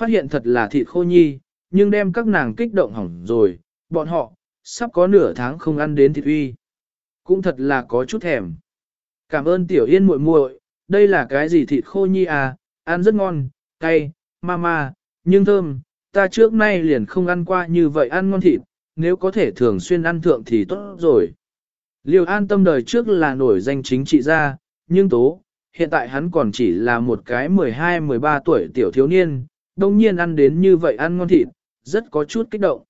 phát hiện thật là thịt khô nhi, nhưng đem các nàng kích động hỏng rồi, bọn họ, sắp có nửa tháng không ăn đến thịt uy. Cũng thật là có chút thèm. Cảm ơn tiểu yên muội muội, đây là cái gì thịt khô nhi à, ăn rất ngon, cay, mama, nhưng thơm, ta trước nay liền không ăn qua như vậy ăn ngon thịt, nếu có thể thường xuyên ăn thượng thì tốt rồi. Liêu an tâm đời trước là nổi danh chính trị gia, nhưng tố, hiện tại hắn còn chỉ là một cái 12-13 tuổi tiểu thiếu niên, đồng nhiên ăn đến như vậy ăn ngon thịt, rất có chút kích động.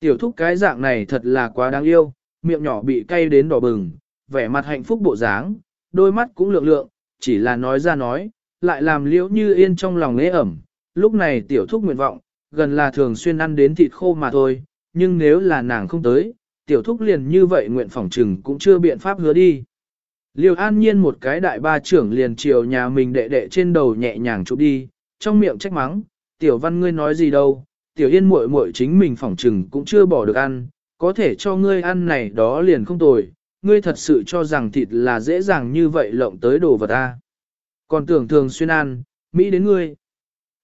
Tiểu thúc cái dạng này thật là quá đáng yêu, miệng nhỏ bị cay đến đỏ bừng, vẻ mặt hạnh phúc bộ dáng, đôi mắt cũng lượng lượng, chỉ là nói ra nói, lại làm liễu như yên trong lòng lễ ẩm. Lúc này tiểu thúc nguyện vọng, gần là thường xuyên ăn đến thịt khô mà thôi, nhưng nếu là nàng không tới, tiểu thúc liền như vậy nguyện phỏng trừng cũng chưa biện pháp hứa đi. Liêu an nhiên một cái đại ba trưởng liền chiều nhà mình đệ đệ trên đầu nhẹ nhàng chụp đi, trong miệng trách mắng, tiểu văn ngươi nói gì đâu, tiểu yên muội muội chính mình phỏng trừng cũng chưa bỏ được ăn, có thể cho ngươi ăn này đó liền không tồi, ngươi thật sự cho rằng thịt là dễ dàng như vậy lộng tới đồ vật ta. Còn tưởng thường xuyên ăn, Mỹ đến ngươi.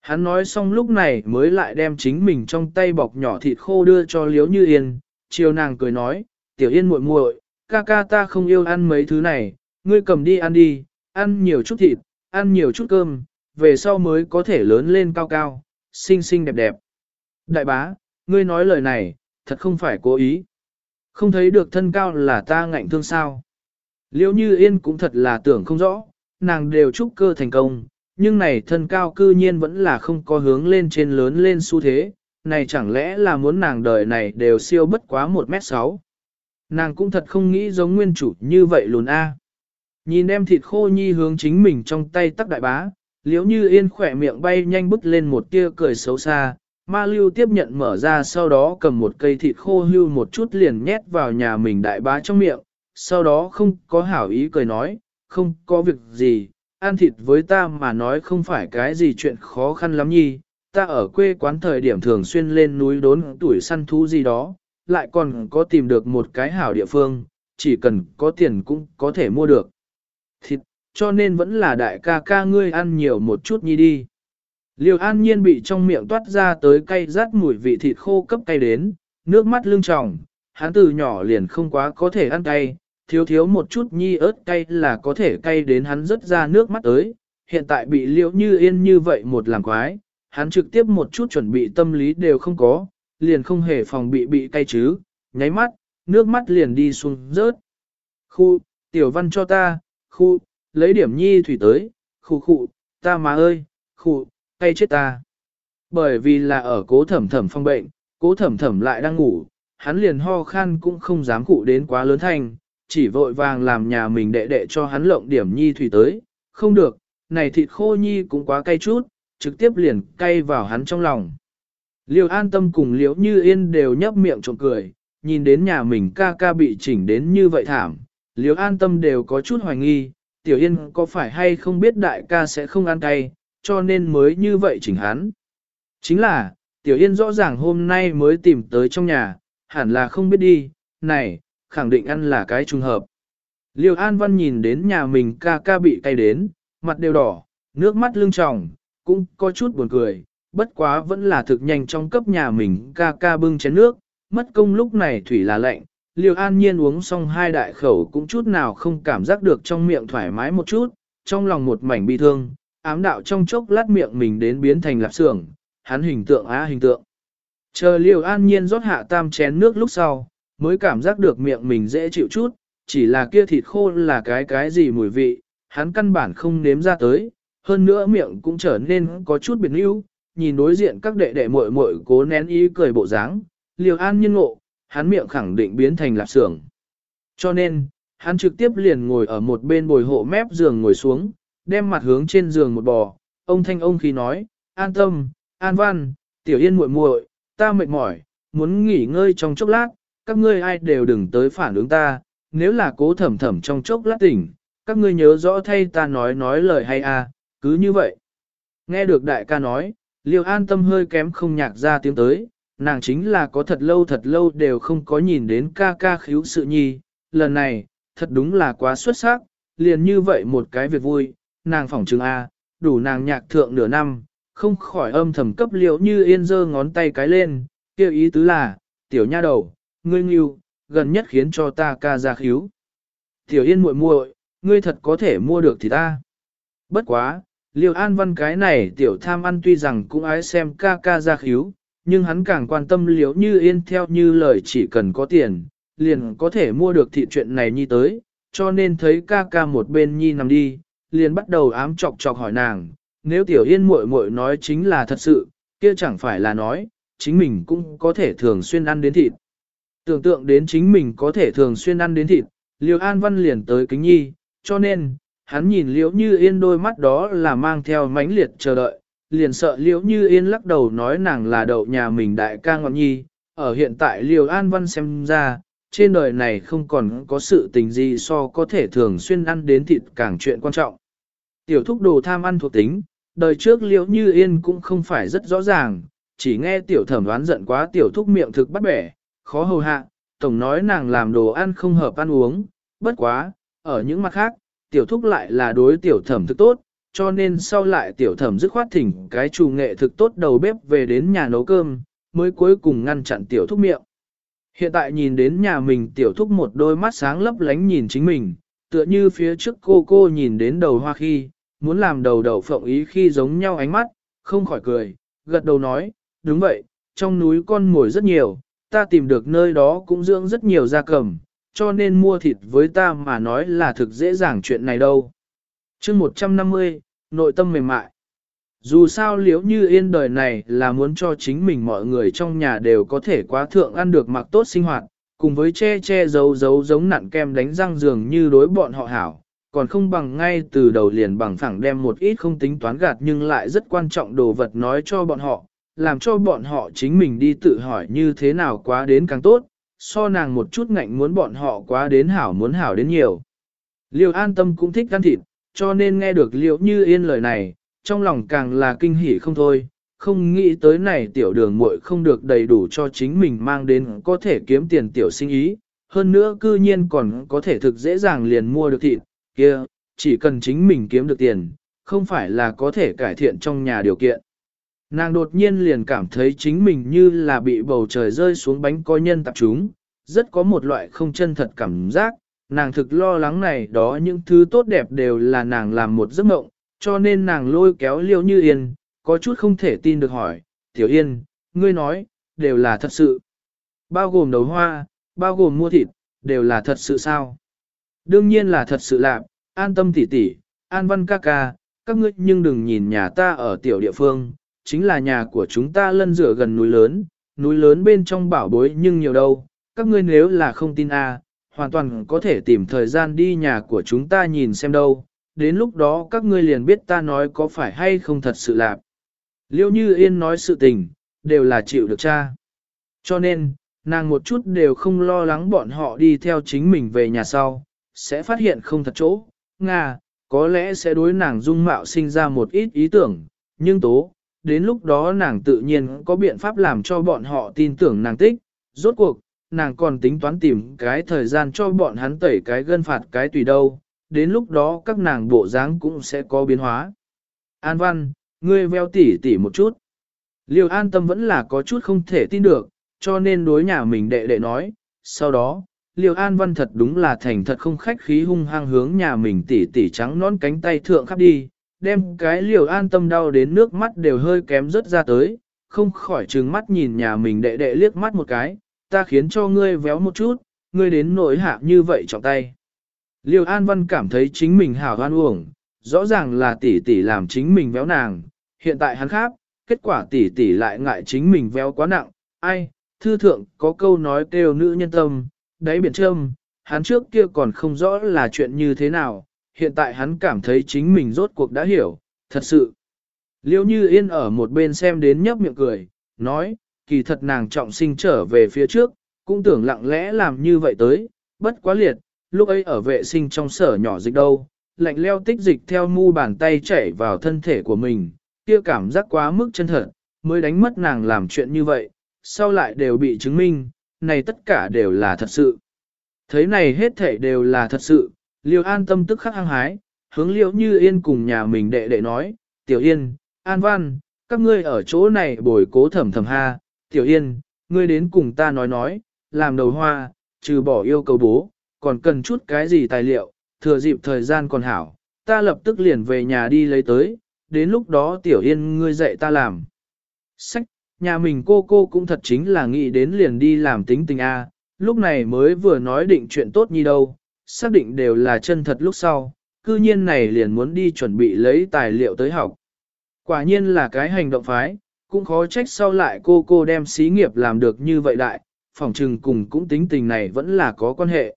Hắn nói xong lúc này mới lại đem chính mình trong tay bọc nhỏ thịt khô đưa cho Liếu Như Yên, chiều nàng cười nói, tiểu yên muội muội, ca ca ta không yêu ăn mấy thứ này, ngươi cầm đi ăn đi, ăn nhiều chút thịt, ăn nhiều chút cơm, về sau mới có thể lớn lên cao cao, xinh xinh đẹp đẹp. Đại bá, ngươi nói lời này, thật không phải cố ý. Không thấy được thân cao là ta ngạnh thương sao. Liêu như yên cũng thật là tưởng không rõ, nàng đều chúc cơ thành công, nhưng này thân cao cư nhiên vẫn là không có hướng lên trên lớn lên xu thế, này chẳng lẽ là muốn nàng đời này đều siêu bất quá 1m6. Nàng cũng thật không nghĩ giống nguyên chủ như vậy luôn a. Nhìn em thịt khô nhi hướng chính mình trong tay tắc đại bá, liếu như yên khỏe miệng bay nhanh bứt lên một tia cười xấu xa, ma lưu tiếp nhận mở ra sau đó cầm một cây thịt khô hưu một chút liền nhét vào nhà mình đại bá trong miệng, sau đó không có hảo ý cười nói, không có việc gì, ăn thịt với ta mà nói không phải cái gì chuyện khó khăn lắm nhi, ta ở quê quán thời điểm thường xuyên lên núi đốn tuổi săn thú gì đó, lại còn có tìm được một cái hảo địa phương, chỉ cần có tiền cũng có thể mua được. Thịt, cho nên vẫn là đại ca ca ngươi ăn nhiều một chút nhi đi. Liêu an nhiên bị trong miệng toát ra tới cay rát mùi vị thịt khô cấp cay đến, nước mắt lưng tròng, hắn từ nhỏ liền không quá có thể ăn cay, thiếu thiếu một chút nhi ớt cay là có thể cay đến hắn rớt ra nước mắt tới, hiện tại bị liễu như yên như vậy một làm quái, hắn trực tiếp một chút chuẩn bị tâm lý đều không có, liền không hề phòng bị bị cay chứ, nháy mắt, nước mắt liền đi xuống rớt. Khu, tiểu văn cho ta, khu, lấy điểm nhi thủy tới, khụ khụ, ta má ơi, khụ, cay chết ta. Bởi vì là ở cố thẩm thẩm phong bệnh, cố thẩm thẩm lại đang ngủ, hắn liền ho khan cũng không dám cụ đến quá lớn thành, chỉ vội vàng làm nhà mình đệ đệ cho hắn lộng điểm nhi thủy tới, không được, này thịt khô nhi cũng quá cay chút, trực tiếp liền cay vào hắn trong lòng. Liêu an tâm cùng liễu như yên đều nhấp miệng trộm cười, nhìn đến nhà mình ca ca bị chỉnh đến như vậy thảm, liễu an tâm đều có chút hoài nghi, tiểu yên có phải hay không biết đại ca sẽ không ăn cay, cho nên mới như vậy chỉnh hắn. Chính là, tiểu yên rõ ràng hôm nay mới tìm tới trong nhà, hẳn là không biết đi, này, khẳng định ăn là cái trùng hợp. Liêu An Văn nhìn đến nhà mình ca ca bị cay đến, mặt đều đỏ, nước mắt lưng tròng, cũng có chút buồn cười, bất quá vẫn là thực nhanh trong cấp nhà mình ca ca bưng chén nước, mất công lúc này thủy là lạnh. Liêu An Nhiên uống xong hai đại khẩu cũng chút nào không cảm giác được trong miệng thoải mái một chút, trong lòng một mảnh bi thương, ám đạo trong chốc lát miệng mình đến biến thành lạp xưởng, hắn hình tượng á hình tượng. Chờ Liêu An Nhiên rót hạ tam chén nước lúc sau, mới cảm giác được miệng mình dễ chịu chút, chỉ là kia thịt khô là cái cái gì mùi vị, hắn căn bản không nếm ra tới, hơn nữa miệng cũng trở nên có chút biệt níu, nhìn đối diện các đệ đệ muội muội cố nén ý cười bộ dáng, Liêu an nhiên ngộ, hắn miệng khẳng định biến thành lạp xưởng. Cho nên, hắn trực tiếp liền ngồi ở một bên bồi hộ mép giường ngồi xuống, đem mặt hướng trên giường một bò, ông thanh ông khi nói, an tâm, an văn, tiểu yên muội muội, ta mệt mỏi, muốn nghỉ ngơi trong chốc lát, các ngươi ai đều đừng tới phản ứng ta, nếu là cố thẩm thẩm trong chốc lát tỉnh, các ngươi nhớ rõ thay ta nói nói lời hay a, à, cứ như vậy. Nghe được đại ca nói, liều an tâm hơi kém không nhạc ra tiếng tới, nàng chính là có thật lâu thật lâu đều không có nhìn đến ca ca khíu sự nhi, lần này, thật đúng là quá xuất sắc, liền như vậy một cái việc vui, nàng phỏng chừng A, đủ nàng nhạc thượng nửa năm, không khỏi âm thầm cấp liệu như yên Dơ ngón tay cái lên, kêu ý tứ là, tiểu nha đầu, ngươi nghiêu, gần nhất khiến cho ta ca ra khíu. Tiểu yên muội muội, ngươi thật có thể mua được thì ta. Bất quá, liều an văn cái này tiểu tham ăn tuy rằng cũng ái xem ca ca ra khíu, nhưng hắn càng quan tâm liễu như yên theo như lời chỉ cần có tiền, liền có thể mua được thị chuyện này nhi tới, cho nên thấy ca ca một bên nhi nằm đi, liền bắt đầu ám chọc chọc hỏi nàng, nếu tiểu yên muội muội nói chính là thật sự, kia chẳng phải là nói, chính mình cũng có thể thường xuyên ăn đến thịt. Tưởng tượng đến chính mình có thể thường xuyên ăn đến thịt, Liêu An Văn liền tới kính nhi, cho nên, hắn nhìn liễu như yên đôi mắt đó là mang theo mãnh liệt chờ đợi, liền sợ liễu như yên lắc đầu nói nàng là đậu nhà mình đại ca ngọn nhi, ở hiện tại liều An Văn xem ra, trên đời này không còn có sự tình gì so có thể thường xuyên ăn đến thịt càng chuyện quan trọng. Tiểu thúc đồ tham ăn thuộc tính, đời trước liễu như yên cũng không phải rất rõ ràng, chỉ nghe tiểu thẩm đoán giận quá tiểu thúc miệng thực bắt bẻ, khó hầu hạ, tổng nói nàng làm đồ ăn không hợp ăn uống, bất quá, ở những mặt khác, tiểu thúc lại là đối tiểu thẩm thực tốt, cho nên sau lại tiểu thẩm dứt khoát thỉnh cái chủ nghệ thực tốt đầu bếp về đến nhà nấu cơm, mới cuối cùng ngăn chặn tiểu thúc miệng. Hiện tại nhìn đến nhà mình tiểu thúc một đôi mắt sáng lấp lánh nhìn chính mình, tựa như phía trước cô cô nhìn đến đầu hoa khi, muốn làm đầu đầu phộng ý khi giống nhau ánh mắt, không khỏi cười, gật đầu nói, đúng vậy, trong núi con mồi rất nhiều, ta tìm được nơi đó cũng dưỡng rất nhiều gia cầm, cho nên mua thịt với ta mà nói là thực dễ dàng chuyện này đâu. chương 150, nội tâm mềm mại. Dù sao liếu như yên đời này là muốn cho chính mình mọi người trong nhà đều có thể quá thượng ăn được mặc tốt sinh hoạt, cùng với che che giấu giấu giống nặn kem đánh răng giường như đối bọn họ hảo, còn không bằng ngay từ đầu liền bằng phẳng đem một ít không tính toán gạt nhưng lại rất quan trọng đồ vật nói cho bọn họ, làm cho bọn họ chính mình đi tự hỏi như thế nào quá đến càng tốt, so nàng một chút ngạnh muốn bọn họ quá đến hảo muốn hảo đến nhiều. Liêu an tâm cũng thích ăn thịt, cho nên nghe được liễu như yên lời này, trong lòng càng là kinh hỉ không thôi, không nghĩ tới này tiểu đường muội không được đầy đủ cho chính mình mang đến có thể kiếm tiền tiểu sinh ý, hơn nữa cư nhiên còn có thể thực dễ dàng liền mua được thịt, kia, chỉ cần chính mình kiếm được tiền, không phải là có thể cải thiện trong nhà điều kiện. Nàng đột nhiên liền cảm thấy chính mình như là bị bầu trời rơi xuống bánh có nhân tạp chúng, rất có một loại không chân thật cảm giác, nàng thực lo lắng này đó những thứ tốt đẹp đều là nàng làm một giấc mộng, cho nên nàng lôi kéo liêu như yên, có chút không thể tin được hỏi, tiểu yên, ngươi nói, đều là thật sự. Bao gồm đầu hoa, bao gồm mua thịt, đều là thật sự sao? Đương nhiên là thật sự lạc, an tâm tỉ tỉ, an văn ca ca, các ngươi nhưng đừng nhìn nhà ta ở tiểu địa phương, chính là nhà của chúng ta lân rửa gần núi lớn, núi lớn bên trong bảo bối nhưng nhiều đâu, các ngươi nếu là không tin a, hoàn toàn có thể tìm thời gian đi nhà của chúng ta nhìn xem đâu, đến lúc đó các ngươi liền biết ta nói có phải hay không thật sự lạc. Liêu như yên nói sự tình, đều là chịu được cha. Cho nên, nàng một chút đều không lo lắng bọn họ đi theo chính mình về nhà sau, sẽ phát hiện không thật chỗ. Nga, có lẽ sẽ đối nàng dung mạo sinh ra một ít ý tưởng, nhưng tố, đến lúc đó nàng tự nhiên có biện pháp làm cho bọn họ tin tưởng nàng tích. Rốt cuộc, nàng còn tính toán tìm cái thời gian cho bọn hắn tẩy cái gân phạt cái tùy đâu, đến lúc đó các nàng bộ dáng cũng sẽ có biến hóa. An Văn, ngươi veo tỉ tỉ một chút. Liêu an tâm vẫn là có chút không thể tin được, cho nên đối nhà mình đệ đệ nói, sau đó, Liêu An Văn thật đúng là thành thật không khách khí hung hăng hướng nhà mình tỉ tỉ trắng nón cánh tay thượng khắp đi, đem cái Liêu An tâm đau đến nước mắt đều hơi kém rớt ra tới, không khỏi trừng mắt nhìn nhà mình đệ đệ liếc mắt một cái, ta khiến cho ngươi véo một chút, ngươi đến nỗi hạ như vậy trọng tay. Liêu An Văn cảm thấy chính mình hảo hoan uổng, rõ ràng là tỷ tỷ làm chính mình véo nàng, hiện tại hắn khác, kết quả tỷ tỷ lại ngại chính mình véo quá nặng, ai, thư thượng có câu nói kêu nữ nhân tâm, đáy biển trâm, hắn trước kia còn không rõ là chuyện như thế nào, hiện tại hắn cảm thấy chính mình rốt cuộc đã hiểu, thật sự. Liêu như yên ở một bên xem đến nhấp miệng cười, nói, kỳ thật nàng trọng sinh trở về phía trước, cũng tưởng lặng lẽ làm như vậy tới, bất quá liệt, lúc ấy ở vệ sinh trong sở nhỏ dịch đâu, lạnh leo tích dịch theo mu bàn tay chảy vào thân thể của mình, kia cảm giác quá mức chân thật, mới đánh mất nàng làm chuyện như vậy, sau lại đều bị chứng minh, này tất cả đều là thật sự. Thấy này hết thể đều là thật sự, Liêu an tâm tức khắc hăng hái, hướng Liêu như yên cùng nhà mình đệ đệ nói, Tiểu Yên, An Văn, các ngươi ở chỗ này bồi cố thẩm thẩm ha, tiểu yên, ngươi đến cùng ta nói nói, làm đầu hoa, trừ bỏ yêu cầu bố, còn cần chút cái gì tài liệu, thừa dịp thời gian còn hảo, ta lập tức liền về nhà đi lấy tới, đến lúc đó tiểu yên ngươi dạy ta làm. Sách, nhà mình cô cô cũng thật chính là nghĩ đến liền đi làm tính tình A, lúc này mới vừa nói định chuyện tốt như đâu, xác định đều là chân thật lúc sau, cư nhiên này liền muốn đi chuẩn bị lấy tài liệu tới học. Quả nhiên là cái hành động phái, cũng khó trách sau lại cô cô đem xí nghiệp làm được như vậy đại, phòng trừng cùng cũng tính tình này vẫn là có quan hệ.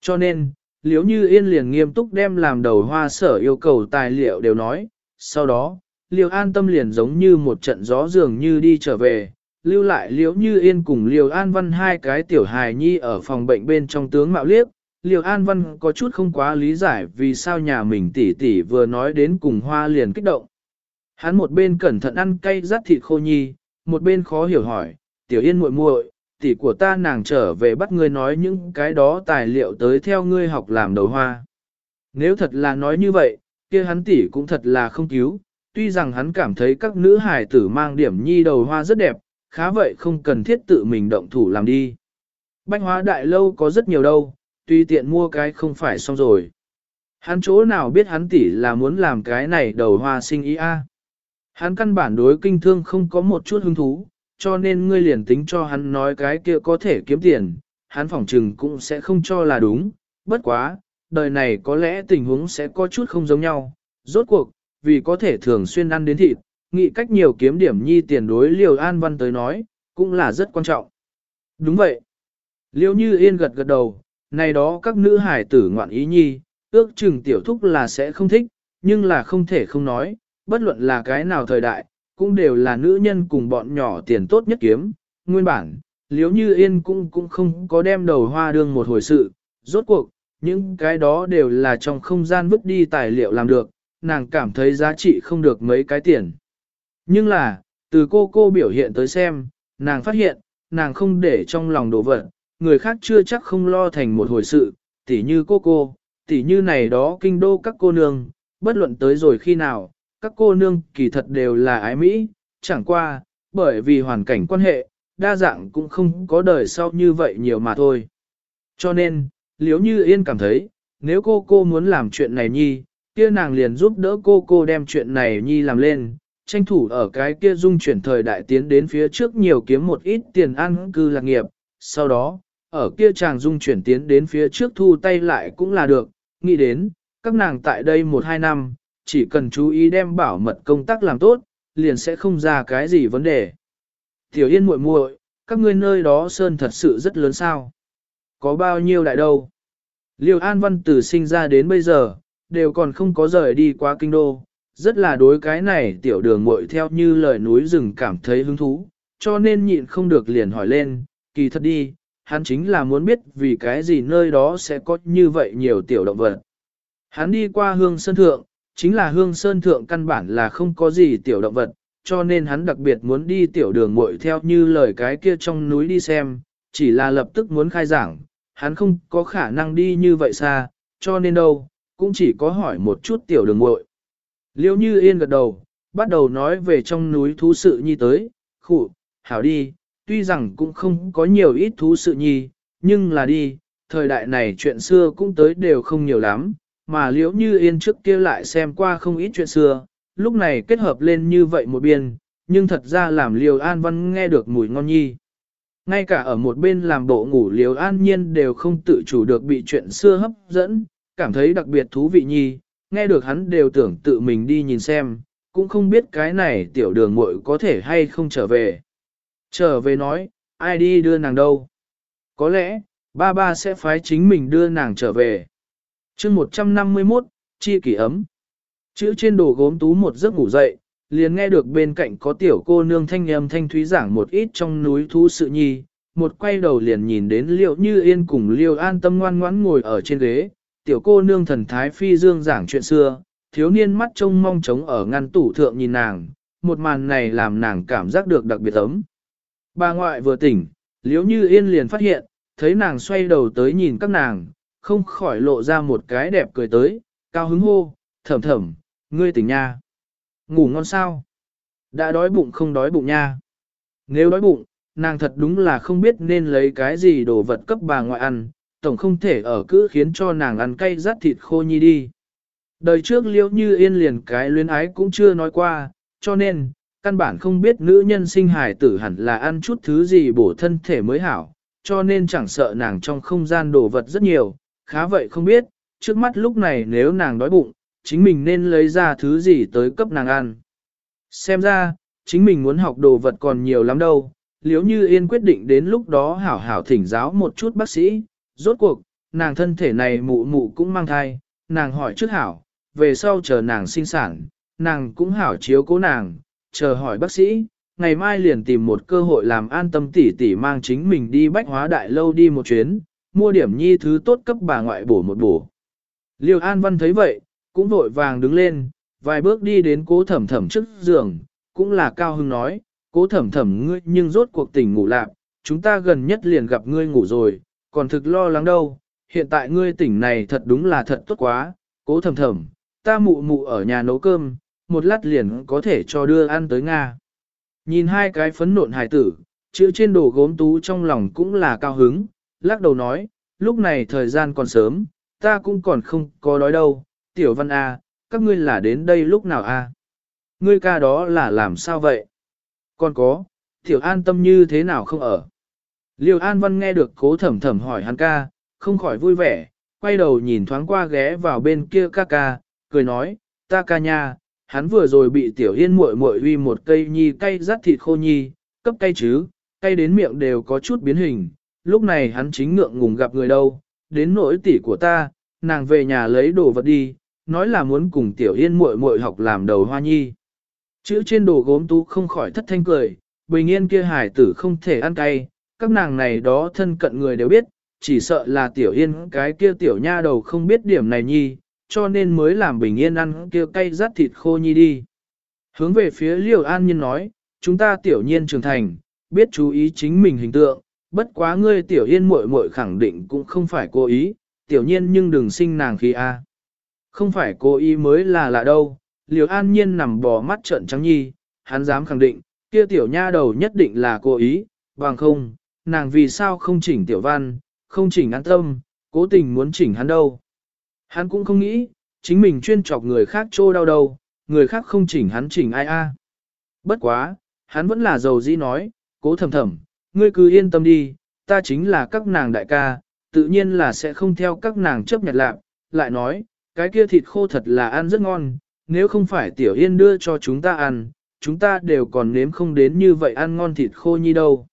Cho nên, liếu như yên liền nghiêm túc đem làm đầu hoa sở yêu cầu tài liệu đều nói, sau đó, liều an tâm liền giống như một trận gió dường như đi trở về, lưu lại liếu như yên cùng liều an văn hai cái tiểu hài nhi ở phòng bệnh bên trong tướng mạo liếc, liều an văn có chút không quá lý giải vì sao nhà mình tỷ tỷ vừa nói đến cùng hoa liền kích động. Hắn một bên cẩn thận ăn cay rát thịt khô nhi, một bên khó hiểu hỏi, tiểu yên muội muội, tỷ của ta nàng trở về bắt ngươi nói những cái đó tài liệu tới theo ngươi học làm đầu hoa. Nếu thật là nói như vậy, kia hắn tỷ cũng thật là không cứu, tuy rằng hắn cảm thấy các nữ hài tử mang điểm nhi đầu hoa rất đẹp, khá vậy không cần thiết tự mình động thủ làm đi. Bánh hóa đại lâu có rất nhiều đâu, tuy tiện mua cái không phải xong rồi. Hắn chỗ nào biết hắn tỷ là muốn làm cái này đầu hoa sinh ý a? Hắn căn bản đối kinh thương không có một chút hứng thú, cho nên ngươi liền tính cho hắn nói cái kia có thể kiếm tiền, hắn phỏng trừng cũng sẽ không cho là đúng, bất quá, đời này có lẽ tình huống sẽ có chút không giống nhau, rốt cuộc, vì có thể thường xuyên ăn đến thịt, nghĩ cách nhiều kiếm điểm nhi tiền đối liều an văn tới nói, cũng là rất quan trọng. Đúng vậy. Liêu như yên gật gật đầu, này đó các nữ hải tử ngoạn ý nhi, ước chừng tiểu thúc là sẽ không thích, nhưng là không thể không nói, bất luận là cái nào thời đại, cũng đều là nữ nhân cùng bọn nhỏ tiền tốt nhất kiếm. Nguyên bản, liếu như yên cũng cũng không có đem đầu hoa đương một hồi sự, rốt cuộc, những cái đó đều là trong không gian vứt đi tài liệu làm được, nàng cảm thấy giá trị không được mấy cái tiền. Nhưng là, từ cô cô biểu hiện tới xem, nàng phát hiện, nàng không để trong lòng đồ vật, người khác chưa chắc không lo thành một hồi sự, tỉ như cô cô, tỉ như này đó kinh đô các cô nương, bất luận tới rồi khi nào, các cô nương kỳ thật đều là ái Mỹ, chẳng qua, bởi vì hoàn cảnh quan hệ, đa dạng cũng không có đời sau như vậy nhiều mà thôi. Cho nên, liếu như yên cảm thấy, nếu cô cô muốn làm chuyện này nhi, kia nàng liền giúp đỡ cô cô đem chuyện này nhi làm lên, tranh thủ ở cái kia dung chuyển thời đại tiến đến phía trước nhiều kiếm một ít tiền ăn cư lạc nghiệp, sau đó, ở kia chàng dung chuyển tiến đến phía trước thu tay lại cũng là được, nghĩ đến, các nàng tại đây một hai năm, chỉ cần chú ý đem bảo mật công tác làm tốt, liền sẽ không ra cái gì vấn đề. Tiểu Yên muội muội, các ngươi nơi đó sơn thật sự rất lớn sao? Có bao nhiêu đại đâu? Liêu An Văn từ sinh ra đến bây giờ, đều còn không có rời đi qua kinh đô, rất là đối cái này tiểu đường muội theo như lời núi rừng cảm thấy hứng thú, cho nên nhịn không được liền hỏi lên, kỳ thật đi, hắn chính là muốn biết vì cái gì nơi đó sẽ có như vậy nhiều tiểu động vật. Hắn đi qua hương sơn thượng, chính là hương sơn thượng căn bản là không có gì tiểu động vật, cho nên hắn đặc biệt muốn đi tiểu đường muội theo như lời cái kia trong núi đi xem, chỉ là lập tức muốn khai giảng, hắn không có khả năng đi như vậy xa, cho nên đâu, cũng chỉ có hỏi một chút tiểu đường muội. Liêu như yên gật đầu, bắt đầu nói về trong núi thú sự nhi tới, khụ, hảo đi, tuy rằng cũng không có nhiều ít thú sự nhi, nhưng là đi, thời đại này chuyện xưa cũng tới đều không nhiều lắm, mà liễu như yên trước kia lại xem qua không ít chuyện xưa, lúc này kết hợp lên như vậy một biên, nhưng thật ra làm liều an văn nghe được mùi ngon nhi. Ngay cả ở một bên làm bộ ngủ liều an nhiên đều không tự chủ được bị chuyện xưa hấp dẫn, cảm thấy đặc biệt thú vị nhi, nghe được hắn đều tưởng tự mình đi nhìn xem, cũng không biết cái này tiểu đường muội có thể hay không trở về. Trở về nói, ai đi đưa nàng đâu? Có lẽ, ba ba sẽ phái chính mình đưa nàng trở về chương 151, chi kỷ ấm. Chữ trên đồ gốm tú một giấc ngủ dậy, liền nghe được bên cạnh có tiểu cô nương thanh âm thanh thúy giảng một ít trong núi thú sự nhi, một quay đầu liền nhìn đến liệu như yên cùng liêu an tâm ngoan ngoãn ngồi ở trên ghế, tiểu cô nương thần thái phi dương giảng chuyện xưa, thiếu niên mắt trông mong trống ở ngăn tủ thượng nhìn nàng, một màn này làm nàng cảm giác được đặc biệt ấm. Bà ngoại vừa tỉnh, liếu như yên liền phát hiện, thấy nàng xoay đầu tới nhìn các nàng, không khỏi lộ ra một cái đẹp cười tới, cao hứng hô, thầm thầm, ngươi tỉnh nha. Ngủ ngon sao? Đã đói bụng không đói bụng nha. Nếu đói bụng, nàng thật đúng là không biết nên lấy cái gì đồ vật cấp bà ngoại ăn, tổng không thể ở cứ khiến cho nàng ăn cay rát thịt khô nhi đi. Đời trước liễu như yên liền cái luyến ái cũng chưa nói qua, cho nên, căn bản không biết nữ nhân sinh hài tử hẳn là ăn chút thứ gì bổ thân thể mới hảo, cho nên chẳng sợ nàng trong không gian đồ vật rất nhiều, khá vậy không biết, trước mắt lúc này nếu nàng đói bụng, chính mình nên lấy ra thứ gì tới cấp nàng ăn. Xem ra, chính mình muốn học đồ vật còn nhiều lắm đâu, liếu như yên quyết định đến lúc đó hảo hảo thỉnh giáo một chút bác sĩ, rốt cuộc, nàng thân thể này mụ mụ cũng mang thai, nàng hỏi trước hảo, về sau chờ nàng sinh sản, nàng cũng hảo chiếu cố nàng, chờ hỏi bác sĩ, ngày mai liền tìm một cơ hội làm an tâm tỉ tỉ mang chính mình đi bách hóa đại lâu đi một chuyến, mua điểm nhi thứ tốt cấp bà ngoại bổ một bổ. Liêu An Văn thấy vậy, cũng vội vàng đứng lên, vài bước đi đến cố thẩm thẩm trước giường, cũng là cao hưng nói, cố thẩm thẩm ngươi nhưng rốt cuộc tỉnh ngủ lạc, chúng ta gần nhất liền gặp ngươi ngủ rồi, còn thực lo lắng đâu, hiện tại ngươi tỉnh này thật đúng là thật tốt quá, cố thẩm thẩm, ta mụ mụ ở nhà nấu cơm, một lát liền có thể cho đưa ăn tới Nga. Nhìn hai cái phấn nộn hài tử, chữ trên đồ gốm tú trong lòng cũng là cao hứng, lắc đầu nói, lúc này thời gian còn sớm, ta cũng còn không có đói đâu, tiểu văn A, các ngươi là đến đây lúc nào A. Ngươi ca đó là làm sao vậy? Còn có, tiểu an tâm như thế nào không ở? Liêu an văn nghe được cố thẩm thẩm hỏi hắn ca, không khỏi vui vẻ, quay đầu nhìn thoáng qua ghé vào bên kia ca ca, cười nói, ta ca nha, hắn vừa rồi bị tiểu yên muội muội uy một cây nhi cay rắt thịt khô nhi, cấp cay chứ, cay đến miệng đều có chút biến hình, lúc này hắn chính ngượng ngùng gặp người đâu, đến nỗi tỷ của ta, nàng về nhà lấy đồ vật đi, nói là muốn cùng tiểu yên muội muội học làm đầu hoa nhi. Chữ trên đồ gốm tú không khỏi thất thanh cười, bình yên kia hải tử không thể ăn cay, các nàng này đó thân cận người đều biết, chỉ sợ là tiểu yên cái kia tiểu nha đầu không biết điểm này nhi, cho nên mới làm bình yên ăn kia cay rát thịt khô nhi đi. Hướng về phía liều an nhiên nói, chúng ta tiểu nhiên trưởng thành, biết chú ý chính mình hình tượng, bất quá ngươi tiểu yên muội muội khẳng định cũng không phải cố ý, tiểu nhiên nhưng đừng sinh nàng khi a. Không phải cố ý mới là lạ đâu, liều an nhiên nằm bò mắt trợn trắng nhi, hắn dám khẳng định, kia tiểu nha đầu nhất định là cố ý, bằng không, nàng vì sao không chỉnh tiểu văn, không chỉnh an tâm, cố tình muốn chỉnh hắn đâu. Hắn cũng không nghĩ, chính mình chuyên chọc người khác trô đau đầu, người khác không chỉnh hắn chỉnh ai a. Bất quá, hắn vẫn là giàu dĩ nói, cố thầm thầm, ngươi cứ yên tâm đi, ta chính là các nàng đại ca, tự nhiên là sẽ không theo các nàng chấp nhặt lạc, lại nói, cái kia thịt khô thật là ăn rất ngon, nếu không phải tiểu yên đưa cho chúng ta ăn, chúng ta đều còn nếm không đến như vậy ăn ngon thịt khô nhi đâu.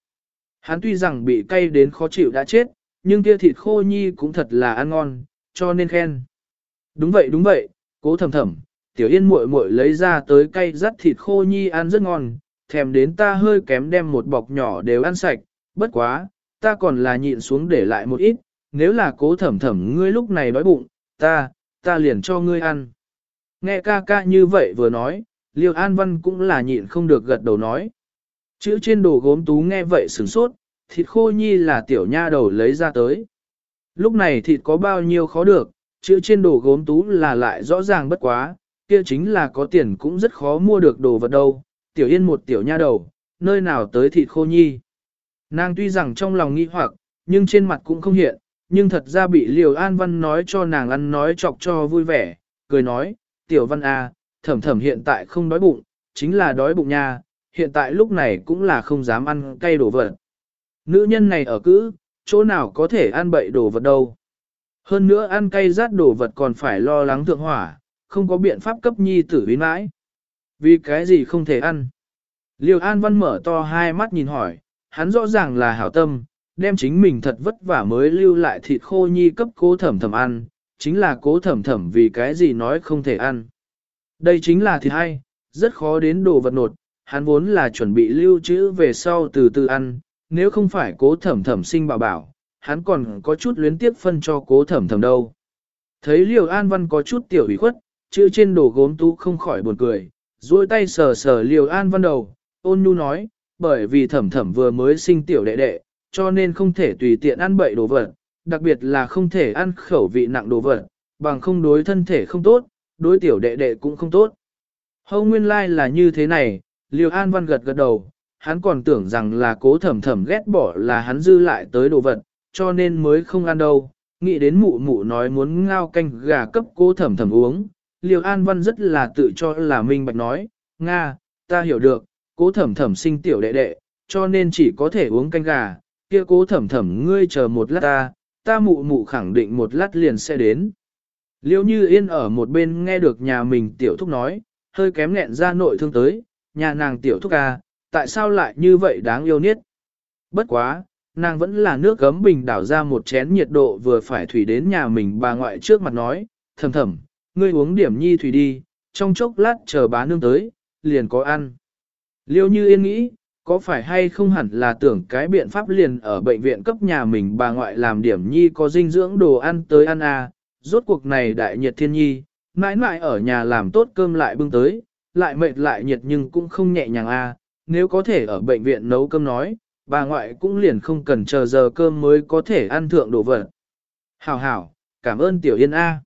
Hắn tuy rằng bị cay đến khó chịu đã chết, nhưng kia thịt khô nhi cũng thật là ăn ngon, cho nên khen. Đúng vậy đúng vậy, cố thầm thầm, tiểu yên muội muội lấy ra tới cay rắt thịt khô nhi ăn rất ngon, thèm đến ta hơi kém đem một bọc nhỏ đều ăn sạch, bất quá, ta còn là nhịn xuống để lại một ít, nếu là cố thẩm thẩm ngươi lúc này đói bụng, ta, ta liền cho ngươi ăn. Nghe ca ca như vậy vừa nói, Liêu An Văn cũng là nhịn không được gật đầu nói. Chữ trên đồ gốm tú nghe vậy sửng sốt, thịt khô nhi là tiểu nha đầu lấy ra tới. Lúc này thịt có bao nhiêu khó được, chữ trên đồ gốm tú là lại rõ ràng bất quá, kia chính là có tiền cũng rất khó mua được đồ vật đâu, tiểu yên một tiểu nha đầu, nơi nào tới thịt khô nhi. Nàng tuy rằng trong lòng nghi hoặc, nhưng trên mặt cũng không hiện, nhưng thật ra bị Liều An Văn nói cho nàng ăn nói chọc cho vui vẻ, cười nói, tiểu văn A, thẩm thẩm hiện tại không đói bụng, chính là đói bụng nha, hiện tại lúc này cũng là không dám ăn cay đồ vật. Nữ nhân này ở cữ, chỗ nào có thể ăn bậy đồ vật đâu. Hơn nữa ăn cay rát đồ vật còn phải lo lắng thượng hỏa, không có biện pháp cấp nhi tử bí mãi. Vì cái gì không thể ăn? Liêu An Văn mở to hai mắt nhìn hỏi, hắn rõ ràng là hảo tâm, đem chính mình thật vất vả mới lưu lại thịt khô nhi cấp cố thẩm thẩm ăn, chính là cố thẩm thẩm vì cái gì nói không thể ăn. Đây chính là thịt hay, rất khó đến đồ vật nột, hắn vốn là chuẩn bị lưu trữ về sau từ từ ăn, nếu không phải cố thẩm thẩm sinh bảo bảo, hắn còn có chút luyến tiếc phân cho cố thẩm thẩm đâu. Thấy liêu an văn có chút tiểu ủy khuất, chữ trên đồ gốm tú không khỏi buồn cười, duỗi tay sờ sờ liều an văn đầu, ôn nhu nói, bởi vì thẩm thẩm vừa mới sinh tiểu đệ đệ, cho nên không thể tùy tiện ăn bậy đồ vật, đặc biệt là không thể ăn khẩu vị nặng đồ vật, bằng không đối thân thể không tốt, đối tiểu đệ đệ cũng không tốt. Hâu nguyên lai like là như thế này, liều An Văn gật gật đầu, hắn còn tưởng rằng là cố thẩm thẩm ghét bỏ là hắn dư lại tới đồ vật, cho nên mới không ăn đâu. Nghĩ đến mụ mụ nói muốn ngao canh gà cấp cố thẩm thẩm uống. Liêu An Văn rất là tự cho là minh bạch nói, Nga, ta hiểu được, cố thẩm thẩm sinh tiểu đệ đệ, cho nên chỉ có thể uống canh gà, kia cố thẩm thẩm ngươi chờ một lát ta, ta mụ mụ khẳng định một lát liền sẽ đến. Liêu như yên ở một bên nghe được nhà mình tiểu thúc nói, hơi kém nghẹn ra nội thương tới, nhà nàng tiểu thúc à, tại sao lại như vậy đáng yêu niết. Bất quá, nàng vẫn là nước gấm bình đảo ra một chén nhiệt độ vừa phải thủy đến nhà mình bà ngoại trước mặt nói, thầm thầm, ngươi uống điểm nhi thủy đi, trong chốc lát chờ bá nương tới, liền có ăn. Liêu như yên nghĩ, có phải hay không hẳn là tưởng cái biện pháp liền ở bệnh viện cấp nhà mình bà ngoại làm điểm nhi có dinh dưỡng đồ ăn tới ăn à, rốt cuộc này đại nhiệt thiên nhi, mãi mãi ở nhà làm tốt cơm lại bưng tới, lại mệt lại nhiệt nhưng cũng không nhẹ nhàng à, nếu có thể ở bệnh viện nấu cơm nói, bà ngoại cũng liền không cần chờ giờ cơm mới có thể ăn thượng đồ vật. Hảo hảo, cảm ơn tiểu yên A.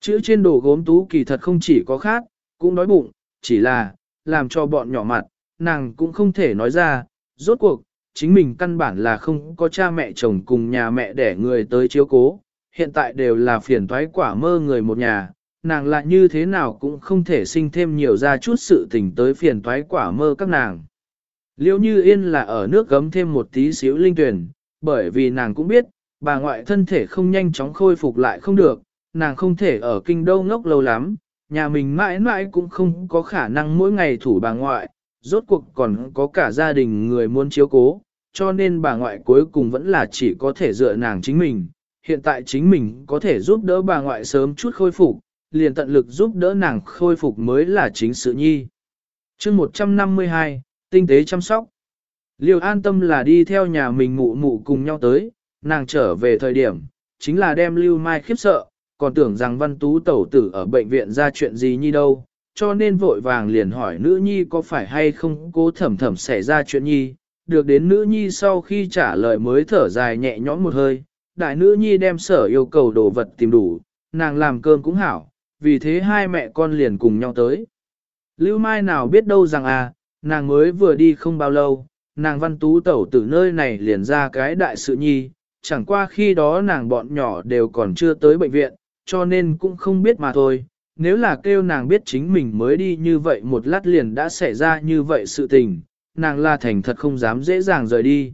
Chữ trên đồ gốm tú kỳ thật không chỉ có khác, cũng đói bụng, chỉ là, làm cho bọn nhỏ mặt, nàng cũng không thể nói ra, rốt cuộc, chính mình căn bản là không có cha mẹ chồng cùng nhà mẹ để người tới chiếu cố, hiện tại đều là phiền toái quả mơ người một nhà, nàng lại như thế nào cũng không thể sinh thêm nhiều ra chút sự tình tới phiền toái quả mơ các nàng. Liêu như yên là ở nước gấm thêm một tí xíu linh tuyển, bởi vì nàng cũng biết, bà ngoại thân thể không nhanh chóng khôi phục lại không được, nàng không thể ở kinh đô ngốc lâu lắm, nhà mình mãi mãi cũng không có khả năng mỗi ngày thủ bà ngoại, rốt cuộc còn có cả gia đình người muốn chiếu cố, cho nên bà ngoại cuối cùng vẫn là chỉ có thể dựa nàng chính mình. Hiện tại chính mình có thể giúp đỡ bà ngoại sớm chút khôi phục, liền tận lực giúp đỡ nàng khôi phục mới là chính sự nhi. chương 152, tinh tế chăm sóc. Liêu an tâm là đi theo nhà mình mụ mụ cùng nhau tới, nàng trở về thời điểm, chính là đem Lưu Mai khiếp sợ, còn tưởng rằng văn tú tẩu tử ở bệnh viện ra chuyện gì nhi đâu, cho nên vội vàng liền hỏi nữ nhi có phải hay không cố thẩm thẩm xảy ra chuyện nhi, được đến nữ nhi sau khi trả lời mới thở dài nhẹ nhõm một hơi, đại nữ nhi đem sở yêu cầu đồ vật tìm đủ, nàng làm cơm cũng hảo, vì thế hai mẹ con liền cùng nhau tới. Lưu Mai nào biết đâu rằng à, nàng mới vừa đi không bao lâu, nàng văn tú tẩu từ nơi này liền ra cái đại sự nhi, chẳng qua khi đó nàng bọn nhỏ đều còn chưa tới bệnh viện, cho nên cũng không biết mà thôi. Nếu là kêu nàng biết chính mình mới đi như vậy một lát liền đã xảy ra như vậy sự tình, nàng là thành thật không dám dễ dàng rời đi.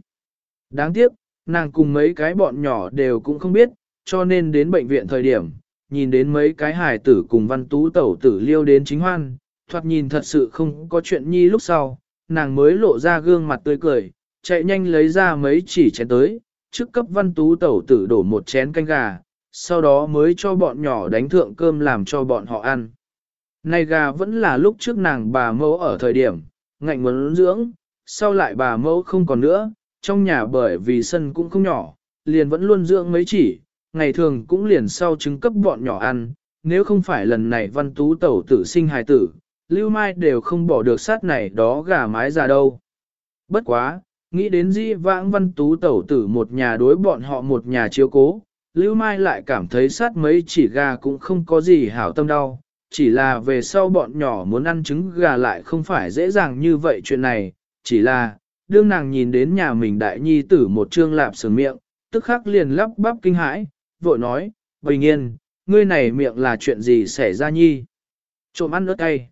Đáng tiếc, nàng cùng mấy cái bọn nhỏ đều cũng không biết, cho nên đến bệnh viện thời điểm, nhìn đến mấy cái hài tử cùng văn tú tẩu tử liêu đến chính hoan, thoạt nhìn thật sự không có chuyện nhi lúc sau, nàng mới lộ ra gương mặt tươi cười, chạy nhanh lấy ra mấy chỉ chén tới, trước cấp văn tú tẩu tử đổ một chén canh gà, sau đó mới cho bọn nhỏ đánh thượng cơm làm cho bọn họ ăn. Này gà vẫn là lúc trước nàng bà mẫu ở thời điểm, ngạnh muốn dưỡng, sau lại bà mẫu không còn nữa, trong nhà bởi vì sân cũng không nhỏ, liền vẫn luôn dưỡng mấy chỉ, ngày thường cũng liền sau trứng cấp bọn nhỏ ăn, nếu không phải lần này văn tú tẩu tử sinh hài tử, lưu mai đều không bỏ được sát này đó gà mái ra đâu. Bất quá, nghĩ đến di vãng văn tú tẩu tử một nhà đối bọn họ một nhà chiếu cố, lưu mai lại cảm thấy sát mấy chỉ gà cũng không có gì hảo tâm đau, chỉ là về sau bọn nhỏ muốn ăn trứng gà lại không phải dễ dàng như vậy chuyện này, chỉ là, đương nàng nhìn đến nhà mình đại nhi tử một trương lạp sườn miệng, tức khắc liền lắp bắp kinh hãi, vội nói, bình yên, ngươi này miệng là chuyện gì xảy ra nhi? Trộm ăn ớt cay.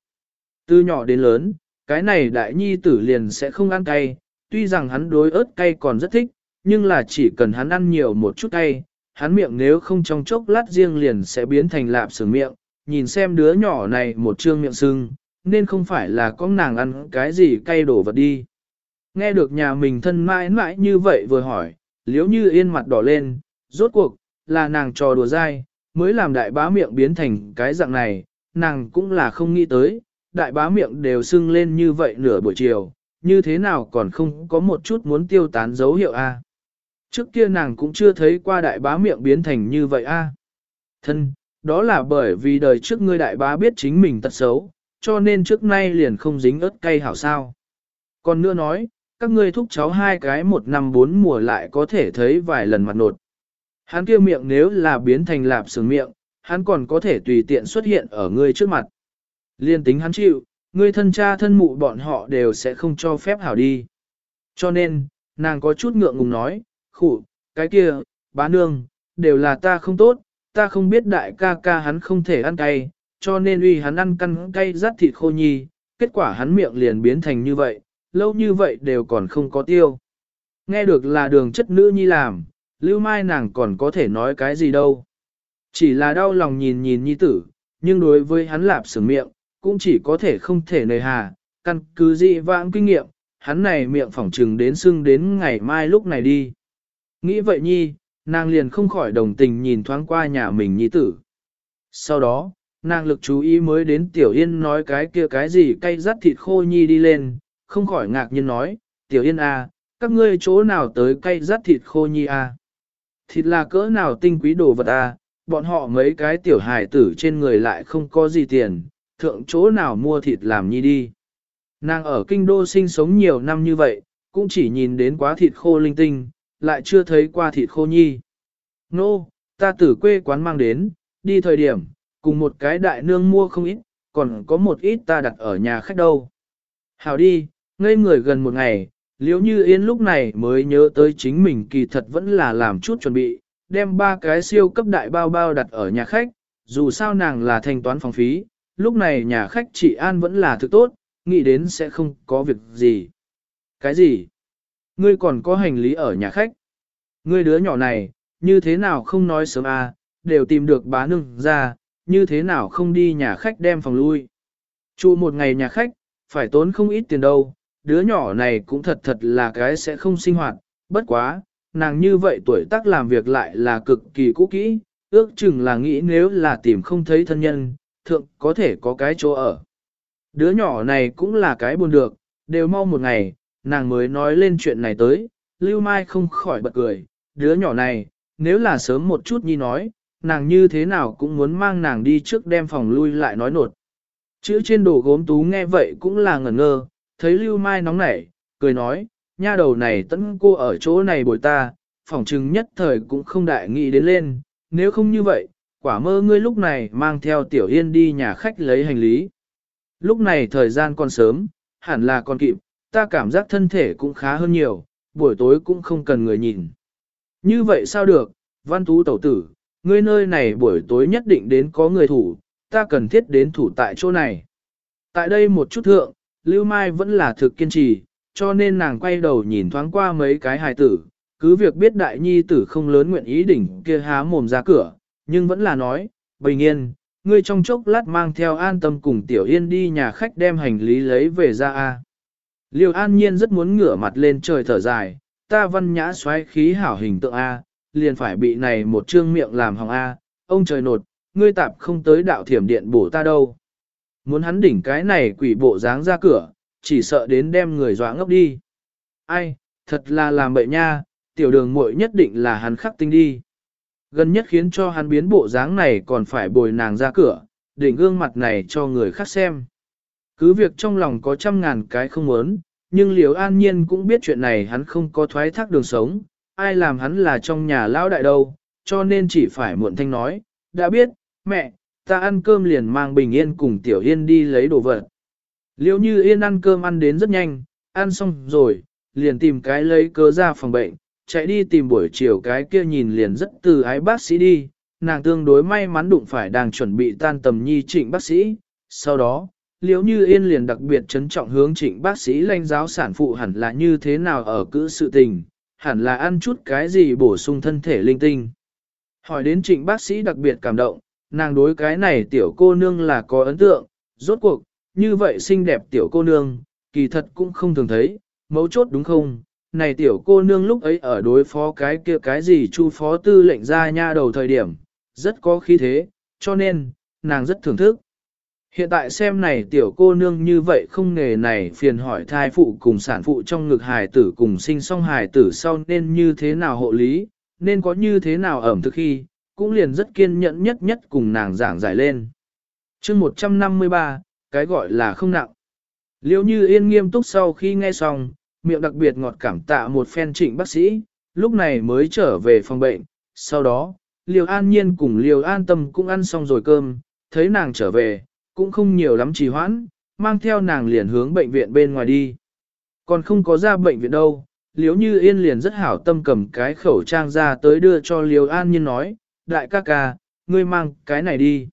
Từ nhỏ đến lớn, cái này đại nhi tử liền sẽ không ăn cay, tuy rằng hắn đối ớt cay còn rất thích, nhưng là chỉ cần hắn ăn nhiều một chút cay, hắn miệng nếu không trong chốc lát riêng liền sẽ biến thành lạp sườn miệng, nhìn xem đứa nhỏ này một trương miệng sưng, nên không phải là con nàng ăn cái gì cay đổ vật đi. Nghe được nhà mình thân mãi mãi như vậy vừa hỏi, liếu như yên mặt đỏ lên, rốt cuộc, là nàng trò đùa dai, mới làm đại bá miệng biến thành cái dạng này, nàng cũng là không nghĩ tới, đại bá miệng đều sưng lên như vậy nửa buổi chiều, như thế nào còn không có một chút muốn tiêu tán dấu hiệu a? Trước kia nàng cũng chưa thấy qua đại bá miệng biến thành như vậy a. Thân, đó là bởi vì đời trước ngươi đại bá biết chính mình tật xấu, cho nên trước nay liền không dính ớt cay hảo sao. Còn nữa nói, các ngươi thúc cháu hai cái một năm bốn mùa lại có thể thấy vài lần mặt nột. Hắn kia miệng nếu là biến thành lạp sừng miệng, hắn còn có thể tùy tiện xuất hiện ở ngươi trước mặt. Liên tính hắn chịu, ngươi thân cha thân mụ bọn họ đều sẽ không cho phép hảo đi. Cho nên, nàng có chút ngượng ngùng nói, khụ, cái kia, bá nương, đều là ta không tốt, ta không biết đại ca ca hắn không thể ăn cay, cho nên uy hắn ăn căn cay rát thịt khô nhi, kết quả hắn miệng liền biến thành như vậy, lâu như vậy đều còn không có tiêu. Nghe được là đường chất nữ nhi làm, lưu mai nàng còn có thể nói cái gì đâu. Chỉ là đau lòng nhìn nhìn nhi tử, nhưng đối với hắn lạp sửa miệng, cũng chỉ có thể không thể nề hà, căn cứ dị vãng kinh nghiệm, hắn này miệng phỏng trừng đến sưng đến ngày mai lúc này đi. Nghĩ vậy nhi, nàng liền không khỏi đồng tình nhìn thoáng qua nhà mình nhi tử. Sau đó, nàng lực chú ý mới đến Tiểu Yên nói cái kia cái gì cay rắt thịt khô nhi đi lên, không khỏi ngạc nhiên nói, Tiểu Yên à, các ngươi chỗ nào tới cay rắt thịt khô nhi à? Thịt là cỡ nào tinh quý đồ vật à, bọn họ mấy cái tiểu hài tử trên người lại không có gì tiền, thượng chỗ nào mua thịt làm nhi đi. Nàng ở kinh đô sinh sống nhiều năm như vậy, cũng chỉ nhìn đến quá thịt khô linh tinh, lại chưa thấy qua thịt khô nhi. Nô, no, ta từ quê quán mang đến, đi thời điểm, cùng một cái đại nương mua không ít, còn có một ít ta đặt ở nhà khách đâu. Hảo đi, ngây người gần một ngày, liếu như yên lúc này mới nhớ tới chính mình kỳ thật vẫn là làm chút chuẩn bị, đem ba cái siêu cấp đại bao bao đặt ở nhà khách, dù sao nàng là thanh toán phòng phí, lúc này nhà khách chị An vẫn là thứ tốt, nghĩ đến sẽ không có việc gì. Cái gì? Ngươi còn có hành lý ở nhà khách? Ngươi đứa nhỏ này, như thế nào không nói sớm à, đều tìm được bá nương ra, như thế nào không đi nhà khách đem phòng lui. Trụ một ngày nhà khách, phải tốn không ít tiền đâu, đứa nhỏ này cũng thật thật là cái sẽ không sinh hoạt, bất quá, nàng như vậy tuổi tác làm việc lại là cực kỳ cũ kỹ, ước chừng là nghĩ nếu là tìm không thấy thân nhân, thượng có thể có cái chỗ ở. Đứa nhỏ này cũng là cái buồn được, đều mau một ngày, nàng mới nói lên chuyện này tới, Lưu Mai không khỏi bật cười, đứa nhỏ này, nếu là sớm một chút nhi nói, nàng như thế nào cũng muốn mang nàng đi trước đem phòng lui lại nói nột. Chữ trên đồ gốm tú nghe vậy cũng là ngẩn ngơ, thấy Lưu Mai nóng nảy, cười nói, nha đầu này tẫn cô ở chỗ này bồi ta, phòng chừng nhất thời cũng không đại nghĩ đến lên, nếu không như vậy, quả mơ ngươi lúc này mang theo Tiểu Yên đi nhà khách lấy hành lý. Lúc này thời gian còn sớm, hẳn là còn kịp, ta cảm giác thân thể cũng khá hơn nhiều, buổi tối cũng không cần người nhìn. Như vậy sao được, văn tú tẩu tử, ngươi nơi này buổi tối nhất định đến có người thủ, ta cần thiết đến thủ tại chỗ này. Tại đây một chút thượng, Lưu Mai vẫn là thực kiên trì, cho nên nàng quay đầu nhìn thoáng qua mấy cái hài tử, cứ việc biết đại nhi tử không lớn nguyện ý đỉnh kia há mồm ra cửa, nhưng vẫn là nói, bình yên, ngươi trong chốc lát mang theo an tâm cùng Tiểu Yên đi nhà khách đem hành lý lấy về ra A. Liêu an nhiên rất muốn ngửa mặt lên trời thở dài, ta văn nhã xoáy khí hảo hình tượng A, liền phải bị này một trương miệng làm hỏng A, ông trời nột, ngươi tạp không tới đạo thiểm điện bổ ta đâu. Muốn hắn đỉnh cái này quỷ bộ dáng ra cửa, chỉ sợ đến đem người dọa ngốc đi. Ai, thật là làm bậy nha, tiểu đường muội nhất định là hắn khắc tinh đi. Gần nhất khiến cho hắn biến bộ dáng này còn phải bồi nàng ra cửa, đỉnh gương mặt này cho người khác xem. Cứ việc trong lòng có trăm ngàn cái không muốn, nhưng liều an nhiên cũng biết chuyện này hắn không có thoái thác đường sống, ai làm hắn là trong nhà lão đại đâu, cho nên chỉ phải muộn thanh nói, đã biết, mẹ, ta ăn cơm liền mang bình yên cùng tiểu yên đi lấy đồ vật. Liễu như yên ăn cơm ăn đến rất nhanh, ăn xong rồi, liền tìm cái lấy cớ ra phòng bệnh, chạy đi tìm buổi chiều cái kia nhìn liền rất từ ái bác sĩ đi, nàng tương đối may mắn đụng phải đang chuẩn bị tan tầm nhi trịnh bác sĩ. Sau đó, liếu như yên liền đặc biệt trấn trọng hướng trịnh bác sĩ lãnh giáo sản phụ hẳn là như thế nào ở cữ sự tình, hẳn là ăn chút cái gì bổ sung thân thể linh tinh. Hỏi đến trịnh bác sĩ đặc biệt cảm động, nàng đối cái này tiểu cô nương là có ấn tượng, rốt cuộc, như vậy xinh đẹp tiểu cô nương, kỳ thật cũng không thường thấy, mấu chốt đúng không? Này tiểu cô nương lúc ấy ở đối phó cái kia cái gì chu phó tư lệnh ra nha đầu thời điểm, rất có khí thế, cho nên, nàng rất thưởng thức. Hiện tại xem này tiểu cô nương như vậy không nghề này phiền hỏi thai phụ cùng sản phụ trong ngực hài tử cùng sinh song hài tử sau nên như thế nào hộ lý, nên có như thế nào ẩm thực khi, cũng liền rất kiên nhẫn nhất nhất cùng nàng giảng giải lên. chương 153, cái gọi là không nặng. Liêu như yên nghiêm túc sau khi nghe xong, miệng đặc biệt ngọt cảm tạ một phen trịnh bác sĩ, lúc này mới trở về phòng bệnh, sau đó, Liêu an nhiên cùng Liêu an tâm cũng ăn xong rồi cơm, thấy nàng trở về, cũng không nhiều lắm trì hoãn, mang theo nàng liền hướng bệnh viện bên ngoài đi. Còn không có ra bệnh viện đâu, liếu như yên liền rất hảo tâm cầm cái khẩu trang ra tới đưa cho liều an nhiên nói, đại ca ca, ngươi mang cái này đi.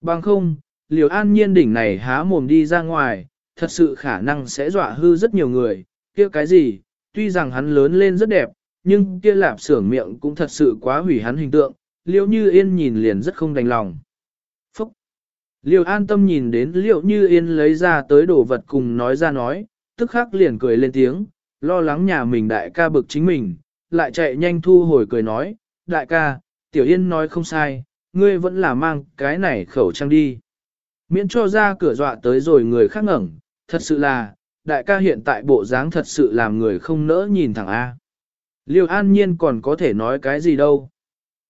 Bằng không, liều an nhiên đỉnh này há mồm đi ra ngoài, thật sự khả năng sẽ dọa hư rất nhiều người, kia cái gì, tuy rằng hắn lớn lên rất đẹp, nhưng kia lạp sưởng miệng cũng thật sự quá hủy hắn hình tượng, liếu như yên nhìn liền rất không đành lòng. Liêu an tâm nhìn đến liệu như yên lấy ra tới đồ vật cùng nói ra nói, tức khắc liền cười lên tiếng, lo lắng nhà mình đại ca bực chính mình, lại chạy nhanh thu hồi cười nói, đại ca, tiểu yên nói không sai, ngươi vẫn là mang cái này khẩu trang đi. Miễn cho ra cửa dọa tới rồi người khác ngẩng, thật sự là, đại ca hiện tại bộ dáng thật sự làm người không nỡ nhìn thẳng A. Liêu an nhiên còn có thể nói cái gì đâu.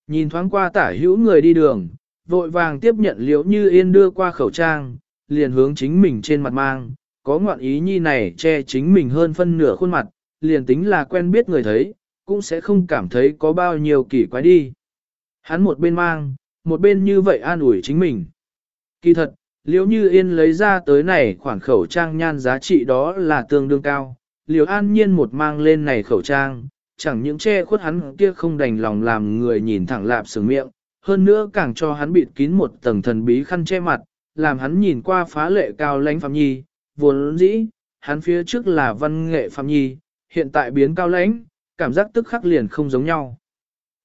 Nhìn thoáng qua tả hữu người đi đường, vội vàng tiếp nhận liễu như yên đưa qua khẩu trang, liền hướng chính mình trên mặt mang, có ngoạn ý nhi này che chính mình hơn phân nửa khuôn mặt, liền tính là quen biết người thấy, cũng sẽ không cảm thấy có bao nhiêu kỳ quái đi. Hắn một bên mang, một bên như vậy an ủi chính mình. Kỳ thật, liễu như yên lấy ra tới này khoản khẩu trang nhan giá trị đó là tương đương cao, liễu an nhiên một mang lên này khẩu trang, chẳng những che khuất hắn kia không đành lòng làm người nhìn thẳng lạp sừng miệng, hơn nữa càng cho hắn bịt kín một tầng thần bí khăn che mặt, làm hắn nhìn qua phá lệ cao lãnh Phạm Nhi, vốn dĩ, hắn phía trước là văn nghệ Phạm Nhi, hiện tại biến cao lãnh, cảm giác tức khắc liền không giống nhau.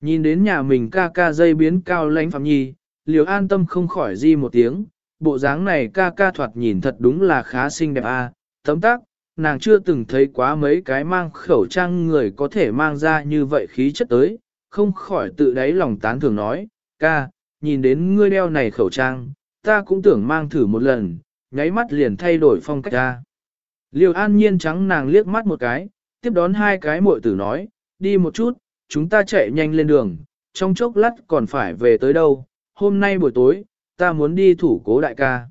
Nhìn đến nhà mình ca ca dây biến cao lãnh Phạm Nhi, liều an tâm không khỏi di một tiếng, bộ dáng này ca ca thoạt nhìn thật đúng là khá xinh đẹp a à. tấm tác, nàng chưa từng thấy quá mấy cái mang khẩu trang người có thể mang ra như vậy khí chất tới, không khỏi tự đáy lòng tán thường nói, ca, nhìn đến ngươi đeo này khẩu trang, ta cũng tưởng mang thử một lần, nháy mắt liền thay đổi phong cách ra. Liêu an nhiên trắng nàng liếc mắt một cái, tiếp đón hai cái muội tử nói, đi một chút, chúng ta chạy nhanh lên đường, trong chốc lát còn phải về tới đâu, hôm nay buổi tối, ta muốn đi thủ cố đại ca.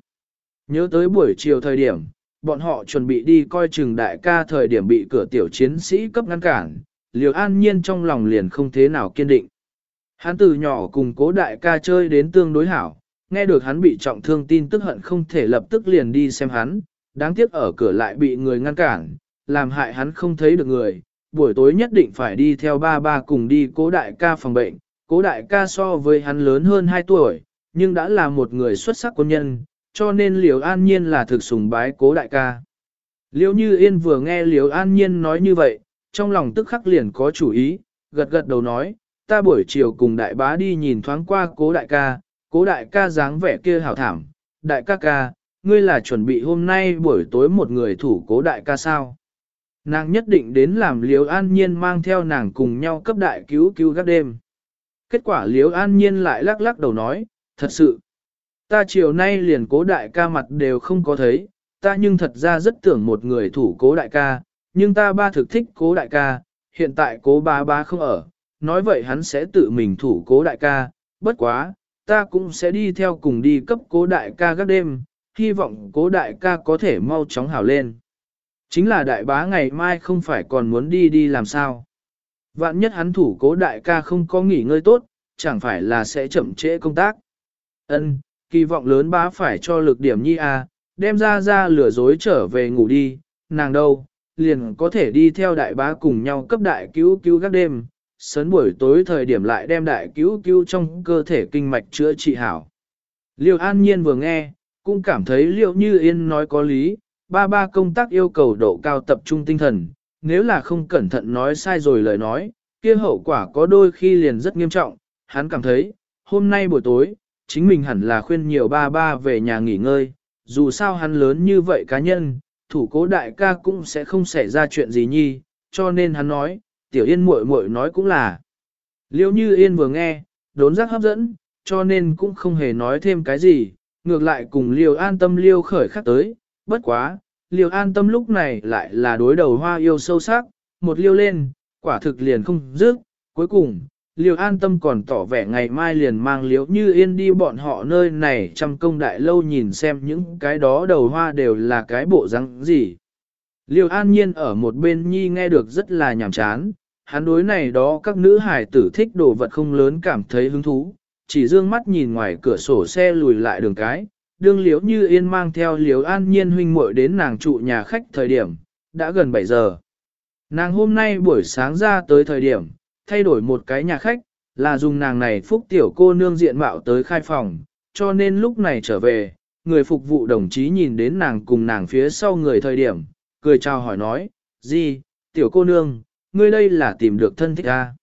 Nhớ tới buổi chiều thời điểm, bọn họ chuẩn bị đi coi chừng đại ca thời điểm bị cửa tiểu chiến sĩ cấp ngăn cản, liều an nhiên trong lòng liền không thế nào kiên định. Hắn từ nhỏ cùng cố đại ca chơi đến tương đối hảo, nghe được hắn bị trọng thương tin tức hận không thể lập tức liền đi xem hắn, đáng tiếc ở cửa lại bị người ngăn cản, làm hại hắn không thấy được người, buổi tối nhất định phải đi theo ba ba cùng đi cố đại ca phòng bệnh, cố đại ca so với hắn lớn hơn 2 tuổi, nhưng đã là một người xuất sắc quân nhân, cho nên Liễu An Nhiên là thực sùng bái cố đại ca. Liễu Như Yên vừa nghe Liễu An Nhiên nói như vậy, trong lòng tức khắc liền có chủ ý, gật gật đầu nói, ta buổi chiều cùng đại bá đi nhìn thoáng qua cố đại ca, cố đại ca dáng vẻ kia hảo thảm, đại ca ca, ngươi là chuẩn bị hôm nay buổi tối một người thủ cố đại ca sao? Nàng nhất định đến làm Liễu An Nhiên mang theo nàng cùng nhau cấp đại cứu cứu gác đêm. Kết quả Liễu An Nhiên lại lắc lắc đầu nói, thật sự. Ta chiều nay liền cố đại ca mặt đều không có thấy, ta nhưng thật ra rất tưởng một người thủ cố đại ca, nhưng ta ba thực thích cố đại ca, hiện tại cố ba ba không ở, nói vậy hắn sẽ tự mình thủ cố đại ca, bất quá, ta cũng sẽ đi theo cùng đi cấp cố đại ca các đêm, hy vọng cố đại ca có thể mau chóng hảo lên. Chính là đại bá ngày mai không phải còn muốn đi đi làm sao. Vạn nhất hắn thủ cố đại ca không có nghỉ ngơi tốt, chẳng phải là sẽ chậm trễ công tác. Ân, kỳ vọng lớn bá phải cho lực điểm nhi a, đem ra ra lừa dối trở về ngủ đi, nàng đâu, liền có thể đi theo đại bá cùng nhau cấp đại cứu cứu các đêm, sớm buổi tối thời điểm lại đem đại cứu cứu trong cơ thể kinh mạch chữa trị hảo. Liêu an nhiên vừa nghe, cũng cảm thấy liệu như yên nói có lý, ba ba công tác yêu cầu độ cao tập trung tinh thần, nếu là không cẩn thận nói sai rồi lời nói, kia hậu quả có đôi khi liền rất nghiêm trọng, hắn cảm thấy, hôm nay buổi tối, chính mình hẳn là khuyên nhiều ba ba về nhà nghỉ ngơi, dù sao hắn lớn như vậy cá nhân, thủ cố đại ca cũng sẽ không xảy ra chuyện gì nhi, cho nên hắn nói, tiểu yên muội muội nói cũng là. Liêu như yên vừa nghe, đốn giác hấp dẫn, cho nên cũng không hề nói thêm cái gì, ngược lại cùng liêu an tâm liêu khởi khắc tới, bất quá, liêu an tâm lúc này lại là đối đầu hoa yêu sâu sắc, một liêu lên, quả thực liền không dứt, cuối cùng, liêu an tâm còn tỏ vẻ ngày mai liền mang liễu như yên đi bọn họ nơi này trăm công đại lâu nhìn xem những cái đó đầu hoa đều là cái bộ răng gì. Liêu an nhiên ở một bên nhi nghe được rất là nhàm chán, hắn đối này đó các nữ hải tử thích đồ vật không lớn cảm thấy hứng thú, chỉ dương mắt nhìn ngoài cửa sổ xe lùi lại đường cái, đương liếu như yên mang theo liếu an nhiên huynh muội đến nàng trụ nhà khách thời điểm, đã gần 7 giờ. Nàng hôm nay buổi sáng ra tới thời điểm, thay đổi một cái nhà khách, là dùng nàng này phúc tiểu cô nương diện mạo tới khai phòng, cho nên lúc này trở về, người phục vụ đồng chí nhìn đến nàng cùng nàng phía sau người thời điểm, cười chào hỏi nói, gì, tiểu cô nương, ngươi đây là tìm được thân thích à?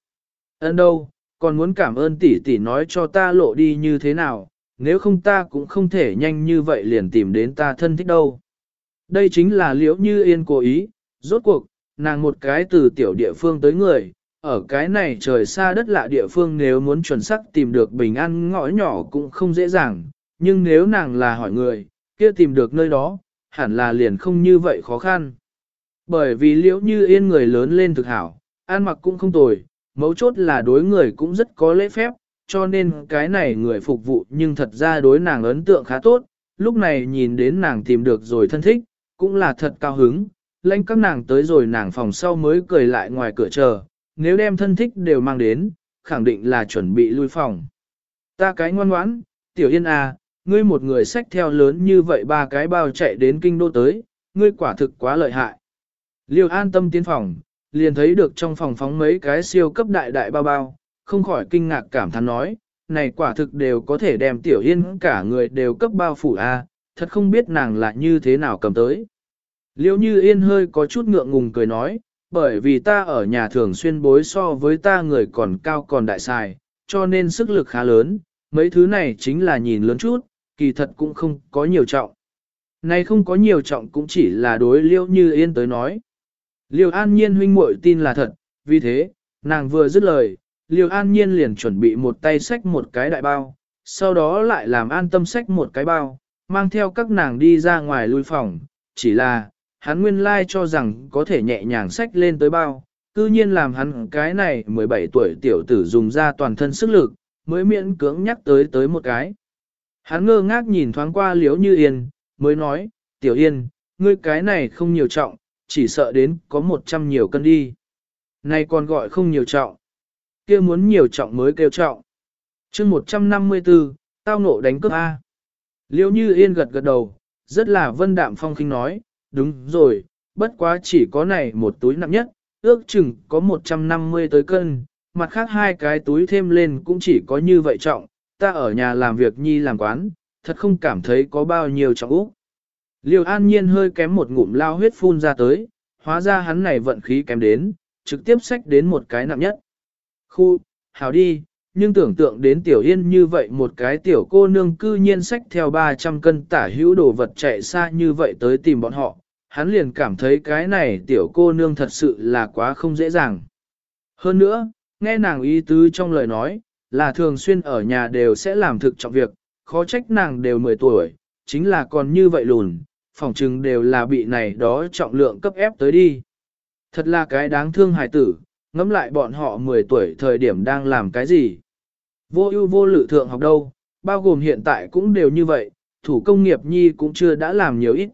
Ấn đâu, còn muốn cảm ơn tỷ tỷ nói cho ta lộ đi như thế nào, nếu không ta cũng không thể nhanh như vậy liền tìm đến ta thân thích đâu. Đây chính là liễu như yên cố ý, rốt cuộc, nàng một cái từ tiểu địa phương tới người, ở cái này trời xa đất lạ địa phương nếu muốn chuẩn xác tìm được bình an ngõ nhỏ cũng không dễ dàng, nhưng nếu nàng là hỏi người, kia tìm được nơi đó, hẳn là liền không như vậy khó khăn. Bởi vì liễu như yên người lớn lên thực hảo, ăn mặc cũng không tồi, mấu chốt là đối người cũng rất có lễ phép, cho nên cái này người phục vụ nhưng thật ra đối nàng ấn tượng khá tốt, lúc này nhìn đến nàng tìm được rồi thân thích, cũng là thật cao hứng, lãnh các nàng tới rồi nàng phòng sau mới cười lại ngoài cửa chờ, nếu đem thân thích đều mang đến, khẳng định là chuẩn bị lui phòng. Ta cái ngoan ngoãn, tiểu yên à, ngươi một người sách theo lớn như vậy ba cái bao chạy đến kinh đô tới, ngươi quả thực quá lợi hại. Liêu an tâm tiến phòng, liền thấy được trong phòng phóng mấy cái siêu cấp đại đại bao bao, không khỏi kinh ngạc cảm thán nói, này quả thực đều có thể đem tiểu yên cả người đều cấp bao phủ a, à, thật không biết nàng là như thế nào cầm tới. Liêu như yên hơi có chút ngượng ngùng cười nói, bởi vì ta ở nhà thường xuyên bối so với ta người còn cao còn đại xài, cho nên sức lực khá lớn, mấy thứ này chính là nhìn lớn chút, kỳ thật cũng không có nhiều trọng. Này không có nhiều trọng cũng chỉ là đối liêu như yên tới nói. Liêu an nhiên huynh muội tin là thật, vì thế, nàng vừa dứt lời, liêu an nhiên liền chuẩn bị một tay sách một cái đại bao, sau đó lại làm an tâm sách một cái bao, mang theo các nàng đi ra ngoài lui phòng, chỉ là, hắn nguyên lai cho rằng có thể nhẹ nhàng sách lên tới bao, cư nhiên làm hắn cái này 17 tuổi tiểu tử dùng ra toàn thân sức lực, mới miễn cưỡng nhắc tới tới một cái. Hắn ngơ ngác nhìn thoáng qua liếu như yên, mới nói, tiểu yên, ngươi cái này không nhiều trọng, chỉ sợ đến có 100 nhiều cân đi. Này còn gọi không nhiều trọng. kia muốn nhiều trọng mới kêu trọng. chương 154, tao nộ đánh cướp A. Liêu như yên gật gật đầu, rất là vân đạm phong khinh nói, đúng rồi, bất quá chỉ có này một túi nặng nhất, ước chừng có 150 tới cân, mặt khác hai cái túi thêm lên cũng chỉ có như vậy trọng, ta ở nhà làm việc nhi làm quán, thật không cảm thấy có bao nhiêu trọng úc. Liêu an nhiên hơi kém một ngụm lao huyết phun ra tới, hóa ra hắn này vận khí kém đến, trực tiếp xách đến một cái nặng nhất. Khu, hào đi, nhưng tưởng tượng đến tiểu yên như vậy một cái tiểu cô nương cư nhiên sách theo 300 cân tả hữu đồ vật chạy xa như vậy tới tìm bọn họ, hắn liền cảm thấy cái này tiểu cô nương thật sự là quá không dễ dàng. Hơn nữa, nghe nàng ý tứ trong lời nói, là thường xuyên ở nhà đều sẽ làm thực trọng việc, khó trách nàng đều 10 tuổi, chính là còn như vậy lùn, phỏng chừng đều là bị này đó trọng lượng cấp ép tới đi. Thật là cái đáng thương hài tử, ngẫm lại bọn họ 10 tuổi thời điểm đang làm cái gì. Vô ưu vô lự thượng học đâu, bao gồm hiện tại cũng đều như vậy, thủ công nghiệp nhi cũng chưa đã làm nhiều ít.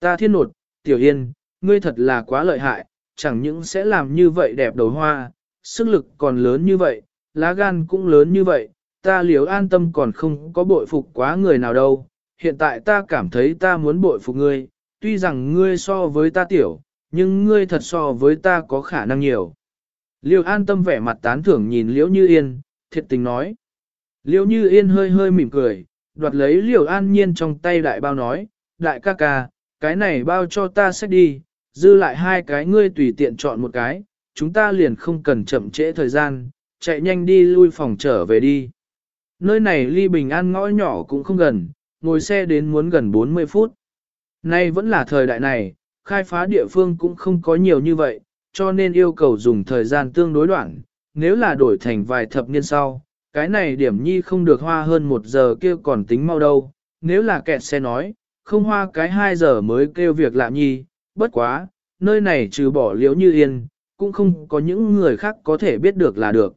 Ta thiên nột, tiểu yên, ngươi thật là quá lợi hại, chẳng những sẽ làm như vậy đẹp đầu hoa, sức lực còn lớn như vậy, lá gan cũng lớn như vậy, ta liều an tâm còn không có bội phục quá người nào đâu, hiện tại ta cảm thấy ta muốn bội phục ngươi, tuy rằng ngươi so với ta tiểu, nhưng ngươi thật so với ta có khả năng nhiều. Liêu an tâm vẻ mặt tán thưởng nhìn liễu như yên, thiệt tình nói. Liễu như yên hơi hơi mỉm cười, đoạt lấy liễu an nhiên trong tay đại bao nói, đại ca ca, cái này bao cho ta xách đi, dư lại hai cái ngươi tùy tiện chọn một cái, chúng ta liền không cần chậm trễ thời gian, chạy nhanh đi lui phòng trở về đi. Nơi này ly bình an ngõ nhỏ cũng không gần, ngồi xe đến muốn gần 40 phút. Nay vẫn là thời đại này, khai phá địa phương cũng không có nhiều như vậy, cho nên yêu cầu dùng thời gian tương đối đoạn, nếu là đổi thành vài thập niên sau, cái này điểm nhi không được hoa hơn một giờ kia còn tính mau đâu, nếu là kẹt xe nói, không hoa cái 2 giờ mới kêu việc lạ nhi, bất quá, nơi này trừ bỏ liễu như yên, cũng không có những người khác có thể biết được là được.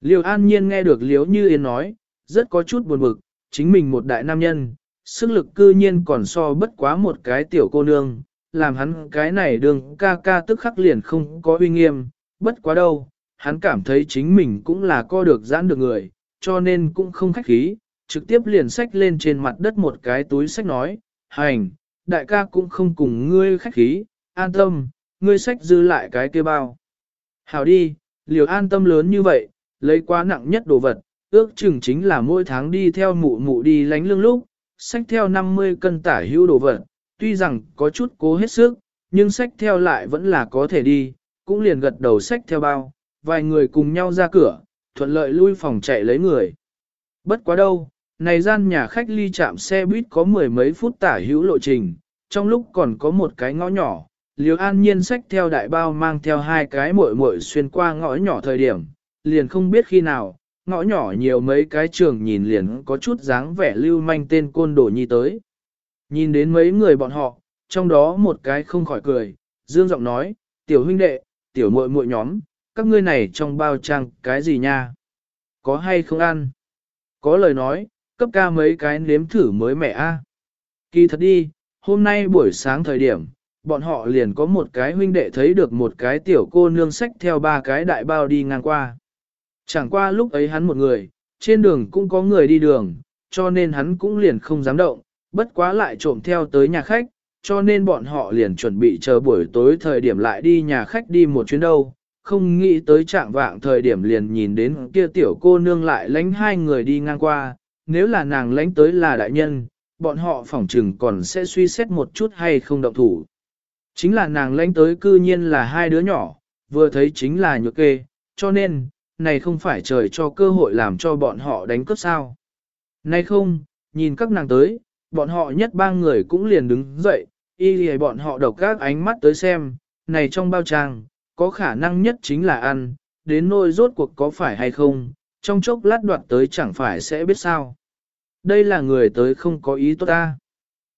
Liêu an nhiên nghe được liễu như yên nói, rất có chút buồn bực, chính mình một đại nam nhân, sức lực cư nhiên còn so bất quá một cái tiểu cô nương, làm hắn cái này đường ca ca tức khắc liền không có uy nghiêm, bất quá đâu, hắn cảm thấy chính mình cũng là co được giãn được người, cho nên cũng không khách khí, trực tiếp liền sách lên trên mặt đất một cái túi sách nói, hành, đại ca cũng không cùng ngươi khách khí, an tâm, ngươi sách dư lại cái kia bao. Hảo đi, liều an tâm lớn như vậy, lấy quá nặng nhất đồ vật, ước chừng chính là mỗi tháng đi theo mụ mụ đi lánh lương lúc, sách theo 50 cân tả hữu đồ vật, tuy rằng có chút cố hết sức, nhưng sách theo lại vẫn là có thể đi, cũng liền gật đầu sách theo bao, vài người cùng nhau ra cửa, thuận lợi lui phòng chạy lấy người. Bất quá đâu, này gian nhà khách ly chạm xe buýt có mười mấy phút tả hữu lộ trình, trong lúc còn có một cái ngõ nhỏ, Liêu An Nhiên sách theo đại bao mang theo hai cái muội muội xuyên qua ngõ nhỏ thời điểm, liền không biết khi nào, ngõ nhỏ nhiều mấy cái trường nhìn liền có chút dáng vẻ lưu manh tên côn đồ nhi tới. Nhìn đến mấy người bọn họ, trong đó một cái không khỏi cười, dương giọng nói, tiểu huynh đệ, tiểu muội muội nhóm, các ngươi này trong bao trang cái gì nha? Có hay không ăn? Có lời nói, cấp ca mấy cái nếm thử mới mẹ a. Kỳ thật đi, hôm nay buổi sáng thời điểm, bọn họ liền có một cái huynh đệ thấy được một cái tiểu cô nương sách theo ba cái đại bao đi ngang qua. Chẳng qua lúc ấy hắn một người, trên đường cũng có người đi đường, cho nên hắn cũng liền không dám động, bất quá lại trộm theo tới nhà khách, cho nên bọn họ liền chuẩn bị chờ buổi tối thời điểm lại đi nhà khách đi một chuyến đâu. Không nghĩ tới trạng vạng thời điểm liền nhìn đến kia tiểu cô nương lại lánh hai người đi ngang qua, nếu là nàng lánh tới là đại nhân, bọn họ phỏng chừng còn sẽ suy xét một chút hay không động thủ. Chính là nàng lánh tới cư nhiên là hai đứa nhỏ, vừa thấy chính là nhược kê, cho nên, này không phải trời cho cơ hội làm cho bọn họ đánh cướp sao. Nay không, nhìn các nàng tới, bọn họ nhất ba người cũng liền đứng dậy, y lì bọn họ độc các ánh mắt tới xem, này trong bao trang, có khả năng nhất chính là ăn, đến nôi rốt cuộc có phải hay không, trong chốc lát đoạt tới chẳng phải sẽ biết sao. Đây là người tới không có ý tốt ta.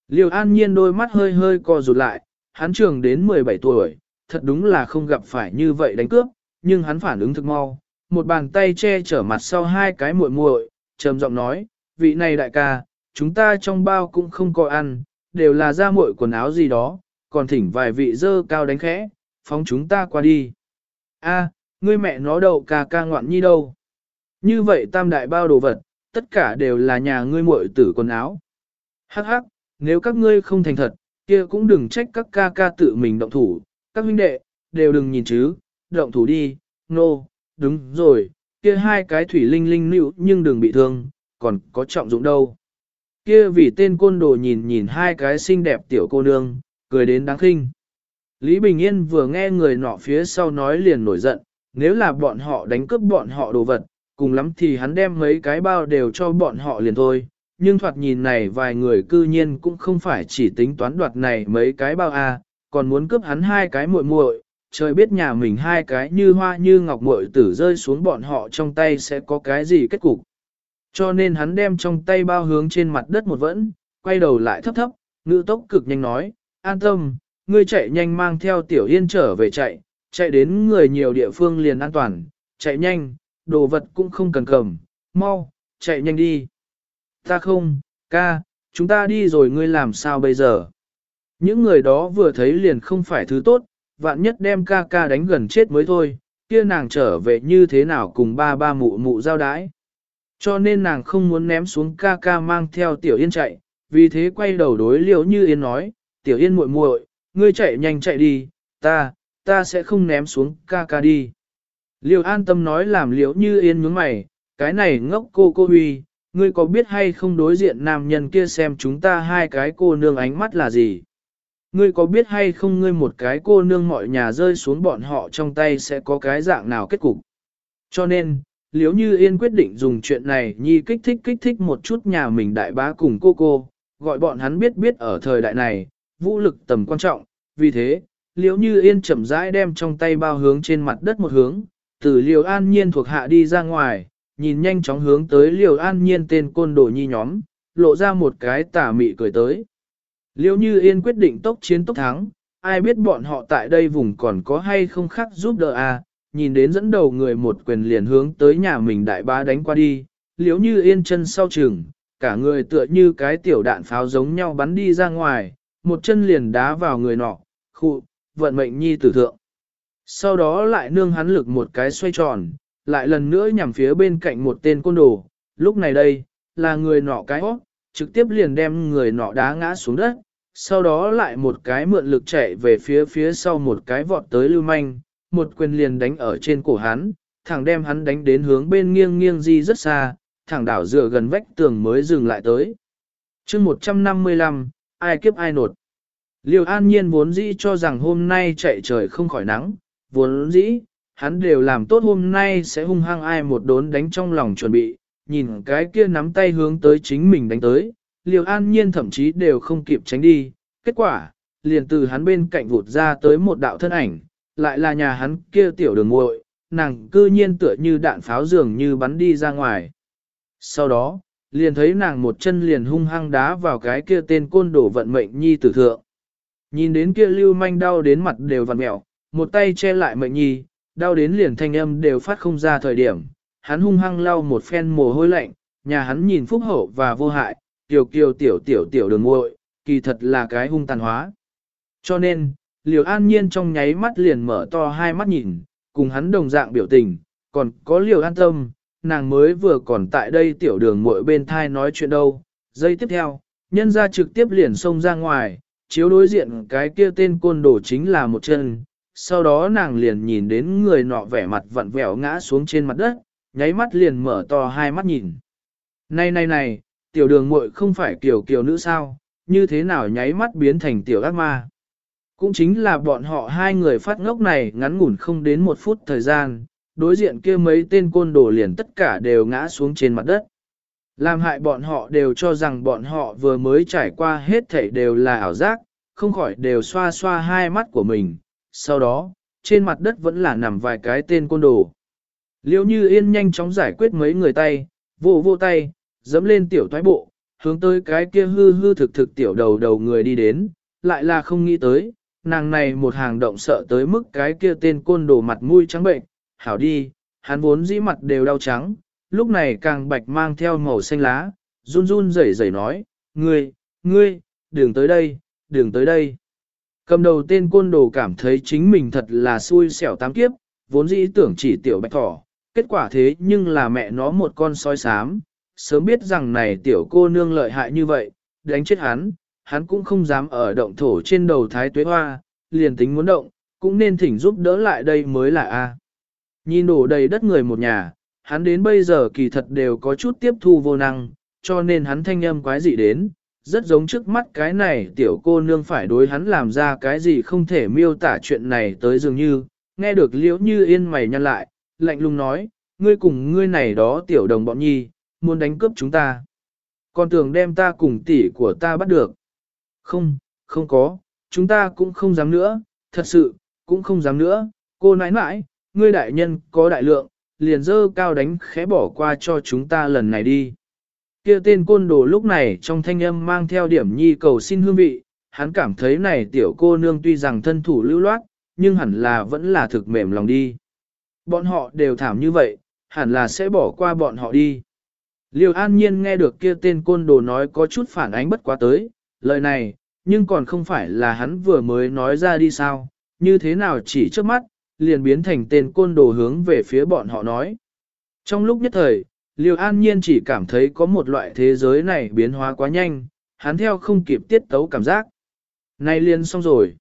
Liêu an nhiên đôi mắt hơi hơi co rụt lại, hắn trường đến 17 tuổi, thật đúng là không gặp phải như vậy đánh cướp, nhưng hắn phản ứng thực mau, một bàn tay che chở mặt sau hai cái muội muội, trầm giọng nói, vị này đại ca, chúng ta trong bao cũng không có ăn, đều là da muội quần áo gì đó, còn thỉnh vài vị dơ cao đánh khẽ, phóng chúng ta qua đi. A, ngươi mẹ nó đậu ca ca ngoạn nhi đâu? Như vậy tam đại bao đồ vật, tất cả đều là nhà ngươi muội tử quần áo. Hắc hắc, nếu các ngươi không thành thật, kia cũng đừng trách các ca ca tự mình động thủ, các huynh đệ, đều đừng nhìn chứ, động thủ đi, nô, no, đúng rồi, kia hai cái thủy linh linh nữ nhưng đừng bị thương, còn có trọng dụng đâu. Kia vì tên côn đồ nhìn nhìn hai cái xinh đẹp tiểu cô nương, cười đến đáng khinh. Lý Bình Yên vừa nghe người nọ phía sau nói liền nổi giận, nếu là bọn họ đánh cướp bọn họ đồ vật, cùng lắm thì hắn đem mấy cái bao đều cho bọn họ liền thôi. Nhưng thoạt nhìn này vài người cư nhiên cũng không phải chỉ tính toán đoạt này mấy cái bao a, à, còn muốn cướp hắn hai cái muội muội, trời biết nhà mình hai cái như hoa như ngọc muội tử rơi xuống bọn họ trong tay sẽ có cái gì kết cục. Cho nên hắn đem trong tay bao hướng trên mặt đất một vẫn, quay đầu lại thấp thấp, ngữ tốc cực nhanh nói, an tâm, ngươi chạy nhanh mang theo tiểu yên trở về chạy, chạy đến người nhiều địa phương liền an toàn, chạy nhanh, đồ vật cũng không cần cầm, mau, chạy nhanh đi. Ta không, ca, chúng ta đi rồi ngươi làm sao bây giờ? Những người đó vừa thấy liền không phải thứ tốt, vạn nhất đem ca ca đánh gần chết mới thôi, kia nàng trở về như thế nào cùng ba ba mụ mụ giao đái. Cho nên nàng không muốn ném xuống ca ca mang theo tiểu yên chạy, vì thế quay đầu đối liễu như yên nói, tiểu yên muội muội, ngươi chạy nhanh chạy đi, ta, ta sẽ không ném xuống ca ca đi. Liễu an tâm nói làm liễu như yên nhướng mày, cái này ngốc cô cô huy, ngươi có biết hay không đối diện nam nhân kia xem chúng ta hai cái cô nương ánh mắt là gì? Ngươi có biết hay không ngươi một cái cô nương mọi nhà rơi xuống bọn họ trong tay sẽ có cái dạng nào kết cục? Cho nên, liếu như yên quyết định dùng chuyện này nhi kích thích kích thích một chút nhà mình đại bá cùng cô cô, gọi bọn hắn biết biết ở thời đại này, vũ lực tầm quan trọng, vì thế, liếu như yên chậm rãi đem trong tay bao hướng trên mặt đất một hướng, từ liều an nhiên thuộc hạ đi ra ngoài, nhìn nhanh chóng hướng tới liều an nhiên tên côn đồ nhi nhóm, lộ ra một cái tà mị cười tới. Liêu như yên quyết định tốc chiến tốc thắng, ai biết bọn họ tại đây vùng còn có hay không khác giúp đỡ à, nhìn đến dẫn đầu người một quyền liền hướng tới nhà mình đại bá đánh qua đi, liếu như yên chân sau chừng, cả người tựa như cái tiểu đạn pháo giống nhau bắn đi ra ngoài, một chân liền đá vào người nọ, khụ, vận mệnh nhi tử thượng. Sau đó lại nương hắn lực một cái xoay tròn, lại lần nữa nhằm phía bên cạnh một tên côn đồ, lúc này đây, là người nọ cái hót, trực tiếp liền đem người nọ đá ngã xuống đất, sau đó lại một cái mượn lực chạy về phía phía sau một cái vọt tới lưu manh, một quyền liền đánh ở trên cổ hắn, thẳng đem hắn đánh đến hướng bên nghiêng nghiêng di rất xa, thẳng đảo dựa gần vách tường mới dừng lại tới. chương 155, ai kiếp ai nột. Liêu an nhiên vốn dĩ cho rằng hôm nay chạy trời không khỏi nắng, vốn dĩ, hắn đều làm tốt hôm nay sẽ hung hăng ai một đốn đánh trong lòng chuẩn bị, nhìn cái kia nắm tay hướng tới chính mình đánh tới, liều an nhiên thậm chí đều không kịp tránh đi, kết quả, liền từ hắn bên cạnh vụt ra tới một đạo thân ảnh, lại là nhà hắn kia tiểu đường muội nàng cư nhiên tựa như đạn pháo dường như bắn đi ra ngoài. Sau đó, liền thấy nàng một chân liền hung hăng đá vào cái kia tên côn đổ vận mệnh nhi tử thượng. Nhìn đến kia lưu manh đau đến mặt đều vằn mẹo, một tay che lại mệnh nhi, đau đến liền thanh âm đều phát không ra thời điểm. Hắn hung hăng lau một phen mồ hôi lạnh, nhà hắn nhìn phúc hậu và vô hại, tiểu kiều tiểu tiểu tiểu đường muội kỳ thật là cái hung tàn hóa. Cho nên, liều an nhiên trong nháy mắt liền mở to hai mắt nhìn, cùng hắn đồng dạng biểu tình, còn có liều an tâm, nàng mới vừa còn tại đây tiểu đường muội bên thai nói chuyện đâu. Giây tiếp theo, nhân ra trực tiếp liền xông ra ngoài, chiếu đối diện cái kia tên côn đồ chính là một chân. Sau đó nàng liền nhìn đến người nọ vẻ mặt vặn vẹo ngã xuống trên mặt đất, nháy mắt liền mở to hai mắt nhìn. Này này này, tiểu đường muội không phải kiểu kiểu nữ sao, như thế nào nháy mắt biến thành tiểu ác ma. Cũng chính là bọn họ hai người phát ngốc này ngắn ngủn không đến một phút thời gian, đối diện kia mấy tên côn đồ liền tất cả đều ngã xuống trên mặt đất. Làm hại bọn họ đều cho rằng bọn họ vừa mới trải qua hết thảy đều là ảo giác, không khỏi đều xoa xoa hai mắt của mình. Sau đó, trên mặt đất vẫn là nằm vài cái tên côn đồ. Liêu như yên nhanh chóng giải quyết mấy người tay, vô vô tay, dẫm lên tiểu thoái bộ, hướng tới cái kia hư hư thực thực tiểu đầu đầu người đi đến, lại là không nghĩ tới, nàng này một hàng động sợ tới mức cái kia tên côn đồ mặt mũi trắng bệnh, hảo đi, hắn vốn dĩ mặt đều đau trắng, lúc này càng bạch mang theo màu xanh lá, run run rẩy rẩy nói, ngươi, ngươi, đừng tới đây, đừng tới đây. Cầm đầu tên côn đồ cảm thấy chính mình thật là xui xẻo tám kiếp, vốn dĩ tưởng chỉ tiểu bạch thỏ, kết quả thế nhưng là mẹ nó một con sói xám, sớm biết rằng này tiểu cô nương lợi hại như vậy, đánh chết hắn, hắn cũng không dám ở động thổ trên đầu thái tuế hoa, liền tính muốn động, cũng nên thỉnh giúp đỡ lại đây mới là A. Nhìn đổ đầy đất người một nhà, hắn đến bây giờ kỳ thật đều có chút tiếp thu vô năng, cho nên hắn thanh âm quái dị đến, rất giống trước mắt cái này tiểu cô nương phải đối hắn làm ra cái gì không thể miêu tả chuyện này tới dường như, nghe được liễu như yên mày nhăn lại, lạnh lùng nói, ngươi cùng ngươi này đó tiểu đồng bọn nhi, muốn đánh cướp chúng ta. Còn tưởng đem ta cùng tỷ của ta bắt được. Không, không có, chúng ta cũng không dám nữa, thật sự, cũng không dám nữa, cô nãi nãi, ngươi đại nhân có đại lượng, liền dơ cao đánh khẽ bỏ qua cho chúng ta lần này đi. Kia tên côn đồ lúc này trong thanh âm mang theo điểm nhi cầu xin hương vị, hắn cảm thấy này tiểu cô nương tuy rằng thân thủ lưu loát, nhưng hẳn là vẫn là thực mềm lòng đi. Bọn họ đều thảm như vậy, hẳn là sẽ bỏ qua bọn họ đi. Liêu an nhiên nghe được kia tên côn đồ nói có chút phản ánh bất quá tới, lời này, nhưng còn không phải là hắn vừa mới nói ra đi sao, như thế nào chỉ trước mắt, liền biến thành tên côn đồ hướng về phía bọn họ nói. Trong lúc nhất thời, Liêu An Nhiên chỉ cảm thấy có một loại thế giới này biến hóa quá nhanh, hắn theo không kịp tiết tấu cảm giác. Này liền xong rồi.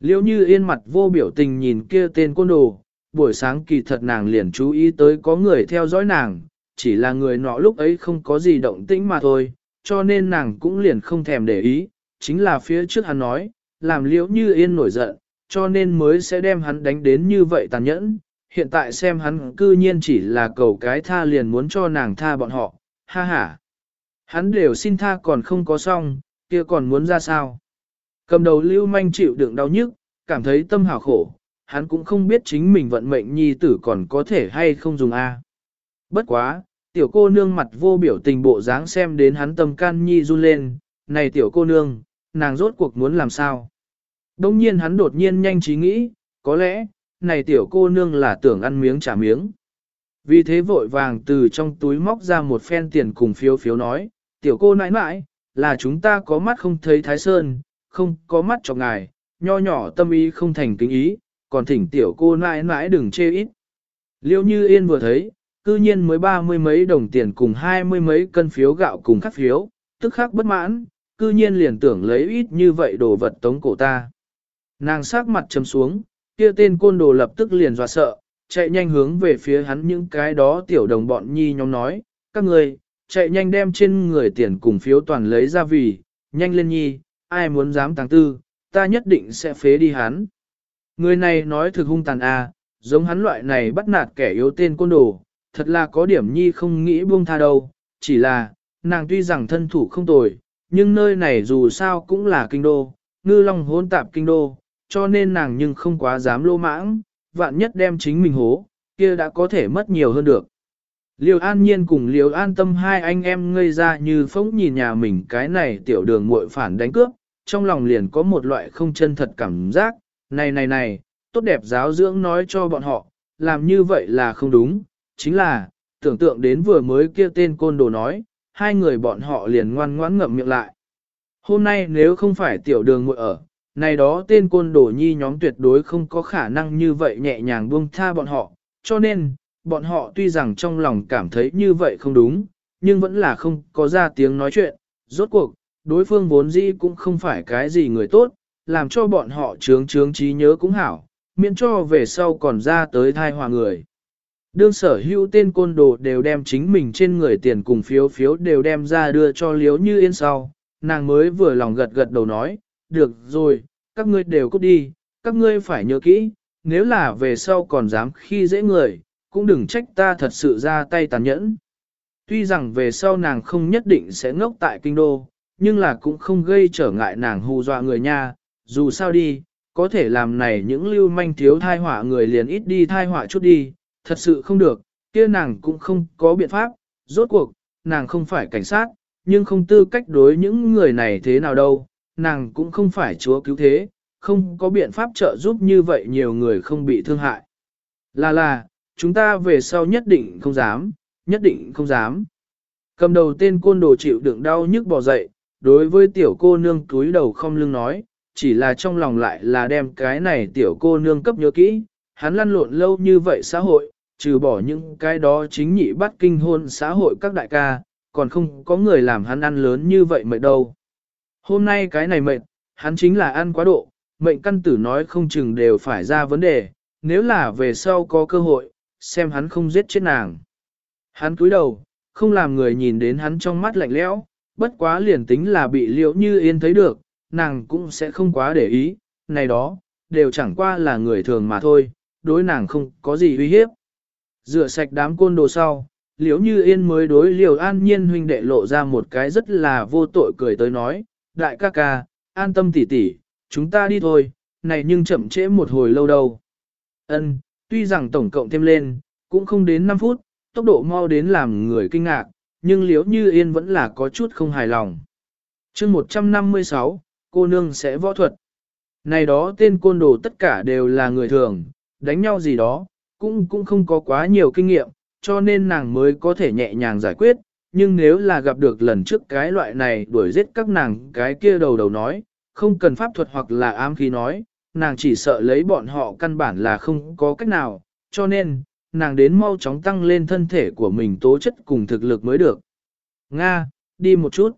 Liêu như yên mặt vô biểu tình nhìn kia tên côn đồ, buổi sáng kỳ thật nàng liền chú ý tới có người theo dõi nàng, chỉ là người nọ lúc ấy không có gì động tĩnh mà thôi, cho nên nàng cũng liền không thèm để ý, chính là phía trước hắn nói, làm liễu như yên nổi giận, cho nên mới sẽ đem hắn đánh đến như vậy tàn nhẫn, hiện tại xem hắn cư nhiên chỉ là cầu cái tha liền muốn cho nàng tha bọn họ, ha ha. Hắn đều xin tha còn không có xong, kia còn muốn ra sao. Cầm đầu lưu manh chịu đựng đau nhức, cảm thấy tâm hào khổ, hắn cũng không biết chính mình vận mệnh nhi tử còn có thể hay không dùng A. Bất quá, tiểu cô nương mặt vô biểu tình bộ dáng xem đến hắn tâm can nhi run lên, này tiểu cô nương, nàng rốt cuộc muốn làm sao. Đông nhiên hắn đột nhiên nhanh trí nghĩ, có lẽ, này tiểu cô nương là tưởng ăn miếng trả miếng. Vì thế vội vàng từ trong túi móc ra một phen tiền cùng phiếu phiếu nói, tiểu cô nãi nãi, là chúng ta có mắt không thấy thái sơn, không có mắt cho ngài, nho nhỏ tâm ý không thành kính ý, còn thỉnh tiểu cô nãi nãi đừng chê ít. Liêu như yên vừa thấy, cư nhiên mới ba mươi mấy đồng tiền cùng hai mươi mấy cân phiếu gạo cùng khắc phiếu, tức khắc bất mãn, cư nhiên liền tưởng lấy ít như vậy đồ vật tống cổ ta. Nàng sắc mặt chấm xuống, kia tên côn đồ lập tức liền dọa sợ, chạy nhanh hướng về phía hắn những cái đó tiểu đồng bọn nhi nhóm nói, các người, chạy nhanh đem trên người tiền cùng phiếu toàn lấy ra vì, nhanh lên nhi, ai muốn dám tăng tư, ta nhất định sẽ phế đi hắn. Người này nói thực hung tàn a, à, giống hắn loại này bắt nạt kẻ yếu tên côn đồ, thật là có điểm nhi không nghĩ buông tha đâu, chỉ là, nàng tuy rằng thân thủ không tồi, nhưng nơi này dù sao cũng là kinh đô, ngư long hôn tạp kinh đô, cho nên nàng nhưng không quá dám lô mãng, vạn nhất đem chính mình hố, kia đã có thể mất nhiều hơn được. Liêu an nhiên cùng liêu an tâm hai anh em ngây ra như phóng nhìn nhà mình cái này tiểu đường muội phản đánh cướp, trong lòng liền có một loại không chân thật cảm giác, này này này, tốt đẹp giáo dưỡng nói cho bọn họ, làm như vậy là không đúng, chính là, tưởng tượng đến vừa mới kia tên côn đồ nói, hai người bọn họ liền ngoan ngoãn ngậm miệng lại. Hôm nay nếu không phải tiểu đường muội ở, này đó tên côn đồ nhi nhóm tuyệt đối không có khả năng như vậy nhẹ nhàng buông tha bọn họ, cho nên, bọn họ tuy rằng trong lòng cảm thấy như vậy không đúng, nhưng vẫn là không có ra tiếng nói chuyện, rốt cuộc, đối phương vốn dĩ cũng không phải cái gì người tốt, làm cho bọn họ trướng trướng trí nhớ cũng hảo, miễn cho về sau còn ra tới thai hòa người. Đương sở hữu tên côn đồ đều đem chính mình trên người tiền cùng phiếu phiếu đều đem ra đưa cho liếu như yên sau, nàng mới vừa lòng gật gật đầu nói, được rồi, các ngươi đều cút đi, các ngươi phải nhớ kỹ, nếu là về sau còn dám khi dễ người, cũng đừng trách ta thật sự ra tay tàn nhẫn. Tuy rằng về sau nàng không nhất định sẽ ngốc tại kinh đô, nhưng là cũng không gây trở ngại nàng hù dọa người nha, dù sao đi, có thể làm này những lưu manh thiếu thai họa người liền ít đi thai họa chút đi, thật sự không được, kia nàng cũng không có biện pháp, rốt cuộc, nàng không phải cảnh sát, nhưng không tư cách đối những người này thế nào đâu, nàng cũng không phải chúa cứu thế, không có biện pháp trợ giúp như vậy nhiều người không bị thương hại. Là là, chúng ta về sau nhất định không dám, nhất định không dám. Cầm đầu tên côn đồ chịu đựng đau nhức bỏ dậy, đối với tiểu cô nương túi đầu không lưng nói, chỉ là trong lòng lại là đem cái này tiểu cô nương cấp nhớ kỹ, hắn lăn lộn lâu như vậy xã hội, trừ bỏ những cái đó chính nhị bắt kinh hôn xã hội các đại ca, còn không có người làm hắn ăn lớn như vậy mệt đâu. Hôm nay cái này mệt, hắn chính là ăn quá độ, mệnh căn tử nói không chừng đều phải ra vấn đề, nếu là về sau có cơ hội, xem hắn không giết chết nàng. Hắn cúi đầu, không làm người nhìn đến hắn trong mắt lạnh lẽo, bất quá liền tính là bị liễu như yên thấy được, nàng cũng sẽ không quá để ý, này đó, đều chẳng qua là người thường mà thôi, đối nàng không có gì uy hiếp. Rửa sạch đám côn đồ sau, liếu như yên mới đối liều an nhiên huynh đệ lộ ra một cái rất là vô tội cười tới nói, đại ca ca, an tâm tỉ tỉ, chúng ta đi thôi, này nhưng chậm trễ một hồi lâu đâu. Ân, tuy rằng tổng cộng thêm lên, cũng không đến 5 phút, tốc độ mau đến làm người kinh ngạc, nhưng liếu như yên vẫn là có chút không hài lòng. chương 156, cô nương sẽ võ thuật. Này đó tên côn đồ tất cả đều là người thường, đánh nhau gì đó, cũng cũng không có quá nhiều kinh nghiệm, cho nên nàng mới có thể nhẹ nhàng giải quyết, nhưng nếu là gặp được lần trước cái loại này đuổi giết các nàng cái kia đầu đầu nói, không cần pháp thuật hoặc là ám khí nói, nàng chỉ sợ lấy bọn họ căn bản là không có cách nào, cho nên, nàng đến mau chóng tăng lên thân thể của mình tố chất cùng thực lực mới được. Nga, đi một chút.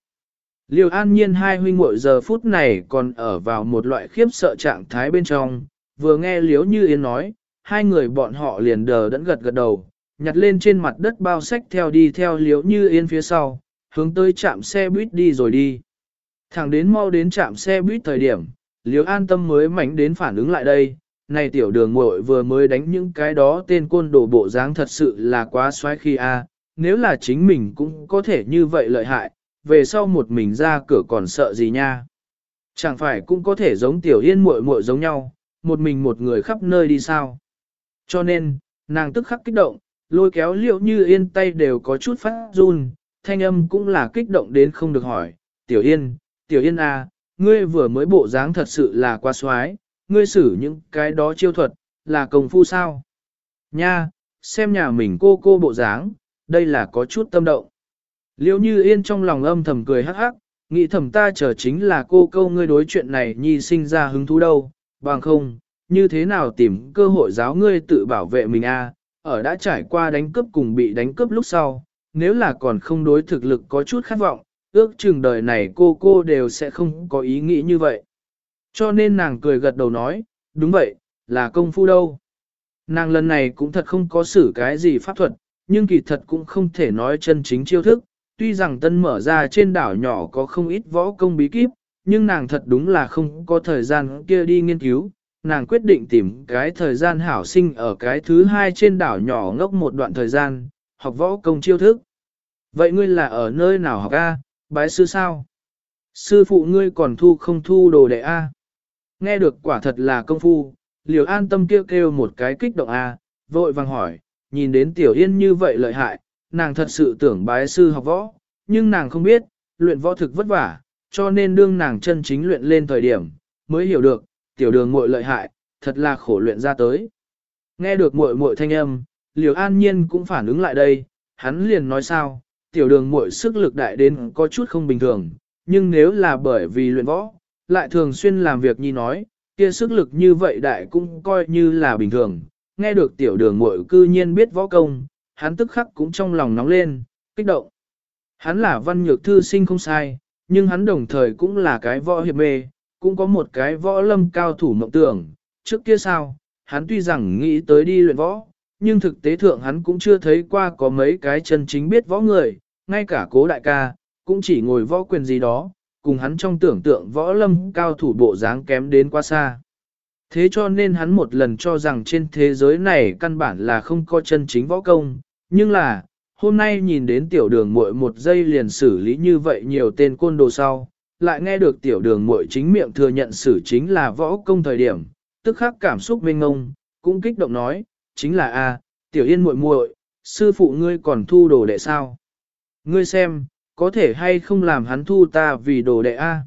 Liêu an nhiên hai huynh muội giờ phút này còn ở vào một loại khiếp sợ trạng thái bên trong, vừa nghe liếu như yên nói, hai người bọn họ liền đờ đẫn gật gật đầu, nhặt lên trên mặt đất bao sách theo đi theo liếu như yên phía sau, hướng tới trạm xe buýt đi rồi đi. Thẳng đến mau đến trạm xe buýt thời điểm, liếu an tâm mới mảnh đến phản ứng lại đây, này tiểu đường muội vừa mới đánh những cái đó tên côn đồ bộ dáng thật sự là quá xoái khi a nếu là chính mình cũng có thể như vậy lợi hại, về sau một mình ra cửa còn sợ gì nha. Chẳng phải cũng có thể giống tiểu yên muội muội giống nhau, một mình một người khắp nơi đi sao. Cho nên, nàng tức khắc kích động, lôi kéo liệu như yên tay đều có chút phát run, thanh âm cũng là kích động đến không được hỏi, tiểu yên, tiểu yên à, ngươi vừa mới bộ dáng thật sự là quá xoái, ngươi xử những cái đó chiêu thuật, là công phu sao? Nha, xem nhà mình cô cô bộ dáng, đây là có chút tâm động. Liêu như yên trong lòng âm thầm cười hắc hắc, nghĩ thầm ta chờ chính là cô câu ngươi đối chuyện này nhi sinh ra hứng thú đâu, bằng không, như thế nào tìm cơ hội giáo ngươi tự bảo vệ mình a? ở đã trải qua đánh cướp cùng bị đánh cướp lúc sau, nếu là còn không đối thực lực có chút khát vọng, ước chừng đời này cô cô đều sẽ không có ý nghĩ như vậy. Cho nên nàng cười gật đầu nói, đúng vậy, là công phu đâu. Nàng lần này cũng thật không có xử cái gì pháp thuật, nhưng kỳ thật cũng không thể nói chân chính chiêu thức. Tuy rằng tân mở ra trên đảo nhỏ có không ít võ công bí kíp, nhưng nàng thật đúng là không có thời gian kia đi nghiên cứu. Nàng quyết định tìm cái thời gian hảo sinh ở cái thứ hai trên đảo nhỏ ngốc một đoạn thời gian, học võ công chiêu thức. Vậy ngươi là ở nơi nào học A, bái sư sao? Sư phụ ngươi còn thu không thu đồ đệ A? Nghe được quả thật là công phu, liều an tâm kêu kêu một cái kích động A, vội vàng hỏi, nhìn đến tiểu yên như vậy lợi hại, nàng thật sự tưởng bái sư học võ, nhưng nàng không biết, luyện võ thực vất vả, cho nên đương nàng chân chính luyện lên thời điểm, mới hiểu được, tiểu đường muội lợi hại, thật là khổ luyện ra tới. Nghe được muội muội thanh âm, liều an nhiên cũng phản ứng lại đây, hắn liền nói sao, tiểu đường muội sức lực đại đến có chút không bình thường, nhưng nếu là bởi vì luyện võ, lại thường xuyên làm việc như nói, kia sức lực như vậy đại cũng coi như là bình thường. Nghe được tiểu đường muội cư nhiên biết võ công, hắn tức khắc cũng trong lòng nóng lên, kích động. Hắn là văn nhược thư sinh không sai, nhưng hắn đồng thời cũng là cái võ hiệp mê, cũng có một cái võ lâm cao thủ mộng tưởng. Trước kia sao, hắn tuy rằng nghĩ tới đi luyện võ, nhưng thực tế thượng hắn cũng chưa thấy qua có mấy cái chân chính biết võ người, ngay cả cố đại ca, cũng chỉ ngồi võ quyền gì đó, cùng hắn trong tưởng tượng võ lâm cao thủ bộ dáng kém đến quá xa. Thế cho nên hắn một lần cho rằng trên thế giới này căn bản là không có chân chính võ công, nhưng là, hôm nay nhìn đến tiểu đường muội một giây liền xử lý như vậy nhiều tên côn đồ sau, lại nghe được tiểu đường muội chính miệng thừa nhận xử chính là võ công thời điểm, tức khắc cảm xúc mênh ngông, cũng kích động nói, chính là a, tiểu yên muội muội, sư phụ ngươi còn thu đồ đệ sao? Ngươi xem, có thể hay không làm hắn thu ta vì đồ đệ A.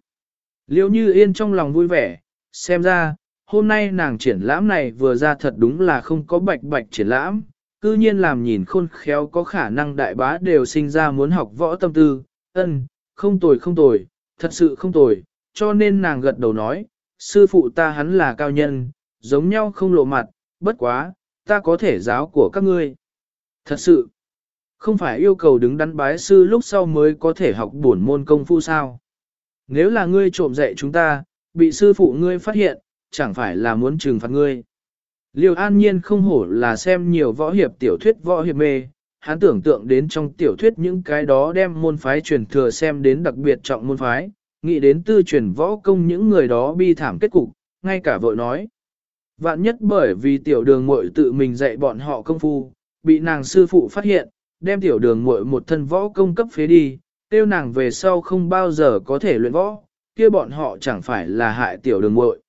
Liêu như yên trong lòng vui vẻ, xem ra, hôm nay nàng triển lãm này vừa ra thật đúng là không có bạch bạch triển lãm, cư nhiên làm nhìn khôn khéo có khả năng đại bá đều sinh ra muốn học võ tâm tư, ân, không tồi không tồi, thật sự không tồi, cho nên nàng gật đầu nói, sư phụ ta hắn là cao nhân, giống nhau không lộ mặt, bất quá, ta có thể giáo của các ngươi. Thật sự, không phải yêu cầu đứng đắn bái sư lúc sau mới có thể học bổn môn công phu sao. Nếu là ngươi trộm dạy chúng ta, bị sư phụ ngươi phát hiện, chẳng phải là muốn trừng phạt ngươi. Liêu an nhiên không hổ là xem nhiều võ hiệp tiểu thuyết võ hiệp mê, hắn tưởng tượng đến trong tiểu thuyết những cái đó đem môn phái truyền thừa xem đến đặc biệt trọng môn phái, nghĩ đến tư truyền võ công những người đó bi thảm kết cục, ngay cả vội nói. Vạn nhất bởi vì tiểu đường muội tự mình dạy bọn họ công phu, bị nàng sư phụ phát hiện, đem tiểu đường muội một thân võ công cấp phế đi, tiêu nàng về sau không bao giờ có thể luyện võ, kia bọn họ chẳng phải là hại tiểu đường muội.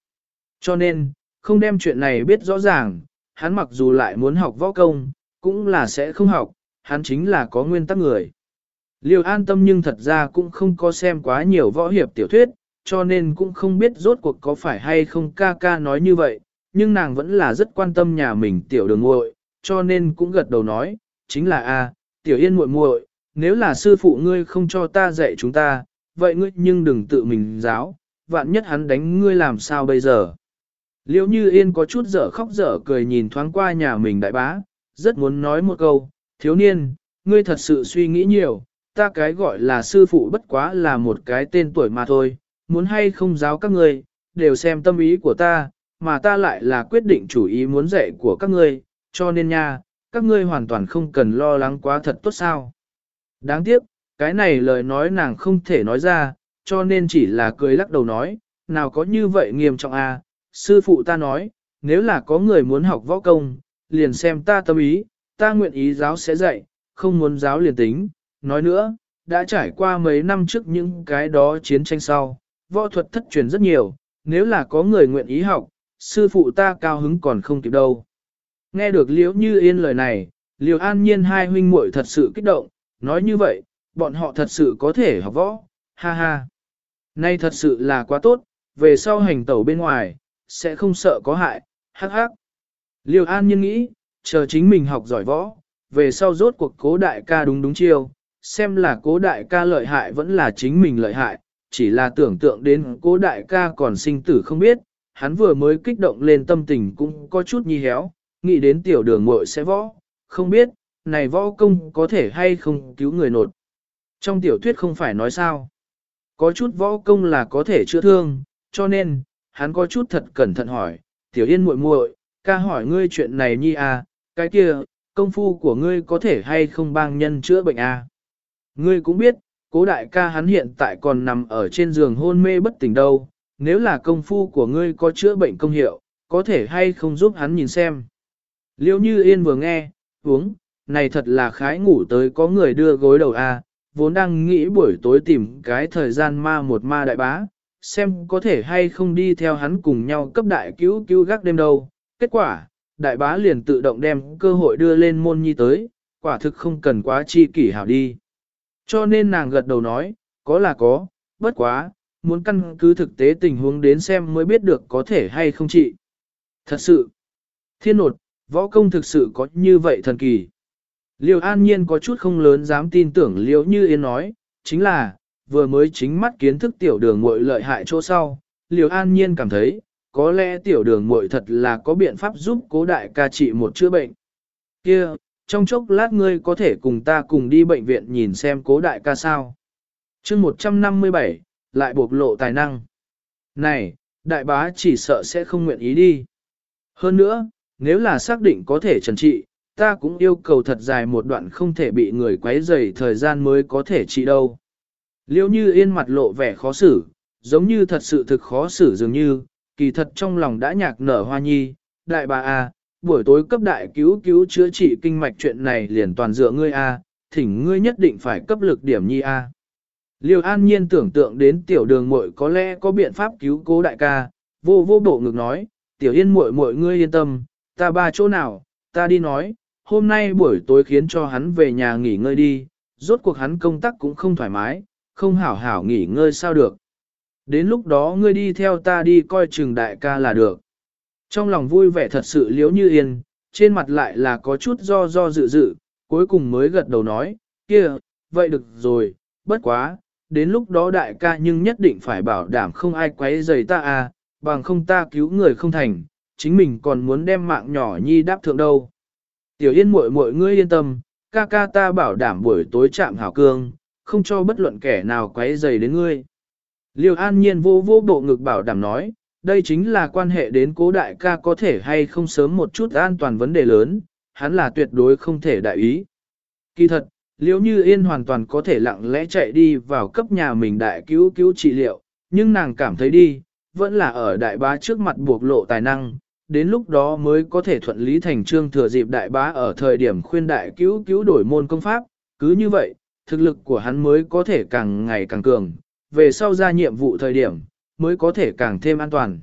Cho nên, không đem chuyện này biết rõ ràng, hắn mặc dù lại muốn học võ công, cũng là sẽ không học, hắn chính là có nguyên tắc người. Liêu an tâm nhưng thật ra cũng không có xem quá nhiều võ hiệp tiểu thuyết, cho nên cũng không biết rốt cuộc có phải hay không ca ca nói như vậy, nhưng nàng vẫn là rất quan tâm nhà mình tiểu đường muội, cho nên cũng gật đầu nói, chính là a, tiểu yên muội muội, nếu là sư phụ ngươi không cho ta dạy chúng ta, vậy ngươi nhưng đừng tự mình giáo, vạn nhất hắn đánh ngươi làm sao bây giờ. Liễu như yên có chút dở khóc dở cười nhìn thoáng qua nhà mình đại bá, rất muốn nói một câu, thiếu niên, ngươi thật sự suy nghĩ nhiều, ta cái gọi là sư phụ bất quá là một cái tên tuổi mà thôi, muốn hay không giáo các ngươi, đều xem tâm ý của ta, mà ta lại là quyết định chủ ý muốn dạy của các ngươi, cho nên nha, các ngươi hoàn toàn không cần lo lắng quá thật tốt sao. Đáng tiếc, cái này lời nói nàng không thể nói ra, cho nên chỉ là cười lắc đầu nói, nào có như vậy nghiêm trọng à, sư phụ ta nói, nếu là có người muốn học võ công, liền xem ta tâm ý, ta nguyện ý giáo sẽ dạy, không muốn giáo liền tính. Nói nữa, đã trải qua mấy năm trước những cái đó chiến tranh sau, võ thuật thất truyền rất nhiều, nếu là có người nguyện ý học, sư phụ ta cao hứng còn không kịp đâu. Nghe được Liễu Như Yên lời này, Liễu An Nhiên hai huynh muội thật sự kích động, nói như vậy, bọn họ thật sự có thể học võ, ha ha. Nay thật sự là quá tốt, về sau hành tẩu bên ngoài, sẽ không sợ có hại, hắc hắc. Liêu An nhân nghĩ, chờ chính mình học giỏi võ, về sau rốt cuộc cố đại ca đúng đúng chiêu, xem là cố đại ca lợi hại vẫn là chính mình lợi hại, chỉ là tưởng tượng đến cố đại ca còn sinh tử không biết, hắn vừa mới kích động lên tâm tình cũng có chút nhi héo, nghĩ đến tiểu đường muội sẽ võ, không biết, này võ công có thể hay không cứu người nột. Trong tiểu thuyết không phải nói sao. Có chút võ công là có thể chữa thương, cho nên, hắn có chút thật cẩn thận hỏi, tiểu yên muội muội, ca hỏi ngươi chuyện này nhi à, cái kia, công phu của ngươi có thể hay không bang nhân chữa bệnh à. Ngươi cũng biết, cố đại ca hắn hiện tại còn nằm ở trên giường hôn mê bất tỉnh đâu, nếu là công phu của ngươi có chữa bệnh công hiệu, có thể hay không giúp hắn nhìn xem. Liêu như yên vừa nghe, uống, này thật là khái ngủ tới có người đưa gối đầu a, à, vốn đang nghĩ buổi tối tìm cái thời gian ma một ma đại bá, xem có thể hay không đi theo hắn cùng nhau cấp đại cứu cứu gác đêm đâu. Kết quả, đại bá liền tự động đem cơ hội đưa lên môn nhi tới, quả thực không cần quá chi kỷ hảo đi. Cho nên nàng gật đầu nói, có là có, bất quá, muốn căn cứ thực tế tình huống đến xem mới biết được có thể hay không chị Thật sự, thiên nột, võ công thực sự có như vậy thần kỳ. Liêu an nhiên có chút không lớn dám tin tưởng liêu như yên nói, chính là, vừa mới chính mắt kiến thức tiểu đường muội lợi hại chỗ sau, liều an nhiên cảm thấy, có lẽ tiểu đường muội thật là có biện pháp giúp cố đại ca trị một chữa bệnh. Kia, trong chốc lát ngươi có thể cùng ta cùng đi bệnh viện nhìn xem cố đại ca sao. chương 157, lại bộc lộ tài năng. Này, đại bá chỉ sợ sẽ không nguyện ý đi. Hơn nữa, nếu là xác định có thể trần trị, ta cũng yêu cầu thật dài một đoạn không thể bị người quấy rầy thời gian mới có thể trị đâu. Liêu như yên mặt lộ vẻ khó xử, giống như thật sự thực khó xử dường như, kỳ thật trong lòng đã nhạc nở hoa nhi, đại bà A, buổi tối cấp đại cứu cứu chữa trị kinh mạch chuyện này liền toàn dựa ngươi A, thỉnh ngươi nhất định phải cấp lực điểm nhi A. Liêu an nhiên tưởng tượng đến tiểu đường muội có lẽ có biện pháp cứu cố đại ca, vô vô bộ ngực nói, tiểu yên muội muội ngươi yên tâm, ta ba chỗ nào, ta đi nói, hôm nay buổi tối khiến cho hắn về nhà nghỉ ngơi đi, rốt cuộc hắn công tác cũng không thoải mái, không hảo hảo nghỉ ngơi sao được. Đến lúc đó ngươi đi theo ta đi coi trường đại ca là được. Trong lòng vui vẻ thật sự liếu như yên, trên mặt lại là có chút do do dự dự, cuối cùng mới gật đầu nói, kia, vậy được rồi, bất quá, đến lúc đó đại ca nhưng nhất định phải bảo đảm không ai quấy rầy ta à, bằng không ta cứu người không thành, chính mình còn muốn đem mạng nhỏ nhi đáp thượng đâu. Tiểu yên muội muội ngươi yên tâm, ca ca ta bảo đảm buổi tối chạm hảo cương, không cho bất luận kẻ nào quấy rầy đến ngươi. Liêu an nhiên vô vô bộ ngực bảo đảm nói, đây chính là quan hệ đến cố đại ca có thể hay không sớm một chút an toàn vấn đề lớn, hắn là tuyệt đối không thể đại ý. Kỳ thật, liêu như yên hoàn toàn có thể lặng lẽ chạy đi vào cấp nhà mình đại cứu cứu trị liệu, nhưng nàng cảm thấy đi, vẫn là ở đại bá trước mặt buộc lộ tài năng, đến lúc đó mới có thể thuận lý thành trương thừa dịp đại bá ở thời điểm khuyên đại cứu cứu đổi môn công pháp, cứ như vậy, thực lực của hắn mới có thể càng ngày càng cường, về sau ra nhiệm vụ thời điểm, mới có thể càng thêm an toàn.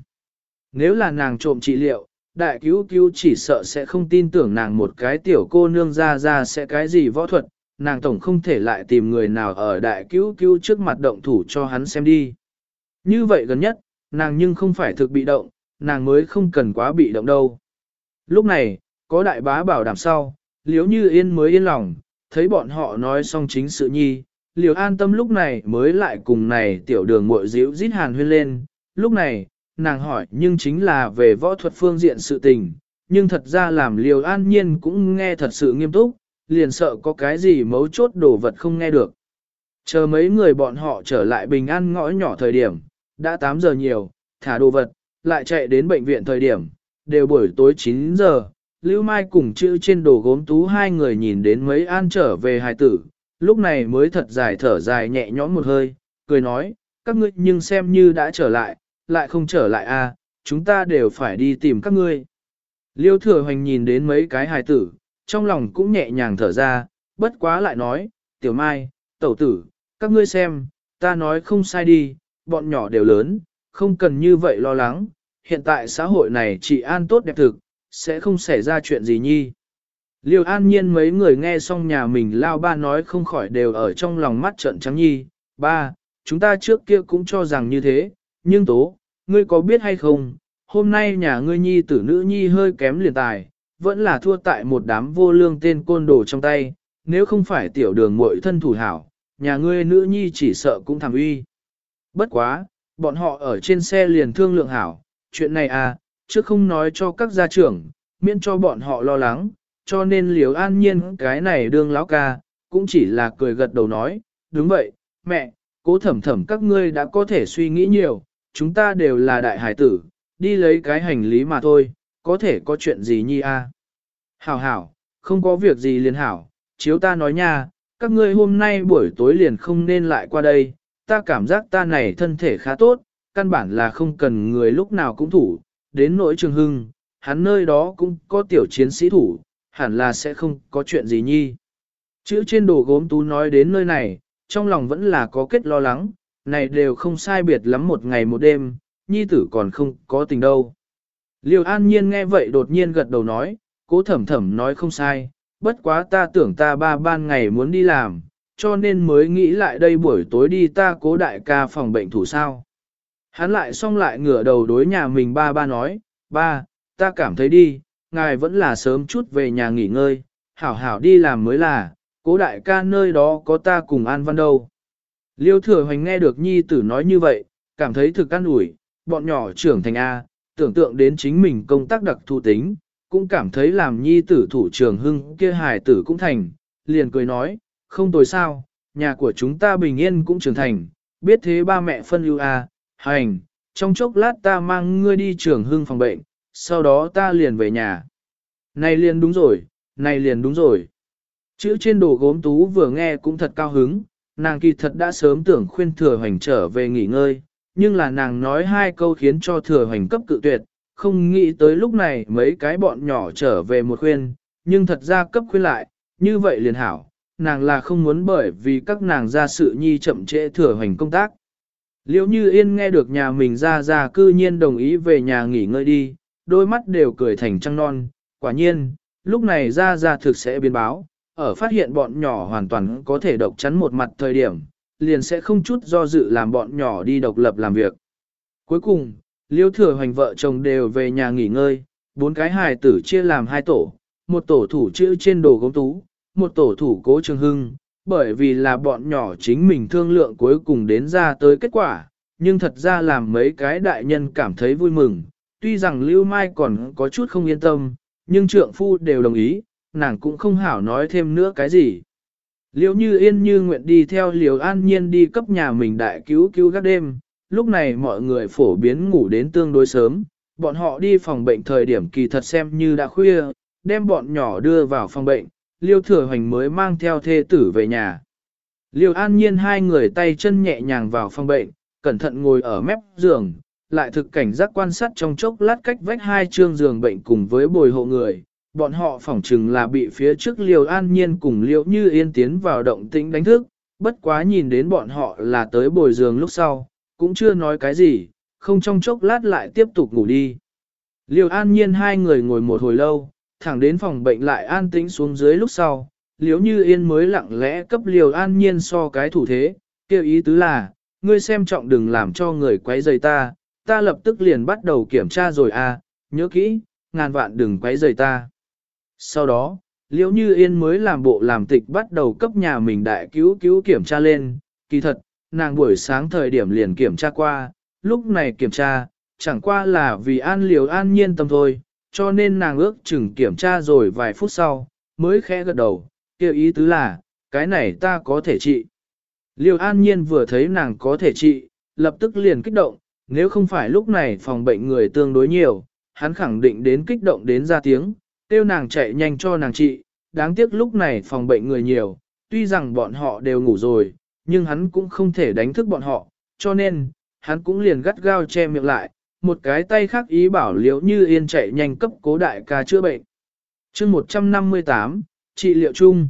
Nếu là nàng trộm trị liệu, đại cứu cứu chỉ sợ sẽ không tin tưởng nàng một cái tiểu cô nương ra ra sẽ cái gì võ thuật, nàng tổng không thể lại tìm người nào ở đại cứu cứu trước mặt động thủ cho hắn xem đi. Như vậy gần nhất, nàng nhưng không phải thực bị động, nàng mới không cần quá bị động đâu. Lúc này, có đại bá bảo đảm sau, liếu như yên mới yên lòng, thấy bọn họ nói xong chính sự nhi, liều an tâm lúc này mới lại cùng này tiểu đường muội díu dít hàn huyên lên, lúc này, nàng hỏi nhưng chính là về võ thuật phương diện sự tình, nhưng thật ra làm liều an nhiên cũng nghe thật sự nghiêm túc, liền sợ có cái gì mấu chốt đồ vật không nghe được. Chờ mấy người bọn họ trở lại bình an ngõ nhỏ thời điểm, đã 8 giờ nhiều, thả đồ vật, lại chạy đến bệnh viện thời điểm, đều buổi tối 9 giờ, Lưu Mai cùng chữ trên đồ gốm tú hai người nhìn đến mấy an trở về hài tử, lúc này mới thật dài thở dài nhẹ nhõm một hơi, cười nói, các ngươi nhưng xem như đã trở lại, lại không trở lại a, à, chúng ta đều phải đi tìm các ngươi. Liêu thừa hoành nhìn đến mấy cái hài tử, trong lòng cũng nhẹ nhàng thở ra, bất quá lại nói, tiểu mai, tẩu tử, các ngươi xem, ta nói không sai đi, bọn nhỏ đều lớn, không cần như vậy lo lắng, hiện tại xã hội này chỉ an tốt đẹp thực, sẽ không xảy ra chuyện gì nhi. Liêu an nhiên mấy người nghe xong nhà mình lao ba nói không khỏi đều ở trong lòng mắt trợn trắng nhi, ba, chúng ta trước kia cũng cho rằng như thế, nhưng tố, ngươi có biết hay không, hôm nay nhà ngươi nhi tử nữ nhi hơi kém liền tài, vẫn là thua tại một đám vô lương tên côn đồ trong tay, nếu không phải tiểu đường muội thân thủ hảo, nhà ngươi nữ nhi chỉ sợ cũng thảm uy. Bất quá, bọn họ ở trên xe liền thương lượng hảo, chuyện này à, chứ không nói cho các gia trưởng, miễn cho bọn họ lo lắng, cho nên liều an nhiên cái này đương lão ca, cũng chỉ là cười gật đầu nói, đúng vậy, mẹ, cố thẩm thẩm các ngươi đã có thể suy nghĩ nhiều, chúng ta đều là đại hải tử, đi lấy cái hành lý mà thôi, có thể có chuyện gì nhi a? Hảo hảo, không có việc gì liền hảo, chiếu ta nói nha, các ngươi hôm nay buổi tối liền không nên lại qua đây, ta cảm giác ta này thân thể khá tốt, căn bản là không cần người lúc nào cũng thủ, đến nỗi trường hưng, hắn nơi đó cũng có tiểu chiến sĩ thủ, hẳn là sẽ không có chuyện gì nhi. Chữ trên đồ gốm tú nói đến nơi này, trong lòng vẫn là có kết lo lắng, này đều không sai biệt lắm một ngày một đêm, nhi tử còn không có tình đâu. Liêu an nhiên nghe vậy đột nhiên gật đầu nói, cố thẩm thẩm nói không sai, bất quá ta tưởng ta ba ban ngày muốn đi làm, cho nên mới nghĩ lại đây buổi tối đi ta cố đại ca phòng bệnh thủ sao. Hắn lại xong lại ngửa đầu đối nhà mình ba ba nói, ba, ta cảm thấy đi, ngài vẫn là sớm chút về nhà nghỉ ngơi, hảo hảo đi làm mới là, cố đại ca nơi đó có ta cùng an văn đâu. Liêu thừa hoành nghe được nhi tử nói như vậy, cảm thấy thực an ủi, bọn nhỏ trưởng thành A, tưởng tượng đến chính mình công tác đặc thù tính, cũng cảm thấy làm nhi tử thủ trưởng hưng kia hài tử cũng thành, liền cười nói, không tồi sao, nhà của chúng ta bình yên cũng trưởng thành, biết thế ba mẹ phân ưu A, hành, trong chốc lát ta mang ngươi đi trưởng hưng phòng bệnh, sau đó ta liền về nhà. Này liền đúng rồi, này liền đúng rồi. Chữ trên đồ gốm tú vừa nghe cũng thật cao hứng, nàng kỳ thật đã sớm tưởng khuyên thừa hoành trở về nghỉ ngơi, nhưng là nàng nói hai câu khiến cho thừa hoành cấp cự tuyệt, không nghĩ tới lúc này mấy cái bọn nhỏ trở về một khuyên, nhưng thật ra cấp khuyên lại, như vậy liền hảo, nàng là không muốn bởi vì các nàng ra sự nhi chậm trễ thừa hoành công tác. Liễu như yên nghe được nhà mình ra ra cư nhiên đồng ý về nhà nghỉ ngơi đi, đôi mắt đều cười thành trăng non, quả nhiên, lúc này ra ra thực sẽ biến báo, ở phát hiện bọn nhỏ hoàn toàn có thể độc chắn một mặt thời điểm, liền sẽ không chút do dự làm bọn nhỏ đi độc lập làm việc. Cuối cùng, liêu thừa hoành vợ chồng đều về nhà nghỉ ngơi, bốn cái hài tử chia làm hai tổ, một tổ thủ chữ trên đồ gốm tú, một tổ thủ cố trường hưng, bởi vì là bọn nhỏ chính mình thương lượng cuối cùng đến ra tới kết quả, nhưng thật ra làm mấy cái đại nhân cảm thấy vui mừng, tuy rằng Lưu Mai còn có chút không yên tâm, nhưng trượng phu đều đồng ý, nàng cũng không hảo nói thêm nữa cái gì. Liễu như yên như nguyện đi theo Liễu an nhiên đi cấp nhà mình đại cứu cứu các đêm, lúc này mọi người phổ biến ngủ đến tương đối sớm, bọn họ đi phòng bệnh thời điểm kỳ thật xem như đã khuya, đem bọn nhỏ đưa vào phòng bệnh, liêu thừa hoành mới mang theo thê tử về nhà. Liêu an nhiên hai người tay chân nhẹ nhàng vào phòng bệnh, cẩn thận ngồi ở mép giường, lại thực cảnh giác quan sát trong chốc lát cách vách hai chương giường bệnh cùng với bồi hộ người, bọn họ phỏng chừng là bị phía trước Liêu an nhiên cùng Liêu như yên tiến vào động tĩnh đánh thức, bất quá nhìn đến bọn họ là tới bồi giường lúc sau, cũng chưa nói cái gì, không trong chốc lát lại tiếp tục ngủ đi. Liêu an nhiên hai người ngồi một hồi lâu, thẳng đến phòng bệnh lại an tĩnh xuống dưới lúc sau, liễu như yên mới lặng lẽ cấp liều an nhiên so cái thủ thế, kêu ý tứ là, ngươi xem trọng đừng làm cho người quấy rầy ta, ta lập tức liền bắt đầu kiểm tra rồi à, nhớ kỹ, ngàn vạn đừng quấy rầy ta. Sau đó, Liễu Như Yên mới làm bộ làm tịch bắt đầu cấp nhà mình đại cứu cứu kiểm tra lên, kỳ thật, nàng buổi sáng thời điểm liền kiểm tra qua, lúc này kiểm tra, chẳng qua là vì an liều an nhiên tâm thôi, cho nên nàng ước chừng kiểm tra rồi vài phút sau, mới khẽ gật đầu, kêu ý tứ là, cái này ta có thể trị. Liêu an nhiên vừa thấy nàng có thể trị, lập tức liền kích động, nếu không phải lúc này phòng bệnh người tương đối nhiều, hắn khẳng định đến kích động đến ra tiếng, tiêu nàng chạy nhanh cho nàng trị, đáng tiếc lúc này phòng bệnh người nhiều, tuy rằng bọn họ đều ngủ rồi, nhưng hắn cũng không thể đánh thức bọn họ, cho nên, hắn cũng liền gắt gao che miệng lại, một cái tay khác ý bảo liễu như yên chạy nhanh cấp cố đại ca chữa bệnh. chương 158, trị liệu chung.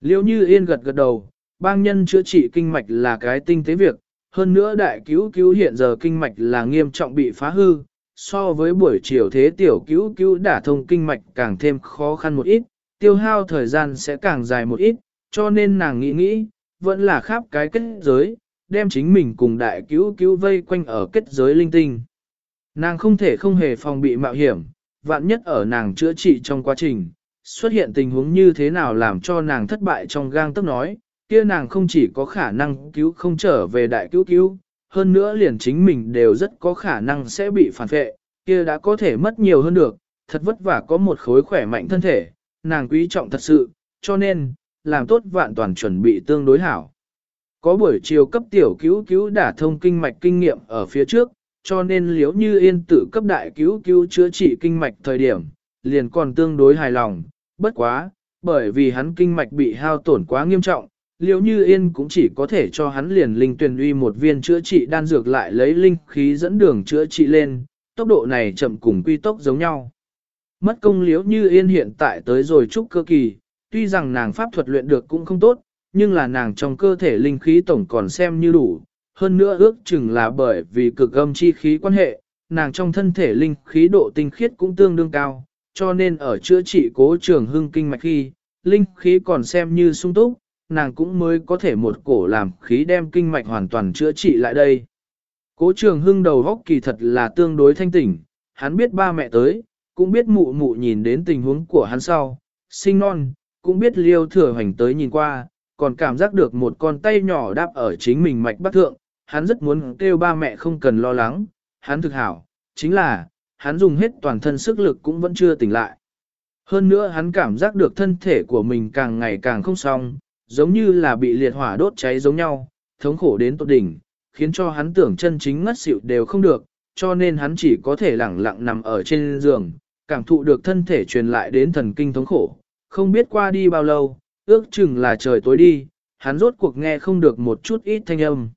Liễu như yên gật gật đầu, bang nhân chữa trị kinh mạch là cái tinh tế việc, hơn nữa đại cứu cứu hiện giờ kinh mạch là nghiêm trọng bị phá hư, so với buổi chiều thế tiểu cứu cứu đả thông kinh mạch càng thêm khó khăn một ít, tiêu hao thời gian sẽ càng dài một ít, cho nên nàng nghĩ nghĩ, vẫn là khắp cái kết giới, đem chính mình cùng đại cứu cứu vây quanh ở kết giới linh tinh. Nàng không thể không hề phòng bị mạo hiểm, vạn nhất ở nàng chữa trị trong quá trình, xuất hiện tình huống như thế nào làm cho nàng thất bại trong gang tấc nói, kia nàng không chỉ có khả năng cứu không trở về đại cứu cứu, hơn nữa liền chính mình đều rất có khả năng sẽ bị phản vệ, kia đã có thể mất nhiều hơn được, thật vất vả có một khối khỏe mạnh thân thể, nàng quý trọng thật sự, cho nên, làm tốt vạn toàn chuẩn bị tương đối hảo. Có buổi chiều cấp tiểu cứu cứu đả thông kinh mạch kinh nghiệm ở phía trước, cho nên liếu như yên tự cấp đại cứu cứu chữa trị kinh mạch thời điểm, liền còn tương đối hài lòng, bất quá, bởi vì hắn kinh mạch bị hao tổn quá nghiêm trọng, liếu như yên cũng chỉ có thể cho hắn liền linh tuyển uy một viên chữa trị đan dược lại lấy linh khí dẫn đường chữa trị lên, tốc độ này chậm cùng quy tốc giống nhau. Mất công liếu như yên hiện tại tới rồi chúc cơ kỳ, tuy rằng nàng pháp thuật luyện được cũng không tốt, nhưng là nàng trong cơ thể linh khí tổng còn xem như đủ, hơn nữa ước chừng là bởi vì cực âm chi khí quan hệ, nàng trong thân thể linh khí độ tinh khiết cũng tương đương cao, cho nên ở chữa trị cố trường hưng kinh mạch khi, linh khí còn xem như sung túc, nàng cũng mới có thể một cổ làm khí đem kinh mạch hoàn toàn chữa trị lại đây. Cố trường hưng đầu góc kỳ thật là tương đối thanh tỉnh, hắn biết ba mẹ tới, cũng biết mụ mụ nhìn đến tình huống của hắn sau, sinh non, cũng biết liêu thừa hoành tới nhìn qua, còn cảm giác được một con tay nhỏ đáp ở chính mình mạch bắc thượng, hắn rất muốn kêu ba mẹ không cần lo lắng, hắn thực hảo, chính là, hắn dùng hết toàn thân sức lực cũng vẫn chưa tỉnh lại. Hơn nữa hắn cảm giác được thân thể của mình càng ngày càng không xong, giống như là bị liệt hỏa đốt cháy giống nhau, thống khổ đến tột đỉnh, khiến cho hắn tưởng chân chính ngất xỉu đều không được, cho nên hắn chỉ có thể lẳng lặng nằm ở trên giường, cảm thụ được thân thể truyền lại đến thần kinh thống khổ. Không biết qua đi bao lâu, ước chừng là trời tối đi, hắn rốt cuộc nghe không được một chút ít thanh âm.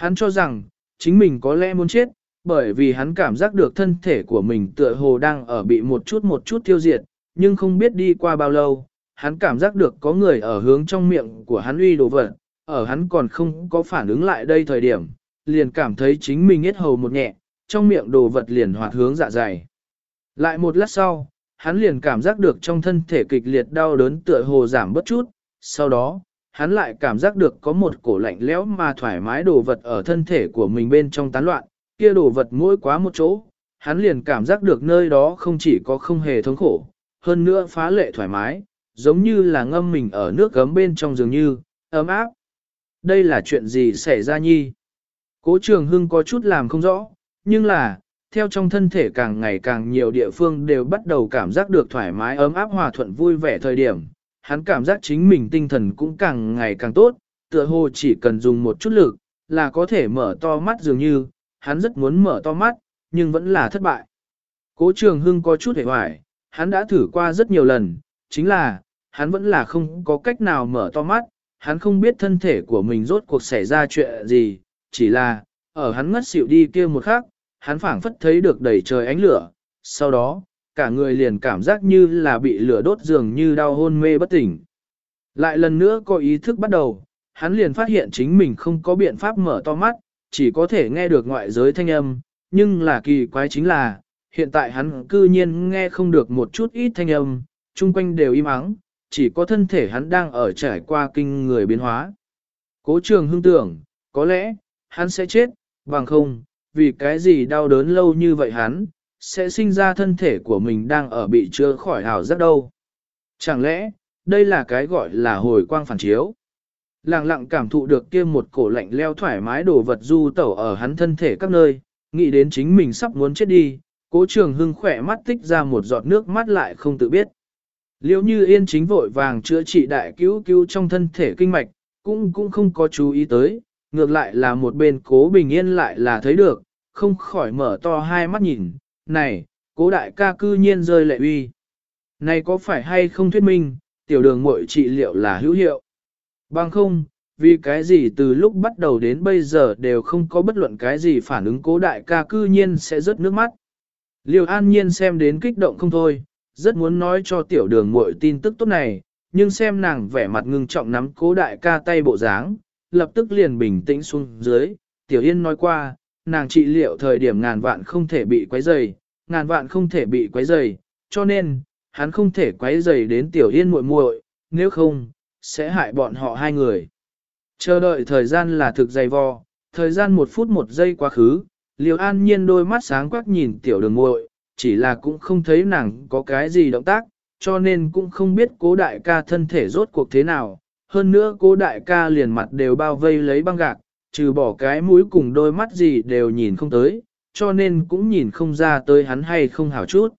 Hắn cho rằng, chính mình có lẽ muốn chết, bởi vì hắn cảm giác được thân thể của mình tựa hồ đang ở bị một chút một chút tiêu diệt, nhưng không biết đi qua bao lâu, hắn cảm giác được có người ở hướng trong miệng của hắn uy đồ vật, ở hắn còn không có phản ứng lại đây thời điểm, liền cảm thấy chính mình hết hầu một nhẹ, trong miệng đồ vật liền hoạt hướng dạ dày. Lại một lát sau, hắn liền cảm giác được trong thân thể kịch liệt đau đớn tựa hồ giảm bất chút, sau đó, hắn lại cảm giác được có một cổ lạnh lẽo mà thoải mái đồ vật ở thân thể của mình bên trong tán loạn, kia đồ vật mỗi quá một chỗ, hắn liền cảm giác được nơi đó không chỉ có không hề thống khổ, hơn nữa phá lệ thoải mái, giống như là ngâm mình ở nước gấm bên trong dường như, ấm áp. Đây là chuyện gì xảy ra nhi? Cố trường hưng có chút làm không rõ, nhưng là, theo trong thân thể càng ngày càng nhiều địa phương đều bắt đầu cảm giác được thoải mái ấm áp hòa thuận vui vẻ thời điểm, hắn cảm giác chính mình tinh thần cũng càng ngày càng tốt, tựa hồ chỉ cần dùng một chút lực, là có thể mở to mắt dường như, hắn rất muốn mở to mắt, nhưng vẫn là thất bại. Cố trường hưng có chút hề hoài, hắn đã thử qua rất nhiều lần, chính là, hắn vẫn là không có cách nào mở to mắt, hắn không biết thân thể của mình rốt cuộc xảy ra chuyện gì, chỉ là, ở hắn ngất xỉu đi kia một khắc, hắn phảng phất thấy được đầy trời ánh lửa, sau đó, cả người liền cảm giác như là bị lửa đốt dường như đau hôn mê bất tỉnh. Lại lần nữa có ý thức bắt đầu, hắn liền phát hiện chính mình không có biện pháp mở to mắt, chỉ có thể nghe được ngoại giới thanh âm, nhưng là kỳ quái chính là, hiện tại hắn cư nhiên nghe không được một chút ít thanh âm, chung quanh đều im ắng, chỉ có thân thể hắn đang ở trải qua kinh người biến hóa. Cố trường hưng tưởng, có lẽ, hắn sẽ chết, bằng không, vì cái gì đau đớn lâu như vậy hắn, sẽ sinh ra thân thể của mình đang ở bị chưa khỏi hào rất đâu. Chẳng lẽ, đây là cái gọi là hồi quang phản chiếu? Lặng lặng cảm thụ được kia một cổ lạnh leo thoải mái đổ vật du tẩu ở hắn thân thể các nơi, nghĩ đến chính mình sắp muốn chết đi, cố trường hưng khỏe mắt tích ra một giọt nước mắt lại không tự biết. Liệu như yên chính vội vàng chữa trị đại cứu cứu trong thân thể kinh mạch, cũng cũng không có chú ý tới, ngược lại là một bên cố bình yên lại là thấy được, không khỏi mở to hai mắt nhìn, này, cố đại ca cư nhiên rơi lệ uy. Này có phải hay không thuyết minh, tiểu đường muội trị liệu là hữu hiệu? Bằng không, vì cái gì từ lúc bắt đầu đến bây giờ đều không có bất luận cái gì phản ứng cố đại ca cư nhiên sẽ rớt nước mắt. Liêu an nhiên xem đến kích động không thôi, rất muốn nói cho tiểu đường muội tin tức tốt này, nhưng xem nàng vẻ mặt ngưng trọng nắm cố đại ca tay bộ dáng, lập tức liền bình tĩnh xuống dưới. Tiểu Yên nói qua, nàng trị liệu thời điểm ngàn vạn không thể bị quấy rầy, ngàn vạn không thể bị quấy rầy, cho nên, hắn không thể quấy rầy đến Tiểu Yên muội muội, nếu không, sẽ hại bọn họ hai người. Chờ đợi thời gian là thực dày vò, thời gian một phút một giây quá khứ, Liêu An Nhiên đôi mắt sáng quắc nhìn Tiểu Đường muội, chỉ là cũng không thấy nàng có cái gì động tác, cho nên cũng không biết cố đại ca thân thể rốt cuộc thế nào. Hơn nữa cố đại ca liền mặt đều bao vây lấy băng gạc, trừ bỏ cái mũi cùng đôi mắt gì đều nhìn không tới, cho nên cũng nhìn không ra tới hắn hay không hảo chút.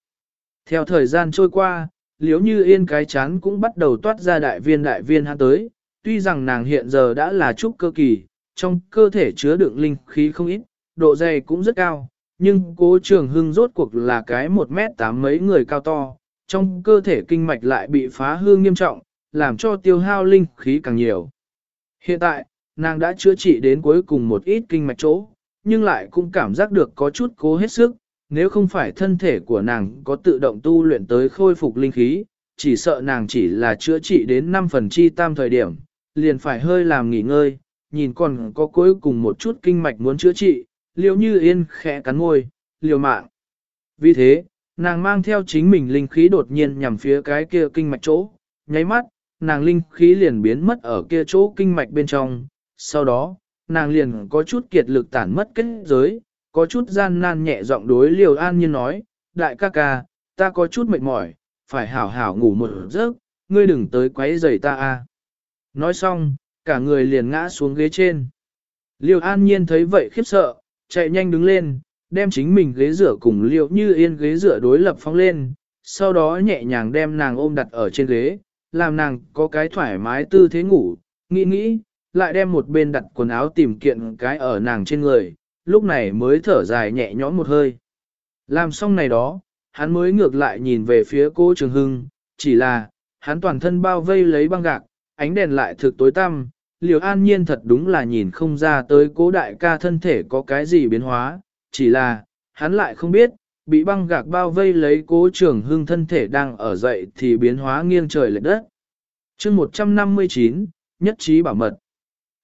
Theo thời gian trôi qua, liếu như yên cái chán cũng bắt đầu toát ra đại viên đại viên hắn tới, tuy rằng nàng hiện giờ đã là trúc cơ kỳ, trong cơ thể chứa đựng linh khí không ít, độ dày cũng rất cao, nhưng cố trường hưng rốt cuộc là cái một mét tám mấy người cao to, trong cơ thể kinh mạch lại bị phá hư nghiêm trọng, làm cho tiêu hao linh khí càng nhiều. Hiện tại, nàng đã chữa trị đến cuối cùng một ít kinh mạch chỗ, nhưng lại cũng cảm giác được có chút cố hết sức, nếu không phải thân thể của nàng có tự động tu luyện tới khôi phục linh khí, chỉ sợ nàng chỉ là chữa trị đến 5 phần chi tam thời điểm, liền phải hơi làm nghỉ ngơi, nhìn còn có cuối cùng một chút kinh mạch muốn chữa trị, liều như yên khẽ cắn môi, liều mạng. Vì thế, nàng mang theo chính mình linh khí đột nhiên nhằm phía cái kia kinh mạch chỗ, nháy mắt, nàng linh khí liền biến mất ở kia chỗ kinh mạch bên trong, sau đó, nàng liền có chút kiệt lực tản mất kết giới, có chút gian nan nhẹ giọng đối liều an nhiên nói, đại ca ca, ta có chút mệt mỏi, phải hảo hảo ngủ một giấc, ngươi đừng tới quấy rầy ta a. Nói xong, cả người liền ngã xuống ghế trên. Liêu an nhiên thấy vậy khiếp sợ, chạy nhanh đứng lên, đem chính mình ghế rửa cùng liêu như yên ghế rửa đối lập phóng lên, sau đó nhẹ nhàng đem nàng ôm đặt ở trên ghế, làm nàng có cái thoải mái tư thế ngủ, nghĩ nghĩ, lại đem một bên đặt quần áo tìm kiện cái ở nàng trên người, lúc này mới thở dài nhẹ nhõm một hơi. Làm xong này đó, hắn mới ngược lại nhìn về phía cô Trường Hưng, chỉ là, hắn toàn thân bao vây lấy băng gạc, ánh đèn lại thực tối tăm, liều an nhiên thật đúng là nhìn không ra tới cố đại ca thân thể có cái gì biến hóa, chỉ là, hắn lại không biết, bị băng gạc bao vây lấy cố trường hưng thân thể đang ở dậy thì biến hóa nghiêng trời lệch đất. chương 159, nhất trí bảo mật.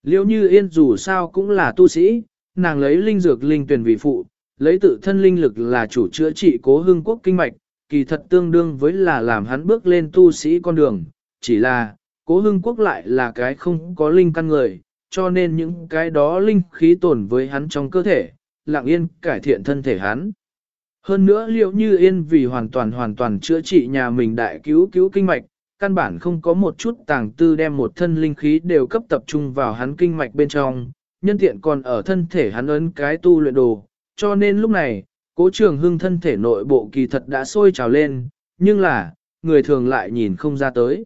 Liêu như yên dù sao cũng là tu sĩ, nàng lấy linh dược linh tuyển vị phụ, lấy tự thân linh lực là chủ chữa trị cố hương quốc kinh mạch, kỳ thật tương đương với là làm hắn bước lên tu sĩ con đường, chỉ là, cố hương quốc lại là cái không có linh căn người, cho nên những cái đó linh khí tồn với hắn trong cơ thể, lặng yên cải thiện thân thể hắn. Hơn nữa liệu như yên vì hoàn toàn hoàn toàn chữa trị nhà mình đại cứu cứu kinh mạch, căn bản không có một chút tàng tư đem một thân linh khí đều cấp tập trung vào hắn kinh mạch bên trong, nhân tiện còn ở thân thể hắn ấn cái tu luyện đồ, cho nên lúc này, cố trường hưng thân thể nội bộ kỳ thật đã sôi trào lên, nhưng là, người thường lại nhìn không ra tới.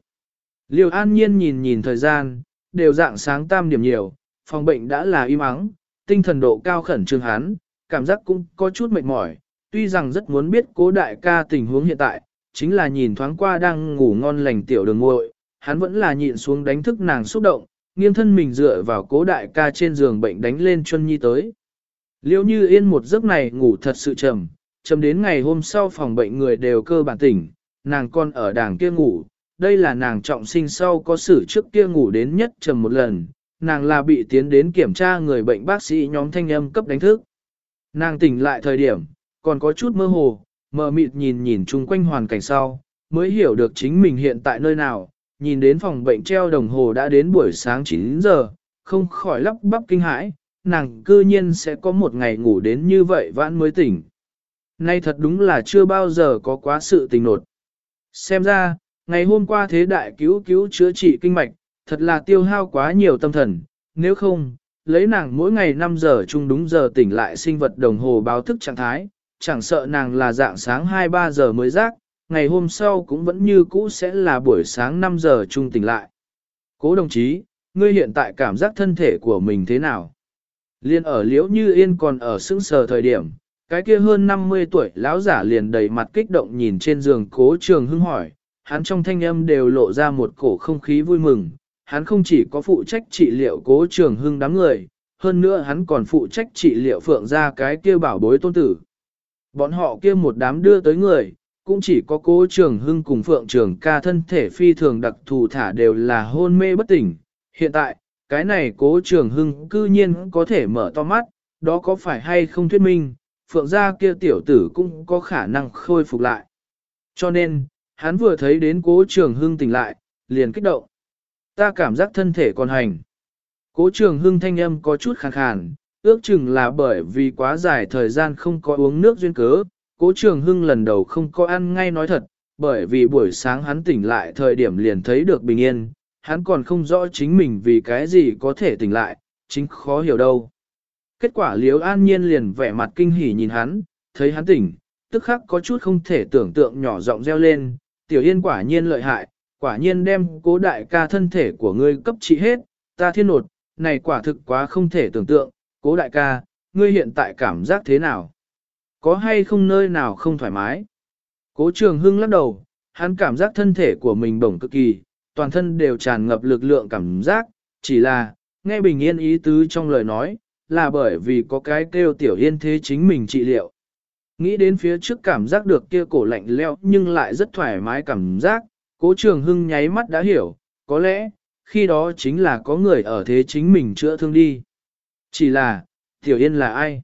Liêu an nhiên nhìn nhìn thời gian, đều dạng sáng tam điểm nhiều, phòng bệnh đã là im ắng, tinh thần độ cao khẩn trương hắn, cảm giác cũng có chút mệt mỏi, tuy rằng rất muốn biết cố đại ca tình huống hiện tại, chính là nhìn thoáng qua đang ngủ ngon lành tiểu đường ngội, hắn vẫn là nhịn xuống đánh thức nàng xúc động, nghiêng thân mình dựa vào cố đại ca trên giường bệnh đánh lên chân nhi tới. Liêu như yên một giấc này ngủ thật sự trầm, trầm đến ngày hôm sau phòng bệnh người đều cơ bản tỉnh, nàng con ở đàng kia ngủ, đây là nàng trọng sinh sau có xử trước kia ngủ đến nhất trầm một lần, nàng là bị tiến đến kiểm tra người bệnh bác sĩ nhóm thanh âm cấp đánh thức. Nàng tỉnh lại thời điểm, còn có chút mơ hồ, mờ mịt nhìn nhìn chung quanh hoàn cảnh sau, mới hiểu được chính mình hiện tại nơi nào, nhìn đến phòng bệnh treo đồng hồ đã đến buổi sáng 9 giờ, không khỏi lắp bắp kinh hãi, nàng cư nhiên sẽ có một ngày ngủ đến như vậy vãn mới tỉnh. Nay thật đúng là chưa bao giờ có quá sự tình nột. Xem ra, ngày hôm qua thế đại cứu cứu chữa trị kinh mạch, thật là tiêu hao quá nhiều tâm thần, nếu không, lấy nàng mỗi ngày 5 giờ chung đúng giờ tỉnh lại sinh vật đồng hồ báo thức trạng thái, chẳng sợ nàng là dạng sáng 2-3 giờ mới rác, ngày hôm sau cũng vẫn như cũ sẽ là buổi sáng 5 giờ trung tỉnh lại. Cố đồng chí, ngươi hiện tại cảm giác thân thể của mình thế nào? Liên ở liễu như yên còn ở sững sờ thời điểm, cái kia hơn 50 tuổi lão giả liền đầy mặt kích động nhìn trên giường cố trường hưng hỏi, hắn trong thanh âm đều lộ ra một cổ không khí vui mừng, hắn không chỉ có phụ trách trị liệu cố trường hưng đám người, hơn nữa hắn còn phụ trách trị liệu phượng ra cái kia bảo bối tôn tử. Bọn họ kia một đám đưa tới người, cũng chỉ có cố trường hưng cùng phượng trường ca thân thể phi thường đặc thù thả đều là hôn mê bất tỉnh. Hiện tại, cái này cố trường hưng cư nhiên có thể mở to mắt, đó có phải hay không thuyết minh, phượng gia kia tiểu tử cũng có khả năng khôi phục lại. Cho nên, hắn vừa thấy đến cố trường hưng tỉnh lại, liền kích động. Ta cảm giác thân thể còn hành. Cố trường hưng thanh âm có chút khàn khàn, ước chừng là bởi vì quá dài thời gian không có uống nước duyên cớ, cố trường hưng lần đầu không có ăn ngay nói thật, bởi vì buổi sáng hắn tỉnh lại thời điểm liền thấy được bình yên, hắn còn không rõ chính mình vì cái gì có thể tỉnh lại, chính khó hiểu đâu. Kết quả liếu an nhiên liền vẻ mặt kinh hỉ nhìn hắn, thấy hắn tỉnh, tức khắc có chút không thể tưởng tượng nhỏ giọng reo lên, tiểu yên quả nhiên lợi hại, quả nhiên đem cố đại ca thân thể của ngươi cấp trị hết, ta thiên nột, này quả thực quá không thể tưởng tượng, cố đại ca, ngươi hiện tại cảm giác thế nào? Có hay không nơi nào không thoải mái? Cố trường hưng lắc đầu, hắn cảm giác thân thể của mình bổng cực kỳ, toàn thân đều tràn ngập lực lượng cảm giác, chỉ là, nghe bình yên ý tứ trong lời nói, là bởi vì có cái kêu tiểu yên thế chính mình trị liệu. Nghĩ đến phía trước cảm giác được kia cổ lạnh leo nhưng lại rất thoải mái cảm giác, cố trường hưng nháy mắt đã hiểu, có lẽ, khi đó chính là có người ở thế chính mình chữa thương đi. Chỉ là, tiểu yên là ai?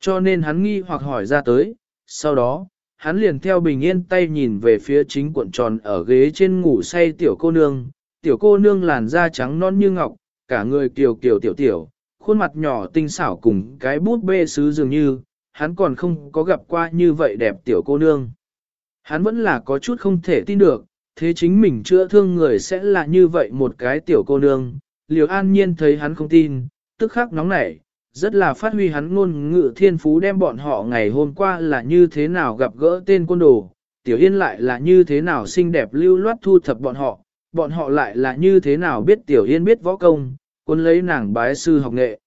Cho nên hắn nghi hoặc hỏi ra tới, sau đó, hắn liền theo bình yên tay nhìn về phía chính cuộn tròn ở ghế trên ngủ say tiểu cô nương, tiểu cô nương làn da trắng non như ngọc, cả người kiều kiều tiểu tiểu, khuôn mặt nhỏ tinh xảo cùng cái bút bê sứ dường như, hắn còn không có gặp qua như vậy đẹp tiểu cô nương. Hắn vẫn là có chút không thể tin được, thế chính mình chữa thương người sẽ là như vậy một cái tiểu cô nương, liều an nhiên thấy hắn không tin, tức khắc nóng nảy, rất là phát huy hắn ngôn ngữ thiên phú đem bọn họ ngày hôm qua là như thế nào gặp gỡ tên quân đồ, tiểu yên lại là như thế nào xinh đẹp lưu loát thu thập bọn họ, bọn họ lại là như thế nào biết tiểu yên biết võ công, quân lấy nàng bái sư học nghệ.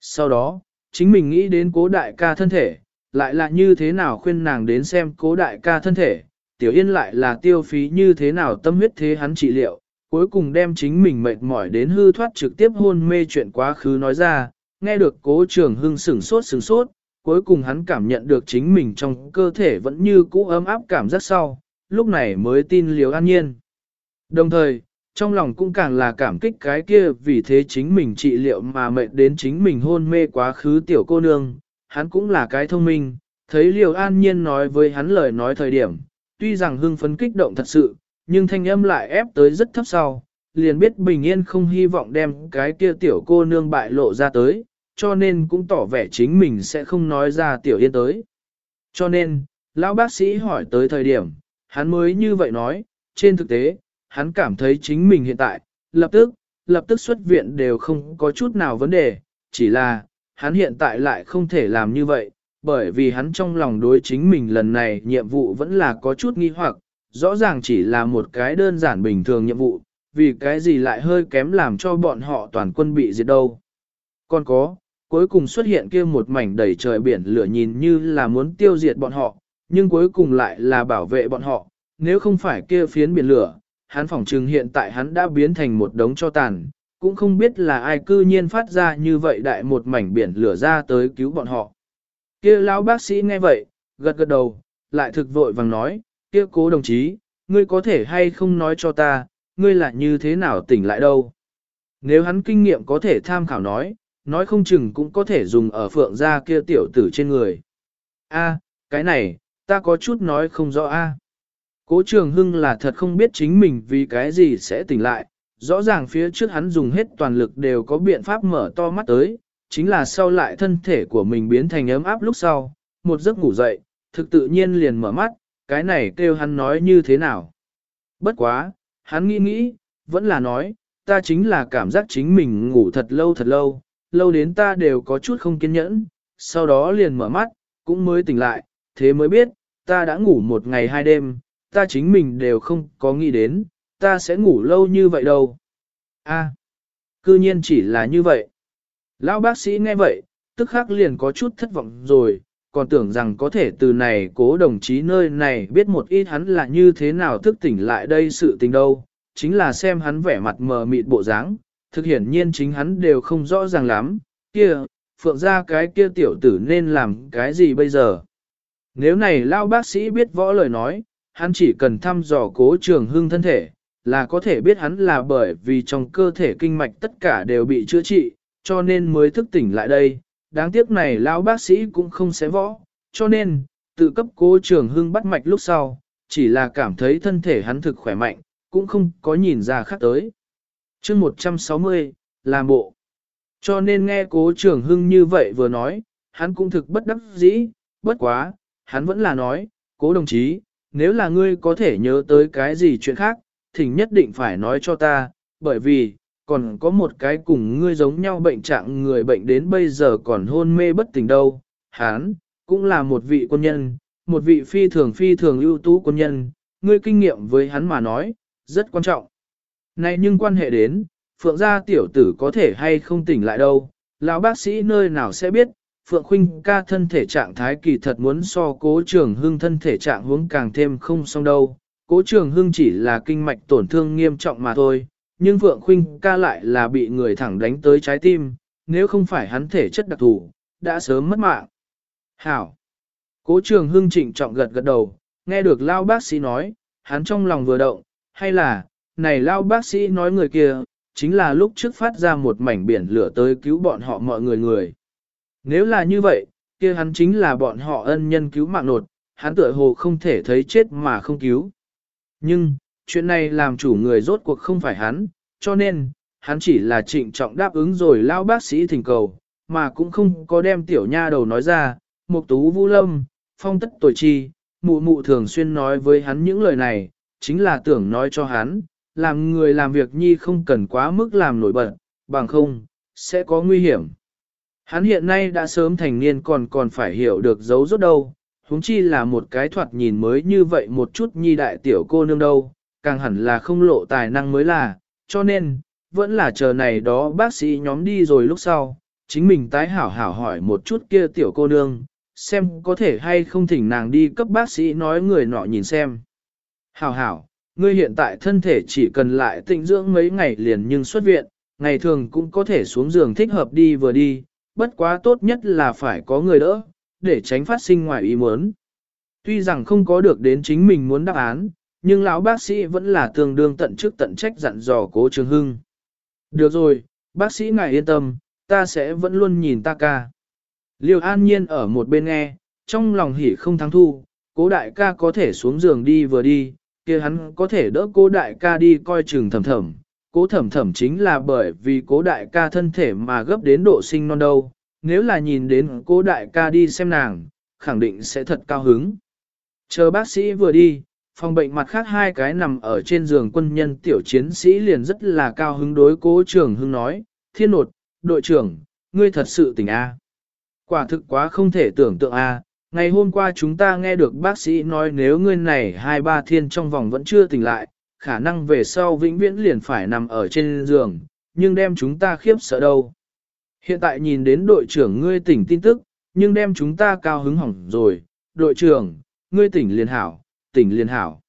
Sau đó, chính mình nghĩ đến cố đại ca thân thể, lại là như thế nào khuyên nàng đến xem cố đại ca thân thể, tiểu yên lại là tiêu phí như thế nào tâm huyết thế hắn trị liệu, cuối cùng đem chính mình mệt mỏi đến hư thoát trực tiếp hôn mê chuyện quá khứ nói ra, nghe được cố trường hưng sửng sốt sửng sốt, cuối cùng hắn cảm nhận được chính mình trong cơ thể vẫn như cũ ấm áp cảm giác sau, lúc này mới tin liều an nhiên. Đồng thời, trong lòng cũng càng là cảm kích cái kia vì thế chính mình trị liệu mà mệt đến chính mình hôn mê quá khứ tiểu cô nương, hắn cũng là cái thông minh, thấy liều an nhiên nói với hắn lời nói thời điểm, tuy rằng hưng phấn kích động thật sự, nhưng thanh âm lại ép tới rất thấp sau, liền biết bình yên không hy vọng đem cái kia tiểu cô nương bại lộ ra tới, cho nên cũng tỏ vẻ chính mình sẽ không nói ra tiểu yên tới. Cho nên, lão bác sĩ hỏi tới thời điểm, hắn mới như vậy nói, trên thực tế, hắn cảm thấy chính mình hiện tại, lập tức, lập tức xuất viện đều không có chút nào vấn đề, chỉ là, hắn hiện tại lại không thể làm như vậy, bởi vì hắn trong lòng đối chính mình lần này nhiệm vụ vẫn là có chút nghi hoặc, rõ ràng chỉ là một cái đơn giản bình thường nhiệm vụ, vì cái gì lại hơi kém làm cho bọn họ toàn quân bị diệt đâu. Còn có, cuối cùng xuất hiện kia một mảnh đầy trời biển lửa nhìn như là muốn tiêu diệt bọn họ, nhưng cuối cùng lại là bảo vệ bọn họ, nếu không phải kia phiến biển lửa, hắn phỏng trừng hiện tại hắn đã biến thành một đống cho tàn, cũng không biết là ai cư nhiên phát ra như vậy đại một mảnh biển lửa ra tới cứu bọn họ. Kia lão bác sĩ nghe vậy, gật gật đầu, lại thực vội vàng nói, kia cố đồng chí, ngươi có thể hay không nói cho ta, ngươi là như thế nào tỉnh lại đâu. Nếu hắn kinh nghiệm có thể tham khảo nói, nói không chừng cũng có thể dùng ở phượng gia kia tiểu tử trên người. A, cái này, ta có chút nói không rõ a. Cố trường hưng là thật không biết chính mình vì cái gì sẽ tỉnh lại, rõ ràng phía trước hắn dùng hết toàn lực đều có biện pháp mở to mắt tới, chính là sau lại thân thể của mình biến thành ấm áp lúc sau, một giấc ngủ dậy, thực tự nhiên liền mở mắt, cái này kêu hắn nói như thế nào. Bất quá, hắn nghĩ nghĩ, vẫn là nói, ta chính là cảm giác chính mình ngủ thật lâu thật lâu, lâu đến ta đều có chút không kiên nhẫn, sau đó liền mở mắt, cũng mới tỉnh lại, thế mới biết, ta đã ngủ một ngày hai đêm, ta chính mình đều không có nghĩ đến, ta sẽ ngủ lâu như vậy đâu. A, cư nhiên chỉ là như vậy. Lão bác sĩ nghe vậy, tức khắc liền có chút thất vọng rồi, còn tưởng rằng có thể từ này cố đồng chí nơi này biết một ít hắn là như thế nào thức tỉnh lại đây sự tình đâu, chính là xem hắn vẻ mặt mờ mịt bộ dáng, thực hiển nhiên chính hắn đều không rõ ràng lắm, kia, phượng ra cái kia tiểu tử nên làm cái gì bây giờ. Nếu này lao bác sĩ biết võ lời nói, hắn chỉ cần thăm dò cố trường hưng thân thể, là có thể biết hắn là bởi vì trong cơ thể kinh mạch tất cả đều bị chữa trị, cho nên mới thức tỉnh lại đây. Đáng tiếc này lão bác sĩ cũng không xé võ, cho nên, tự cấp cố trường hưng bắt mạch lúc sau, chỉ là cảm thấy thân thể hắn thực khỏe mạnh, cũng không có nhìn ra khác tới. chương 160, làm bộ. Cho nên nghe cố trường hưng như vậy vừa nói, hắn cũng thực bất đắc dĩ, bất quá, hắn vẫn là nói, cố đồng chí, nếu là ngươi có thể nhớ tới cái gì chuyện khác, thỉnh nhất định phải nói cho ta, bởi vì, còn có một cái cùng ngươi giống nhau bệnh trạng người bệnh đến bây giờ còn hôn mê bất tỉnh đâu. Hán, cũng là một vị quân nhân, một vị phi thường phi thường ưu tú quân nhân, ngươi kinh nghiệm với hắn mà nói, rất quan trọng. Này nhưng quan hệ đến, Phượng gia tiểu tử có thể hay không tỉnh lại đâu, lão bác sĩ nơi nào sẽ biết, Phượng Khuynh ca thân thể trạng thái kỳ thật muốn so cố trường hưng thân thể trạng huống càng thêm không xong đâu. Cố trường hưng chỉ là kinh mạch tổn thương nghiêm trọng mà thôi, nhưng Phượng Khuynh ca lại là bị người thẳng đánh tới trái tim, nếu không phải hắn thể chất đặc thù, đã sớm mất mạng. Hảo! Cố trường hưng trịnh trọng gật gật đầu, nghe được lao bác sĩ nói, hắn trong lòng vừa động, hay là, này lao bác sĩ nói người kia, chính là lúc trước phát ra một mảnh biển lửa tới cứu bọn họ mọi người người. Nếu là như vậy, kia hắn chính là bọn họ ân nhân cứu mạng nột, hắn tựa hồ không thể thấy chết mà không cứu. Nhưng, chuyện này làm chủ người rốt cuộc không phải hắn, cho nên, hắn chỉ là trịnh trọng đáp ứng rồi lao bác sĩ thỉnh cầu, mà cũng không có đem tiểu nha đầu nói ra, mục tú vũ lâm, phong tất tuổi chi, mụ mụ thường xuyên nói với hắn những lời này, chính là tưởng nói cho hắn, làm người làm việc nhi không cần quá mức làm nổi bật, bằng không, sẽ có nguy hiểm. Hắn hiện nay đã sớm thành niên còn còn phải hiểu được dấu rốt đâu, huống chi là một cái thoạt nhìn mới như vậy một chút nhi đại tiểu cô nương đâu, càng hẳn là không lộ tài năng mới là, cho nên, vẫn là chờ này đó bác sĩ nhóm đi rồi lúc sau, chính mình tái hảo hảo hỏi một chút kia tiểu cô nương, xem có thể hay không thỉnh nàng đi cấp bác sĩ nói người nọ nhìn xem. Hảo hảo, ngươi hiện tại thân thể chỉ cần lại tịnh dưỡng mấy ngày liền nhưng xuất viện, ngày thường cũng có thể xuống giường thích hợp đi vừa đi, bất quá tốt nhất là phải có người đỡ, để tránh phát sinh ngoài ý muốn. Tuy rằng không có được đến chính mình muốn đáp án, nhưng lão bác sĩ vẫn là tương đương tận chức tận trách dặn dò cố Trường Hưng. Được rồi, bác sĩ ngài yên tâm, ta sẽ vẫn luôn nhìn ta ca. Liêu an nhiên ở một bên nghe, trong lòng hỉ không thắng thu, cố đại ca có thể xuống giường đi vừa đi, kia hắn có thể đỡ cố đại ca đi coi chừng thầm thầm, cố thẩm thẩm chính là bởi vì cố đại ca thân thể mà gấp đến độ sinh non đâu, nếu là nhìn đến cố đại ca đi xem nàng, khẳng định sẽ thật cao hứng. Chờ bác sĩ vừa đi, phòng bệnh mặt khác hai cái nằm ở trên giường quân nhân tiểu chiến sĩ liền rất là cao hứng đối cố trưởng hưng nói, thiên nột, đội trưởng, ngươi thật sự tỉnh A. Quả thực quá không thể tưởng tượng A, ngày hôm qua chúng ta nghe được bác sĩ nói nếu ngươi này hai ba thiên trong vòng vẫn chưa tỉnh lại, khả năng về sau vĩnh viễn liền phải nằm ở trên giường, nhưng đem chúng ta khiếp sợ đâu. Hiện tại nhìn đến đội trưởng ngươi tỉnh tin tức, nhưng đem chúng ta cao hứng hỏng rồi, đội trưởng, ngươi tỉnh liền hảo, tỉnh liền hảo.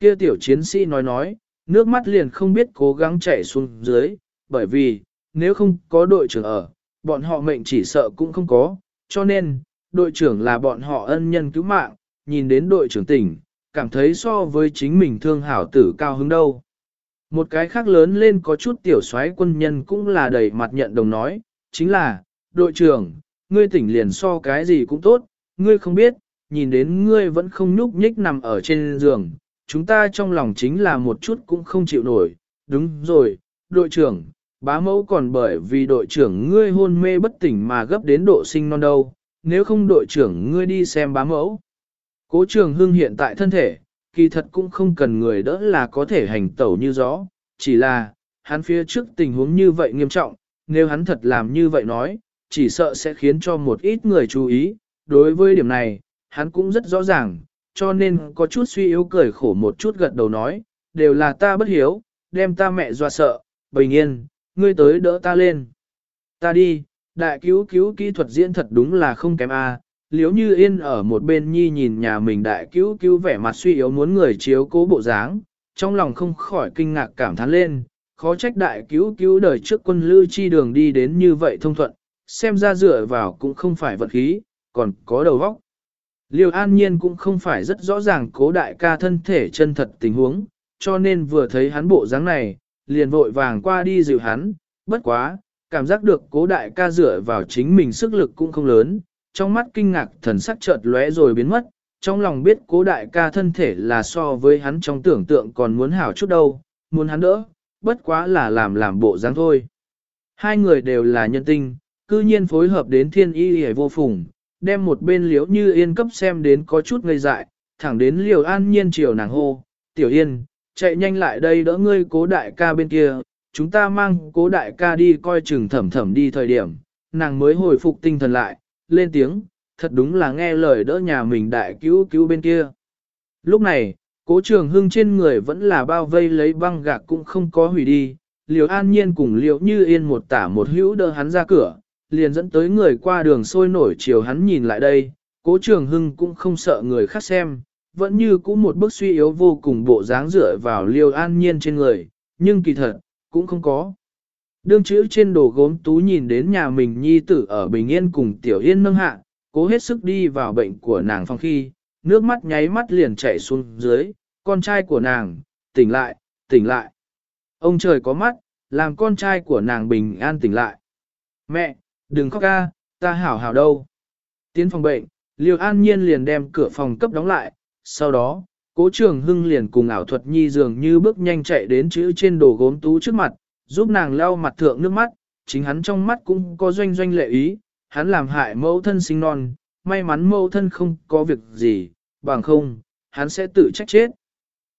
Kia tiểu chiến sĩ nói nói, nước mắt liền không biết cố gắng chạy xuống dưới, bởi vì, nếu không có đội trưởng ở, bọn họ mệnh chỉ sợ cũng không có, cho nên, đội trưởng là bọn họ ân nhân cứu mạng, nhìn đến đội trưởng tỉnh, cảm thấy so với chính mình thương hảo tử cao hứng đâu. Một cái khác lớn lên có chút tiểu soái quân nhân cũng là đầy mặt nhận đồng nói, chính là, đội trưởng, ngươi tỉnh liền so cái gì cũng tốt, ngươi không biết, nhìn đến ngươi vẫn không nhúc nhích nằm ở trên giường, chúng ta trong lòng chính là một chút cũng không chịu nổi, đúng rồi, đội trưởng, bá mẫu còn bởi vì đội trưởng ngươi hôn mê bất tỉnh mà gấp đến độ sinh non đâu, nếu không đội trưởng ngươi đi xem bá mẫu. Cố trường hưng hiện tại thân thể, kỳ thật cũng không cần người đỡ là có thể hành tẩu như gió, chỉ là, hắn phía trước tình huống như vậy nghiêm trọng, nếu hắn thật làm như vậy nói, chỉ sợ sẽ khiến cho một ít người chú ý, đối với điểm này, hắn cũng rất rõ ràng, cho nên có chút suy yếu cười khổ một chút gật đầu nói, đều là ta bất hiếu, đem ta mẹ dọa sợ, bình yên, ngươi tới đỡ ta lên. Ta đi, đại cứu cứu kỹ thuật diễn thật đúng là không kém a liếu như yên ở một bên nhi nhìn nhà mình đại cứu cứu vẻ mặt suy yếu muốn người chiếu cố bộ dáng, trong lòng không khỏi kinh ngạc cảm thán lên, khó trách đại cứu cứu đời trước quân lưu chi đường đi đến như vậy thông thuận, xem ra dựa vào cũng không phải vật khí, còn có đầu óc. Liêu an nhiên cũng không phải rất rõ ràng cố đại ca thân thể chân thật tình huống, cho nên vừa thấy hắn bộ dáng này, liền vội vàng qua đi dịu hắn, bất quá, cảm giác được cố đại ca dựa vào chính mình sức lực cũng không lớn, trong mắt kinh ngạc thần sắc chợt lóe rồi biến mất, trong lòng biết cố đại ca thân thể là so với hắn trong tưởng tượng còn muốn hảo chút đâu, muốn hắn đỡ, bất quá là làm làm bộ dáng thôi. Hai người đều là nhân tinh, cư nhiên phối hợp đến thiên y hề vô phùng, đem một bên liễu như yên cấp xem đến có chút ngây dại, thẳng đến liều an nhiên chiều nàng hô, tiểu yên, chạy nhanh lại đây đỡ ngươi cố đại ca bên kia, chúng ta mang cố đại ca đi coi chừng thẩm thẩm đi thời điểm, nàng mới hồi phục tinh thần lại, lên tiếng, thật đúng là nghe lời đỡ nhà mình đại cứu cứu bên kia. Lúc này, cố trường hưng trên người vẫn là bao vây lấy băng gạc cũng không có hủy đi, liều an nhiên cùng liều như yên một tả một hữu đỡ hắn ra cửa, liền dẫn tới người qua đường sôi nổi chiều hắn nhìn lại đây, cố trường hưng cũng không sợ người khác xem, vẫn như cũ một bức suy yếu vô cùng bộ dáng dựa vào liều an nhiên trên người, nhưng kỳ thật, cũng không có. Đương chữ trên đồ gốm tú nhìn đến nhà mình nhi tử ở Bình Yên cùng Tiểu Yên nâng hạ, cố hết sức đi vào bệnh của nàng phong khi, nước mắt nháy mắt liền chảy xuống dưới, con trai của nàng, tỉnh lại, tỉnh lại. Ông trời có mắt, làm con trai của nàng bình an tỉnh lại. Mẹ, đừng khóc ca, ta hảo hảo đâu. Tiến phòng bệnh, Liêu An Nhiên liền đem cửa phòng cấp đóng lại, sau đó, cố trường hưng liền cùng ảo thuật nhi dường như bước nhanh chạy đến chữ trên đồ gốm tú trước mặt, giúp nàng lau mặt thượng nước mắt, chính hắn trong mắt cũng có doanh doanh lệ ý, hắn làm hại mẫu thân sinh non, may mắn mẫu thân không có việc gì, bằng không, hắn sẽ tự trách chết.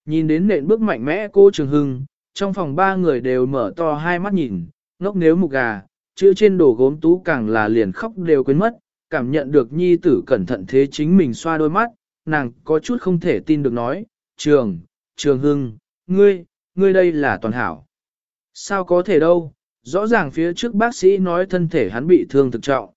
Nhìn đến nện bước mạnh mẽ cô Trường Hưng, trong phòng ba người đều mở to hai mắt nhìn, ngốc nếu mục gà, chữ trên đồ gốm tú càng là liền khóc đều quên mất, cảm nhận được nhi tử cẩn thận thế chính mình xoa đôi mắt, nàng có chút không thể tin được nói, Trường, Trường Hưng, ngươi, ngươi đây là toàn hảo. Sao có thể đâu, rõ ràng phía trước bác sĩ nói thân thể hắn bị thương thực trọng.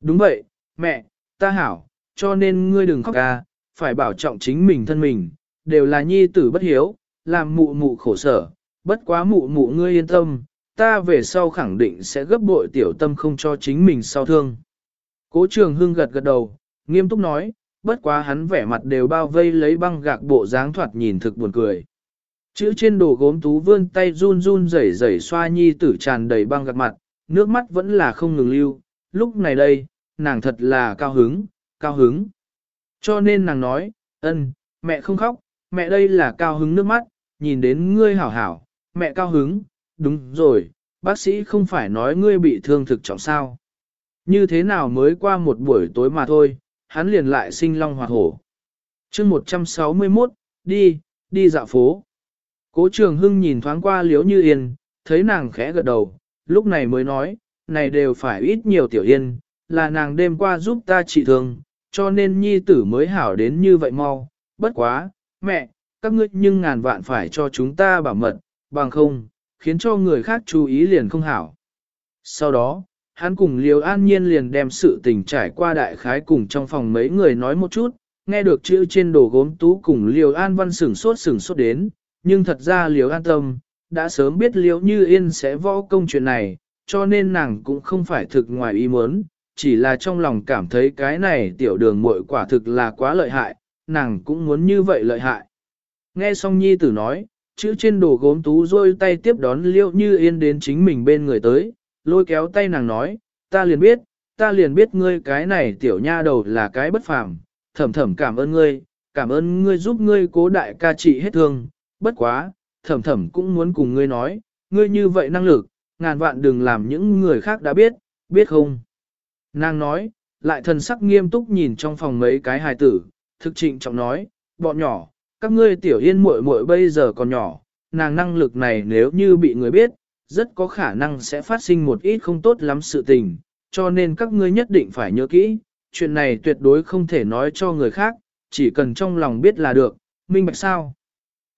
Đúng vậy, mẹ, ta hảo, cho nên ngươi đừng khóc ca, phải bảo trọng chính mình thân mình, đều là nhi tử bất hiếu, làm mụ mụ khổ sở, bất quá mụ mụ ngươi yên tâm, ta về sau khẳng định sẽ gấp bội tiểu tâm không cho chính mình sau thương. Cố trường hưng gật gật đầu, nghiêm túc nói, bất quá hắn vẻ mặt đều bao vây lấy băng gạc bộ dáng thoạt nhìn thực buồn cười. Chữ trên đồ gốm tú vươn tay run run rẩy rẩy xoa nhi tử tràn đầy băng gạc mặt, nước mắt vẫn là không ngừng lưu, lúc này đây, nàng thật là cao hứng, cao hứng. Cho nên nàng nói, ân, mẹ không khóc, mẹ đây là cao hứng nước mắt, nhìn đến ngươi hảo hảo, mẹ cao hứng, đúng rồi, bác sĩ không phải nói ngươi bị thương thực trọng sao. Như thế nào mới qua một buổi tối mà thôi, hắn liền lại sinh long hoạt hổ. chương 161, đi, đi dạo phố. Cố trường hưng nhìn thoáng qua liếu như yên, thấy nàng khẽ gật đầu, lúc này mới nói, này đều phải ít nhiều tiểu yên, là nàng đêm qua giúp ta trị thương, cho nên nhi tử mới hảo đến như vậy mau, bất quá, mẹ, các ngươi nhưng ngàn vạn phải cho chúng ta bảo mật, bằng không, khiến cho người khác chú ý liền không hảo. Sau đó, hắn cùng Liêu An Nhiên liền đem sự tình trải qua đại khái cùng trong phòng mấy người nói một chút, nghe được chữ trên đồ gốm tú cùng Liêu An Văn sửng sốt sửng sốt đến, nhưng thật ra Liêu An Tâm, đã sớm biết Liêu Như Yên sẽ võ công chuyện này, cho nên nàng cũng không phải thực ngoài ý muốn, chỉ là trong lòng cảm thấy cái này tiểu đường muội quả thực là quá lợi hại, nàng cũng muốn như vậy lợi hại. Nghe xong nhi tử nói, chữ trên đồ gốm tú rôi tay tiếp đón liêu như yên đến chính mình bên người tới, lôi kéo tay nàng nói, ta liền biết, ta liền biết ngươi cái này tiểu nha đầu là cái bất phàm, thầm thầm cảm ơn ngươi, cảm ơn ngươi giúp ngươi cố đại ca trị hết thương, bất quá, thầm thầm cũng muốn cùng ngươi nói, ngươi như vậy năng lực, ngàn vạn đừng làm những người khác đã biết, biết không? Nàng nói, lại thần sắc nghiêm túc nhìn trong phòng mấy cái hài tử, thực trịnh trọng nói, bọn nhỏ, các ngươi tiểu yên muội muội bây giờ còn nhỏ, nàng năng lực này nếu như bị người biết, rất có khả năng sẽ phát sinh một ít không tốt lắm sự tình, cho nên các ngươi nhất định phải nhớ kỹ, chuyện này tuyệt đối không thể nói cho người khác, chỉ cần trong lòng biết là được, minh bạch sao.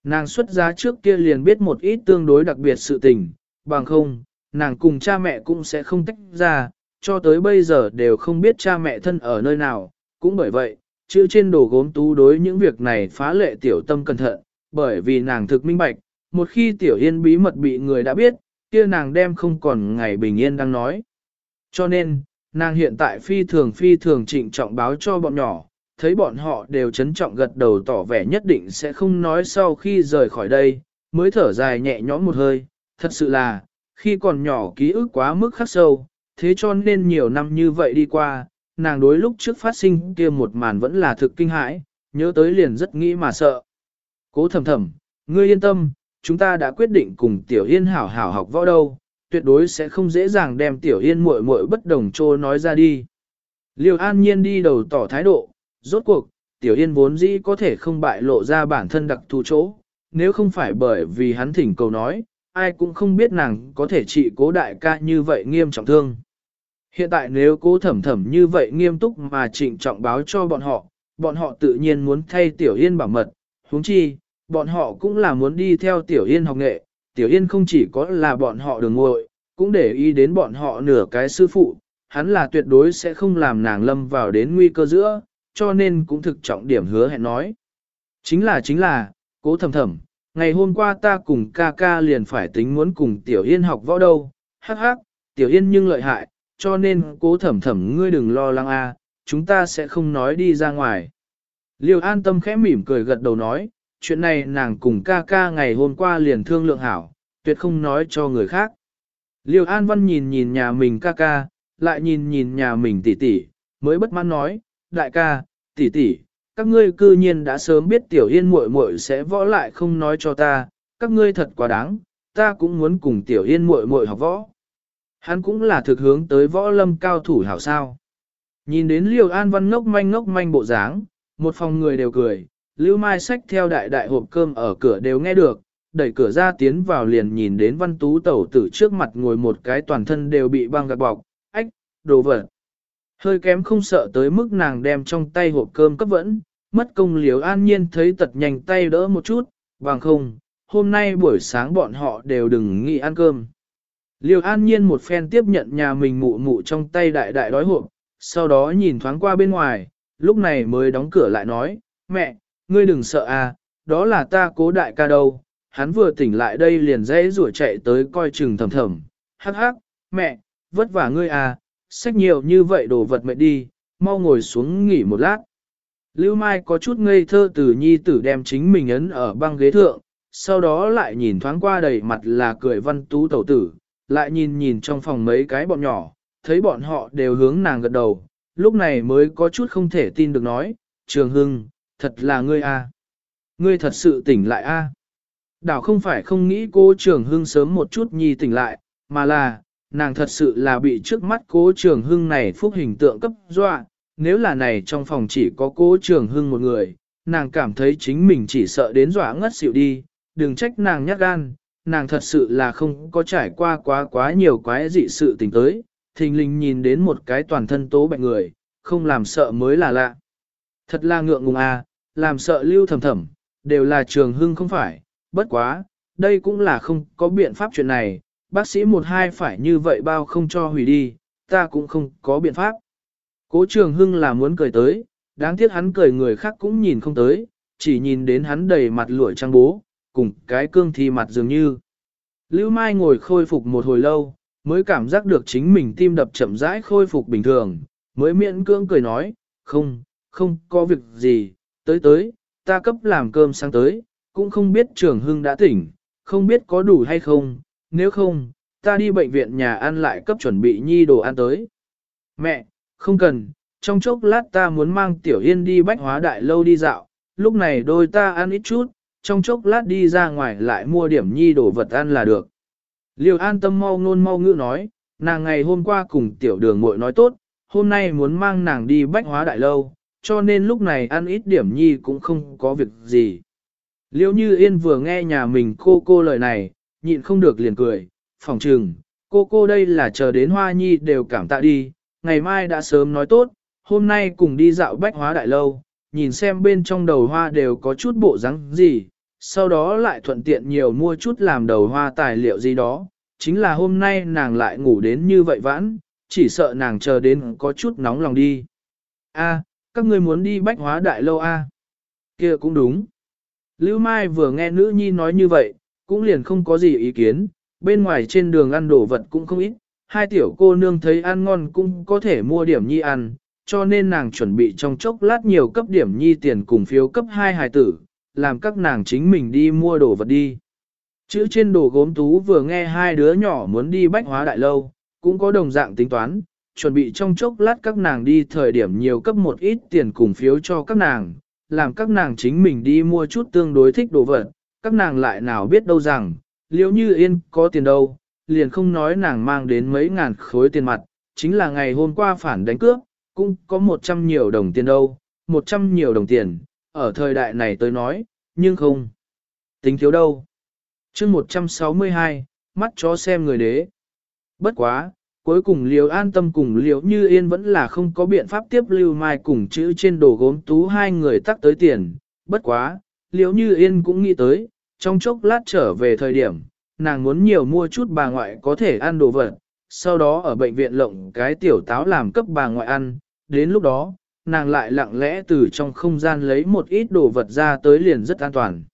Nàng xuất giá trước kia liền biết một ít tương đối đặc biệt sự tình, bằng không, nàng cùng cha mẹ cũng sẽ không tách ra, cho tới bây giờ đều không biết cha mẹ thân ở nơi nào, cũng bởi vậy, chữ trên đồ gốm tú đối những việc này phá lệ tiểu tâm cẩn thận, bởi vì nàng thực minh bạch, một khi tiểu yên bí mật bị người đã biết, kia nàng đem không còn ngày bình yên đang nói. Cho nên, nàng hiện tại phi thường phi thường trịnh trọng báo cho bọn nhỏ, thấy bọn họ đều chấn trọng gật đầu tỏ vẻ nhất định sẽ không nói sau khi rời khỏi đây, mới thở dài nhẹ nhõm một hơi, thật sự là, khi còn nhỏ ký ức quá mức khắc sâu, thế cho nên nhiều năm như vậy đi qua, nàng đối lúc trước phát sinh kia một màn vẫn là thực kinh hãi, nhớ tới liền rất nghĩ mà sợ. Cố thầm thầm, ngươi yên tâm, chúng ta đã quyết định cùng Tiểu Yên hảo hảo học võ đâu, tuyệt đối sẽ không dễ dàng đem Tiểu Yên muội muội bất đồng trô nói ra đi. Liêu an nhiên đi đầu tỏ thái độ, rốt cuộc, Tiểu Yên vốn dĩ có thể không bại lộ ra bản thân đặc thù chỗ, nếu không phải bởi vì hắn thỉnh cầu nói, ai cũng không biết nàng có thể trị cố đại ca như vậy nghiêm trọng thương. Hiện tại nếu cố thẩm thẩm như vậy nghiêm túc mà trịnh trọng báo cho bọn họ, bọn họ tự nhiên muốn thay Tiểu Yên bảo mật, huống chi, bọn họ cũng là muốn đi theo Tiểu Yên học nghệ, Tiểu Yên không chỉ có là bọn họ đường ngội, cũng để ý đến bọn họ nửa cái sư phụ, hắn là tuyệt đối sẽ không làm nàng lâm vào đến nguy cơ giữa, cho nên cũng thực trọng điểm hứa hẹn nói. Chính là chính là, cố thầm thầm, ngày hôm qua ta cùng ca ca liền phải tính muốn cùng Tiểu Yên học võ đâu, hắc hắc, Tiểu Yên nhưng lợi hại, cho nên cố thầm thầm ngươi đừng lo lắng a, chúng ta sẽ không nói đi ra ngoài. Liêu an tâm khẽ mỉm cười gật đầu nói, chuyện này nàng cùng ca ca ngày hôm qua liền thương lượng hảo, tuyệt không nói cho người khác. Liêu an văn nhìn nhìn nhà mình ca ca, lại nhìn nhìn nhà mình tỷ tỷ, mới bất mãn nói, đại ca, tỷ tỷ, các ngươi cư nhiên đã sớm biết tiểu yên muội muội sẽ võ lại không nói cho ta, các ngươi thật quá đáng, ta cũng muốn cùng tiểu yên muội muội học võ. Hắn cũng là thực hướng tới võ lâm cao thủ hảo sao. Nhìn đến liều an văn ngốc manh ngốc manh bộ dáng, một phòng người đều cười, lưu mai sách theo đại đại hộp cơm ở cửa đều nghe được, đẩy cửa ra tiến vào liền nhìn đến văn tú tẩu tử trước mặt ngồi một cái toàn thân đều bị băng gạc bọc, ách, đồ vật. Hơi kém không sợ tới mức nàng đem trong tay hộp cơm cấp vẫn, mất công liều an nhiên thấy tật nhanh tay đỡ một chút, bằng không, hôm nay buổi sáng bọn họ đều đừng nghĩ ăn cơm. Liêu an nhiên một phen tiếp nhận nhà mình mụ mụ trong tay đại đại đói hộp, sau đó nhìn thoáng qua bên ngoài, lúc này mới đóng cửa lại nói, mẹ, ngươi đừng sợ à, đó là ta cố đại ca đâu, hắn vừa tỉnh lại đây liền dễ rủa chạy tới coi chừng thầm thầm, hắc hắc, mẹ, vất vả ngươi à, sách nhiều như vậy đồ vật mệt đi, mau ngồi xuống nghỉ một lát. Lưu Mai có chút ngây thơ từ nhi tử đem chính mình ấn ở băng ghế thượng, sau đó lại nhìn thoáng qua đầy mặt là cười văn tú tẩu tử, lại nhìn nhìn trong phòng mấy cái bọn nhỏ, thấy bọn họ đều hướng nàng gật đầu, lúc này mới có chút không thể tin được nói, Trường Hưng, thật là ngươi a, Ngươi thật sự tỉnh lại a. Đảo không phải không nghĩ cô Trường Hưng sớm một chút nhi tỉnh lại, mà là, nàng thật sự là bị trước mắt cố Trường Hưng này phúc hình tượng cấp dọa, nếu là này trong phòng chỉ có cố Trường Hưng một người, nàng cảm thấy chính mình chỉ sợ đến dọa ngất xỉu đi, đừng trách nàng nhát gan, nàng thật sự là không có trải qua quá quá nhiều quái dị sự tình tới, thình lình nhìn đến một cái toàn thân tố bệnh người, không làm sợ mới là lạ. Thật là ngượng ngùng à, làm sợ lưu thầm thầm, đều là trường hưng không phải, bất quá, đây cũng là không có biện pháp chuyện này, bác sĩ một hai phải như vậy bao không cho hủy đi, ta cũng không có biện pháp. Cố trường hưng là muốn cười tới, đáng tiếc hắn cười người khác cũng nhìn không tới, chỉ nhìn đến hắn đầy mặt lụi trang bố, cùng cái cương thi mặt dường như. Lưu Mai ngồi khôi phục một hồi lâu, mới cảm giác được chính mình tim đập chậm rãi khôi phục bình thường, mới miễn cưỡng cười nói, không, không có việc gì, tới tới, ta cấp làm cơm sáng tới, cũng không biết trường hưng đã tỉnh, không biết có đủ hay không, nếu không, ta đi bệnh viện nhà ăn lại cấp chuẩn bị nhi đồ ăn tới. Mẹ, không cần, trong chốc lát ta muốn mang Tiểu Yên đi bách hóa đại lâu đi dạo, lúc này đôi ta ăn ít chút, trong chốc lát đi ra ngoài lại mua điểm nhi đồ vật ăn là được. Liêu an tâm mau ngôn mau ngữ nói, nàng ngày hôm qua cùng tiểu đường muội nói tốt, hôm nay muốn mang nàng đi bách hóa đại lâu, cho nên lúc này ăn ít điểm nhi cũng không có việc gì. Liêu như yên vừa nghe nhà mình cô cô lời này, nhịn không được liền cười, phòng trừng, cô cô đây là chờ đến hoa nhi đều cảm tạ đi, ngày mai đã sớm nói tốt, hôm nay cùng đi dạo bách hóa đại lâu, nhìn xem bên trong đầu hoa đều có chút bộ rắn gì, sau đó lại thuận tiện nhiều mua chút làm đầu hoa tài liệu gì đó, chính là hôm nay nàng lại ngủ đến như vậy vãn, chỉ sợ nàng chờ đến có chút nóng lòng đi. A, các ngươi muốn đi bách hóa đại lâu a? Kia cũng đúng. Lưu Mai vừa nghe nữ nhi nói như vậy, cũng liền không có gì ý kiến, bên ngoài trên đường ăn đồ vật cũng không ít, hai tiểu cô nương thấy ăn ngon cũng có thể mua điểm nhi ăn, cho nên nàng chuẩn bị trong chốc lát nhiều cấp điểm nhi tiền cùng phiếu cấp hai hài tử, làm các nàng chính mình đi mua đồ vật đi. Chữ trên đồ gốm tú vừa nghe hai đứa nhỏ muốn đi bách hóa đại lâu, cũng có đồng dạng tính toán, chuẩn bị trong chốc lát các nàng đi thời điểm nhiều cấp một ít tiền cùng phiếu cho các nàng, làm các nàng chính mình đi mua chút tương đối thích đồ vật, các nàng lại nào biết đâu rằng, liếu như yên có tiền đâu, liền không nói nàng mang đến mấy ngàn khối tiền mặt, chính là ngày hôm qua phản đánh cướp, cũng có một trăm nhiều đồng tiền đâu, một trăm nhiều đồng tiền, ở thời đại này tôi nói, nhưng không. Tính thiếu đâu. chương 162, mắt chó xem người đế. Bất quá, cuối cùng liều an tâm cùng liều như yên vẫn là không có biện pháp tiếp lưu mai cùng chữ trên đồ gốm tú hai người tắc tới tiền. Bất quá, liễu như yên cũng nghĩ tới, trong chốc lát trở về thời điểm, nàng muốn nhiều mua chút bà ngoại có thể ăn đồ vật, sau đó ở bệnh viện lộng cái tiểu táo làm cấp bà ngoại ăn, đến lúc đó, nàng lại lặng lẽ từ trong không gian lấy một ít đồ vật ra tới liền rất an toàn.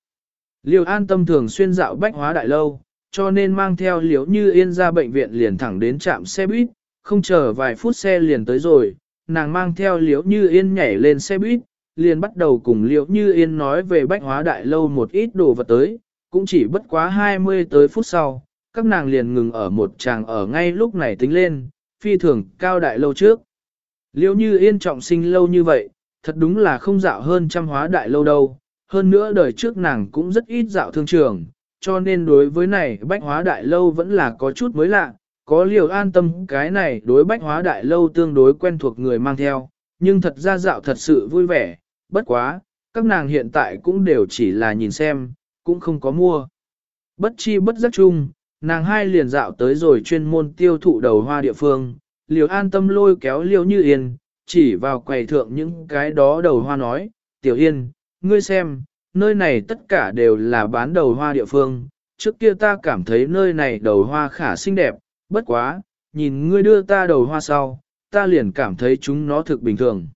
Liêu an tâm thường xuyên dạo bách hóa đại lâu, cho nên mang theo liễu như yên ra bệnh viện liền thẳng đến trạm xe buýt, không chờ vài phút xe liền tới rồi, nàng mang theo liễu như yên nhảy lên xe buýt, liền bắt đầu cùng liễu như yên nói về bách hóa đại lâu một ít đồ vật tới, cũng chỉ bất quá 20 tới phút sau, các nàng liền ngừng ở một tràng ở ngay lúc này tính lên, phi thường cao đại lâu trước. Liêu như yên trọng sinh lâu như vậy, thật đúng là không dạo hơn trăm hóa đại lâu đâu, hơn nữa đời trước nàng cũng rất ít dạo thương trường, cho nên đối với này bách hóa đại lâu vẫn là có chút mới lạ, có liều an tâm cái này đối bách hóa đại lâu tương đối quen thuộc người mang theo, nhưng thật ra dạo thật sự vui vẻ, bất quá, các nàng hiện tại cũng đều chỉ là nhìn xem, cũng không có mua. Bất chi bất giác chung, nàng hai liền dạo tới rồi chuyên môn tiêu thụ đầu hoa địa phương, liều an tâm lôi kéo liều như yên, chỉ vào quầy thượng những cái đó đầu hoa nói, tiểu yên, ngươi xem, nơi này tất cả đều là bán đầu hoa địa phương, trước kia ta cảm thấy nơi này đầu hoa khả xinh đẹp, bất quá, nhìn ngươi đưa ta đầu hoa sau, ta liền cảm thấy chúng nó thực bình thường.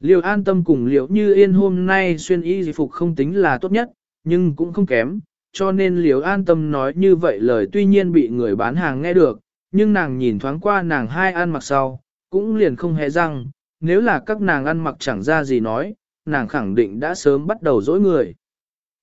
Liều an tâm cùng liều như yên hôm nay xuyên y dịch phục không tính là tốt nhất, nhưng cũng không kém, cho nên liều an tâm nói như vậy lời tuy nhiên bị người bán hàng nghe được, nhưng nàng nhìn thoáng qua nàng hai ăn mặc sau, cũng liền không hề răng, nếu là các nàng ăn mặc chẳng ra gì nói, nàng khẳng định đã sớm bắt đầu dỗi người.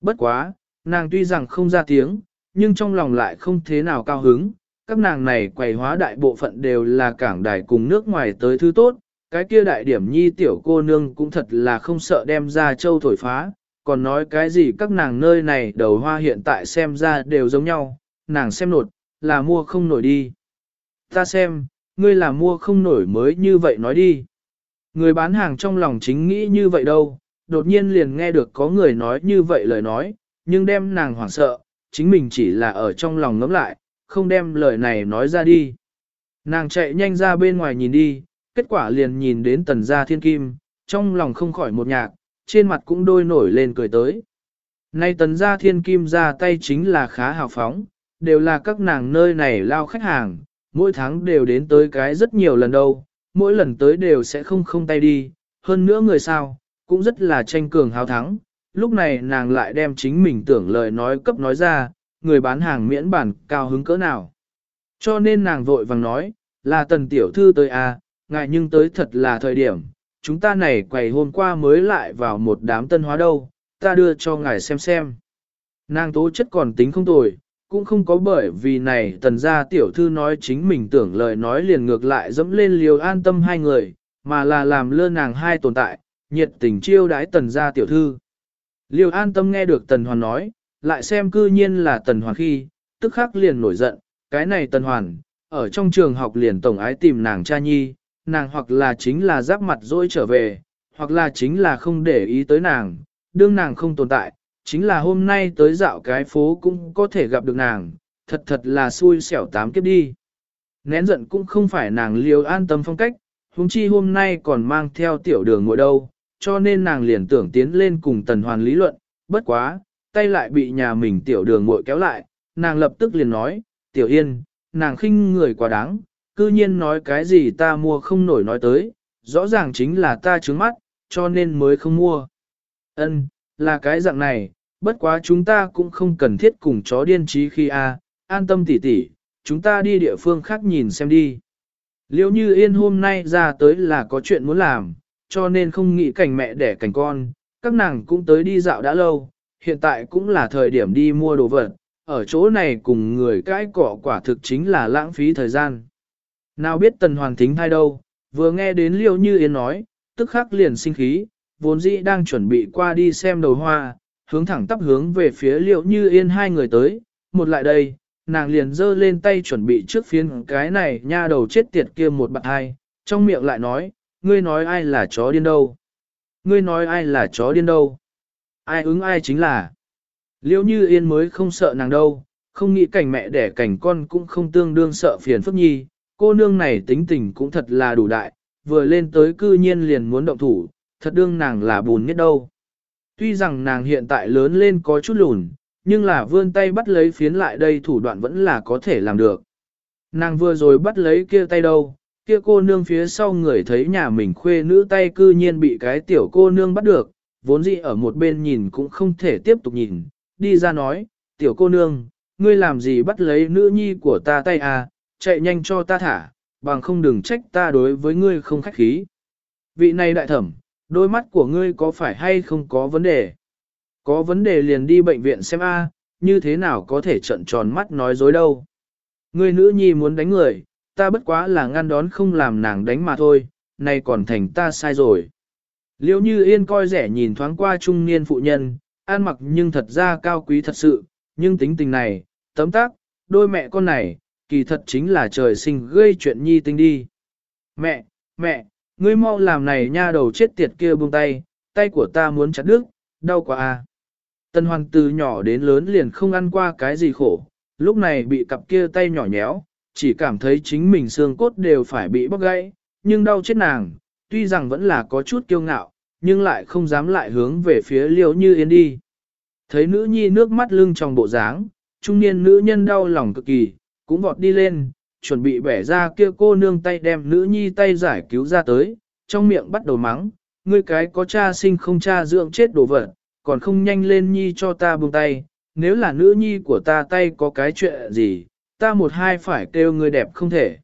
Bất quá, nàng tuy rằng không ra tiếng, nhưng trong lòng lại không thế nào cao hứng, các nàng này quầy hóa đại bộ phận đều là cảng đài cùng nước ngoài tới thứ tốt, cái kia đại điểm nhi tiểu cô nương cũng thật là không sợ đem ra châu thổi phá, còn nói cái gì các nàng nơi này đầu hoa hiện tại xem ra đều giống nhau, nàng xem nột, là mua không nổi đi. Ta xem, ngươi là mua không nổi mới như vậy nói đi. Người bán hàng trong lòng chính nghĩ như vậy đâu, đột nhiên liền nghe được có người nói như vậy lời nói, nhưng đem nàng hoảng sợ, chính mình chỉ là ở trong lòng ngẫm lại, không đem lời này nói ra đi. Nàng chạy nhanh ra bên ngoài nhìn đi, kết quả liền nhìn đến tần gia thiên kim, trong lòng không khỏi một nhạc, trên mặt cũng đôi nổi lên cười tới. Nay tần gia thiên kim ra tay chính là khá hào phóng, đều là các nàng nơi này lao khách hàng, mỗi tháng đều đến tới cái rất nhiều lần đâu, mỗi lần tới đều sẽ không không tay đi, hơn nữa người sao, cũng rất là tranh cường hào thắng. Lúc này nàng lại đem chính mình tưởng lời nói cấp nói ra, người bán hàng miễn bản cao hứng cỡ nào. Cho nên nàng vội vàng nói, là tần tiểu thư tới à, ngại nhưng tới thật là thời điểm, chúng ta này quầy hôm qua mới lại vào một đám tân hóa đâu, ta đưa cho ngài xem xem. Nàng tố chất còn tính không tồi, cũng không có bởi vì này tần gia tiểu thư nói chính mình tưởng lời nói liền ngược lại dẫm lên liều an tâm hai người, mà là làm lơ nàng hai tồn tại, nhiệt tình chiêu đái tần gia tiểu thư. Liều an tâm nghe được tần hoàn nói, lại xem cư nhiên là tần hoàn khi, tức khắc liền nổi giận, cái này tần hoàn, ở trong trường học liền tổng ái tìm nàng cha nhi, nàng hoặc là chính là giáp mặt dỗi trở về, hoặc là chính là không để ý tới nàng, đương nàng không tồn tại, chính là hôm nay tới dạo cái phố cũng có thể gặp được nàng, thật thật là xui xẻo tám kiếp đi. Nén giận cũng không phải nàng liều an tâm phong cách, huống chi hôm nay còn mang theo tiểu đường ngồi đâu, cho nên nàng liền tưởng tiến lên cùng tần hoàn lý luận, bất quá, tay lại bị nhà mình tiểu đường ngồi kéo lại, nàng lập tức liền nói, tiểu yên, nàng khinh người quá đáng, cư nhiên nói cái gì ta mua không nổi nói tới, rõ ràng chính là ta trướng mắt, cho nên mới không mua. Ân, là cái dạng này, bất quá chúng ta cũng không cần thiết cùng chó điên trí khi a, an tâm tỉ tỉ, chúng ta đi địa phương khác nhìn xem đi. Liêu như yên hôm nay ra tới là có chuyện muốn làm, cho nên không nghĩ cảnh mẹ đẻ cảnh con, các nàng cũng tới đi dạo đã lâu, hiện tại cũng là thời điểm đi mua đồ vật, ở chỗ này cùng người cãi cỏ quả thực chính là lãng phí thời gian. Nào biết tần hoàng thính thai đâu, vừa nghe đến liêu như yên nói, tức khắc liền sinh khí, vốn dĩ đang chuẩn bị qua đi xem đầu hoa, hướng thẳng tắp hướng về phía liệu như yên hai người tới, một lại đây, nàng liền giơ lên tay chuẩn bị trước phiến cái này nha đầu chết tiệt kia một bạn hai, trong miệng lại nói, ngươi nói ai là chó điên đâu? Ngươi nói ai là chó điên đâu? Ai ứng ai chính là? liệu như yên mới không sợ nàng đâu, không nghĩ cảnh mẹ đẻ cảnh con cũng không tương đương sợ phiền phức nhi, cô nương này tính tình cũng thật là đủ đại, vừa lên tới cư nhiên liền muốn động thủ, thật đương nàng là bùn nhất đâu. Tuy rằng nàng hiện tại lớn lên có chút lùn, nhưng là vươn tay bắt lấy phiến lại đây thủ đoạn vẫn là có thể làm được. Nàng vừa rồi bắt lấy kia tay đâu, kia cô nương phía sau người thấy nhà mình khuê nữ tay cư nhiên bị cái tiểu cô nương bắt được, vốn dĩ ở một bên nhìn cũng không thể tiếp tục nhìn, đi ra nói, tiểu cô nương, ngươi làm gì bắt lấy nữ nhi của ta tay à, chạy nhanh cho ta thả, bằng không đừng trách ta đối với ngươi không khách khí. Vị này đại thẩm, đôi mắt của ngươi có phải hay không có vấn đề? Có vấn đề liền đi bệnh viện xem a, như thế nào có thể trận tròn mắt nói dối đâu. Ngươi nữ nhi muốn đánh người, ta bất quá là ngăn đón không làm nàng đánh mà thôi, nay còn thành ta sai rồi. Liêu như yên coi rẻ nhìn thoáng qua trung niên phụ nhân, an mặc nhưng thật ra cao quý thật sự, nhưng tính tình này, tấm tác, đôi mẹ con này, kỳ thật chính là trời sinh gây chuyện nhi tinh đi. Mẹ, mẹ, ngươi mau làm này nha đầu chết tiệt kia buông tay, tay của ta muốn chặt đứt, đau quá à. Tân hoàng từ nhỏ đến lớn liền không ăn qua cái gì khổ, lúc này bị cặp kia tay nhỏ nhéo, chỉ cảm thấy chính mình xương cốt đều phải bị bóc gãy, nhưng đau chết nàng, tuy rằng vẫn là có chút kiêu ngạo, nhưng lại không dám lại hướng về phía liều như yên đi. Thấy nữ nhi nước mắt lưng trong bộ dáng, trung niên nữ nhân đau lòng cực kỳ, cũng vọt đi lên, chuẩn bị bẻ ra kia cô nương tay đem nữ nhi tay giải cứu ra tới, trong miệng bắt đầu mắng, ngươi cái có cha sinh không cha dưỡng chết đồ vật, còn không nhanh lên nhi cho ta buông tay, nếu là nữ nhi của ta tay có cái chuyện gì, ta một hai phải kêu người đẹp không thể.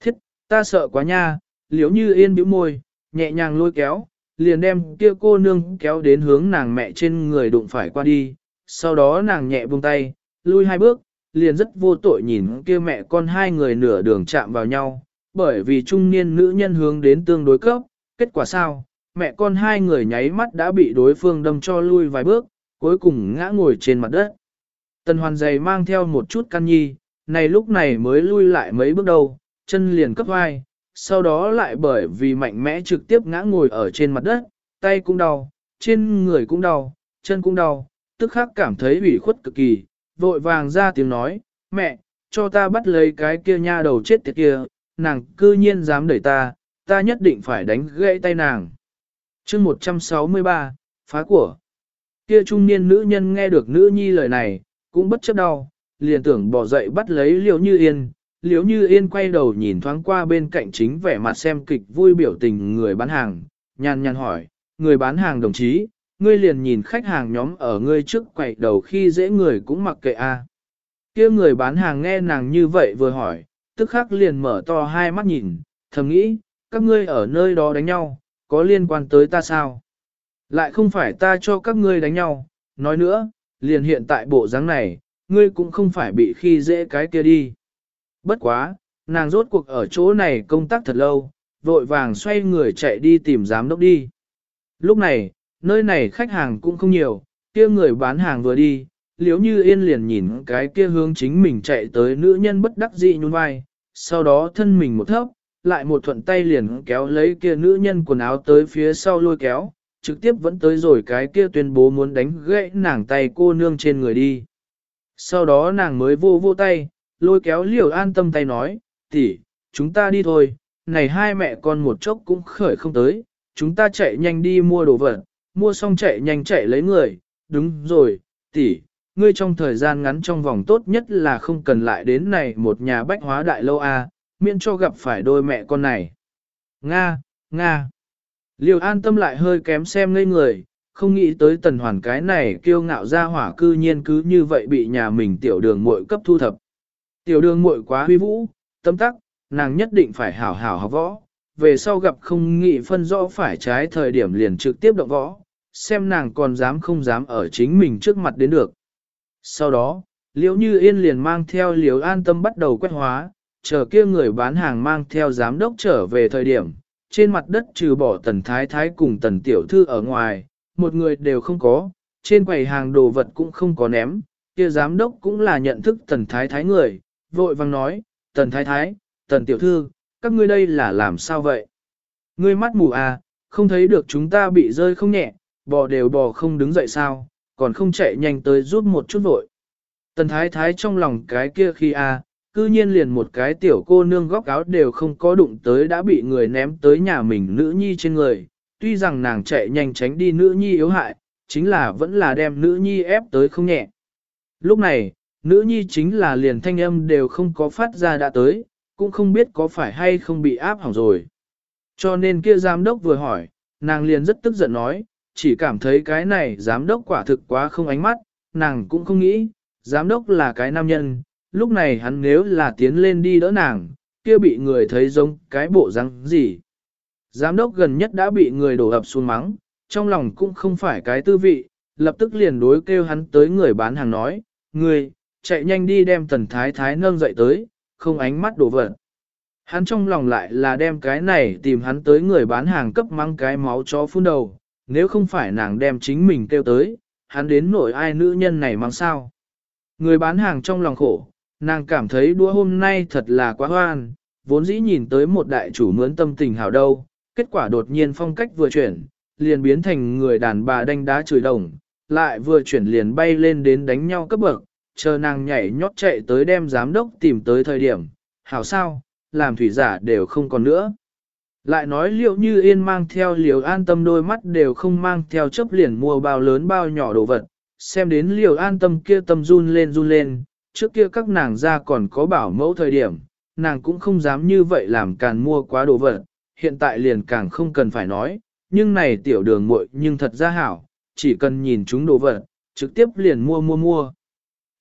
Thiết, ta sợ quá nha, liếu như yên bĩu môi, nhẹ nhàng lôi kéo, liền đem kia cô nương kéo đến hướng nàng mẹ trên người đụng phải qua đi, sau đó nàng nhẹ buông tay, lui hai bước, liền rất vô tội nhìn kia mẹ con hai người nửa đường chạm vào nhau, bởi vì trung niên nữ nhân hướng đến tương đối cấp, kết quả sao, mẹ con hai người nháy mắt đã bị đối phương đâm cho lui vài bước, cuối cùng ngã ngồi trên mặt đất. Tần hoàn giày mang theo một chút căn nhi, này lúc này mới lui lại mấy bước đầu, chân liền cấp vai, sau đó lại bởi vì mạnh mẽ trực tiếp ngã ngồi ở trên mặt đất, tay cũng đau, trên người cũng đau, chân cũng đau, tức khắc cảm thấy ủy khuất cực kỳ, vội vàng ra tiếng nói, mẹ, cho ta bắt lấy cái kia nha đầu chết tiệt kia, nàng cư nhiên dám đẩy ta, ta nhất định phải đánh gãy tay nàng. chương 163, phá của. Kia trung niên nữ nhân nghe được nữ nhi lời này, cũng bất chấp đau, liền tưởng bỏ dậy bắt lấy liễu như yên. Liễu như yên quay đầu nhìn thoáng qua bên cạnh chính vẻ mặt xem kịch vui biểu tình người bán hàng, nhàn nhàn hỏi, người bán hàng đồng chí, ngươi liền nhìn khách hàng nhóm ở ngươi trước quậy đầu khi dễ người cũng mặc kệ a. Kia người bán hàng nghe nàng như vậy vừa hỏi, tức khắc liền mở to hai mắt nhìn, thầm nghĩ, các ngươi ở nơi đó đánh nhau, có liên quan tới ta sao? Lại không phải ta cho các ngươi đánh nhau, nói nữa, liền hiện tại bộ dáng này, ngươi cũng không phải bị khi dễ cái kia đi. Bất quá, nàng rốt cuộc ở chỗ này công tác thật lâu, vội vàng xoay người chạy đi tìm giám đốc đi. Lúc này, nơi này khách hàng cũng không nhiều, kia người bán hàng vừa đi, liếu như yên liền nhìn cái kia hướng chính mình chạy tới nữ nhân bất đắc dĩ nhún vai, sau đó thân mình một thấp, lại một thuận tay liền kéo lấy kia nữ nhân quần áo tới phía sau lôi kéo, trực tiếp vẫn tới rồi cái kia tuyên bố muốn đánh gãy nàng tay cô nương trên người đi. Sau đó nàng mới vô vô tay, lôi kéo liều an tâm tay nói, tỷ, chúng ta đi thôi, này hai mẹ con một chốc cũng khởi không tới, chúng ta chạy nhanh đi mua đồ vật, mua xong chạy nhanh chạy lấy người, đúng rồi, tỷ, ngươi trong thời gian ngắn trong vòng tốt nhất là không cần lại đến này một nhà bách hóa đại lâu a, miễn cho gặp phải đôi mẹ con này. Nga, Nga. Liêu an tâm lại hơi kém xem ngây người, không nghĩ tới tần hoàn cái này kiêu ngạo ra hỏa cư nhiên cứ như vậy bị nhà mình tiểu đường muội cấp thu thập. Tiểu đường muội quá huy vũ, tâm tắc, nàng nhất định phải hảo hảo học võ, về sau gặp không nghĩ phân rõ phải trái thời điểm liền trực tiếp động võ, xem nàng còn dám không dám ở chính mình trước mặt đến được. Sau đó, liễu như yên liền mang theo liễu an tâm bắt đầu quét hóa, chờ kia người bán hàng mang theo giám đốc trở về thời điểm, trên mặt đất trừ bỏ tần thái thái cùng tần tiểu thư ở ngoài, một người đều không có, trên quầy hàng đồ vật cũng không có ném, kia giám đốc cũng là nhận thức tần thái thái người, vội vang nói, tần thái thái, tần tiểu thư, các ngươi đây là làm sao vậy? Ngươi mắt mù à, không thấy được chúng ta bị rơi không nhẹ, bò đều bò không đứng dậy sao, còn không chạy nhanh tới giúp một chút vội. Tần thái thái trong lòng cái kia khi à, cư nhiên liền một cái tiểu cô nương góc áo đều không có đụng tới đã bị người ném tới nhà mình nữ nhi trên người, tuy rằng nàng chạy nhanh tránh đi nữ nhi yếu hại, chính là vẫn là đem nữ nhi ép tới không nhẹ. Lúc này, nữ nhi chính là liền thanh âm đều không có phát ra đã tới, cũng không biết có phải hay không bị áp hỏng rồi. Cho nên kia giám đốc vừa hỏi, nàng liền rất tức giận nói, chỉ cảm thấy cái này giám đốc quả thực quá không ánh mắt, nàng cũng không nghĩ, giám đốc là cái nam nhân, lúc này hắn nếu là tiến lên đi đỡ nàng, kia bị người thấy giống cái bộ răng gì. Giám đốc gần nhất đã bị người đổ ập xuống mắng, trong lòng cũng không phải cái tư vị, lập tức liền đối kêu hắn tới người bán hàng nói, người, chạy nhanh đi đem tần thái thái nâng dậy tới, không ánh mắt đổ vật. Hắn trong lòng lại là đem cái này tìm hắn tới người bán hàng cấp mang cái máu chó phun đầu, nếu không phải nàng đem chính mình kêu tới, hắn đến nổi ai nữ nhân này mang sao. Người bán hàng trong lòng khổ, nàng cảm thấy đua hôm nay thật là quá hoan, vốn dĩ nhìn tới một đại chủ mướn tâm tình hảo đâu, kết quả đột nhiên phong cách vừa chuyển, liền biến thành người đàn bà đánh đá chửi đồng, lại vừa chuyển liền bay lên đến đánh nhau cấp bậc, chờ nàng nhảy nhót chạy tới đem giám đốc tìm tới thời điểm, hảo sao, làm thủy giả đều không còn nữa. Lại nói liệu như yên mang theo liều an tâm đôi mắt đều không mang theo chấp liền mua bao lớn bao nhỏ đồ vật, xem đến liều an tâm kia tâm run lên run lên, trước kia các nàng ra còn có bảo mẫu thời điểm, nàng cũng không dám như vậy làm càn mua quá đồ vật, hiện tại liền càng không cần phải nói, nhưng này tiểu đường muội nhưng thật ra hảo, chỉ cần nhìn chúng đồ vật, trực tiếp liền mua mua mua.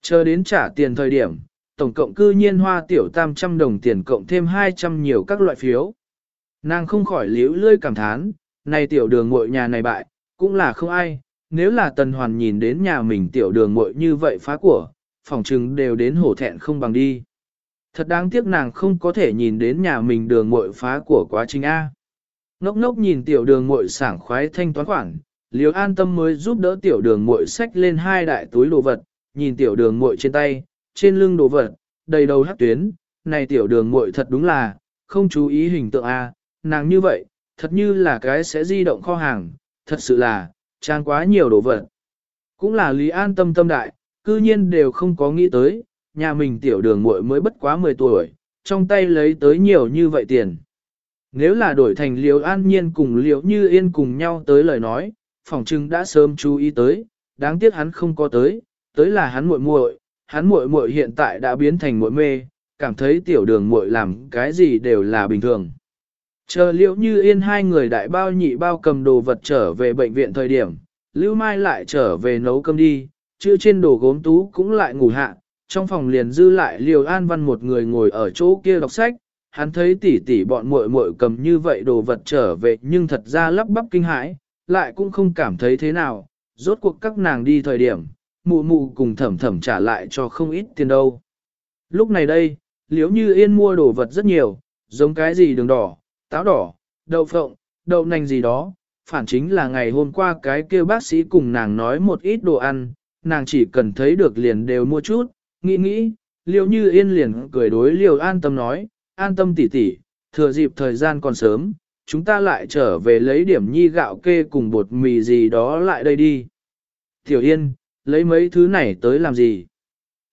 Chờ đến trả tiền thời điểm, tổng cộng cư nhiên hoa tiểu tam trăm đồng tiền cộng thêm 200 nhiều các loại phiếu. Nàng không khỏi liễu lươi cảm thán, này tiểu đường muội nhà này bại, cũng là không ai, nếu là tần hoàn nhìn đến nhà mình tiểu đường muội như vậy phá của, phòng trừng đều đến hổ thẹn không bằng đi. Thật đáng tiếc nàng không có thể nhìn đến nhà mình đường muội phá của quá trình A. Ngốc ngốc nhìn tiểu đường muội sảng khoái thanh toán khoản, liễu an tâm mới giúp đỡ tiểu đường muội xách lên hai đại túi đồ vật, nhìn tiểu đường muội trên tay, trên lưng đồ vật, đầy đầu hắc tuyến, này tiểu đường muội thật đúng là, không chú ý hình tượng A, nàng như vậy, thật như là cái sẽ di động kho hàng, thật sự là, trang quá nhiều đồ vật. Cũng là Lý An tâm tâm đại, cư nhiên đều không có nghĩ tới, nhà mình tiểu đường muội mới bất quá 10 tuổi, trong tay lấy tới nhiều như vậy tiền. Nếu là đổi thành liễu an nhiên cùng liễu như yên cùng nhau tới lời nói, phỏng trưng đã sớm chú ý tới, đáng tiếc hắn không có tới, tới là hắn muội muội, hắn muội muội hiện tại đã biến thành muội mê, cảm thấy tiểu đường muội làm cái gì đều là bình thường. Chờ liệu như yên hai người đại bao nhị bao cầm đồ vật trở về bệnh viện thời điểm, Lưu Mai lại trở về nấu cơm đi, chữ trên đồ gốm tú cũng lại ngủ hạ, trong phòng liền dư lại liều an văn một người ngồi ở chỗ kia đọc sách, hắn thấy tỷ tỷ bọn muội muội cầm như vậy đồ vật trở về nhưng thật ra lắp bắp kinh hãi, lại cũng không cảm thấy thế nào, rốt cuộc các nàng đi thời điểm, mụ mụ cùng thẩm thẩm trả lại cho không ít tiền đâu. Lúc này đây, liếu như yên mua đồ vật rất nhiều, giống cái gì đường đỏ, táo đỏ, đậu phộng, đậu nành gì đó, phản chính là ngày hôm qua cái kia bác sĩ cùng nàng nói một ít đồ ăn, nàng chỉ cần thấy được liền đều mua chút, nghĩ nghĩ, liêu như yên liền cười đối liều an tâm nói, an tâm tỉ tỉ, thừa dịp thời gian còn sớm, chúng ta lại trở về lấy điểm nhi gạo kê cùng bột mì gì đó lại đây đi. Tiểu Yên, lấy mấy thứ này tới làm gì?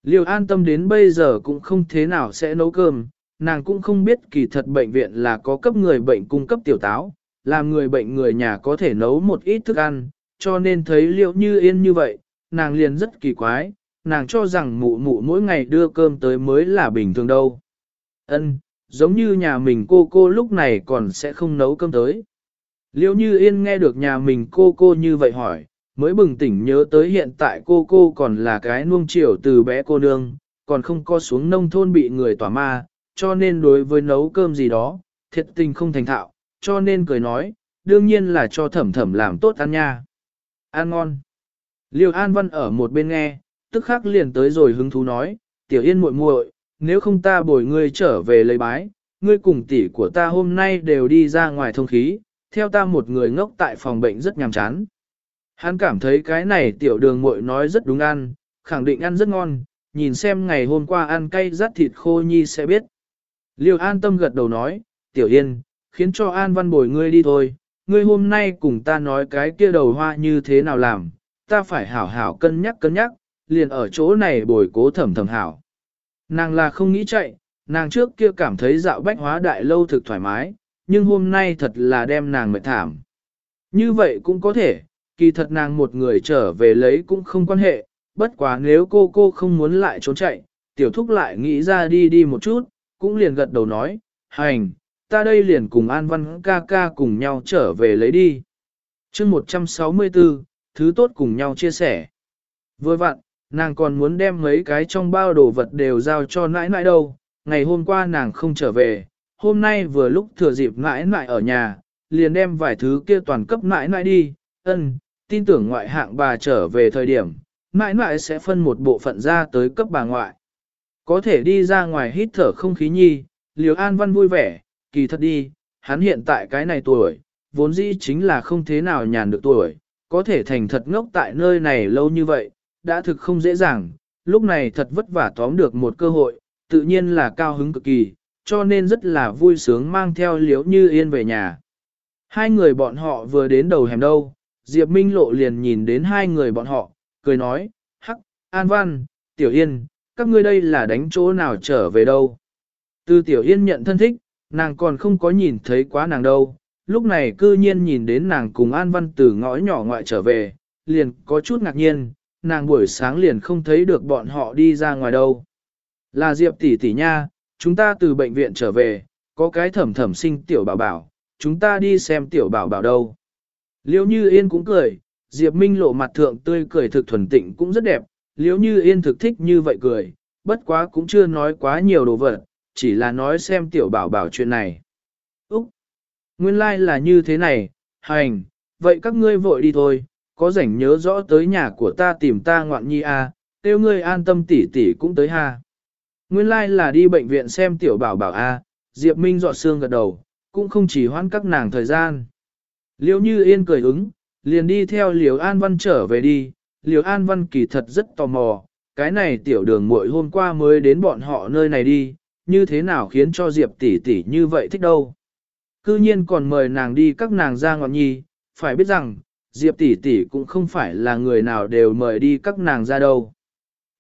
Liêu an tâm đến bây giờ cũng không thế nào sẽ nấu cơm, nàng cũng không biết kỳ thật bệnh viện là có cấp người bệnh cung cấp tiểu táo, làm người bệnh người nhà có thể nấu một ít thức ăn, cho nên thấy liệu như yên như vậy, nàng liền rất kỳ quái, nàng cho rằng mụ mụ mỗi ngày đưa cơm tới mới là bình thường đâu. Ân, giống như nhà mình cô cô lúc này còn sẽ không nấu cơm tới. Liêu như yên nghe được nhà mình cô cô như vậy hỏi, mới bừng tỉnh nhớ tới hiện tại cô cô còn là cái nuông chiều từ bé cô nương, còn không có xuống nông thôn bị người tỏa ma, cho nên đối với nấu cơm gì đó, thiệt tình không thành thạo, cho nên cười nói, đương nhiên là cho thẩm thẩm làm tốt ăn nha. Ăn ngon. Liêu An Văn ở một bên nghe, tức khắc liền tới rồi hứng thú nói, tiểu yên muội muội, nếu không ta bồi ngươi trở về lấy bái, ngươi cùng tỷ của ta hôm nay đều đi ra ngoài thông khí, theo ta một người ngốc tại phòng bệnh rất nhàm chán. Hắn cảm thấy cái này tiểu đường muội nói rất đúng ăn, khẳng định ăn rất ngon, nhìn xem ngày hôm qua ăn cay rát thịt khô nhi sẽ biết. Liêu an tâm gật đầu nói, tiểu yên, khiến cho an văn bồi ngươi đi thôi, ngươi hôm nay cùng ta nói cái kia đầu hoa như thế nào làm, ta phải hảo hảo cân nhắc cân nhắc, liền ở chỗ này bồi cố thẩm thẩm hảo. Nàng là không nghĩ chạy, nàng trước kia cảm thấy dạo bách hóa đại lâu thực thoải mái, nhưng hôm nay thật là đem nàng mệt thảm. Như vậy cũng có thể, kỳ thật nàng một người trở về lấy cũng không quan hệ, bất quá nếu cô cô không muốn lại trốn chạy, tiểu thúc lại nghĩ ra đi đi một chút, cũng liền gật đầu nói, hành, ta đây liền cùng An Văn ca ca cùng nhau trở về lấy đi. chương 164, thứ tốt cùng nhau chia sẻ. Với vặn, nàng còn muốn đem mấy cái trong bao đồ vật đều giao cho nãi nãi đâu, ngày hôm qua nàng không trở về, hôm nay vừa lúc thừa dịp nãi nãi ở nhà, liền đem vài thứ kia toàn cấp nãi nãi đi, ân, tin tưởng ngoại hạng bà trở về thời điểm, nãi nãi sẽ phân một bộ phận ra tới cấp bà ngoại. Có thể đi ra ngoài hít thở không khí nhi, liều an văn vui vẻ, kỳ thật đi, hắn hiện tại cái này tuổi, vốn dĩ chính là không thế nào nhàn được tuổi, có thể thành thật ngốc tại nơi này lâu như vậy, đã thực không dễ dàng, lúc này thật vất vả tóm được một cơ hội, tự nhiên là cao hứng cực kỳ, cho nên rất là vui sướng mang theo liếu như yên về nhà. Hai người bọn họ vừa đến đầu hẻm đâu, Diệp Minh Lộ liền nhìn đến hai người bọn họ, cười nói, hắc, An Văn, Tiểu Yên, các ngươi đây là đánh chỗ nào trở về đâu. Từ Tiểu Yên nhận thân thích, nàng còn không có nhìn thấy quá nàng đâu, lúc này cư nhiên nhìn đến nàng cùng An Văn từ ngõ nhỏ ngoại trở về, liền có chút ngạc nhiên, nàng buổi sáng liền không thấy được bọn họ đi ra ngoài đâu. Là Diệp tỷ tỷ nha, chúng ta từ bệnh viện trở về, có cái thẩm thẩm sinh tiểu bảo bảo, chúng ta đi xem tiểu bảo bảo đâu. Liêu như yên cũng cười, Diệp Minh lộ mặt thượng tươi cười thực thuần tịnh cũng rất đẹp, liếu như yên thực thích như vậy cười, bất quá cũng chưa nói quá nhiều đồ vật, chỉ là nói xem tiểu bảo bảo chuyện này. Úc! Nguyên lai like là như thế này, hành, vậy các ngươi vội đi thôi, có rảnh nhớ rõ tới nhà của ta tìm ta ngoạn nhi a, à, tiêu ngươi an tâm tỉ tỉ cũng tới ha. Nguyên lai like là đi bệnh viện xem tiểu bảo bảo a, Diệp Minh dọa xương gật đầu, cũng không chỉ hoãn các nàng thời gian. Liêu như yên cười ứng, liền đi theo liễu An Văn trở về đi, Liêu An Văn kỳ thật rất tò mò, cái này tiểu đường muội hôm qua mới đến bọn họ nơi này đi, như thế nào khiến cho Diệp tỷ tỷ như vậy thích đâu. Cư nhiên còn mời nàng đi các nàng ra ngọn nhi, phải biết rằng, Diệp tỷ tỷ cũng không phải là người nào đều mời đi các nàng ra đâu.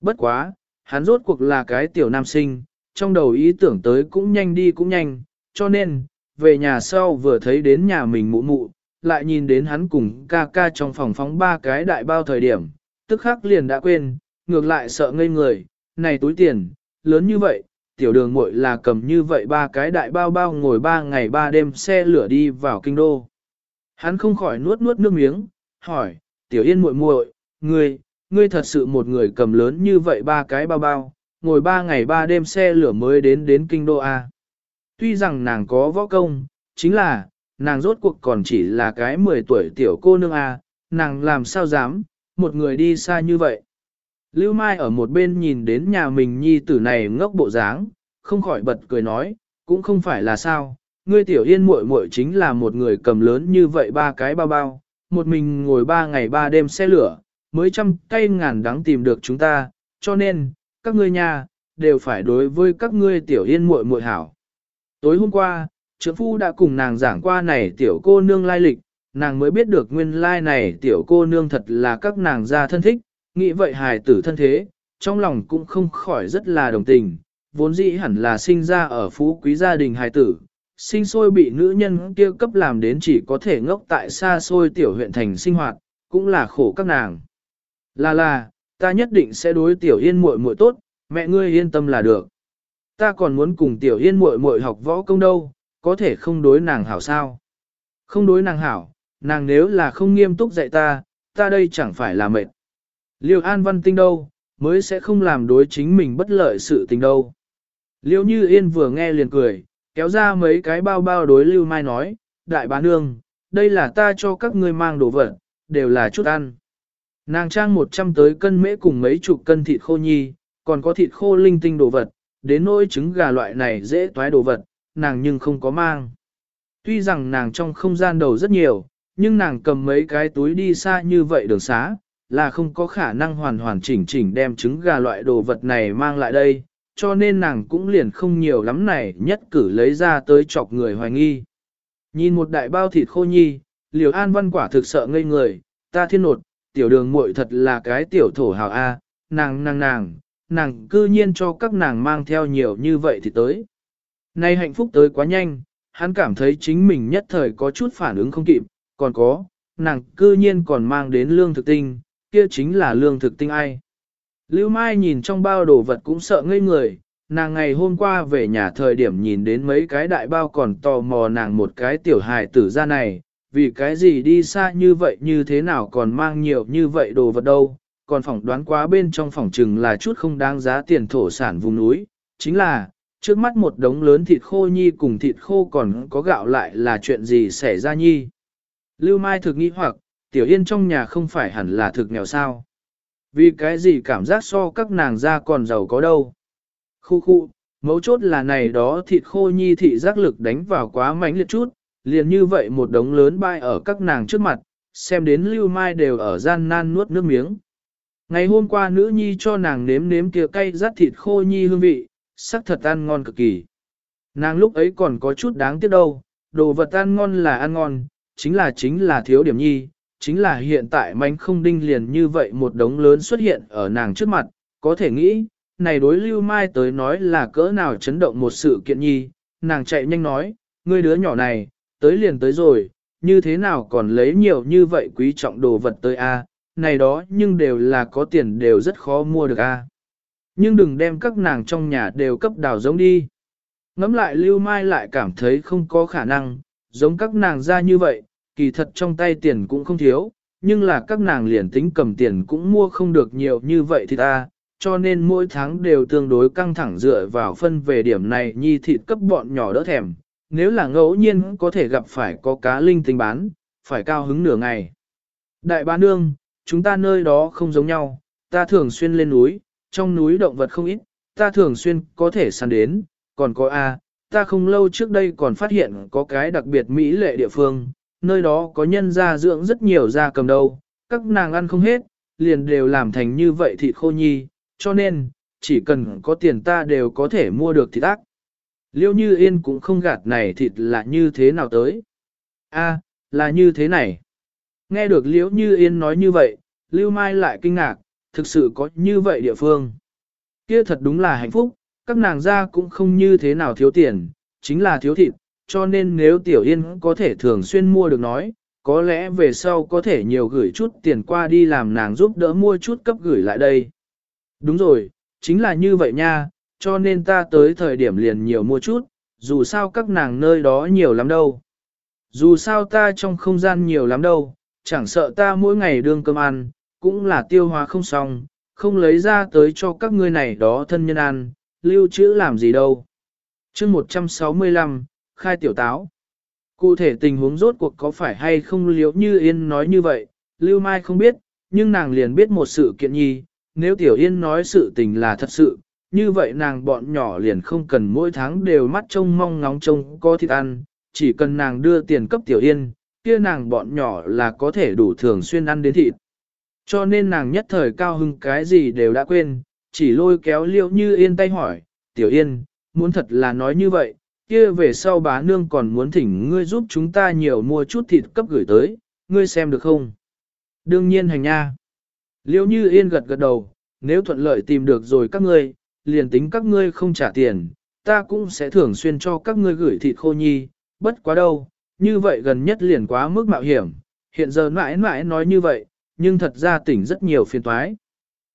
Bất quá, hắn rốt cuộc là cái tiểu nam sinh, trong đầu ý tưởng tới cũng nhanh đi cũng nhanh, cho nên, về nhà sau vừa thấy đến nhà mình mụ mụ, lại nhìn đến hắn cùng ca ca trong phòng phóng ba cái đại bao thời điểm, tức khắc liền đã quên, ngược lại sợ ngây người, này túi tiền, lớn như vậy, tiểu đường muội là cầm như vậy ba cái đại bao bao ngồi ba ngày ba đêm xe lửa đi vào kinh đô. Hắn không khỏi nuốt nuốt nước miếng, hỏi, tiểu yên muội muội, ngươi, ngươi thật sự một người cầm lớn như vậy ba cái bao bao, ngồi ba ngày ba đêm xe lửa mới đến đến kinh đô A. Tuy rằng nàng có võ công, chính là, nàng rốt cuộc còn chỉ là cái 10 tuổi tiểu cô nương A, nàng làm sao dám, một người đi xa như vậy. Lưu Mai ở một bên nhìn đến nhà mình nhi tử này ngốc bộ dáng, không khỏi bật cười nói, cũng không phải là sao, ngươi tiểu yên muội muội chính là một người cầm lớn như vậy ba cái bao bao, một mình ngồi ba ngày ba đêm xe lửa, mới trăm cây ngàn đắng tìm được chúng ta, cho nên, các ngươi nhà, đều phải đối với các ngươi tiểu yên muội muội hảo. Tối hôm qua, trưởng phu đã cùng nàng giảng qua này tiểu cô nương lai lịch, nàng mới biết được nguyên lai này tiểu cô nương thật là các nàng gia thân thích, nghĩ vậy hài tử thân thế, trong lòng cũng không khỏi rất là đồng tình, vốn dĩ hẳn là sinh ra ở phú quý gia đình hài tử, sinh sôi bị nữ nhân kia cấp làm đến chỉ có thể ngốc tại xa xôi tiểu huyện thành sinh hoạt, cũng là khổ các nàng. Là là, ta nhất định sẽ đối tiểu yên muội muội tốt, mẹ ngươi yên tâm là được. Ta còn muốn cùng tiểu yên muội muội học võ công đâu, có thể không đối nàng hảo sao. Không đối nàng hảo, nàng nếu là không nghiêm túc dạy ta, ta đây chẳng phải là mệt. Liêu An Văn Tinh đâu, mới sẽ không làm đối chính mình bất lợi sự tình đâu. Liêu Như Yên vừa nghe liền cười, kéo ra mấy cái bao bao đối Lưu Mai nói, đại bá nương, đây là ta cho các ngươi mang đồ vật, đều là chút ăn. Nàng trang 100 tới cân mễ cùng mấy chục cân thịt khô nhi, còn có thịt khô linh tinh đồ vật, đến nỗi trứng gà loại này dễ toái đồ vật, nàng nhưng không có mang. Tuy rằng nàng trong không gian đầu rất nhiều, nhưng nàng cầm mấy cái túi đi xa như vậy đường xá, là không có khả năng hoàn hoàn chỉnh chỉnh đem trứng gà loại đồ vật này mang lại đây, cho nên nàng cũng liền không nhiều lắm này nhất cử lấy ra tới chọc người hoài nghi. Nhìn một đại bao thịt khô nhi, liều an văn quả thực sợ ngây người, ta thiên nột, tiểu đường muội thật là cái tiểu thổ hào A, nàng nàng nàng, nàng cư nhiên cho các nàng mang theo nhiều như vậy thì tới. Nay hạnh phúc tới quá nhanh, hắn cảm thấy chính mình nhất thời có chút phản ứng không kịp, còn có, nàng cư nhiên còn mang đến lương thực tinh, kia chính là lương thực tinh ai. Lưu Mai nhìn trong bao đồ vật cũng sợ ngây người, nàng ngày hôm qua về nhà thời điểm nhìn đến mấy cái đại bao còn tò mò nàng một cái tiểu hài tử ra này, vì cái gì đi xa như vậy như thế nào còn mang nhiều như vậy đồ vật đâu, còn phỏng đoán quá bên trong phòng trừng là chút không đáng giá tiền thổ sản vùng núi, chính là, trước mắt một đống lớn thịt khô nhi cùng thịt khô còn có gạo lại là chuyện gì xảy ra nhi. Lưu Mai thực nghĩ hoặc, Tiểu Yên trong nhà không phải hẳn là thực nghèo sao. Vì cái gì cảm giác so các nàng ra còn giàu có đâu. Khu khu, mấu chốt là này đó thịt khô nhi thị giác lực đánh vào quá mánh liệt chút, liền như vậy một đống lớn bay ở các nàng trước mặt, xem đến Lưu Mai đều ở gian nan nuốt nước miếng. Ngày hôm qua nữ nhi cho nàng nếm nếm kia cay rát thịt khô nhi hương vị, sắc thật ăn ngon cực kỳ. Nàng lúc ấy còn có chút đáng tiếc đâu, đồ vật ăn ngon là ăn ngon, chính là chính là thiếu điểm nhi, chính là hiện tại mánh không đinh liền như vậy một đống lớn xuất hiện ở nàng trước mặt, có thể nghĩ, này đối lưu mai tới nói là cỡ nào chấn động một sự kiện nhi, nàng chạy nhanh nói, ngươi đứa nhỏ này, tới liền tới rồi, như thế nào còn lấy nhiều như vậy quý trọng đồ vật tới a này đó nhưng đều là có tiền đều rất khó mua được a nhưng đừng đem các nàng trong nhà đều cấp đào giống đi. Ngắm lại Lưu Mai lại cảm thấy không có khả năng, giống các nàng ra như vậy, kỳ thật trong tay tiền cũng không thiếu, nhưng là các nàng liền tính cầm tiền cũng mua không được nhiều như vậy thì ta, cho nên mỗi tháng đều tương đối căng thẳng dựa vào phân về điểm này nhi thịt cấp bọn nhỏ đỡ thèm, nếu là ngẫu nhiên có thể gặp phải có cá linh tinh bán, phải cao hứng nửa ngày. Đại bá nương, chúng ta nơi đó không giống nhau, ta thường xuyên lên núi, trong núi động vật không ít, ta thường xuyên có thể săn đến, còn có A, ta không lâu trước đây còn phát hiện có cái đặc biệt mỹ lệ địa phương, nơi đó có nhân gia dưỡng rất nhiều gia cầm đâu, các nàng ăn không hết, liền đều làm thành như vậy thịt khô nhi, cho nên, chỉ cần có tiền ta đều có thể mua được thịt ác. Liêu như yên cũng không gạt này thịt là như thế nào tới. a là như thế này. Nghe được liễu như yên nói như vậy, Lưu Mai lại kinh ngạc, thực sự có như vậy địa phương. Kia thật đúng là hạnh phúc, các nàng ra cũng không như thế nào thiếu tiền, chính là thiếu thịt, cho nên nếu Tiểu Yên có thể thường xuyên mua được nói, có lẽ về sau có thể nhiều gửi chút tiền qua đi làm nàng giúp đỡ mua chút cấp gửi lại đây. Đúng rồi, chính là như vậy nha, cho nên ta tới thời điểm liền nhiều mua chút, dù sao các nàng nơi đó nhiều lắm đâu. Dù sao ta trong không gian nhiều lắm đâu, chẳng sợ ta mỗi ngày đương cơm ăn, cũng là tiêu hóa không xong, không lấy ra tới cho các ngươi này đó thân nhân ăn, lưu trữ làm gì đâu. chương 165, khai tiểu táo. Cụ thể tình huống rốt cuộc có phải hay không liếu như Yên nói như vậy, Lưu Mai không biết, nhưng nàng liền biết một sự kiện nhi, nếu Tiểu Yên nói sự tình là thật sự, như vậy nàng bọn nhỏ liền không cần mỗi tháng đều mắt trông mong ngóng trông có thịt ăn, chỉ cần nàng đưa tiền cấp Tiểu Yên, kia nàng bọn nhỏ là có thể đủ thường xuyên ăn đến thịt. Cho nên nàng nhất thời cao hưng cái gì đều đã quên, chỉ lôi kéo liễu như yên tay hỏi, tiểu yên, muốn thật là nói như vậy, kia về sau bá nương còn muốn thỉnh ngươi giúp chúng ta nhiều mua chút thịt cấp gửi tới, ngươi xem được không? Đương nhiên hành nha. Liễu như yên gật gật đầu, nếu thuận lợi tìm được rồi các ngươi, liền tính các ngươi không trả tiền, ta cũng sẽ thường xuyên cho các ngươi gửi thịt khô nhi, bất quá đâu, như vậy gần nhất liền quá mức mạo hiểm, hiện giờ mãi mãi nói như vậy, nhưng thật ra tỉnh rất nhiều phiền toái.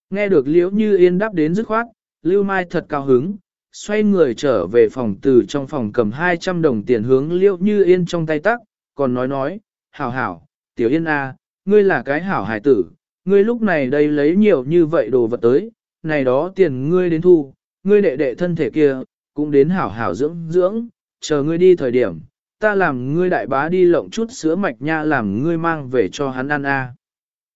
Nghe được liễu như yên đáp đến dứt khoát, Lưu Mai thật cao hứng, xoay người trở về phòng từ trong phòng cầm 200 đồng tiền hướng liễu như yên trong tay tắc, còn nói nói, hảo hảo, tiểu yên a, à, ngươi là cái hảo hải tử, ngươi lúc này đây lấy nhiều như vậy đồ vật tới, này đó tiền ngươi đến thu, ngươi đệ đệ thân thể kia, cũng đến hảo hảo dưỡng dưỡng, chờ ngươi đi thời điểm, ta làm ngươi đại bá đi lộng chút sữa mạch nha làm ngươi mang về cho hắn ăn a.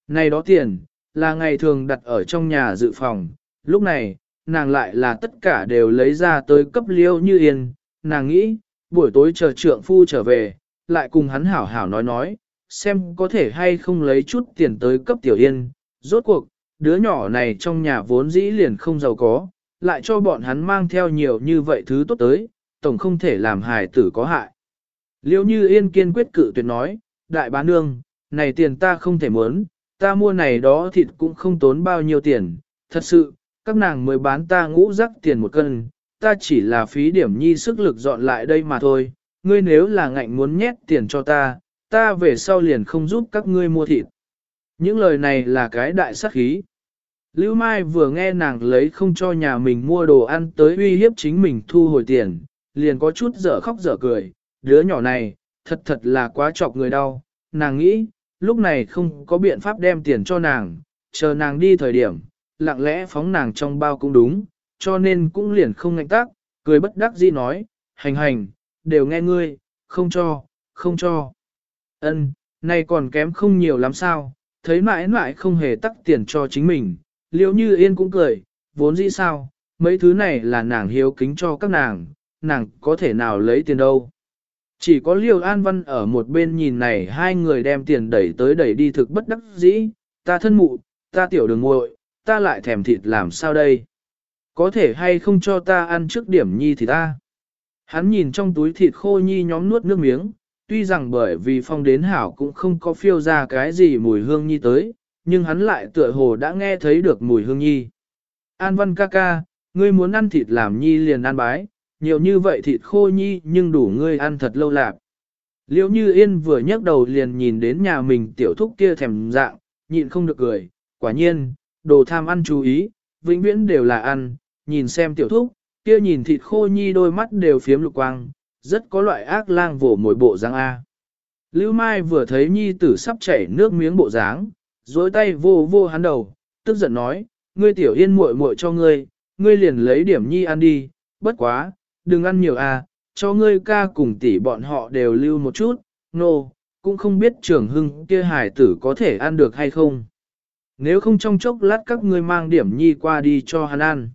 Này đó tiền, là ngày thường đặt ở trong nhà dự phòng, lúc này, nàng lại là tất cả đều lấy ra tới cấp liêu như yên, nàng nghĩ, buổi tối chờ trượng phu trở về, lại cùng hắn hảo hảo nói nói, xem có thể hay không lấy chút tiền tới cấp tiểu yên, rốt cuộc, đứa nhỏ này trong nhà vốn dĩ liền không giàu có, lại cho bọn hắn mang theo nhiều như vậy thứ tốt tới, tổng không thể làm hài tử có hại. Liêu như yên kiên quyết cự tuyệt nói, đại bá nương, này tiền ta không thể muốn, ta mua này đó thịt cũng không tốn bao nhiêu tiền, thật sự, các nàng mới bán ta ngũ rắc tiền một cân, ta chỉ là phí điểm nhi sức lực dọn lại đây mà thôi, ngươi nếu là ngạnh muốn nhét tiền cho ta, ta về sau liền không giúp các ngươi mua thịt. Những lời này là cái đại sát khí. Lưu Mai vừa nghe nàng lấy không cho nhà mình mua đồ ăn tới uy hiếp chính mình thu hồi tiền, liền có chút dở khóc dở cười, đứa nhỏ này, thật thật là quá chọc người đau, nàng nghĩ, lúc này không có biện pháp đem tiền cho nàng, chờ nàng đi thời điểm, lặng lẽ phóng nàng trong bao cũng đúng, cho nên cũng liền không ngạnh tác, cười bất đắc dĩ nói, hành hành, đều nghe ngươi, không cho, không cho. Ân, nay còn kém không nhiều lắm sao, thấy mãi mãi không hề tắc tiền cho chính mình, liễu như yên cũng cười, vốn dĩ sao, mấy thứ này là nàng hiếu kính cho các nàng, nàng có thể nào lấy tiền đâu. Chỉ có Liêu An Văn ở một bên nhìn này hai người đem tiền đẩy tới đẩy đi thực bất đắc dĩ, ta thân mụ, ta tiểu đường muội, ta lại thèm thịt làm sao đây? Có thể hay không cho ta ăn trước điểm nhi thì ta? Hắn nhìn trong túi thịt khô nhi nhóm nuốt nước miếng, tuy rằng bởi vì phong đến hảo cũng không có phiêu ra cái gì mùi hương nhi tới, nhưng hắn lại tựa hồ đã nghe thấy được mùi hương nhi. An văn ca ca, ngươi muốn ăn thịt làm nhi liền ăn bái, nhiều như vậy thịt khô nhi nhưng đủ ngươi ăn thật lâu lạc. liễu như yên vừa nhấc đầu liền nhìn đến nhà mình tiểu thúc kia thèm dạng, nhịn không được cười, quả nhiên, đồ tham ăn chú ý, vĩnh viễn đều là ăn, nhìn xem tiểu thúc, kia nhìn thịt khô nhi đôi mắt đều phiếm lục quang, rất có loại ác lang vổ mồi bộ dáng A. Lưu Mai vừa thấy nhi tử sắp chảy nước miếng bộ dáng, dối tay vô vô hắn đầu, tức giận nói, ngươi tiểu yên muội muội cho ngươi, ngươi liền lấy điểm nhi ăn đi, bất quá, đừng ăn nhiều à, cho ngươi ca cùng tỷ bọn họ đều lưu một chút, nô, no, cũng không biết trưởng hưng kia hải tử có thể ăn được hay không. Nếu không trong chốc lát các ngươi mang điểm nhi qua đi cho hắn ăn.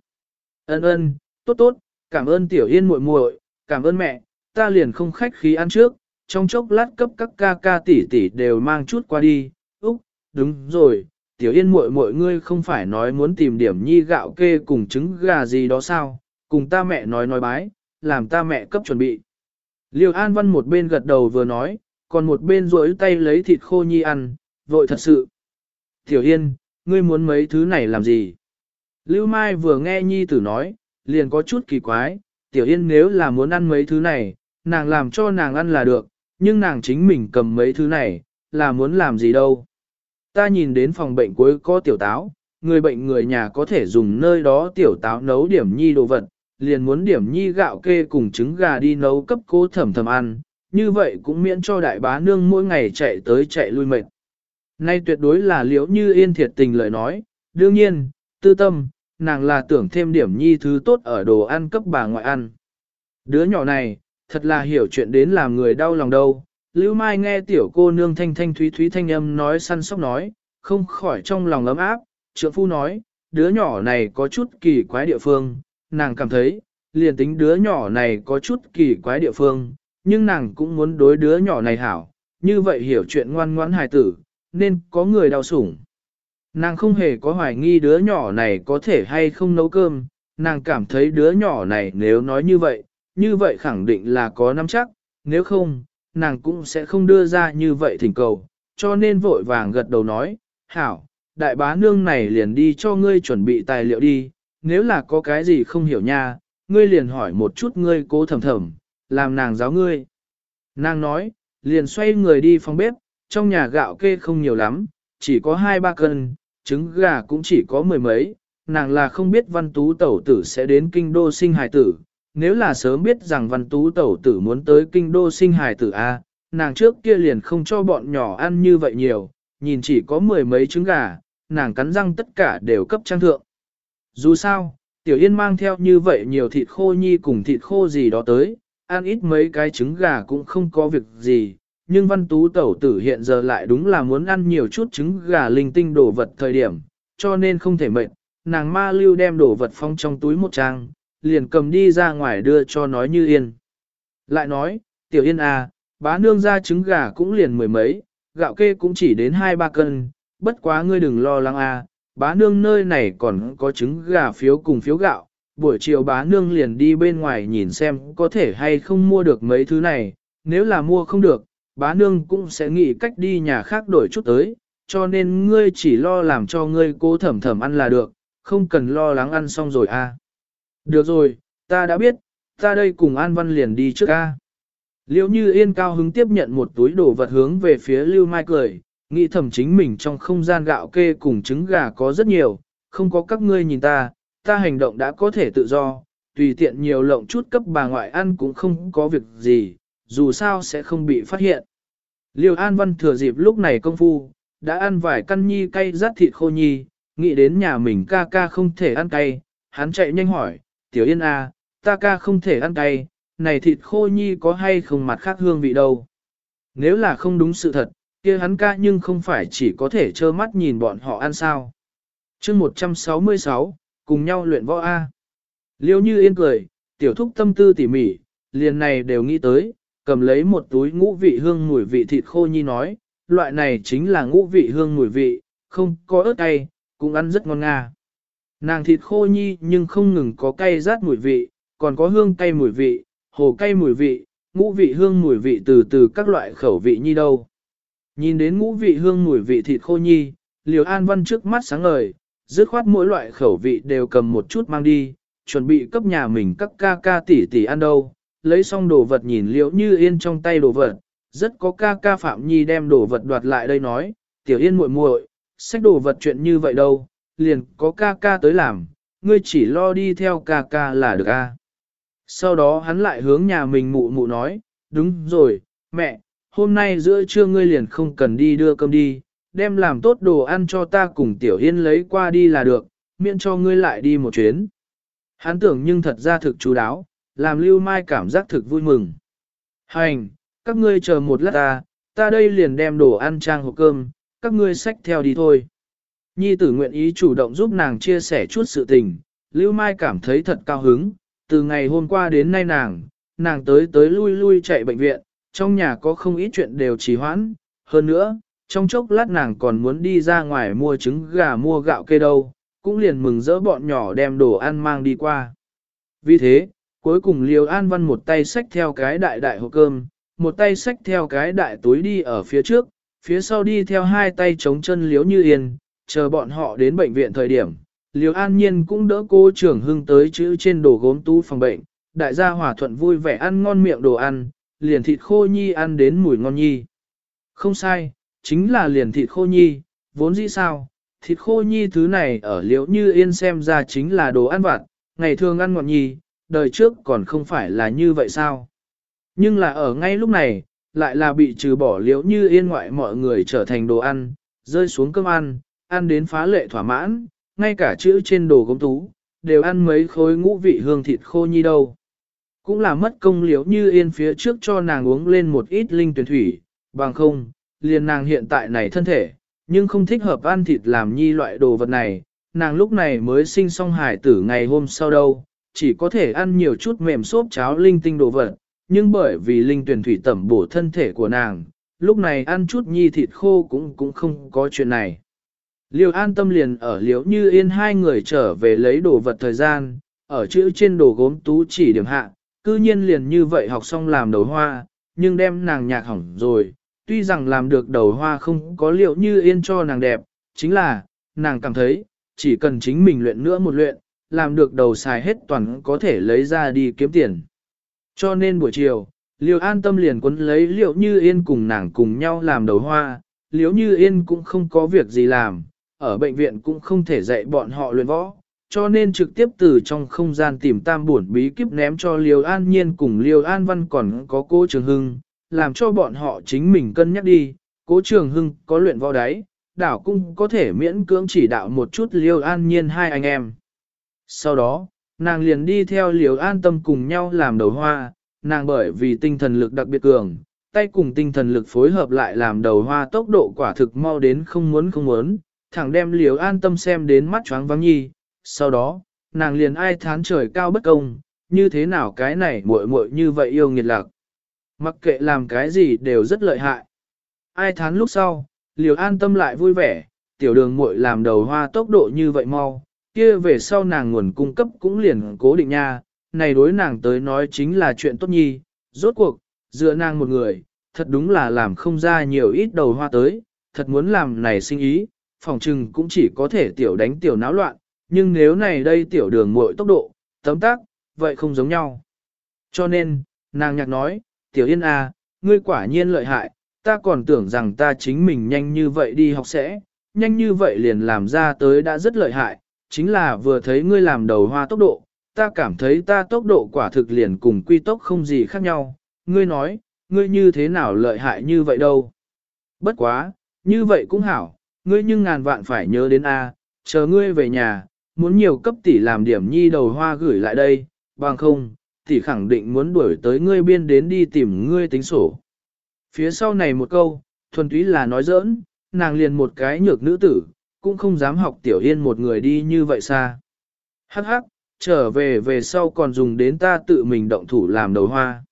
Ân ân, tốt tốt, cảm ơn tiểu yên muội muội, cảm ơn mẹ, ta liền không khách khí ăn trước, trong chốc lát cấp các ca ca tỷ tỷ đều mang chút qua đi. Úc, đúng rồi, tiểu yên muội muội ngươi không phải nói muốn tìm điểm nhi gạo kê cùng trứng gà gì đó sao, cùng ta mẹ nói nói bái, làm ta mẹ cấp chuẩn bị. Liêu An Văn một bên gật đầu vừa nói, còn một bên rỗi tay lấy thịt khô nhi ăn, vội thật sự. Tiểu Yên, ngươi muốn mấy thứ này làm gì? Lưu Mai vừa nghe nhi tử nói, liền có chút kỳ quái, Tiểu Yên nếu là muốn ăn mấy thứ này, nàng làm cho nàng ăn là được, nhưng nàng chính mình cầm mấy thứ này, là muốn làm gì đâu. Ta nhìn đến phòng bệnh cuối có tiểu táo, người bệnh người nhà có thể dùng nơi đó tiểu táo nấu điểm nhi đồ vật, liền muốn điểm nhi gạo kê cùng trứng gà đi nấu cấp cố thẩm thầm ăn, như vậy cũng miễn cho đại bá nương mỗi ngày chạy tới chạy lui mệt. Nay tuyệt đối là liễu như yên thiệt tình lời nói, đương nhiên, tư tâm, nàng là tưởng thêm điểm nhi thứ tốt ở đồ ăn cấp bà ngoại ăn. Đứa nhỏ này, thật là hiểu chuyện đến làm người đau lòng đâu. Lưu Mai nghe tiểu cô nương thanh thanh thúy thúy thanh âm nói săn sóc nói, không khỏi trong lòng ấm áp, trượng phu nói, đứa nhỏ này có chút kỳ quái địa phương, nàng cảm thấy, liền tính đứa nhỏ này có chút kỳ quái địa phương, nhưng nàng cũng muốn đối đứa nhỏ này hảo, như vậy hiểu chuyện ngoan ngoãn hài tử, nên có người đau sủng. Nàng không hề có hoài nghi đứa nhỏ này có thể hay không nấu cơm, nàng cảm thấy đứa nhỏ này nếu nói như vậy, như vậy khẳng định là có nắm chắc, nếu không, nàng cũng sẽ không đưa ra như vậy thỉnh cầu, cho nên vội vàng gật đầu nói, hảo, đại bá nương này liền đi cho ngươi chuẩn bị tài liệu đi, nếu là có cái gì không hiểu nha, ngươi liền hỏi một chút ngươi cố thầm thầm, làm nàng giáo ngươi. Nàng nói, liền xoay người đi phòng bếp, trong nhà gạo kê không nhiều lắm, chỉ có hai ba cân, trứng gà cũng chỉ có mười mấy, nàng là không biết văn tú tẩu tử sẽ đến kinh đô sinh hài tử. Nếu là sớm biết rằng văn tú tẩu tử muốn tới kinh đô sinh hài tử A, nàng trước kia liền không cho bọn nhỏ ăn như vậy nhiều, nhìn chỉ có mười mấy trứng gà, nàng cắn răng tất cả đều cấp trang thượng. Dù sao, Tiểu Yên mang theo như vậy nhiều thịt khô nhi cùng thịt khô gì đó tới, ăn ít mấy cái trứng gà cũng không có việc gì, nhưng văn tú tẩu tử hiện giờ lại đúng là muốn ăn nhiều chút trứng gà linh tinh đồ vật thời điểm, cho nên không thể mệnh, nàng ma lưu đem đồ vật phong trong túi một trang, liền cầm đi ra ngoài đưa cho nói như Yên. Lại nói, Tiểu Yên à, bá nương ra trứng gà cũng liền mười mấy, gạo kê cũng chỉ đến hai ba cân, bất quá ngươi đừng lo lắng à, bá nương nơi này còn có trứng gà phiếu cùng phiếu gạo, buổi chiều bá nương liền đi bên ngoài nhìn xem có thể hay không mua được mấy thứ này, nếu là mua không được, bá nương cũng sẽ nghĩ cách đi nhà khác đổi chút tới, cho nên ngươi chỉ lo làm cho ngươi cố thẩm thẩm ăn là được, không cần lo lắng ăn xong rồi. À. Được rồi, ta đã biết, ta đây cùng An Văn liền đi trước a. Liễu như yên cao hứng tiếp nhận một túi đồ vật hướng về phía Lưu Mai cười, nghĩ thầm chính mình trong không gian gạo kê cùng trứng gà có rất nhiều, không có các ngươi nhìn ta, ta hành động đã có thể tự do, tùy tiện nhiều lộng chút cấp bà ngoại ăn cũng không có việc gì, dù sao sẽ không bị phát hiện. Liêu An Văn thừa dịp lúc này công phu, đã ăn vài căn nhi cay rát thịt khô nhi, nghĩ đến nhà mình ca ca không thể ăn cay, hắn chạy nhanh hỏi, Tiểu Yên à, ta ca không thể ăn cay, này thịt khô nhi có hay không mặt khác hương vị đâu. Nếu là không đúng sự thật, kia hắn ca nhưng không phải chỉ có thể trơ mắt nhìn bọn họ ăn sao. chương 166, cùng nhau luyện võ A. Liêu như yên cười, tiểu thúc tâm tư tỉ mỉ, liền này đều nghĩ tới, cầm lấy một túi ngũ vị hương mùi vị thịt khô nhi nói, loại này chính là ngũ vị hương mùi vị, không có ớt cay, cũng ăn rất ngon nga. Nàng thịt khô nhi nhưng không ngừng có cay rát mùi vị, còn có hương cay mùi vị, hồ cay mùi vị, ngũ vị hương mùi vị từ từ các loại khẩu vị nhi đâu. Nhìn đến ngũ vị hương mùi vị thịt khô nhi, liều an văn trước mắt sáng ngời, dứt khoát mỗi loại khẩu vị đều cầm một chút mang đi, chuẩn bị cấp nhà mình các ca ca tỷ tỷ ăn đâu, lấy xong đồ vật nhìn liễu như yên trong tay đồ vật, rất có ca ca Phạm Nhi đem đồ vật đoạt lại đây nói, tiểu yên muội muội, sách đồ vật chuyện như vậy đâu, liền có ca ca tới làm, ngươi chỉ lo đi theo ca ca là được a. Sau đó hắn lại hướng nhà mình mụ mụ nói, đúng rồi, mẹ, hôm nay giữa trưa ngươi liền không cần đi đưa cơm đi, đem làm tốt đồ ăn cho ta cùng Tiểu Yên lấy qua đi là được, miễn cho ngươi lại đi một chuyến. Hắn tưởng nhưng thật ra thực chú đáo, làm Lưu Mai cảm giác thực vui mừng. Hành, các ngươi chờ một lát ta, ta đây liền đem đồ ăn trang hộp cơm, các ngươi xách theo đi thôi. Nhi tử nguyện ý chủ động giúp nàng chia sẻ chút sự tình, Lưu Mai cảm thấy thật cao hứng, từ ngày hôm qua đến nay nàng, nàng tới tới lui lui chạy bệnh viện, trong nhà có không ít chuyện đều trì hoãn, hơn nữa, trong chốc lát nàng còn muốn đi ra ngoài mua trứng gà mua gạo kê đâu, cũng liền mừng rỡ bọn nhỏ đem đồ ăn mang đi qua. Vì thế, cuối cùng Liêu An Văn một tay xách theo cái đại đại hộp cơm, một tay xách theo cái đại túi đi ở phía trước, phía sau đi theo hai tay chống chân liếu như yên, chờ bọn họ đến bệnh viện thời điểm. Liêu An Nhiên cũng đỡ cô trưởng hưng tới chữ trên đồ gốm tú phòng bệnh, đại gia hòa thuận vui vẻ ăn ngon miệng đồ ăn, liền thịt khô nhi ăn đến mùi ngon nhi. Không sai, chính là liền thịt khô nhi, vốn dĩ sao, thịt khô nhi thứ này ở liễu như yên xem ra chính là đồ ăn vặt, ngày thường ăn ngọt nhi, đời trước còn không phải là như vậy sao. Nhưng là ở ngay lúc này, lại là bị trừ bỏ liễu như yên ngoại mọi người trở thành đồ ăn, rơi xuống cơm ăn, ăn đến phá lệ thỏa mãn, ngay cả chữ trên đồ gống tú, đều ăn mấy khối ngũ vị hương thịt khô nhi đâu. Cũng là mất công liễu như yên phía trước cho nàng uống lên một ít linh tuyển thủy, bằng không, liền nàng hiện tại này thân thể, nhưng không thích hợp ăn thịt làm nhi loại đồ vật này, nàng lúc này mới sinh xong hải tử ngày hôm sau đâu, chỉ có thể ăn nhiều chút mềm xốp cháo linh tinh đồ vật, nhưng bởi vì linh tuyển thủy tẩm bổ thân thể của nàng, lúc này ăn chút nhi thịt khô cũng cũng không có chuyện này. Liêu an tâm liền ở liễu như yên hai người trở về lấy đồ vật thời gian, ở chữ trên đồ gốm tú chỉ điểm hạ, cư nhiên liền như vậy học xong làm đầu hoa, nhưng đem nàng nhạc hỏng rồi, tuy rằng làm được đầu hoa không có liệu như yên cho nàng đẹp, chính là, nàng cảm thấy, chỉ cần chính mình luyện nữa một luyện, làm được đầu xài hết toàn có thể lấy ra đi kiếm tiền. Cho nên buổi chiều, Liêu an tâm liền quấn lấy Liệu Như Yên cùng nàng cùng nhau làm đầu hoa, Liễu Như Yên cũng không có việc gì làm, ở bệnh viện cũng không thể dạy bọn họ luyện võ, cho nên trực tiếp từ trong không gian tìm tam bổn bí kíp ném cho Liêu An Nhiên cùng Liêu An Văn còn có cô Trường Hưng, làm cho bọn họ chính mình cân nhắc đi, cố Trường Hưng có luyện võ đáy, đảo cũng có thể miễn cưỡng chỉ đạo một chút Liêu An Nhiên hai anh em. Sau đó, nàng liền đi theo Liêu An Tâm cùng nhau làm đầu hoa, nàng bởi vì tinh thần lực đặc biệt cường, tay cùng tinh thần lực phối hợp lại làm đầu hoa tốc độ quả thực mau đến không muốn không muốn, thẳng đem Liêu An Tâm xem đến mắt choáng vắng nhi, sau đó, nàng liền ai thán trời cao bất công, như thế nào cái này muội muội như vậy yêu nghiệt lạc. Mặc kệ làm cái gì đều rất lợi hại. Ai thán lúc sau, liều an tâm lại vui vẻ, tiểu đường muội làm đầu hoa tốc độ như vậy mau, kia về sau nàng nguồn cung cấp cũng liền cố định nha, này đối nàng tới nói chính là chuyện tốt nhi, rốt cuộc, dựa nàng một người, thật đúng là làm không ra nhiều ít đầu hoa tới, thật muốn làm này sinh ý, phòng trừng cũng chỉ có thể tiểu đánh tiểu náo loạn, nhưng nếu này đây tiểu đường muội tốc độ, tấm tác, vậy không giống nhau. Cho nên, nàng nhạc nói, Tiểu Yên A, ngươi quả nhiên lợi hại, ta còn tưởng rằng ta chính mình nhanh như vậy đi học sẽ, nhanh như vậy liền làm ra tới đã rất lợi hại, chính là vừa thấy ngươi làm đầu hoa tốc độ, ta cảm thấy ta tốc độ quả thực liền cùng quy tốc không gì khác nhau, ngươi nói, ngươi như thế nào lợi hại như vậy đâu. Bất quá, như vậy cũng hảo, ngươi nhưng ngàn vạn phải nhớ đến A, chờ ngươi về nhà, muốn nhiều cấp tỷ làm điểm nhi đầu hoa gửi lại đây, bằng không, tỷ khẳng định muốn đuổi tới ngươi biên đến đi tìm ngươi tính sổ. Phía sau này một câu, thuần túy là nói giỡn, nàng liền một cái nhược nữ tử, cũng không dám học tiểu yên một người đi như vậy xa. Hắc hắc, trở về về sau còn dùng đến ta tự mình động thủ làm đầu hoa.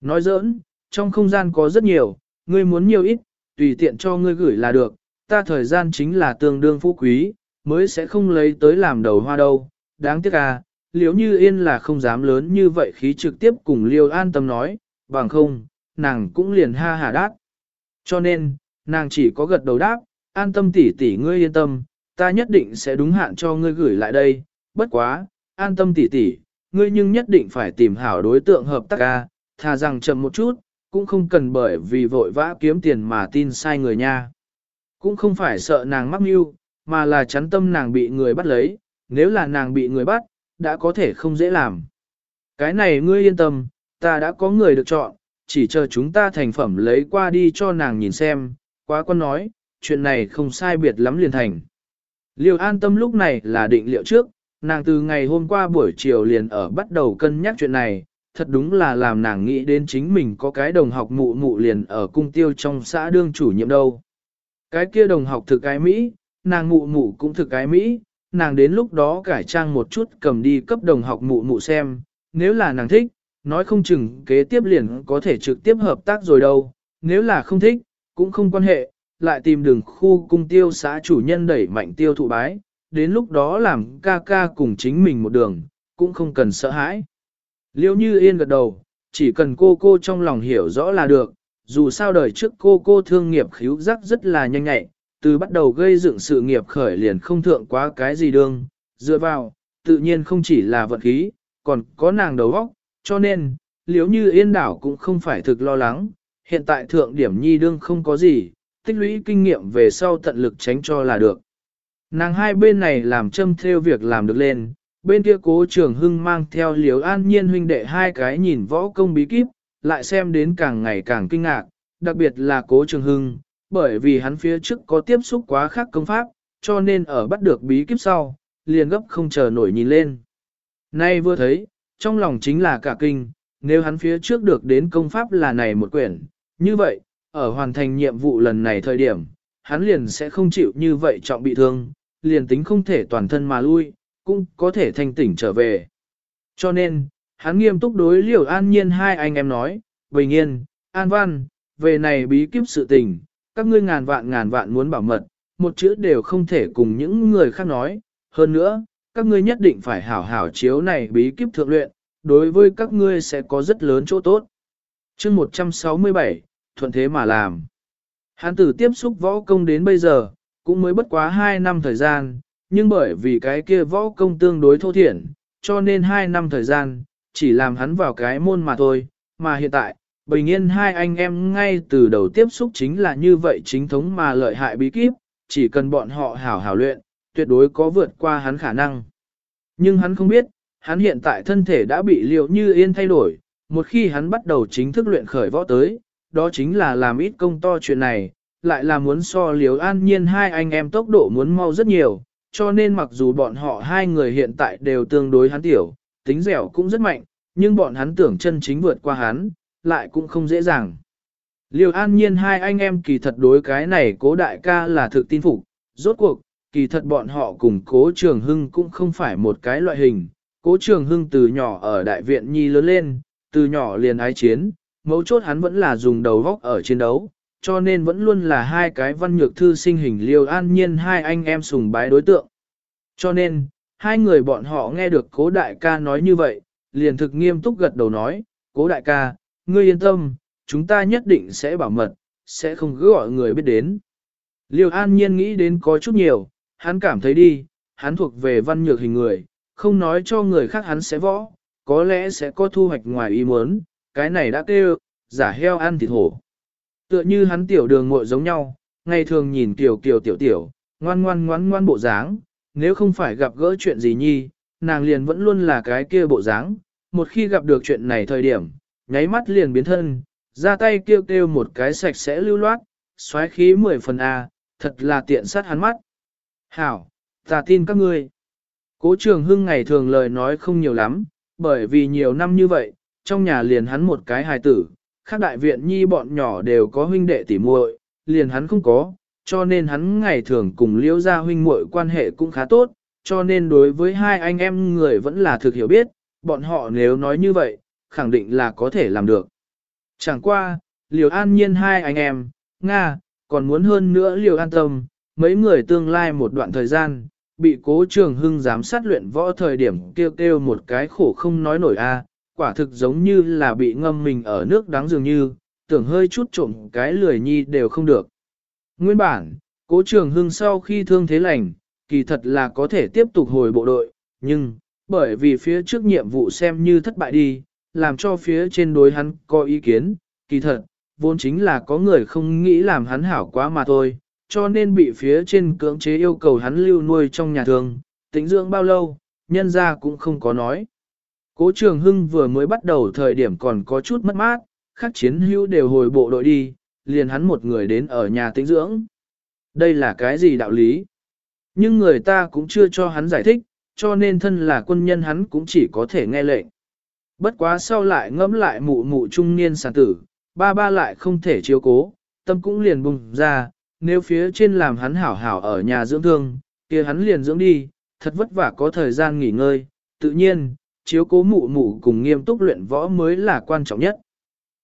Nói giỡn, trong không gian có rất nhiều, ngươi muốn nhiều ít, tùy tiện cho ngươi gửi là được, ta thời gian chính là tương đương phú quý, mới sẽ không lấy tới làm đầu hoa đâu. Đáng tiếc à, liếu như yên là không dám lớn như vậy khí trực tiếp cùng liêu an tâm nói, bằng không, nàng cũng liền ha hà đát. Cho nên, nàng chỉ có gật đầu đáp, an tâm tỉ tỉ ngươi yên tâm, ta nhất định sẽ đúng hạn cho ngươi gửi lại đây, bất quá, an tâm tỉ tỉ, ngươi nhưng nhất định phải tìm hảo đối tượng hợp tác ca, thà rằng chậm một chút, cũng không cần bởi vì vội vã kiếm tiền mà tin sai người nha. Cũng không phải sợ nàng mắc mưu, mà là chắn tâm nàng bị người bắt lấy, nếu là nàng bị người bắt, đã có thể không dễ làm. Cái này ngươi yên tâm, ta đã có người được chọn, chỉ chờ chúng ta thành phẩm lấy qua đi cho nàng nhìn xem, quá quân nói, chuyện này không sai biệt lắm liền thành. Liêu an tâm lúc này là định liệu trước, nàng từ ngày hôm qua buổi chiều liền ở bắt đầu cân nhắc chuyện này, thật đúng là làm nàng nghĩ đến chính mình có cái đồng học mụ mụ liền ở cung tiêu trong xã đương chủ nhiệm đâu. Cái kia đồng học thực cái Mỹ, nàng mụ mụ cũng thực cái Mỹ, nàng đến lúc đó cải trang một chút cầm đi cấp đồng học mụ mụ xem, nếu là nàng thích, nói không chừng kế tiếp liền có thể trực tiếp hợp tác rồi đâu, nếu là không thích, cũng không quan hệ, lại tìm đường khu cung tiêu xã chủ nhân đẩy mạnh tiêu thụ bái, đến lúc đó làm ca ca cùng chính mình một đường, cũng không cần sợ hãi. Liêu như yên gật đầu, chỉ cần cô cô trong lòng hiểu rõ là được, dù sao đời trước cô cô thương nghiệp khíu giác rất là nhanh nhạy, từ bắt đầu gây dựng sự nghiệp khởi liền không thượng quá cái gì đương, dựa vào, tự nhiên không chỉ là vận khí, còn có nàng đầu óc, cho nên, liếu như yên đảo cũng không phải thực lo lắng, hiện tại thượng điểm nhi đương không có gì, tích lũy kinh nghiệm về sau tận lực tránh cho là được. Nàng hai bên này làm châm theo việc làm được lên, bên kia cố trường hưng mang theo liếu an nhiên huynh đệ hai cái nhìn võ công bí kíp, lại xem đến càng ngày càng kinh ngạc, đặc biệt là cố trường hưng, bởi vì hắn phía trước có tiếp xúc quá khác công pháp, cho nên ở bắt được bí kíp sau, liền gấp không chờ nổi nhìn lên. Nay vừa thấy, trong lòng chính là cả kinh, nếu hắn phía trước được đến công pháp là này một quyển, như vậy, ở hoàn thành nhiệm vụ lần này thời điểm, hắn liền sẽ không chịu như vậy trọng bị thương, liền tính không thể toàn thân mà lui, cũng có thể thanh tỉnh trở về. Cho nên, hắn nghiêm túc đối liều an nhiên hai anh em nói, bình yên, an văn, về này bí kíp sự tình, các ngươi ngàn vạn ngàn vạn muốn bảo mật, một chữ đều không thể cùng những người khác nói, hơn nữa, các ngươi nhất định phải hảo hảo chiếu này bí kíp thượng luyện, đối với các ngươi sẽ có rất lớn chỗ tốt. chương 167, thuận thế mà làm. Hán tử tiếp xúc võ công đến bây giờ, cũng mới bất quá 2 năm thời gian, nhưng bởi vì cái kia võ công tương đối thô thiển, cho nên 2 năm thời gian, chỉ làm hắn vào cái môn mà thôi, mà hiện tại, bình yên hai anh em ngay từ đầu tiếp xúc chính là như vậy chính thống mà lợi hại bí kíp, chỉ cần bọn họ hảo hảo luyện, tuyệt đối có vượt qua hắn khả năng. Nhưng hắn không biết, hắn hiện tại thân thể đã bị liệu như yên thay đổi, một khi hắn bắt đầu chính thức luyện khởi võ tới, đó chính là làm ít công to chuyện này, lại là muốn so liều an nhiên hai anh em tốc độ muốn mau rất nhiều, cho nên mặc dù bọn họ hai người hiện tại đều tương đối hắn tiểu, tính dẻo cũng rất mạnh, nhưng bọn hắn tưởng chân chính vượt qua hắn, lại cũng không dễ dàng. Liều an nhiên hai anh em kỳ thật đối cái này cố đại ca là thực tin phục, rốt cuộc, kỳ thật bọn họ cùng cố trường hưng cũng không phải một cái loại hình. Cố trường hưng từ nhỏ ở đại viện nhi lớn lên, từ nhỏ liền ái chiến, mấu chốt hắn vẫn là dùng đầu góc ở chiến đấu, cho nên vẫn luôn là hai cái văn nhược thư sinh hình liều an nhiên hai anh em sùng bái đối tượng. Cho nên, hai người bọn họ nghe được cố đại ca nói như vậy, liền thực nghiêm túc gật đầu nói, cố đại ca, ngươi yên tâm, chúng ta nhất định sẽ bảo mật, sẽ không cứ gọi người biết đến. Liêu an nhiên nghĩ đến có chút nhiều, hắn cảm thấy đi, hắn thuộc về văn nhược hình người, không nói cho người khác hắn sẽ võ, có lẽ sẽ có thu hoạch ngoài ý muốn, cái này đã kêu, giả heo ăn thịt hổ. Tựa như hắn tiểu đường muội giống nhau, ngày thường nhìn tiểu kiều tiểu tiểu, ngoan ngoan ngoan ngoan bộ dáng, nếu không phải gặp gỡ chuyện gì nhi, nàng liền vẫn luôn là cái kia bộ dáng, một khi gặp được chuyện này thời điểm, nháy mắt liền biến thân, ra tay kêu kêu một cái sạch sẽ lưu loát, xoáy khí mười phần A, thật là tiện sát hắn mắt. Hảo, ta tin các ngươi. Cố trường hưng ngày thường lời nói không nhiều lắm, bởi vì nhiều năm như vậy, trong nhà liền hắn một cái hài tử, khác đại viện nhi bọn nhỏ đều có huynh đệ tỉ muội, liền hắn không có, cho nên hắn ngày thường cùng liễu gia huynh muội quan hệ cũng khá tốt, cho nên đối với hai anh em người vẫn là thực hiểu biết, bọn họ nếu nói như vậy, khẳng định là có thể làm được. Chẳng qua, liều an nhiên hai anh em, Nga, còn muốn hơn nữa liều an tâm, mấy người tương lai một đoạn thời gian, bị cố trường hưng giám sát luyện võ thời điểm kêu kêu một cái khổ không nói nổi a quả thực giống như là bị ngâm mình ở nước đáng dường như, tưởng hơi chút trộm cái lười nhi đều không được. Nguyên bản, cố trường hưng sau khi thương thế lành, kỳ thật là có thể tiếp tục hồi bộ đội, nhưng, bởi vì phía trước nhiệm vụ xem như thất bại đi, làm cho phía trên đối hắn có ý kiến, kỳ thật, vốn chính là có người không nghĩ làm hắn hảo quá mà thôi, cho nên bị phía trên cưỡng chế yêu cầu hắn lưu nuôi trong nhà thường, tĩnh dưỡng bao lâu, nhân ra cũng không có nói. Cố trường hưng vừa mới bắt đầu thời điểm còn có chút mất mát, các chiến hữu đều hồi bộ đội đi, liền hắn một người đến ở nhà tĩnh dưỡng. Đây là cái gì đạo lý? Nhưng người ta cũng chưa cho hắn giải thích, cho nên thân là quân nhân hắn cũng chỉ có thể nghe lệnh. Bất quá sau lại ngẫm lại mụ mụ trung niên sản tử, ba ba lại không thể chiếu cố, tâm cũng liền bùng ra, nếu phía trên làm hắn hảo hảo ở nhà dưỡng thương, kia hắn liền dưỡng đi, thật vất vả có thời gian nghỉ ngơi, tự nhiên, chiếu cố mụ mụ cùng nghiêm túc luyện võ mới là quan trọng nhất.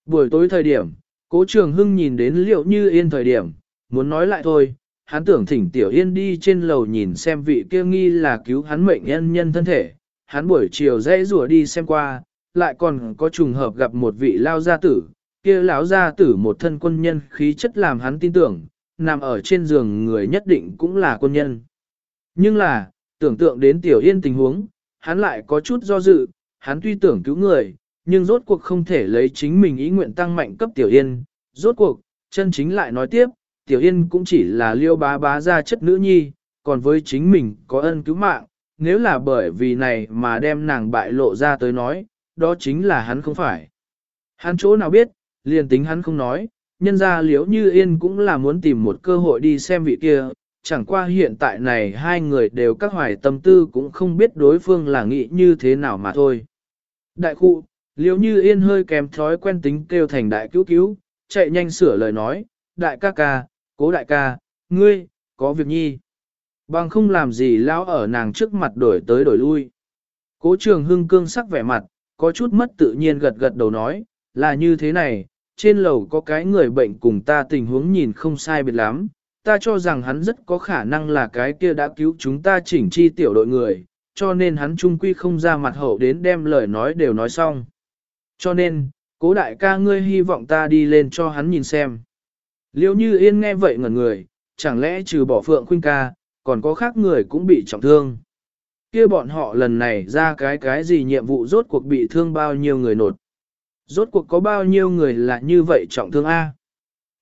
Buổi tối thời điểm, cố trường hưng nhìn đến liệu như yên thời điểm, muốn nói lại thôi, hắn tưởng thỉnh Tiểu Yên đi trên lầu nhìn xem vị kia nghi là cứu hắn mệnh nhân nhân thân thể. Hắn buổi chiều dễ rùa đi xem qua, lại còn có trùng hợp gặp một vị lao gia tử, kia lão gia tử một thân quân nhân khí chất làm hắn tin tưởng, nằm ở trên giường người nhất định cũng là quân nhân. Nhưng là, tưởng tượng đến Tiểu Yên tình huống, hắn lại có chút do dự, hắn tuy tưởng cứu người, nhưng rốt cuộc không thể lấy chính mình ý nguyện tăng mạnh cấp Tiểu Yên, rốt cuộc, chân chính lại nói tiếp, Tiểu Yên cũng chỉ là liêu bá bá ra chất nữ nhi, còn với chính mình có ân cứu mạng, nếu là bởi vì này mà đem nàng bại lộ ra tới nói, đó chính là hắn không phải. Hắn chỗ nào biết, liền tính hắn không nói, nhân ra liếu như yên cũng là muốn tìm một cơ hội đi xem vị kia, chẳng qua hiện tại này hai người đều các hoài tâm tư cũng không biết đối phương là nghĩ như thế nào mà thôi. Đại khu, liếu như yên hơi kèm thói quen tính kêu thành đại cứu cứu, chạy nhanh sửa lời nói, đại ca ca, cố đại ca, ngươi, có việc nhi. Bằng không làm gì lão ở nàng trước mặt đổi tới đổi lui. Cố trường hưng cương sắc vẻ mặt, có chút mất tự nhiên gật gật đầu nói, là như thế này, trên lầu có cái người bệnh cùng ta tình huống nhìn không sai biệt lắm, ta cho rằng hắn rất có khả năng là cái kia đã cứu chúng ta chỉnh chi tiểu đội người, cho nên hắn trung quy không ra mặt hậu đến đem lời nói đều nói xong. Cho nên, cố đại ca ngươi hy vọng ta đi lên cho hắn nhìn xem. Liêu như yên nghe vậy ngẩn người, chẳng lẽ trừ bỏ phượng khuyên ca, còn có khác người cũng bị trọng thương kia bọn họ lần này ra cái cái gì nhiệm vụ rốt cuộc bị thương bao nhiêu người nột. Rốt cuộc có bao nhiêu người là như vậy trọng thương A.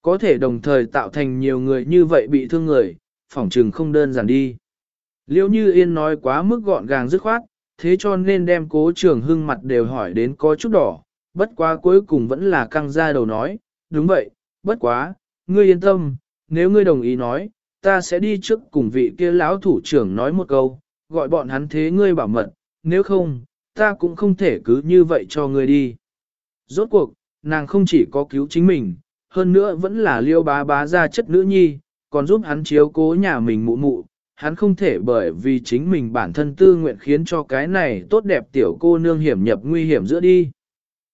Có thể đồng thời tạo thành nhiều người như vậy bị thương người, phỏng trừng không đơn giản đi. Liêu như yên nói quá mức gọn gàng dứt khoát, thế cho nên đem cố trường hưng mặt đều hỏi đến có chút đỏ, bất quá cuối cùng vẫn là căng ra đầu nói, đúng vậy, bất quá, ngươi yên tâm, nếu ngươi đồng ý nói, ta sẽ đi trước cùng vị kia lão thủ trưởng nói một câu, gọi bọn hắn thế ngươi bảo mật, nếu không, ta cũng không thể cứ như vậy cho ngươi đi. Rốt cuộc, nàng không chỉ có cứu chính mình, hơn nữa vẫn là liêu bá bá ra chất nữ nhi, còn giúp hắn chiếu cố nhà mình mụ mụ, hắn không thể bởi vì chính mình bản thân tư nguyện khiến cho cái này tốt đẹp tiểu cô nương hiểm nhập nguy hiểm giữa đi.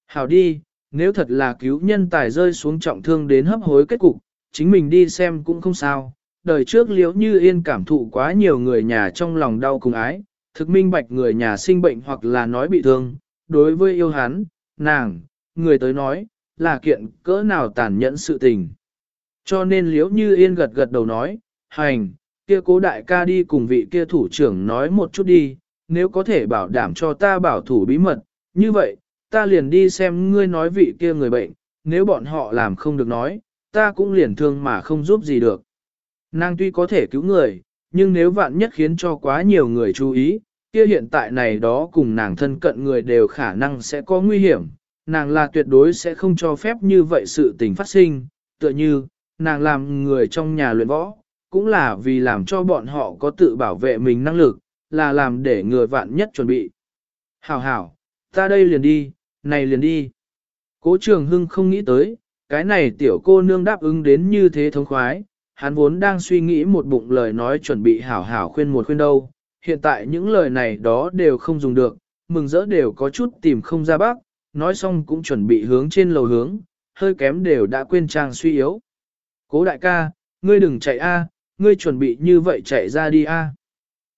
Hảo đi, nếu thật là cứu nhân tài rơi xuống trọng thương đến hấp hối kết cục, chính mình đi xem cũng không sao. Đời trước liễu như yên cảm thụ quá nhiều người nhà trong lòng đau cùng ái, thực minh bạch người nhà sinh bệnh hoặc là nói bị thương, đối với yêu hắn, nàng, người tới nói, là kiện cỡ nào tàn nhẫn sự tình. Cho nên liễu như yên gật gật đầu nói, hành, kia cố đại ca đi cùng vị kia thủ trưởng nói một chút đi, nếu có thể bảo đảm cho ta bảo thủ bí mật, như vậy, ta liền đi xem ngươi nói vị kia người bệnh, nếu bọn họ làm không được nói, ta cũng liền thương mà không giúp gì được. Nàng tuy có thể cứu người, nhưng nếu vạn nhất khiến cho quá nhiều người chú ý, kia hiện tại này đó cùng nàng thân cận người đều khả năng sẽ có nguy hiểm, nàng là tuyệt đối sẽ không cho phép như vậy sự tình phát sinh, tựa như, nàng làm người trong nhà luyện võ, cũng là vì làm cho bọn họ có tự bảo vệ mình năng lực, là làm để người vạn nhất chuẩn bị. Hảo hảo, ta đây liền đi, này liền đi. Cố trường hưng không nghĩ tới, cái này tiểu cô nương đáp ứng đến như thế thống khoái, hắn vốn đang suy nghĩ một bụng lời nói chuẩn bị hảo hảo khuyên một khuyên đâu, hiện tại những lời này đó đều không dùng được, mừng rỡ đều có chút tìm không ra bác, nói xong cũng chuẩn bị hướng trên lầu hướng, hơi kém đều đã quên trang suy yếu. Cố đại ca, ngươi đừng chạy a, ngươi chuẩn bị như vậy chạy ra đi a.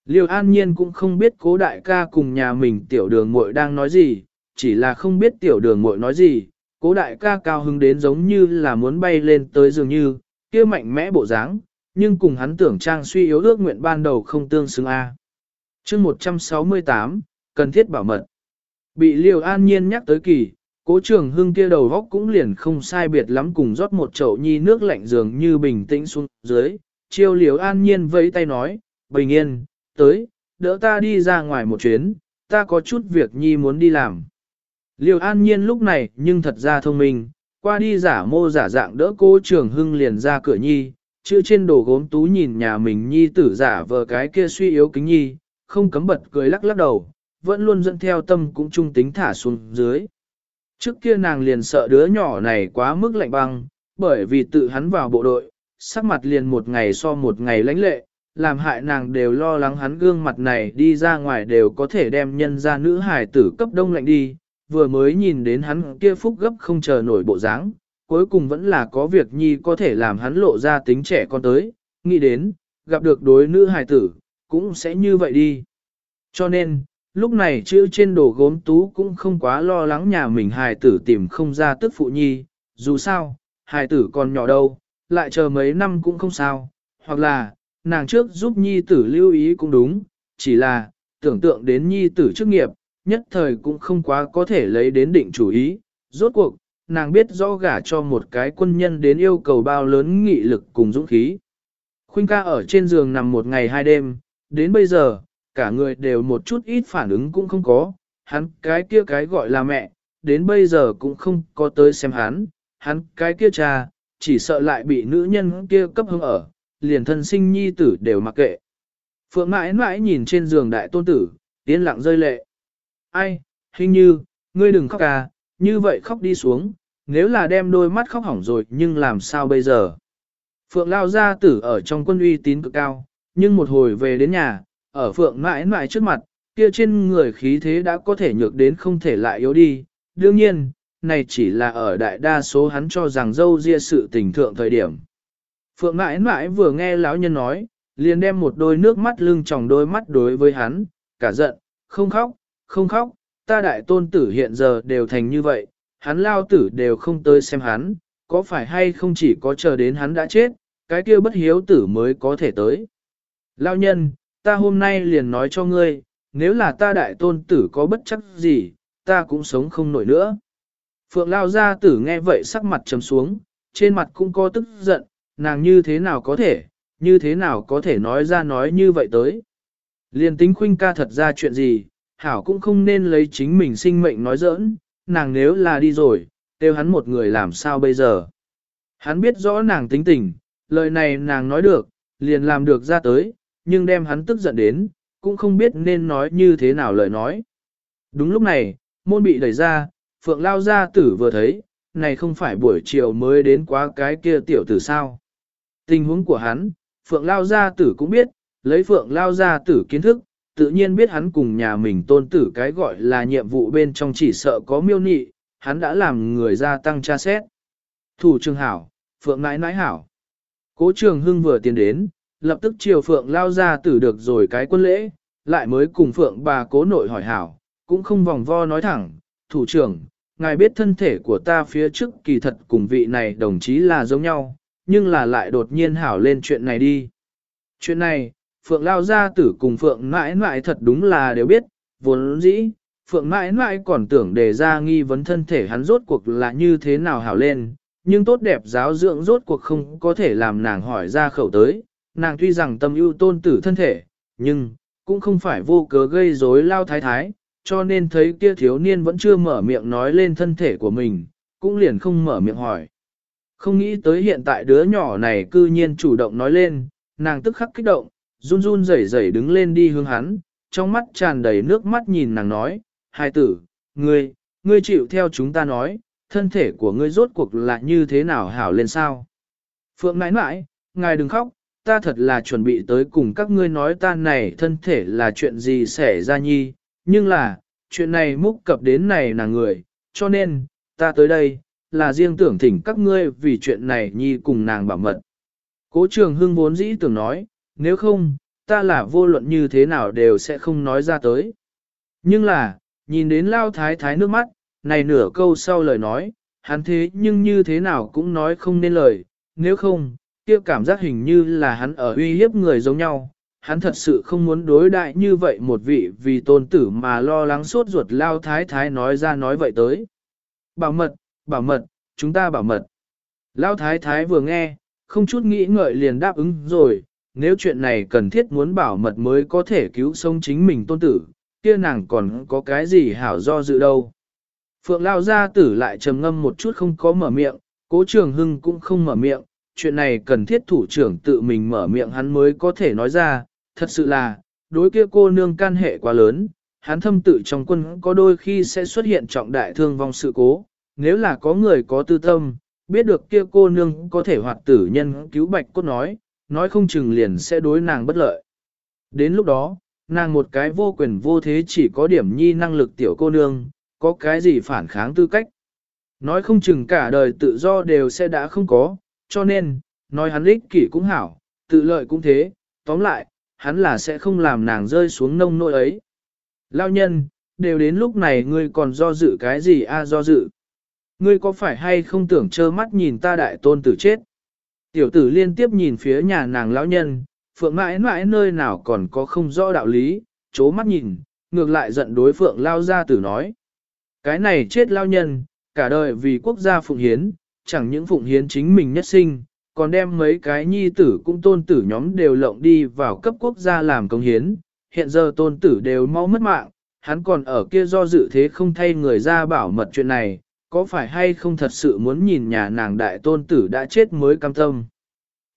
Liêu an nhiên cũng không biết cố đại ca cùng nhà mình tiểu đường muội đang nói gì, chỉ là không biết tiểu đường muội nói gì, cố đại ca cao hứng đến giống như là muốn bay lên tới dường như, kia mạnh mẽ bộ dáng, nhưng cùng hắn tưởng trang suy yếu ước nguyện ban đầu không tương xứng a. Chương 168, cần thiết bảo mật. Bị Liêu An Nhiên nhắc tới kỳ, cố trường hưng kia đầu góc cũng liền không sai biệt lắm cùng rót một chậu nhi nước lạnh dường như bình tĩnh xuống dưới. Chiêu Liêu An Nhiên vẫy tay nói, bình yên, tới, đỡ ta đi ra ngoài một chuyến, ta có chút việc nhi muốn đi làm. Liêu An Nhiên lúc này nhưng thật ra thông minh, qua đi giả mô giả dạng đỡ cô trường hưng liền ra cửa nhi, chữ trên đồ gốm tú nhìn nhà mình nhi tử giả vờ cái kia suy yếu kính nhi, không cấm bật cười lắc lắc đầu, vẫn luôn dẫn theo tâm cũng trung tính thả xuống dưới. Trước kia nàng liền sợ đứa nhỏ này quá mức lạnh băng, bởi vì tự hắn vào bộ đội, sắc mặt liền một ngày so một ngày lãnh lệ, làm hại nàng đều lo lắng hắn gương mặt này đi ra ngoài đều có thể đem nhân ra nữ hải tử cấp đông lạnh đi, vừa mới nhìn đến hắn kia phúc gấp không chờ nổi bộ dáng, cuối cùng vẫn là có việc nhi có thể làm hắn lộ ra tính trẻ con tới, nghĩ đến, gặp được đối nữ hài tử, cũng sẽ như vậy đi. Cho nên, lúc này chữ trên đồ gốm tú cũng không quá lo lắng nhà mình hài tử tìm không ra tức phụ nhi, dù sao, hài tử còn nhỏ đâu, lại chờ mấy năm cũng không sao, hoặc là, nàng trước giúp nhi tử lưu ý cũng đúng, chỉ là, tưởng tượng đến nhi tử chức nghiệp, nhất thời cũng không quá có thể lấy đến định chủ ý, rốt cuộc, nàng biết rõ gả cho một cái quân nhân đến yêu cầu bao lớn nghị lực cùng dũng khí. Khuynh ca ở trên giường nằm một ngày hai đêm, đến bây giờ, cả người đều một chút ít phản ứng cũng không có, hắn cái kia cái gọi là mẹ, đến bây giờ cũng không có tới xem hắn, hắn cái kia cha, chỉ sợ lại bị nữ nhân kia cấp hứng ở, liền thân sinh nhi tử đều mặc kệ. Phượng mãi mãi nhìn trên giường đại tôn tử, yên lặng rơi lệ. Ai, hình như, ngươi đừng khóc à, như vậy khóc đi xuống, nếu là đem đôi mắt khóc hỏng rồi nhưng làm sao bây giờ? Phượng lao gia tử ở trong quân uy tín cực cao, nhưng một hồi về đến nhà, ở phượng mãi mãi trước mặt, kia trên người khí thế đã có thể nhược đến không thể lại yếu đi. Đương nhiên, này chỉ là ở đại đa số hắn cho rằng dâu ria sự tình thượng thời điểm. Phượng mãi mãi vừa nghe lão nhân nói, liền đem một đôi nước mắt lưng tròng đôi mắt đối với hắn, cả giận, không khóc, không khóc, ta đại tôn tử hiện giờ đều thành như vậy, hắn lao tử đều không tới xem hắn, có phải hay không chỉ có chờ đến hắn đã chết, cái kia bất hiếu tử mới có thể tới. Lao nhân, ta hôm nay liền nói cho ngươi, nếu là ta đại tôn tử có bất chắc gì, ta cũng sống không nổi nữa. Phượng Lao gia tử nghe vậy sắc mặt trầm xuống, trên mặt cũng có tức giận, nàng như thế nào có thể, như thế nào có thể nói ra nói như vậy tới. Liền tính khuynh ca thật ra chuyện gì, Hảo cũng không nên lấy chính mình sinh mệnh nói giỡn, nàng nếu là đi rồi, kêu hắn một người làm sao bây giờ. Hắn biết rõ nàng tính tình, lời này nàng nói được, liền làm được ra tới, nhưng đem hắn tức giận đến, cũng không biết nên nói như thế nào lời nói. Đúng lúc này, môn bị đẩy ra, Phượng Lao Gia Tử vừa thấy, này không phải buổi chiều mới đến quá cái kia tiểu tử sao. Tình huống của hắn, Phượng Lao Gia Tử cũng biết, lấy Phượng Lao Gia Tử kiến thức, tự nhiên biết hắn cùng nhà mình tôn tử cái gọi là nhiệm vụ bên trong chỉ sợ có miêu nị, hắn đã làm người gia tăng tra xét. Thủ trường hảo, Phượng nãi nãi hảo. Cố trường hưng vừa tiến đến, lập tức chiều Phượng lao ra tử được rồi cái quân lễ, lại mới cùng Phượng bà cố nội hỏi hảo, cũng không vòng vo nói thẳng, thủ trưởng, ngài biết thân thể của ta phía trước kỳ thật cùng vị này đồng chí là giống nhau, nhưng là lại đột nhiên hảo lên chuyện này đi. Chuyện này, Phượng lao gia tử cùng Phượng mãi mãi thật đúng là đều biết, vốn dĩ, Phượng mãi mãi còn tưởng đề ra nghi vấn thân thể hắn rốt cuộc là như thế nào hảo lên, nhưng tốt đẹp giáo dưỡng rốt cuộc không có thể làm nàng hỏi ra khẩu tới, nàng tuy rằng tâm ưu tôn tử thân thể, nhưng, cũng không phải vô cớ gây rối lao thái thái, cho nên thấy kia thiếu niên vẫn chưa mở miệng nói lên thân thể của mình, cũng liền không mở miệng hỏi. Không nghĩ tới hiện tại đứa nhỏ này cư nhiên chủ động nói lên, nàng tức khắc kích động, run run rẩy rẩy đứng lên đi hướng hắn, trong mắt tràn đầy nước mắt nhìn nàng nói, hai tử, ngươi, ngươi chịu theo chúng ta nói, thân thể của ngươi rốt cuộc là như thế nào hảo lên sao? Phượng nãi nãi, ngài đừng khóc, ta thật là chuẩn bị tới cùng các ngươi nói ta này thân thể là chuyện gì xảy ra nhi, nhưng là, chuyện này múc cập đến này là người, cho nên, ta tới đây, là riêng tưởng thỉnh các ngươi vì chuyện này nhi cùng nàng bảo mật. Cố trường hưng vốn dĩ tưởng nói, nếu không, ta là vô luận như thế nào đều sẽ không nói ra tới. Nhưng là, nhìn đến lao thái thái nước mắt, này nửa câu sau lời nói, hắn thế nhưng như thế nào cũng nói không nên lời, nếu không, kia cảm giác hình như là hắn ở uy hiếp người giống nhau. Hắn thật sự không muốn đối đại như vậy một vị vì tôn tử mà lo lắng suốt ruột lao thái thái nói ra nói vậy tới. Bảo mật, bảo mật, chúng ta bảo mật. Lao thái thái vừa nghe, không chút nghĩ ngợi liền đáp ứng rồi, nếu chuyện này cần thiết muốn bảo mật mới có thể cứu sống chính mình tôn tử, kia nàng còn có cái gì hảo do dự đâu. Phượng Lao gia tử lại trầm ngâm một chút không có mở miệng, cố trường hưng cũng không mở miệng, chuyện này cần thiết thủ trưởng tự mình mở miệng hắn mới có thể nói ra, thật sự là, đối kia cô nương can hệ quá lớn, hắn thâm tự trong quân có đôi khi sẽ xuất hiện trọng đại thương vong sự cố, nếu là có người có tư tâm, biết được kia cô nương có thể hoạt tử nhân cứu bạch cốt nói, nói không chừng liền sẽ đối nàng bất lợi. Đến lúc đó, nàng một cái vô quyền vô thế chỉ có điểm nhi năng lực tiểu cô nương, có cái gì phản kháng tư cách. Nói không chừng cả đời tự do đều sẽ đã không có, cho nên, nói hắn ích kỷ cũng hảo, tự lợi cũng thế, tóm lại, hắn là sẽ không làm nàng rơi xuống nông nỗi ấy. Lao nhân, đều đến lúc này ngươi còn do dự cái gì a à, do dự. Ngươi có phải hay không tưởng trơ mắt nhìn ta đại tôn tử chết? Tiểu tử liên tiếp nhìn phía nhà nàng lão nhân, phượng mãi mãi nơi nào còn có không rõ đạo lý, chố mắt nhìn, ngược lại giận đối phượng lao gia tử nói. Cái này chết lao nhân, cả đời vì quốc gia phụng hiến, chẳng những phụng hiến chính mình nhất sinh, còn đem mấy cái nhi tử cũng tôn tử nhóm đều lộng đi vào cấp quốc gia làm công hiến, hiện giờ tôn tử đều mau mất mạng, hắn còn ở kia do dự thế không thay người ra bảo mật chuyện này, có phải hay không thật sự muốn nhìn nhà nàng đại tôn tử đã chết mới cam tâm.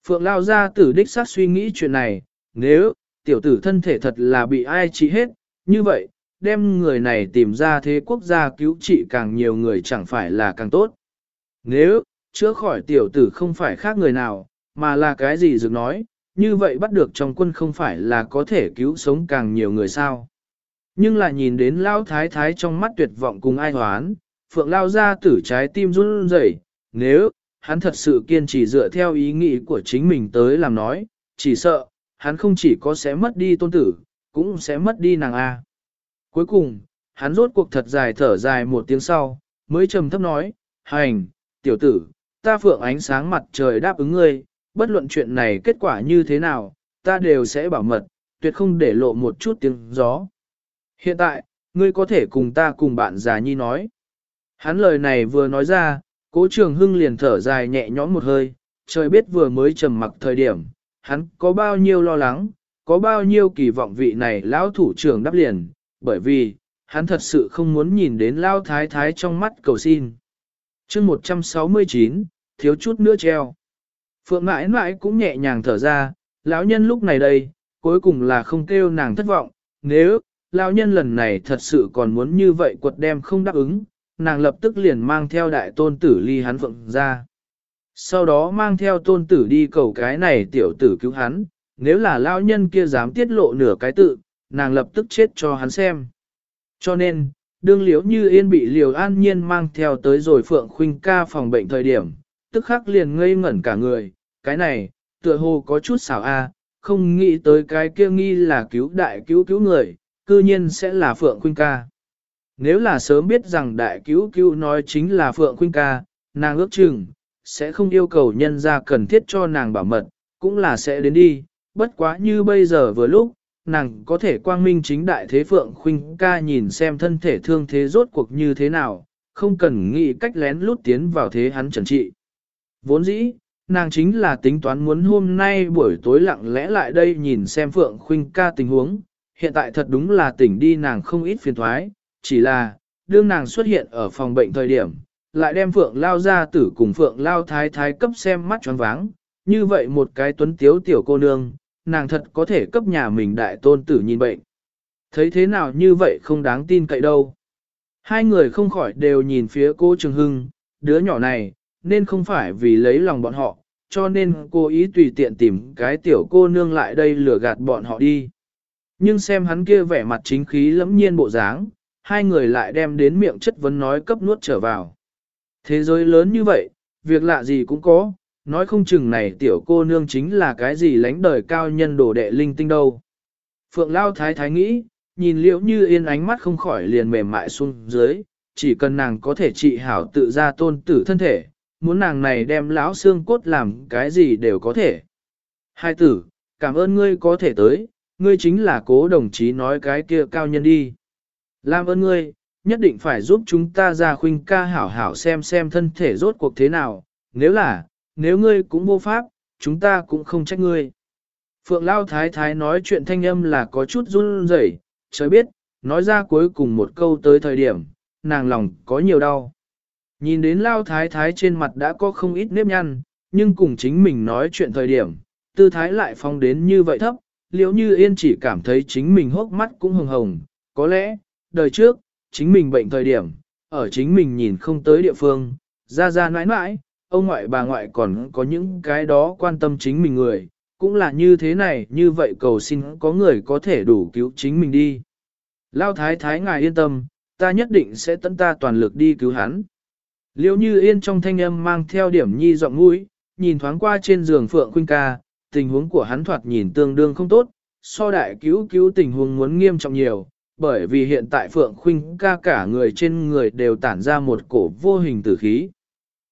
Phượng Lao ra tử đích xác suy nghĩ chuyện này, nếu, tiểu tử thân thể thật là bị ai trị hết, như vậy, đem người này tìm ra thế quốc gia cứu trị càng nhiều người chẳng phải là càng tốt. Nếu, chữa khỏi tiểu tử không phải khác người nào, mà là cái gì dược nói, như vậy bắt được trong quân không phải là có thể cứu sống càng nhiều người sao. Nhưng là nhìn đến Lao Thái Thái trong mắt tuyệt vọng cùng ai hoán, Phượng Lao ra tử trái tim run rẩy nếu, hắn thật sự kiên trì dựa theo ý nghĩ của chính mình tới làm nói, chỉ sợ, hắn không chỉ có sẽ mất đi tôn tử, cũng sẽ mất đi nàng A. Cuối cùng, hắn rốt cuộc thật dài thở dài một tiếng sau, mới trầm thấp nói, hành, tiểu tử, ta phượng ánh sáng mặt trời đáp ứng ngươi, bất luận chuyện này kết quả như thế nào, ta đều sẽ bảo mật, tuyệt không để lộ một chút tiếng gió. Hiện tại, ngươi có thể cùng ta cùng bạn già nhi nói. Hắn lời này vừa nói ra, cố trường hưng liền thở dài nhẹ nhõm một hơi, trời biết vừa mới trầm mặc thời điểm, hắn có bao nhiêu lo lắng, có bao nhiêu kỳ vọng vị này lão thủ trưởng đáp liền, bởi vì, hắn thật sự không muốn nhìn đến lao thái thái trong mắt cầu xin. chương 169, thiếu chút nữa treo. Phượng mãi mãi cũng nhẹ nhàng thở ra, lão nhân lúc này đây, cuối cùng là không kêu nàng thất vọng, nếu, lão nhân lần này thật sự còn muốn như vậy quật đem không đáp ứng, nàng lập tức liền mang theo đại tôn tử ly hắn phượng ra. Sau đó mang theo tôn tử đi cầu cái này tiểu tử cứu hắn, nếu là lão nhân kia dám tiết lộ nửa cái tự, nàng lập tức chết cho hắn xem. Cho nên, đương liễu như yên bị liều an nhiên mang theo tới rồi phượng khuynh ca phòng bệnh thời điểm, tức khắc liền ngây ngẩn cả người, cái này, tựa hồ có chút xảo a, không nghĩ tới cái kia nghi là cứu đại cứu cứu người, cư nhiên sẽ là phượng khuynh ca. Nếu là sớm biết rằng đại cứu cứu nói chính là phượng khuynh ca, nàng ước chừng, sẽ không yêu cầu nhân ra cần thiết cho nàng bảo mật, cũng là sẽ đến đi, bất quá như bây giờ vừa lúc, nàng có thể quang minh chính đại thế Phượng Khuynh ca nhìn xem thân thể thương thế rốt cuộc như thế nào, không cần nghĩ cách lén lút tiến vào thế hắn trần trị. Vốn dĩ, nàng chính là tính toán muốn hôm nay buổi tối lặng lẽ lại đây nhìn xem Phượng Khuynh ca tình huống, hiện tại thật đúng là tỉnh đi nàng không ít phiền thoái, chỉ là, đương nàng xuất hiện ở phòng bệnh thời điểm, lại đem Phượng Lao ra tử cùng Phượng Lao thái thái cấp xem mắt choáng váng, như vậy một cái tuấn tiếu tiểu cô nương, nàng thật có thể cấp nhà mình đại tôn tử nhìn bệnh. Thấy thế nào như vậy không đáng tin cậy đâu. Hai người không khỏi đều nhìn phía cô Trường Hưng, đứa nhỏ này, nên không phải vì lấy lòng bọn họ, cho nên cô ý tùy tiện tìm cái tiểu cô nương lại đây lừa gạt bọn họ đi. Nhưng xem hắn kia vẻ mặt chính khí lẫm nhiên bộ dáng, hai người lại đem đến miệng chất vấn nói cấp nuốt trở vào. Thế giới lớn như vậy, việc lạ gì cũng có, nói không chừng này tiểu cô nương chính là cái gì lánh đời cao nhân đồ đệ linh tinh đâu. Phượng Lao Thái Thái nghĩ, nhìn liễu như yên ánh mắt không khỏi liền mềm mại xuống dưới, chỉ cần nàng có thể trị hảo tự ra tôn tử thân thể, muốn nàng này đem lão xương cốt làm cái gì đều có thể. Hai tử, cảm ơn ngươi có thể tới, ngươi chính là cố đồng chí nói cái kia cao nhân đi. Làm ơn ngươi, nhất định phải giúp chúng ta ra khuynh ca hảo hảo xem xem thân thể rốt cuộc thế nào, nếu là, nếu ngươi cũng vô pháp, chúng ta cũng không trách ngươi. Phượng Lao Thái Thái nói chuyện thanh âm là có chút run rẩy, trời biết, nói ra cuối cùng một câu tới thời điểm, nàng lòng có nhiều đau. Nhìn đến Lao Thái Thái trên mặt đã có không ít nếp nhăn, nhưng cùng chính mình nói chuyện thời điểm, tư thái lại phong đến như vậy thấp, liễu như yên chỉ cảm thấy chính mình hốc mắt cũng hồng hồng, có lẽ, đời trước, chính mình bệnh thời điểm, ở chính mình nhìn không tới địa phương, ra ra nãi nãi, ông ngoại bà ngoại còn có những cái đó quan tâm chính mình người, cũng là như thế này, như vậy cầu xin có người có thể đủ cứu chính mình đi. Lao thái thái ngài yên tâm, ta nhất định sẽ tận ta toàn lực đi cứu hắn. Liêu như yên trong thanh âm mang theo điểm nhi giọng mũi, nhìn thoáng qua trên giường Phượng Khuynh ca, tình huống của hắn thoạt nhìn tương đương không tốt, so đại cứu cứu tình huống muốn nghiêm trọng nhiều, bởi vì hiện tại Phượng Khuynh ca cả người trên người đều tản ra một cổ vô hình tử khí.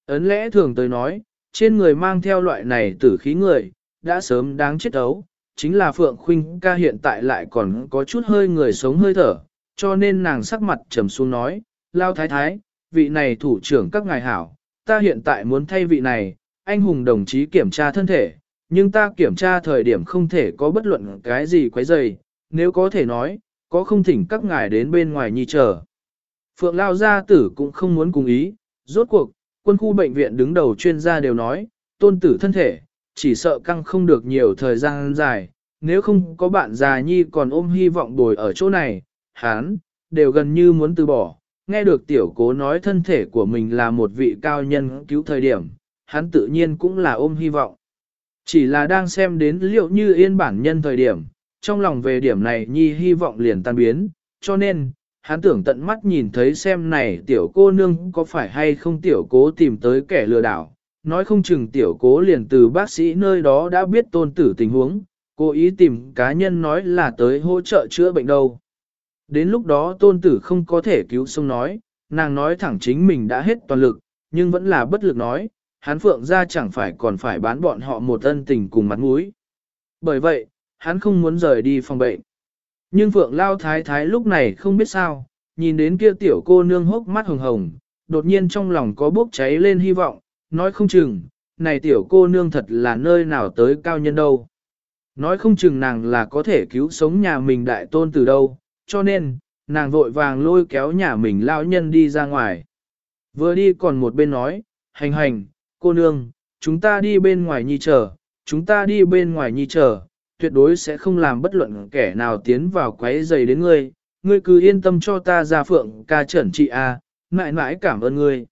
Ấn lẽ thường tới nói, trên người mang theo loại này tử khí người, đã sớm đáng chết ấu, chính là Phượng Khuynh ca hiện tại lại còn có chút hơi người sống hơi thở, cho nên nàng sắc mặt trầm xuống nói, lao thái thái, vị này thủ trưởng các ngài hảo, ta hiện tại muốn thay vị này, anh hùng đồng chí kiểm tra thân thể, nhưng ta kiểm tra thời điểm không thể có bất luận cái gì quấy rầy, nếu có thể nói, có không thỉnh các ngài đến bên ngoài nhi chờ. Phượng Lao Gia Tử cũng không muốn cùng ý, rốt cuộc, quân khu bệnh viện đứng đầu chuyên gia đều nói, tôn tử thân thể, chỉ sợ căng không được nhiều thời gian dài, nếu không có bạn già nhi còn ôm hy vọng bồi ở chỗ này, hán, đều gần như muốn từ bỏ. Nghe được tiểu cố nói thân thể của mình là một vị cao nhân cứu thời điểm, hắn tự nhiên cũng là ôm hy vọng. Chỉ là đang xem đến liệu như yên bản nhân thời điểm, trong lòng về điểm này nhi hy vọng liền tan biến, cho nên, hắn tưởng tận mắt nhìn thấy xem này tiểu cô nương có phải hay không tiểu cố tìm tới kẻ lừa đảo, nói không chừng tiểu cố liền từ bác sĩ nơi đó đã biết tôn tử tình huống, cố ý tìm cá nhân nói là tới hỗ trợ chữa bệnh đâu. Đến lúc đó tôn tử không có thể cứu sống nói, nàng nói thẳng chính mình đã hết toàn lực, nhưng vẫn là bất lực nói, hắn phượng ra chẳng phải còn phải bán bọn họ một ân tình cùng mặt mũi. Bởi vậy, hắn không muốn rời đi phòng bệnh. Nhưng Phượng Lao Thái Thái lúc này không biết sao, nhìn đến kia tiểu cô nương hốc mắt hồng hồng, đột nhiên trong lòng có bốc cháy lên hy vọng, nói không chừng, này tiểu cô nương thật là nơi nào tới cao nhân đâu. Nói không chừng nàng là có thể cứu sống nhà mình đại tôn từ đâu, cho nên, nàng vội vàng lôi kéo nhà mình lao nhân đi ra ngoài. Vừa đi còn một bên nói, hành hành, cô nương, chúng ta đi bên ngoài nhi chờ, chúng ta đi bên ngoài nhi chờ, tuyệt đối sẽ không làm bất luận kẻ nào tiến vào quấy giày đến ngươi, ngươi cứ yên tâm cho ta ra phượng ca trẩn trị a, à, mãi mãi cảm ơn ngươi.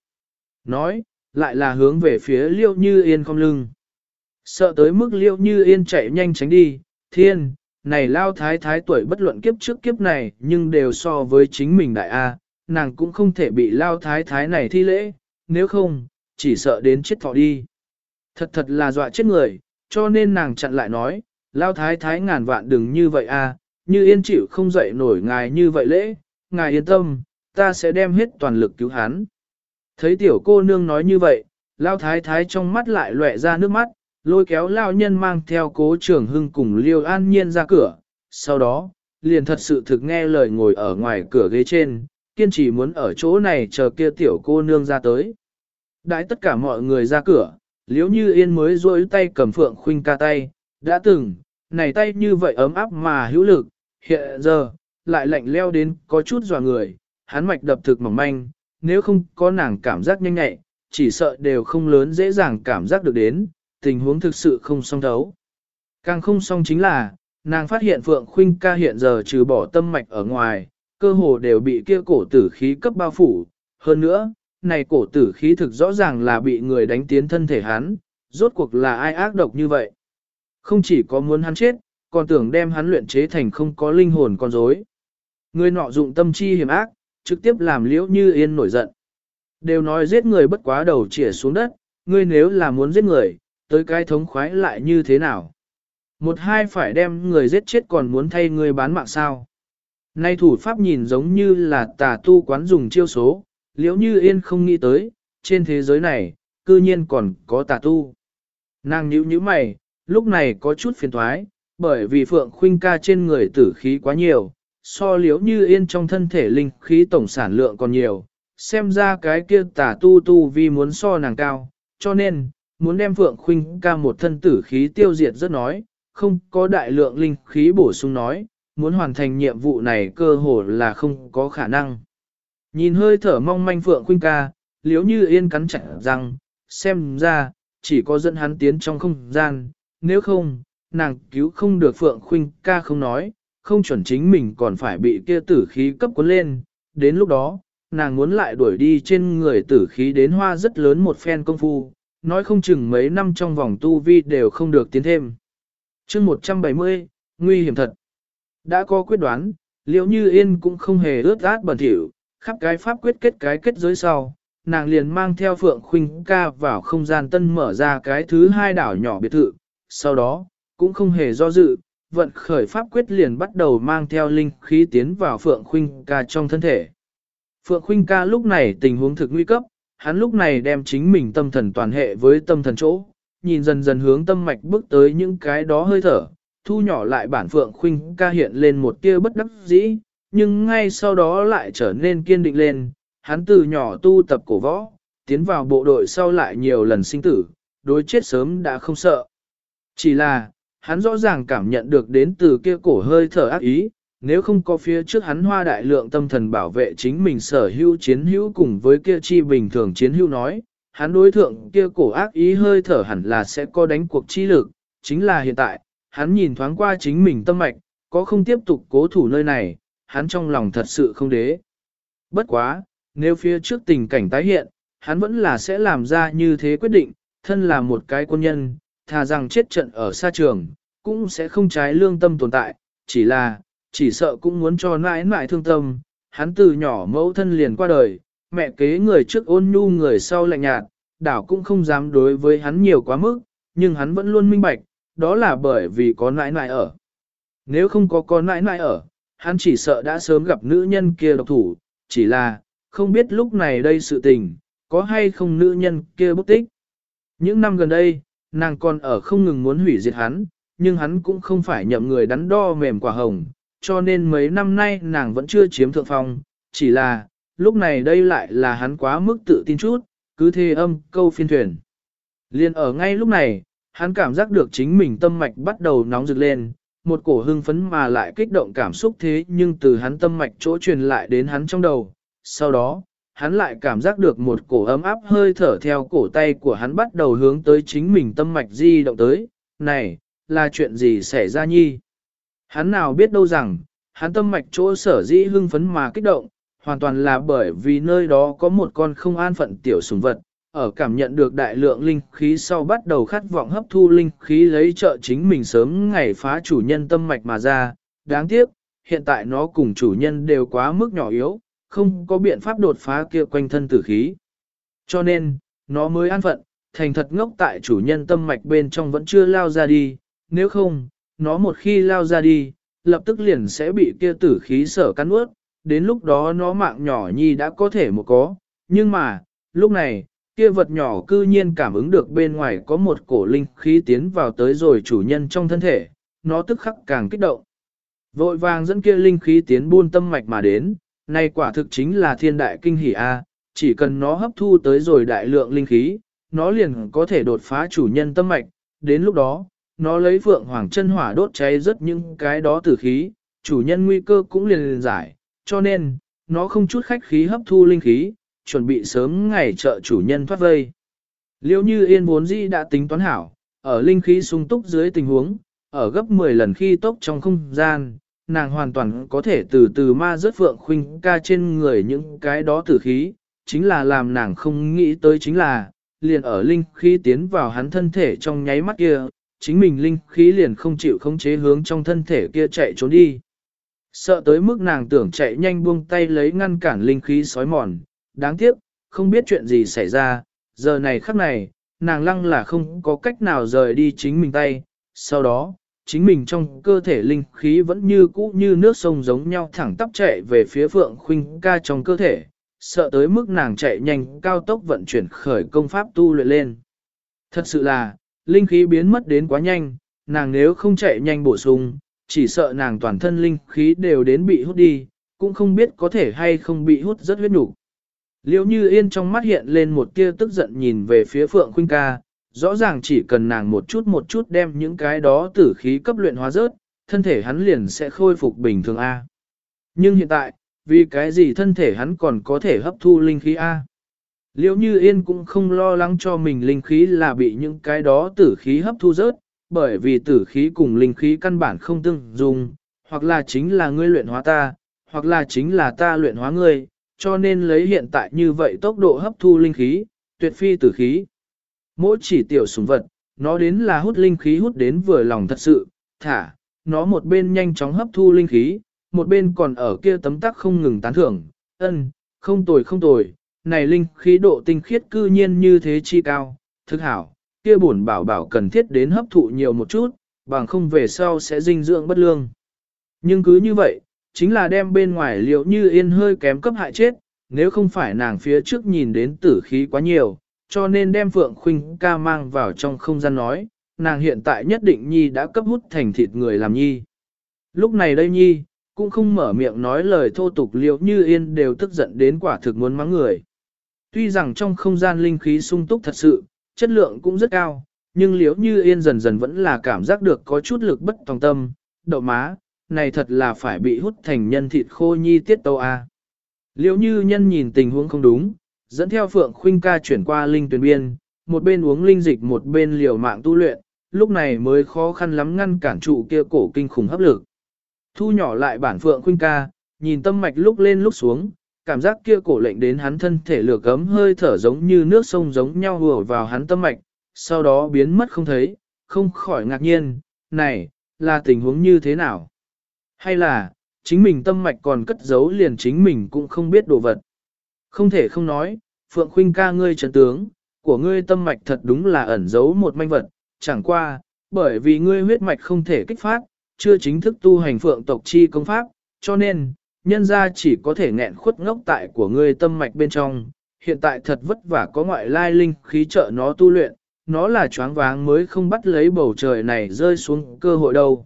Nói, lại là hướng về phía liêu như yên không lưng. Sợ tới mức liêu như yên chạy nhanh tránh đi, thiên, này lao thái thái tuổi bất luận kiếp trước kiếp này nhưng đều so với chính mình đại A, nàng cũng không thể bị lao thái thái này thi lễ, nếu không, chỉ sợ đến chết thọ đi. Thật thật là dọa chết người, cho nên nàng chặn lại nói, lao thái thái ngàn vạn đừng như vậy a, như yên chịu không dậy nổi ngài như vậy lễ, ngài yên tâm, ta sẽ đem hết toàn lực cứu hắn. Thấy tiểu cô nương nói như vậy, lao thái thái trong mắt lại lóe ra nước mắt, lôi kéo lao nhân mang theo cố trưởng hưng cùng liêu an nhiên ra cửa, sau đó, liền thật sự thực nghe lời ngồi ở ngoài cửa ghế trên, kiên trì muốn ở chỗ này chờ kia tiểu cô nương ra tới. Đãi tất cả mọi người ra cửa, liếu như yên mới rôi tay cầm phượng khuynh ca tay, đã từng, này tay như vậy ấm áp mà hữu lực, hiện giờ, lại lạnh leo đến có chút dò người, hắn mạch đập thực mỏng manh, nếu không có nàng cảm giác nhanh nhẹ, chỉ sợ đều không lớn dễ dàng cảm giác được đến, tình huống thực sự không song thấu. Càng không song chính là, nàng phát hiện Phượng Khuynh ca hiện giờ trừ bỏ tâm mạch ở ngoài, cơ hồ đều bị kia cổ tử khí cấp bao phủ. Hơn nữa, này cổ tử khí thực rõ ràng là bị người đánh tiến thân thể hắn, rốt cuộc là ai ác độc như vậy. Không chỉ có muốn hắn chết, còn tưởng đem hắn luyện chế thành không có linh hồn con rối. Người nọ dụng tâm chi hiểm ác, trực tiếp làm liễu như yên nổi giận. Đều nói giết người bất quá đầu chỉa xuống đất, ngươi nếu là muốn giết người, tới cái thống khoái lại như thế nào? Một hai phải đem người giết chết còn muốn thay người bán mạng sao? Nay thủ pháp nhìn giống như là tà tu quán dùng chiêu số, liễu như yên không nghĩ tới, trên thế giới này, cư nhiên còn có tà tu. Nàng nhíu nhíu mày, lúc này có chút phiền thoái, bởi vì phượng khuynh ca trên người tử khí quá nhiều, so liễu như yên trong thân thể linh khí tổng sản lượng còn nhiều, xem ra cái kia tà tu tu vì muốn so nàng cao, cho nên, muốn đem phượng khuynh ca một thân tử khí tiêu diệt rất nói, không có đại lượng linh khí bổ sung nói, muốn hoàn thành nhiệm vụ này cơ hồ là không có khả năng. Nhìn hơi thở mong manh phượng khuynh ca, liếu như yên cắn chặt răng, xem ra, chỉ có dẫn hắn tiến trong không gian, nếu không, nàng cứu không được phượng khuynh ca không nói, không chuẩn chính mình còn phải bị kia tử khí cấp cuốn lên, đến lúc đó, nàng muốn lại đuổi đi trên người tử khí đến hoa rất lớn một phen công phu, nói không chừng mấy năm trong vòng tu vi đều không được tiến thêm. chương 170, nguy hiểm thật. Đã có quyết đoán, liệu như yên cũng không hề ướt át bẩn thỉu, khắp cái pháp quyết kết cái kết giới sau, nàng liền mang theo Phượng Khuynh ca vào không gian tân mở ra cái thứ hai đảo nhỏ biệt thự, sau đó, cũng không hề do dự, vận khởi pháp quyết liền bắt đầu mang theo linh khí tiến vào Phượng Khuynh ca trong thân thể. Phượng Khuynh ca lúc này tình huống thực nguy cấp, hắn lúc này đem chính mình tâm thần toàn hệ với tâm thần chỗ, nhìn dần dần hướng tâm mạch bước tới những cái đó hơi thở, thu nhỏ lại bản Phượng Khuynh ca hiện lên một tia bất đắc dĩ, nhưng ngay sau đó lại trở nên kiên định lên, hắn từ nhỏ tu tập cổ võ, tiến vào bộ đội sau lại nhiều lần sinh tử, đối chết sớm đã không sợ. Chỉ là, hắn rõ ràng cảm nhận được đến từ kia cổ hơi thở ác ý, nếu không có phía trước hắn hoa đại lượng tâm thần bảo vệ chính mình sở hữu chiến hữu cùng với kia chi bình thường chiến hữu nói, hắn đối thượng kia cổ ác ý hơi thở hẳn là sẽ có đánh cuộc chi lực, chính là hiện tại, hắn nhìn thoáng qua chính mình tâm mạch, có không tiếp tục cố thủ nơi này, hắn trong lòng thật sự không đế. Bất quá, nếu phía trước tình cảnh tái hiện, hắn vẫn là sẽ làm ra như thế quyết định, thân là một cái quân nhân, thà rằng chết trận ở xa trường, cũng sẽ không trái lương tâm tồn tại, chỉ là, chỉ sợ cũng muốn cho nãi nãi thương tâm, hắn từ nhỏ mẫu thân liền qua đời, mẹ kế người trước ôn nhu người sau lạnh nhạt, đảo cũng không dám đối với hắn nhiều quá mức, nhưng hắn vẫn luôn minh bạch, đó là bởi vì có nãi nãi ở. Nếu không có con nãi nãi ở, hắn chỉ sợ đã sớm gặp nữ nhân kia độc thủ, chỉ là, không biết lúc này đây sự tình, có hay không nữ nhân kia bất tích. Những năm gần đây, nàng còn ở không ngừng muốn hủy diệt hắn, nhưng hắn cũng không phải nhậm người đắn đo mềm quả hồng, cho nên mấy năm nay nàng vẫn chưa chiếm thượng phong, chỉ là, lúc này đây lại là hắn quá mức tự tin chút, cứ thê âm câu phiên thuyền. Liên ở ngay lúc này, hắn cảm giác được chính mình tâm mạch bắt đầu nóng rực lên, một cổ hưng phấn mà lại kích động cảm xúc thế nhưng từ hắn tâm mạch chỗ truyền lại đến hắn trong đầu. Sau đó, hắn lại cảm giác được một cổ ấm áp hơi thở theo cổ tay của hắn bắt đầu hướng tới chính mình tâm mạch di động tới. Này, là chuyện gì xảy ra nhi? Hắn nào biết đâu rằng, hắn tâm mạch chỗ sở dĩ hưng phấn mà kích động, hoàn toàn là bởi vì nơi đó có một con không an phận tiểu sùng vật, ở cảm nhận được đại lượng linh khí sau bắt đầu khát vọng hấp thu linh khí lấy trợ chính mình sớm ngày phá chủ nhân tâm mạch mà ra. Đáng tiếc, hiện tại nó cùng chủ nhân đều quá mức nhỏ yếu, không có biện pháp đột phá kia quanh thân tử khí. Cho nên, nó mới an phận, thành thật ngốc tại chủ nhân tâm mạch bên trong vẫn chưa lao ra đi, nếu không, nó một khi lao ra đi, lập tức liền sẽ bị kia tử khí sở cắn ướt, đến lúc đó nó mạng nhỏ nhi đã có thể một có, nhưng mà, lúc này, kia vật nhỏ cư nhiên cảm ứng được bên ngoài có một cổ linh khí tiến vào tới rồi chủ nhân trong thân thể, nó tức khắc càng kích động. Vội vàng dẫn kia linh khí tiến buôn tâm mạch mà đến, này quả thực chính là thiên đại kinh hỷ A, à. chỉ cần nó hấp thu tới rồi đại lượng linh khí, nó liền có thể đột phá chủ nhân tâm mạch, đến lúc đó, nó lấy phượng hoàng chân hỏa đốt cháy rất những cái đó tử khí, chủ nhân nguy cơ cũng liền liền giải, cho nên, nó không chút khách khí hấp thu linh khí, chuẩn bị sớm ngày trợ chủ nhân thoát vây. Liêu như yên vốn di đã tính toán hảo, ở linh khí sung túc dưới tình huống, ở gấp 10 lần khi tốc trong không gian, nàng hoàn toàn có thể từ từ ma rớt phượng khuynh ca trên người những cái đó tử khí, chính là làm nàng không nghĩ tới chính là, liền ở linh khí tiến vào hắn thân thể trong nháy mắt kia, chính mình linh khí liền không chịu khống chế hướng trong thân thể kia chạy trốn đi. Sợ tới mức nàng tưởng chạy nhanh buông tay lấy ngăn cản linh khí sói mòn, đáng tiếc, không biết chuyện gì xảy ra, giờ này khắc này, nàng lăng là không có cách nào rời đi chính mình tay, sau đó, chính mình trong cơ thể linh khí vẫn như cũ như nước sông giống nhau thẳng tắp chạy về phía Phượng Khuynh ca trong cơ thể, sợ tới mức nàng chạy nhanh cao tốc vận chuyển khởi công pháp tu luyện lên. Thật sự là, linh khí biến mất đến quá nhanh, nàng nếu không chạy nhanh bổ sung, chỉ sợ nàng toàn thân linh khí đều đến bị hút đi, cũng không biết có thể hay không bị hút rất huyết nhục. Liễu như yên trong mắt hiện lên một tia tức giận nhìn về phía Phượng Khuynh ca, rõ ràng chỉ cần nàng một chút một chút đem những cái đó tử khí cấp luyện hóa rớt, thân thể hắn liền sẽ khôi phục bình thường A. Nhưng hiện tại, vì cái gì thân thể hắn còn có thể hấp thu linh khí A? Liêu như yên cũng không lo lắng cho mình linh khí là bị những cái đó tử khí hấp thu rớt, bởi vì tử khí cùng linh khí căn bản không tương dung, hoặc là chính là ngươi luyện hóa ta, hoặc là chính là ta luyện hóa ngươi, cho nên lấy hiện tại như vậy tốc độ hấp thu linh khí, tuyệt phi tử khí. Mỗi chỉ tiểu súng vật, nó đến là hút linh khí hút đến vừa lòng thật sự, thả, nó một bên nhanh chóng hấp thu linh khí, một bên còn ở kia tấm tắc không ngừng tán thưởng, ân, không tồi không tồi, này linh khí độ tinh khiết cư nhiên như thế chi cao, thức hảo, kia bổn bảo bảo cần thiết đến hấp thụ nhiều một chút, bằng không về sau sẽ dinh dưỡng bất lương. Nhưng cứ như vậy, chính là đem bên ngoài liệu như yên hơi kém cấp hại chết, nếu không phải nàng phía trước nhìn đến tử khí quá nhiều, cho nên đem Phượng Khuynh ca mang vào trong không gian nói, nàng hiện tại nhất định Nhi đã cấp hút thành thịt người làm Nhi. Lúc này đây Nhi, cũng không mở miệng nói lời thô tục liệu như yên đều tức giận đến quả thực muốn mắng người. Tuy rằng trong không gian linh khí sung túc thật sự, chất lượng cũng rất cao, nhưng liếu như yên dần dần vẫn là cảm giác được có chút lực bất tòng tâm, đậu má, này thật là phải bị hút thành nhân thịt khô nhi tiết tâu a. À. Liếu như nhân nhìn tình huống không đúng, dẫn theo phượng khuynh ca chuyển qua linh tuyển biên, một bên uống linh dịch một bên liều mạng tu luyện, lúc này mới khó khăn lắm ngăn cản trụ kia cổ kinh khủng hấp lực. Thu nhỏ lại bản phượng khuynh ca, nhìn tâm mạch lúc lên lúc xuống, cảm giác kia cổ lệnh đến hắn thân thể lửa cấm hơi thở giống như nước sông giống nhau hùa vào hắn tâm mạch, sau đó biến mất không thấy, không khỏi ngạc nhiên, này, là tình huống như thế nào? Hay là, chính mình tâm mạch còn cất giấu liền chính mình cũng không biết đồ vật? Không thể không nói, Phượng Khuynh ca ngươi trấn tướng, của ngươi tâm mạch thật đúng là ẩn giấu một manh vật, chẳng qua, bởi vì ngươi huyết mạch không thể kích phát, chưa chính thức tu hành Phượng tộc chi công pháp, cho nên, nhân ra chỉ có thể nghẹn khuất ngốc tại của ngươi tâm mạch bên trong, hiện tại thật vất vả có ngoại lai linh khí trợ nó tu luyện, nó là choáng váng mới không bắt lấy bầu trời này rơi xuống cơ hội đâu.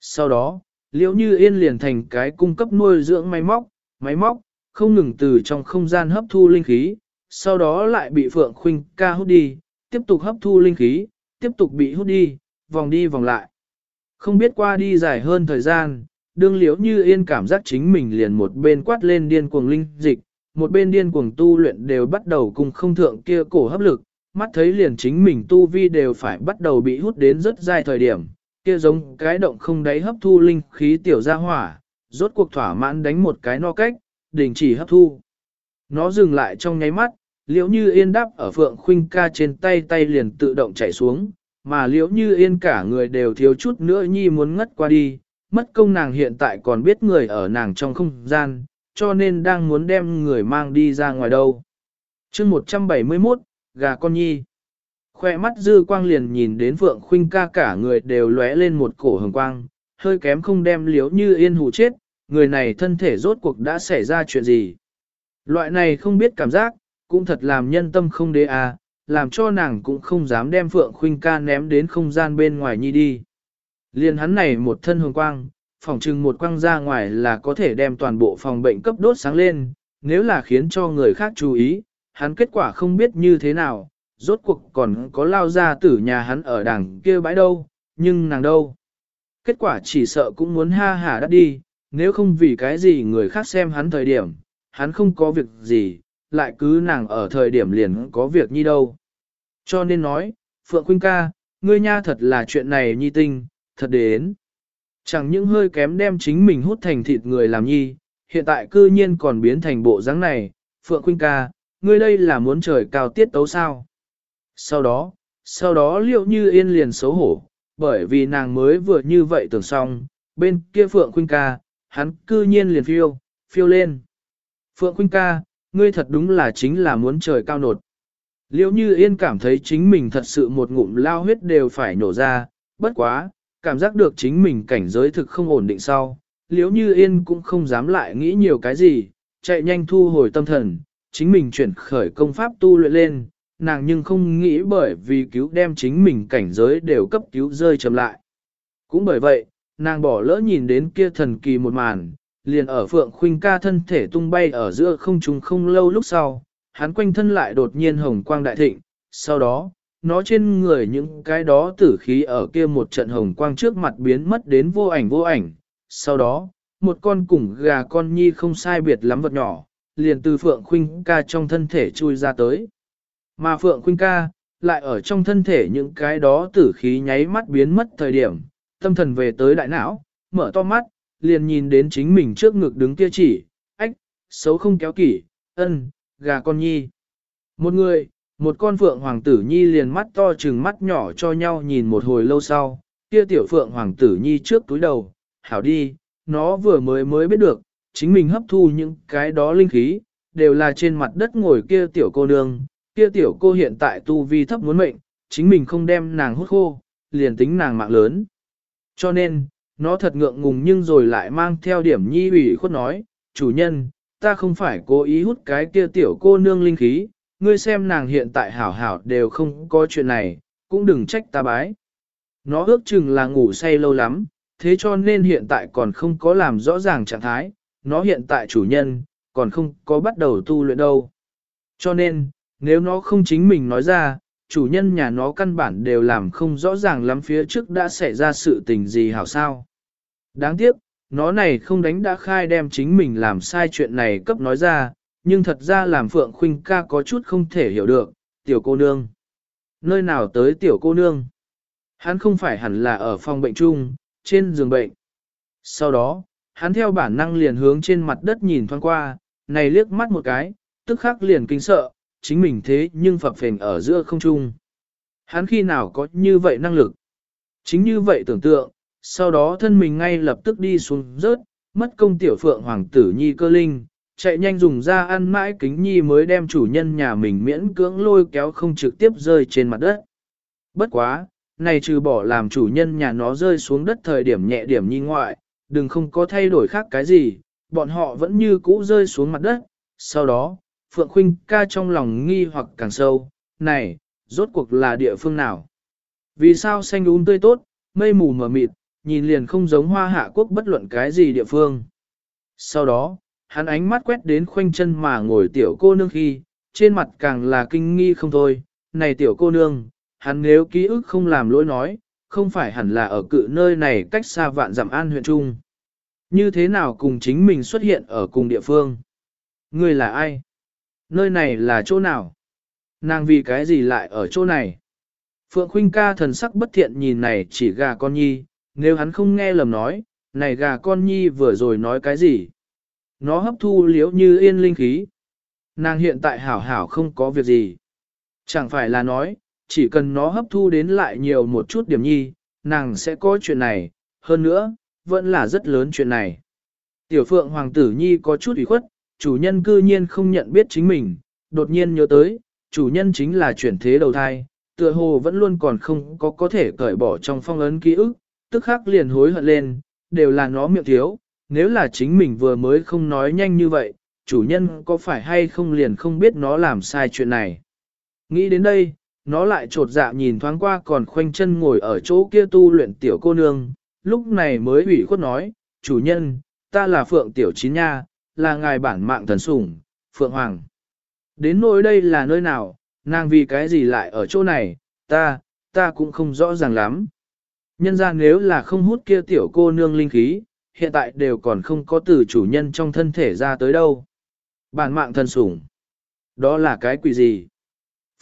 Sau đó, liễu như yên liền thành cái cung cấp nuôi dưỡng máy móc, máy móc, không ngừng từ trong không gian hấp thu linh khí, sau đó lại bị Phượng Khuynh ca hút đi, tiếp tục hấp thu linh khí, tiếp tục bị hút đi, vòng đi vòng lại. Không biết qua đi dài hơn thời gian, đương liễu như yên cảm giác chính mình liền một bên quát lên điên cuồng linh dịch, một bên điên cuồng tu luyện đều bắt đầu cùng không thượng kia cổ hấp lực, mắt thấy liền chính mình tu vi đều phải bắt đầu bị hút đến rất dài thời điểm, kia giống cái động không đáy hấp thu linh khí tiểu ra hỏa, rốt cuộc thỏa mãn đánh một cái no cách, đình chỉ hấp thu. Nó dừng lại trong nháy mắt, liễu như yên đáp ở phượng khuynh ca trên tay tay liền tự động chảy xuống, mà liễu như yên cả người đều thiếu chút nữa nhi muốn ngất qua đi, mất công nàng hiện tại còn biết người ở nàng trong không gian, cho nên đang muốn đem người mang đi ra ngoài đâu. chương 171, gà con nhi. Khoe mắt dư quang liền nhìn đến Phượng Khuynh ca cả người đều lóe lên một cổ hồng quang, hơi kém không đem liếu như yên hù chết, người này thân thể rốt cuộc đã xảy ra chuyện gì. Loại này không biết cảm giác, cũng thật làm nhân tâm không đế à, làm cho nàng cũng không dám đem Phượng Khuynh ca ném đến không gian bên ngoài nhi đi. Liền hắn này một thân hồng quang, phòng trừng một quang ra ngoài là có thể đem toàn bộ phòng bệnh cấp đốt sáng lên, nếu là khiến cho người khác chú ý, hắn kết quả không biết như thế nào, rốt cuộc còn có lao ra tử nhà hắn ở đằng kia bãi đâu, nhưng nàng đâu. Kết quả chỉ sợ cũng muốn ha hả đắt đi, nếu không vì cái gì người khác xem hắn thời điểm, hắn không có việc gì, lại cứ nàng ở thời điểm liền có việc nhi đâu. Cho nên nói, Phượng Quynh ca, ngươi nha thật là chuyện này nhi tinh, thật đến. Chẳng những hơi kém đem chính mình hút thành thịt người làm nhi, hiện tại cư nhiên còn biến thành bộ dáng này, Phượng Quynh ca, ngươi đây là muốn trời cao tiết tấu sao. Sau đó, sau đó liệu như yên liền xấu hổ, bởi vì nàng mới vừa như vậy tưởng xong, bên kia Phượng Quynh ca, hắn cư nhiên liền phiêu, phiêu lên. Phượng Khuynh ca, ngươi thật đúng là chính là muốn trời cao nột. Liễu như yên cảm thấy chính mình thật sự một ngụm lao huyết đều phải nổ ra, bất quá, cảm giác được chính mình cảnh giới thực không ổn định sau. Liễu như yên cũng không dám lại nghĩ nhiều cái gì, chạy nhanh thu hồi tâm thần, chính mình chuyển khởi công pháp tu luyện lên, nàng nhưng không nghĩ bởi vì cứu đem chính mình cảnh giới đều cấp cứu rơi chậm lại. Cũng bởi vậy, nàng bỏ lỡ nhìn đến kia thần kỳ một màn, liền ở Phượng Khuynh ca thân thể tung bay ở giữa không trung không lâu lúc sau, hắn quanh thân lại đột nhiên hồng quang đại thịnh, sau đó, nó trên người những cái đó tử khí ở kia một trận hồng quang trước mặt biến mất đến vô ảnh vô ảnh, sau đó, một con cùng gà con nhi không sai biệt lắm vật nhỏ, liền từ Phượng Khuynh ca trong thân thể chui ra tới. Mà Phượng Khuynh ca, lại ở trong thân thể những cái đó tử khí nháy mắt biến mất thời điểm, tâm thần về tới đại não, mở to mắt, liền nhìn đến chính mình trước ngực đứng kia chỉ, ách, xấu không kéo kỷ, ân, gà con nhi. Một người, một con phượng hoàng tử nhi liền mắt to chừng mắt nhỏ cho nhau nhìn một hồi lâu sau, kia tiểu phượng hoàng tử nhi trước túi đầu, hảo đi, nó vừa mới mới biết được, chính mình hấp thu những cái đó linh khí, đều là trên mặt đất ngồi kia tiểu cô nương, kia tiểu cô hiện tại tu vi thấp muốn mệnh, chính mình không đem nàng hút khô, liền tính nàng mạng lớn. Cho nên, nó thật ngượng ngùng nhưng rồi lại mang theo điểm nhi ủy khuất nói, chủ nhân, ta không phải cố ý hút cái kia tiểu cô nương linh khí, ngươi xem nàng hiện tại hảo hảo đều không có chuyện này, cũng đừng trách ta bái. Nó ước chừng là ngủ say lâu lắm, thế cho nên hiện tại còn không có làm rõ ràng trạng thái, nó hiện tại chủ nhân, còn không có bắt đầu tu luyện đâu. Cho nên, nếu nó không chính mình nói ra, chủ nhân nhà nó căn bản đều làm không rõ ràng lắm phía trước đã xảy ra sự tình gì hảo sao. Đáng tiếc, nó này không đánh đã khai đem chính mình làm sai chuyện này cấp nói ra, nhưng thật ra làm Phượng Khuynh ca có chút không thể hiểu được, tiểu cô nương. Nơi nào tới tiểu cô nương? Hắn không phải hẳn là ở phòng bệnh chung, trên giường bệnh. Sau đó, hắn theo bản năng liền hướng trên mặt đất nhìn thoáng qua, này liếc mắt một cái, tức khắc liền kinh sợ, chính mình thế nhưng phập phền ở giữa không trung. Hắn khi nào có như vậy năng lực? Chính như vậy tưởng tượng, sau đó thân mình ngay lập tức đi xuống rớt, mất công tiểu phượng hoàng tử nhi cơ linh, chạy nhanh dùng ra ăn mãi kính nhi mới đem chủ nhân nhà mình miễn cưỡng lôi kéo không trực tiếp rơi trên mặt đất. Bất quá, này trừ bỏ làm chủ nhân nhà nó rơi xuống đất thời điểm nhẹ điểm nhi ngoại, đừng không có thay đổi khác cái gì, bọn họ vẫn như cũ rơi xuống mặt đất, sau đó, Phượng Khuynh ca trong lòng nghi hoặc càng sâu, này, rốt cuộc là địa phương nào? Vì sao xanh ún tươi tốt, mây mù mờ mịt, nhìn liền không giống hoa hạ quốc bất luận cái gì địa phương. Sau đó, hắn ánh mắt quét đến khoanh chân mà ngồi tiểu cô nương khi, trên mặt càng là kinh nghi không thôi, này tiểu cô nương, hắn nếu ký ức không làm lỗi nói, không phải hẳn là ở cự nơi này cách xa vạn dặm an huyện trung. Như thế nào cùng chính mình xuất hiện ở cùng địa phương? Người là ai? Nơi này là chỗ nào? Nàng vì cái gì lại ở chỗ này? Phượng Khuynh ca thần sắc bất thiện nhìn này chỉ gà con nhi, nếu hắn không nghe lầm nói, này gà con nhi vừa rồi nói cái gì? Nó hấp thu liễu như yên linh khí. Nàng hiện tại hảo hảo không có việc gì. Chẳng phải là nói, chỉ cần nó hấp thu đến lại nhiều một chút điểm nhi, nàng sẽ có chuyện này, hơn nữa, vẫn là rất lớn chuyện này. Tiểu phượng hoàng tử nhi có chút ủy khuất, chủ nhân cư nhiên không nhận biết chính mình, đột nhiên nhớ tới, chủ nhân chính là chuyển thế đầu thai, tựa hồ vẫn luôn còn không có có thể cởi bỏ trong phong ấn ký ức, tức khắc liền hối hận lên, đều là nó miệng thiếu, nếu là chính mình vừa mới không nói nhanh như vậy, chủ nhân có phải hay không liền không biết nó làm sai chuyện này. Nghĩ đến đây, nó lại trột dạ nhìn thoáng qua còn khoanh chân ngồi ở chỗ kia tu luyện tiểu cô nương, lúc này mới ủy khuất nói, chủ nhân, ta là Phượng Tiểu Chín Nha, là ngài bản mạng thần sủng, Phượng Hoàng. Đến nỗi đây là nơi nào, nàng vì cái gì lại ở chỗ này, ta, ta cũng không rõ ràng lắm. Nhân ra nếu là không hút kia tiểu cô nương linh khí, hiện tại đều còn không có từ chủ nhân trong thân thể ra tới đâu. Bản mạng thần sủng. Đó là cái quỷ gì?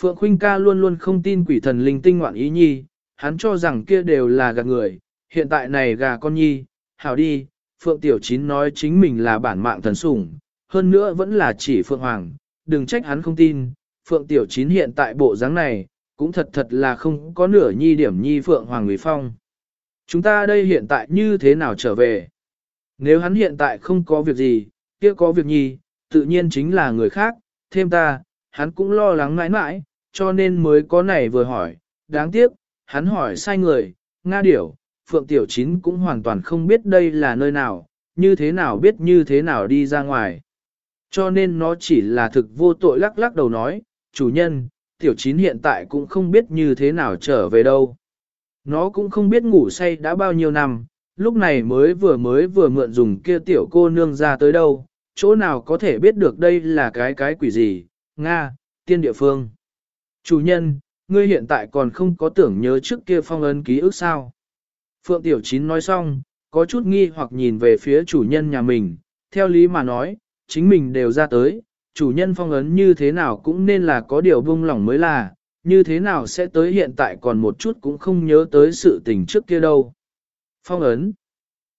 Phượng Khuynh ca luôn luôn không tin quỷ thần linh tinh ngoạn ý nhi, hắn cho rằng kia đều là gạt người, hiện tại này gà con nhi, hảo đi, Phượng Tiểu Chín nói chính mình là bản mạng thần sủng, hơn nữa vẫn là chỉ Phượng Hoàng, đừng trách hắn không tin, Phượng Tiểu Chín hiện tại bộ dáng này, cũng thật thật là không có nửa nhi điểm nhi Phượng Hoàng Nguy Phong. Chúng ta đây hiện tại như thế nào trở về? Nếu hắn hiện tại không có việc gì, kia có việc nhi, tự nhiên chính là người khác, thêm ta, hắn cũng lo lắng mãi mãi, cho nên mới có này vừa hỏi, đáng tiếc, hắn hỏi sai người, Nga điểu, Phượng Tiểu Chín cũng hoàn toàn không biết đây là nơi nào, như thế nào biết như thế nào đi ra ngoài. Cho nên nó chỉ là thực vô tội lắc lắc đầu nói, chủ nhân, Tiểu Chín hiện tại cũng không biết như thế nào trở về đâu. Nó cũng không biết ngủ say đã bao nhiêu năm, lúc này mới vừa mới vừa mượn dùng kia tiểu cô nương ra tới đâu, chỗ nào có thể biết được đây là cái cái quỷ gì, Nga, tiên địa phương. Chủ nhân, ngươi hiện tại còn không có tưởng nhớ trước kia phong ấn ký ức sao. Phượng Tiểu Chín nói xong, có chút nghi hoặc nhìn về phía chủ nhân nhà mình, theo lý mà nói, chính mình đều ra tới, chủ nhân phong ấn như thế nào cũng nên là có điều vung lỏng mới là, như thế nào sẽ tới hiện tại còn một chút cũng không nhớ tới sự tình trước kia đâu. Phong ấn.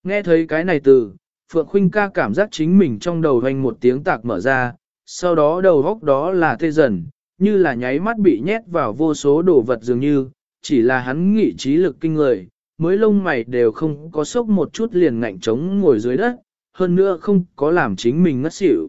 Nghe thấy cái này từ, Phượng Khuynh ca cảm giác chính mình trong đầu hoành một tiếng tạc mở ra, sau đó đầu góc đó là tê dần, như là nháy mắt bị nhét vào vô số đồ vật dường như, chỉ là hắn nghị trí lực kinh người, mới lông mày đều không có sốc một chút liền ngạnh trống ngồi dưới đất, hơn nữa không có làm chính mình ngất xỉu.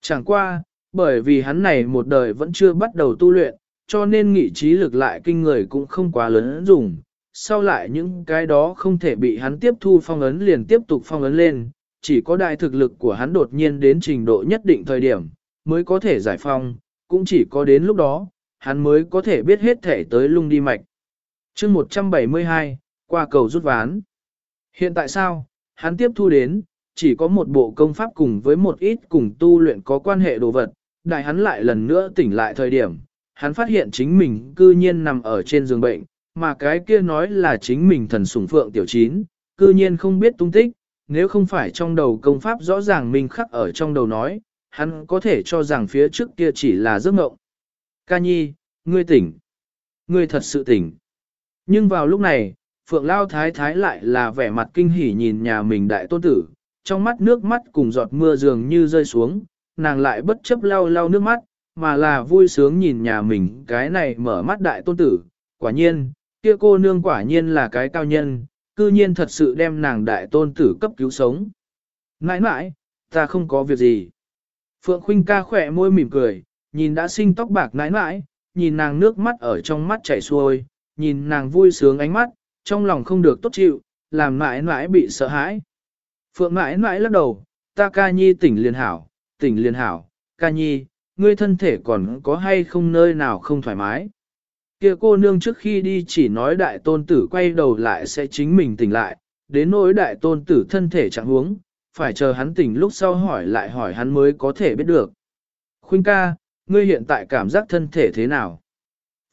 Chẳng qua, bởi vì hắn này một đời vẫn chưa bắt đầu tu luyện, cho nên nghị trí lực lại kinh người cũng không quá lớn dùng. Sau lại những cái đó không thể bị hắn tiếp thu phong ấn liền tiếp tục phong ấn lên, chỉ có đại thực lực của hắn đột nhiên đến trình độ nhất định thời điểm, mới có thể giải phong, cũng chỉ có đến lúc đó, hắn mới có thể biết hết thể tới lung đi mạch. chương 172, qua cầu rút ván. Hiện tại sao, hắn tiếp thu đến, chỉ có một bộ công pháp cùng với một ít cùng tu luyện có quan hệ đồ vật, đại hắn lại lần nữa tỉnh lại thời điểm, hắn phát hiện chính mình cư nhiên nằm ở trên giường bệnh, mà cái kia nói là chính mình thần sủng phượng tiểu chín, cư nhiên không biết tung tích, nếu không phải trong đầu công pháp rõ ràng mình khắc ở trong đầu nói, hắn có thể cho rằng phía trước kia chỉ là giấc mộng. Ca nhi, ngươi tỉnh. Ngươi thật sự tỉnh. Nhưng vào lúc này, Phượng Lao Thái Thái lại là vẻ mặt kinh hỉ nhìn nhà mình đại tôn tử, trong mắt nước mắt cùng giọt mưa dường như rơi xuống, nàng lại bất chấp lau lau nước mắt, mà là vui sướng nhìn nhà mình cái này mở mắt đại tôn tử. Quả nhiên, kia cô nương quả nhiên là cái cao nhân, cư nhiên thật sự đem nàng đại tôn tử cấp cứu sống. Nãi nãi, ta không có việc gì. Phượng Khuynh ca khỏe môi mỉm cười, nhìn đã sinh tóc bạc nãi nãi, nhìn nàng nước mắt ở trong mắt chảy xuôi, nhìn nàng vui sướng ánh mắt, trong lòng không được tốt chịu, làm mãi mãi bị sợ hãi. Phượng mãi mãi lắc đầu, ta ca nhi tỉnh liền hảo, tỉnh liền hảo, ca nhi, ngươi thân thể còn có hay không nơi nào không thoải mái. Kia cô nương trước khi đi chỉ nói đại tôn tử quay đầu lại sẽ chính mình tỉnh lại, đến nỗi đại tôn tử thân thể chẳng huống, phải chờ hắn tỉnh lúc sau hỏi lại hỏi hắn mới có thể biết được. Khuynh ca, ngươi hiện tại cảm giác thân thể thế nào?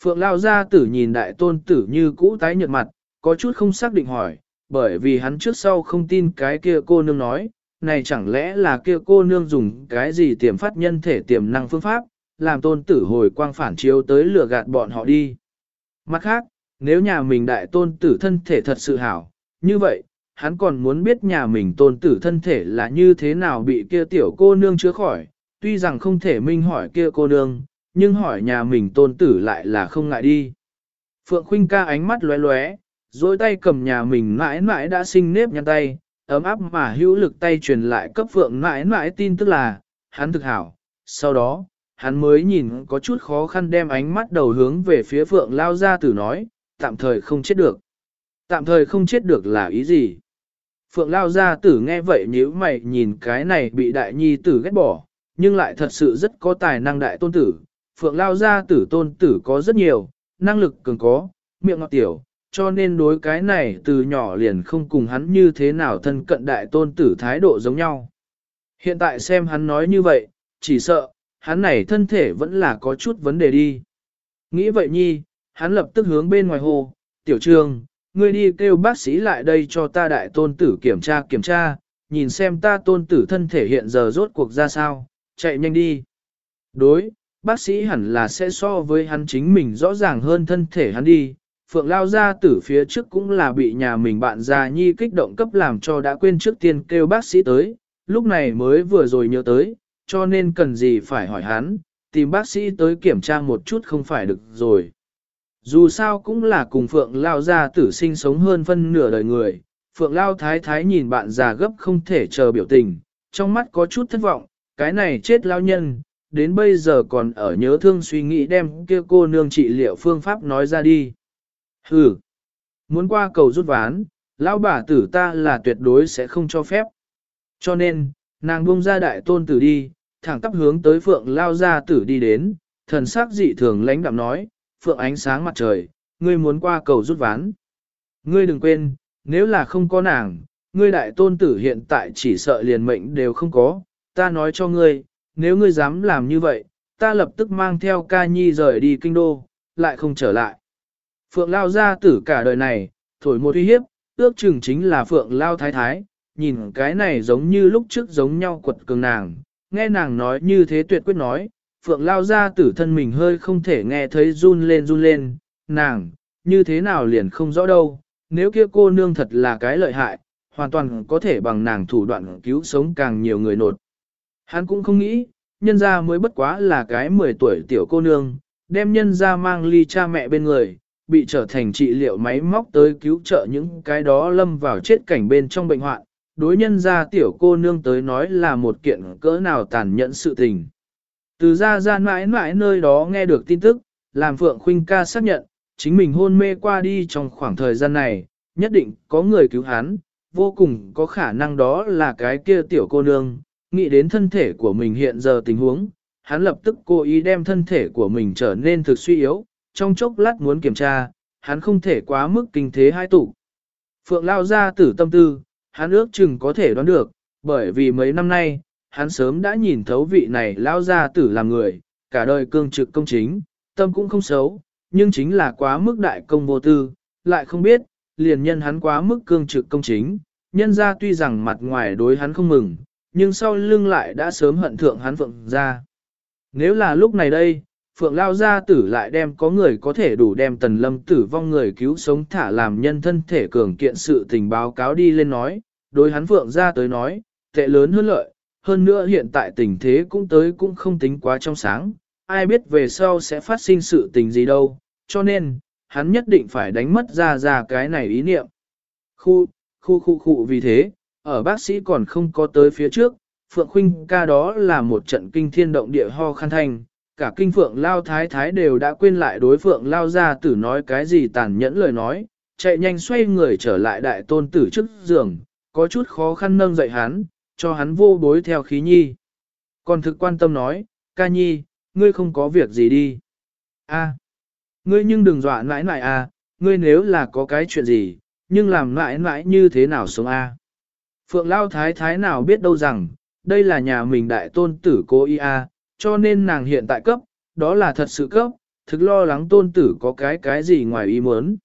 Phượng lao gia tử nhìn đại tôn tử như cũ tái nhợt mặt, có chút không xác định hỏi, bởi vì hắn trước sau không tin cái kia cô nương nói, này chẳng lẽ là kia cô nương dùng cái gì tiềm phát nhân thể tiềm năng phương pháp, làm tôn tử hồi quang phản chiếu tới lừa gạt bọn họ đi. Mặt khác, nếu nhà mình đại tôn tử thân thể thật sự hảo, như vậy, hắn còn muốn biết nhà mình tôn tử thân thể là như thế nào bị kia tiểu cô nương chữa khỏi, tuy rằng không thể minh hỏi kia cô nương, nhưng hỏi nhà mình tôn tử lại là không ngại đi. Phượng Khuynh ca ánh mắt lóe lóe, dối tay cầm nhà mình mãi mãi đã sinh nếp nhăn tay, ấm áp mà hữu lực tay truyền lại cấp Phượng mãi mãi tin tức là, hắn thực hảo. Sau đó, hắn mới nhìn có chút khó khăn đem ánh mắt đầu hướng về phía Phượng lao ra tử nói, tạm thời không chết được. Tạm thời không chết được là ý gì? Phượng lao gia tử nghe vậy nhíu mày nhìn cái này bị đại nhi tử ghét bỏ, nhưng lại thật sự rất có tài năng đại tôn tử. Phượng lao gia tử tôn tử có rất nhiều, năng lực cường có, miệng ngọt tiểu, cho nên đối cái này từ nhỏ liền không cùng hắn như thế nào thân cận đại tôn tử thái độ giống nhau. Hiện tại xem hắn nói như vậy, chỉ sợ, hắn này thân thể vẫn là có chút vấn đề đi. Nghĩ vậy nhi, hắn lập tức hướng bên ngoài hồ, tiểu trương, ngươi đi kêu bác sĩ lại đây cho ta đại tôn tử kiểm tra kiểm tra, nhìn xem ta tôn tử thân thể hiện giờ rốt cuộc ra sao, chạy nhanh đi. Đối, bác sĩ hẳn là sẽ so với hắn chính mình rõ ràng hơn thân thể hắn đi. Phượng lao ra tử phía trước cũng là bị nhà mình bạn già nhi kích động cấp làm cho đã quên trước tiên kêu bác sĩ tới, lúc này mới vừa rồi nhớ tới, cho nên cần gì phải hỏi hắn, tìm bác sĩ tới kiểm tra một chút không phải được rồi. Dù sao cũng là cùng Phượng Lao gia tử sinh sống hơn phân nửa đời người, Phượng Lao thái thái nhìn bạn già gấp không thể chờ biểu tình, trong mắt có chút thất vọng, cái này chết lao nhân, đến bây giờ còn ở nhớ thương suy nghĩ đem kia cô nương trị liệu phương pháp nói ra đi. Hừ, muốn qua cầu rút ván, lão bà tử ta là tuyệt đối sẽ không cho phép. Cho nên, nàng buông ra đại tôn tử đi, thẳng tắp hướng tới phượng lao ra tử đi đến, thần sắc dị thường lãnh đạm nói, phượng ánh sáng mặt trời, ngươi muốn qua cầu rút ván. Ngươi đừng quên, nếu là không có nàng, ngươi đại tôn tử hiện tại chỉ sợ liền mệnh đều không có, ta nói cho ngươi, nếu ngươi dám làm như vậy, ta lập tức mang theo ca nhi rời đi kinh đô, lại không trở lại. Phượng Lao gia tử cả đời này, thổi một uy hiếp, ước chừng chính là Phượng Lao thái thái, nhìn cái này giống như lúc trước giống nhau quật cường nàng, nghe nàng nói như thế tuyệt quyết nói, Phượng Lao gia tử thân mình hơi không thể nghe thấy run lên run lên, nàng, như thế nào liền không rõ đâu, nếu kia cô nương thật là cái lợi hại, hoàn toàn có thể bằng nàng thủ đoạn cứu sống càng nhiều người nột. Hắn cũng không nghĩ, nhân ra mới bất quá là cái 10 tuổi tiểu cô nương, đem nhân ra mang ly cha mẹ bên người, bị trở thành trị liệu máy móc tới cứu trợ những cái đó lâm vào chết cảnh bên trong bệnh hoạn. Đối nhân ra tiểu cô nương tới nói là một kiện cỡ nào tàn nhẫn sự tình. Từ ra ra mãi mãi nơi đó nghe được tin tức, làm Phượng Khuynh ca xác nhận, chính mình hôn mê qua đi trong khoảng thời gian này, nhất định có người cứu hắn, vô cùng có khả năng đó là cái kia tiểu cô nương, nghĩ đến thân thể của mình hiện giờ tình huống, hắn lập tức cố ý đem thân thể của mình trở nên thực suy yếu, trong chốc lát muốn kiểm tra, hắn không thể quá mức kinh thế hai tụ. Phượng lao ra tử tâm tư, hắn ước chừng có thể đoán được, bởi vì mấy năm nay, hắn sớm đã nhìn thấu vị này lao ra tử làm người, cả đời cương trực công chính, tâm cũng không xấu, nhưng chính là quá mức đại công vô tư, lại không biết, liền nhân hắn quá mức cương trực công chính, nhân ra tuy rằng mặt ngoài đối hắn không mừng, nhưng sau lưng lại đã sớm hận thượng hắn Phượng ra. Nếu là lúc này đây, Phượng Lao Gia tử lại đem có người có thể đủ đem tần lâm tử vong người cứu sống thả làm nhân thân thể cường kiện sự tình báo cáo đi lên nói, đối hắn Phượng gia tới nói, tệ lớn hơn lợi, hơn nữa hiện tại tình thế cũng tới cũng không tính quá trong sáng, ai biết về sau sẽ phát sinh sự tình gì đâu, cho nên, hắn nhất định phải đánh mất ra ra cái này ý niệm. Khu, khu khu khu vì thế, ở bác sĩ còn không có tới phía trước, Phượng Khuynh ca đó là một trận kinh thiên động địa ho khăn thanh, cả kinh Phượng Lao Thái Thái đều đã quên lại đối Phượng Lao ra tử nói cái gì tàn nhẫn lời nói, chạy nhanh xoay người trở lại đại tôn tử trước giường, có chút khó khăn nâng dậy hắn, cho hắn vô bối theo khí nhi. Còn thực quan tâm nói, ca nhi, ngươi không có việc gì đi. a ngươi nhưng đừng dọa nãi nãi a à, ngươi nếu là có cái chuyện gì, nhưng làm nãi nãi như thế nào sống a Phượng Lao Thái Thái nào biết đâu rằng, đây là nhà mình đại tôn tử cô ia, cho nên nàng hiện tại cấp, đó là thật sự cấp, thực lo lắng tôn tử có cái cái gì ngoài ý muốn.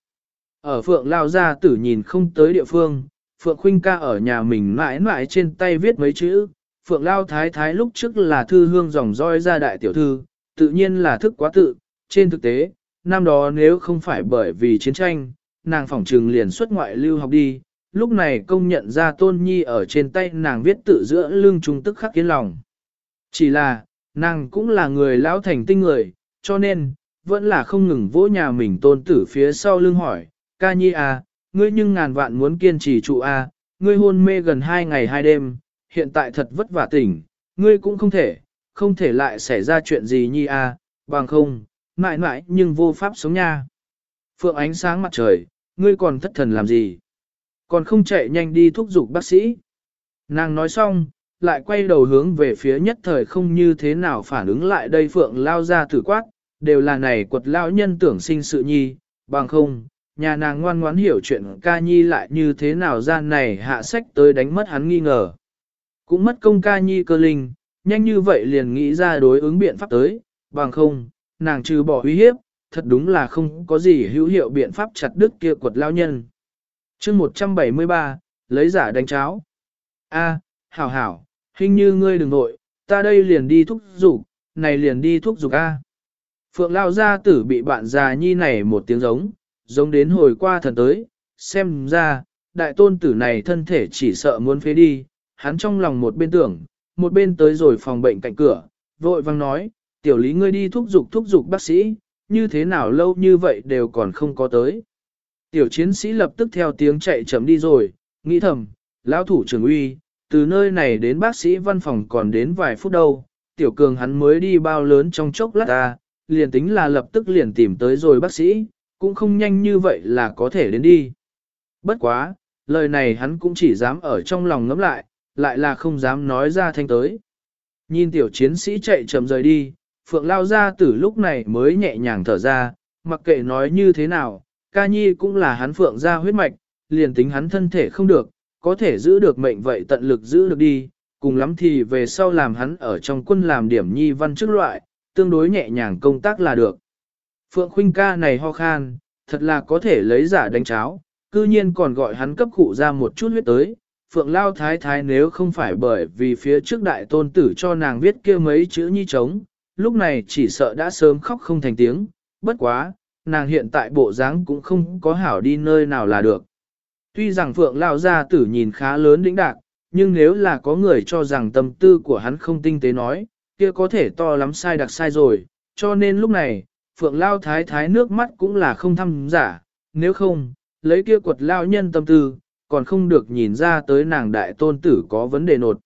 Ở Phượng Lao ra tử nhìn không tới địa phương, Phượng Khuynh ca ở nhà mình mãi mãi trên tay viết mấy chữ, Phượng Lao Thái Thái lúc trước là thư hương dòng roi ra đại tiểu thư, tự nhiên là thức quá tự, trên thực tế, năm đó nếu không phải bởi vì chiến tranh, nàng phỏng trừng liền xuất ngoại lưu học đi, lúc này công nhận ra tôn nhi ở trên tay nàng viết tự giữa lưng trung tức khắc kiến lòng. Chỉ là, nàng cũng là người lão thành tinh người, cho nên, vẫn là không ngừng vỗ nhà mình tôn tử phía sau lưng hỏi, ca nhi à, ngươi nhưng ngàn vạn muốn kiên trì trụ à, ngươi hôn mê gần hai ngày hai đêm, hiện tại thật vất vả tỉnh, ngươi cũng không thể, không thể lại xảy ra chuyện gì nhi à, bằng không, mãi mãi nhưng vô pháp sống nha. Phượng ánh sáng mặt trời, ngươi còn thất thần làm gì? Còn không chạy nhanh đi thúc giục bác sĩ. Nàng nói xong, lại quay đầu hướng về phía nhất thời không như thế nào phản ứng lại đây phượng lao ra thử quát, đều là này quật lao nhân tưởng sinh sự nhi, bằng không, nhà nàng ngoan ngoãn hiểu chuyện ca nhi lại như thế nào gian này hạ sách tới đánh mất hắn nghi ngờ. Cũng mất công ca nhi cơ linh, nhanh như vậy liền nghĩ ra đối ứng biện pháp tới, bằng không, nàng trừ bỏ uy hiếp, thật đúng là không có gì hữu hiệu biện pháp chặt đứt kia quật lao nhân. chương 173, lấy giả đánh cháo. A, hảo hảo, hình như ngươi đừng nội, ta đây liền đi thúc dục này liền đi thúc dục A. Phượng lao gia tử bị bạn già nhi này một tiếng giống, giống đến hồi qua thần tới, xem ra, đại tôn tử này thân thể chỉ sợ muốn phế đi, hắn trong lòng một bên tưởng, một bên tới rồi phòng bệnh cạnh cửa, vội vang nói, tiểu lý ngươi đi thúc giục thúc giục bác sĩ, như thế nào lâu như vậy đều còn không có tới. Tiểu chiến sĩ lập tức theo tiếng chạy chậm đi rồi, nghĩ thầm, lão thủ trưởng uy, từ nơi này đến bác sĩ văn phòng còn đến vài phút đâu, tiểu cường hắn mới đi bao lớn trong chốc lát ta, liền tính là lập tức liền tìm tới rồi bác sĩ, cũng không nhanh như vậy là có thể đến đi. Bất quá, lời này hắn cũng chỉ dám ở trong lòng ngẫm lại, lại là không dám nói ra thanh tới. Nhìn tiểu chiến sĩ chạy chậm rời đi, Phượng lao ra từ lúc này mới nhẹ nhàng thở ra, mặc kệ nói như thế nào, ca nhi cũng là hắn Phượng ra huyết mạch, liền tính hắn thân thể không được, có thể giữ được mệnh vậy tận lực giữ được đi, cùng lắm thì về sau làm hắn ở trong quân làm điểm nhi văn chức loại, tương đối nhẹ nhàng công tác là được. Phượng Khuynh ca này ho khan, thật là có thể lấy giả đánh cháo, cư nhiên còn gọi hắn cấp cụ ra một chút huyết tới. Phượng Lao Thái Thái nếu không phải bởi vì phía trước đại tôn tử cho nàng viết kia mấy chữ nhi trống, lúc này chỉ sợ đã sớm khóc không thành tiếng, bất quá, nàng hiện tại bộ dáng cũng không có hảo đi nơi nào là được. Tuy rằng Phượng Lao gia tử nhìn khá lớn đĩnh đạc, nhưng nếu là có người cho rằng tâm tư của hắn không tinh tế nói, kia có thể to lắm sai đặc sai rồi, cho nên lúc này, Phượng Lao Thái Thái nước mắt cũng là không thăm giả, nếu không, lấy kia quật lao nhân tâm tư, còn không được nhìn ra tới nàng đại tôn tử có vấn đề nột.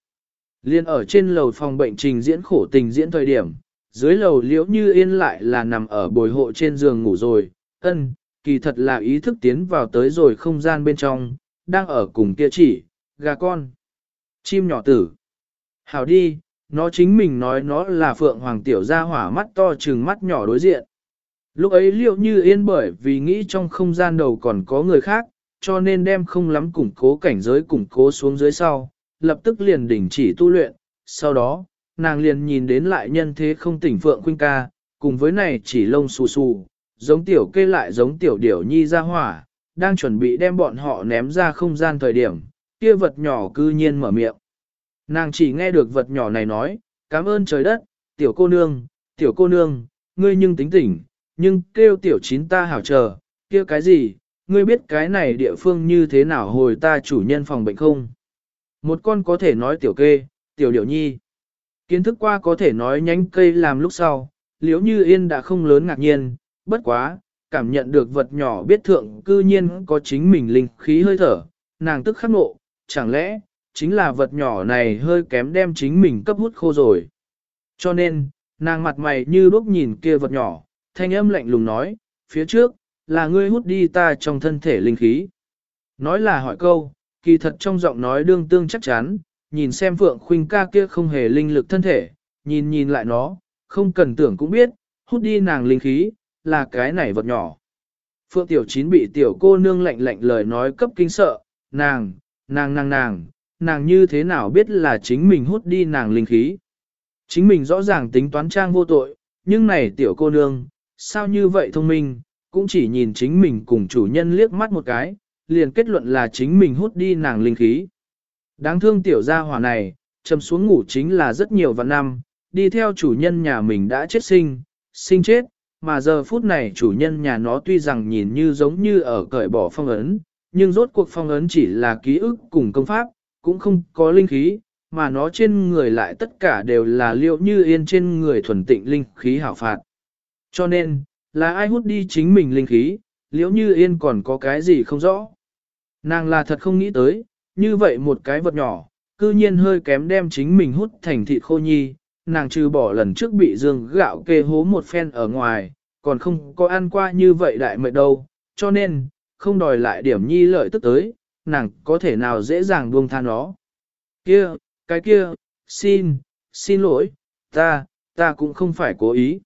Liên ở trên lầu phòng bệnh trình diễn khổ tình diễn thời điểm, dưới lầu liễu như yên lại là nằm ở bồi hộ trên giường ngủ rồi, ân, kỳ thật là ý thức tiến vào tới rồi không gian bên trong, đang ở cùng kia chỉ, gà con, chim nhỏ tử. Hảo đi, nó chính mình nói nó là phượng hoàng tiểu gia hỏa mắt to trừng mắt nhỏ đối diện. Lúc ấy liệu như yên bởi vì nghĩ trong không gian đầu còn có người khác, cho nên đem không lắm củng cố cảnh giới củng cố xuống dưới sau, lập tức liền đình chỉ tu luyện, sau đó, nàng liền nhìn đến lại nhân thế không tỉnh Phượng Khuynh ca, cùng với này chỉ lông xù xù, giống tiểu kê lại giống tiểu điểu nhi ra hỏa, đang chuẩn bị đem bọn họ ném ra không gian thời điểm, kia vật nhỏ cư nhiên mở miệng. Nàng chỉ nghe được vật nhỏ này nói, cảm ơn trời đất, tiểu cô nương, tiểu cô nương, ngươi nhưng tính tỉnh, nhưng kêu tiểu chín ta hảo chờ, kia cái gì, ngươi biết cái này địa phương như thế nào hồi ta chủ nhân phòng bệnh không? Một con có thể nói tiểu kê, tiểu điểu nhi. Kiến thức qua có thể nói nhánh cây làm lúc sau, liếu như yên đã không lớn ngạc nhiên, bất quá, cảm nhận được vật nhỏ biết thượng cư nhiên có chính mình linh khí hơi thở, nàng tức khắc nộ, chẳng lẽ, chính là vật nhỏ này hơi kém đem chính mình cấp hút khô rồi. Cho nên, nàng mặt mày như đốt nhìn kia vật nhỏ, thanh âm lạnh lùng nói, phía trước, là ngươi hút đi ta trong thân thể linh khí. Nói là hỏi câu, kỳ thật trong giọng nói đương tương chắc chắn, nhìn xem Phượng Khuynh ca kia không hề linh lực thân thể, nhìn nhìn lại nó, không cần tưởng cũng biết, hút đi nàng linh khí, là cái này vật nhỏ. Phượng Tiểu Chín bị tiểu cô nương lạnh lạnh lời nói cấp kinh sợ, nàng, nàng nàng nàng, nàng như thế nào biết là chính mình hút đi nàng linh khí. Chính mình rõ ràng tính toán trang vô tội, nhưng này tiểu cô nương, sao như vậy thông minh, cũng chỉ nhìn chính mình cùng chủ nhân liếc mắt một cái, liền kết luận là chính mình hút đi nàng linh khí. Đáng thương tiểu gia hỏa này, chầm xuống ngủ chính là rất nhiều vạn năm, đi theo chủ nhân nhà mình đã chết sinh, sinh chết, mà giờ phút này chủ nhân nhà nó tuy rằng nhìn như giống như ở cởi bỏ phong ấn, nhưng rốt cuộc phong ấn chỉ là ký ức cùng công pháp, cũng không có linh khí, mà nó trên người lại tất cả đều là liệu như yên trên người thuần tịnh linh khí hảo phạt. Cho nên, là ai hút đi chính mình linh khí, liễu như yên còn có cái gì không rõ. Nàng là thật không nghĩ tới, như vậy một cái vật nhỏ, cư nhiên hơi kém đem chính mình hút thành thịt khô nhi, nàng trừ bỏ lần trước bị dương gạo kê hố một phen ở ngoài, còn không có ăn qua như vậy đại mệt đâu, cho nên, không đòi lại điểm nhi lợi tức tới, nàng có thể nào dễ dàng buông tha nó. Kia, cái kia, xin, xin lỗi, ta, ta cũng không phải cố ý.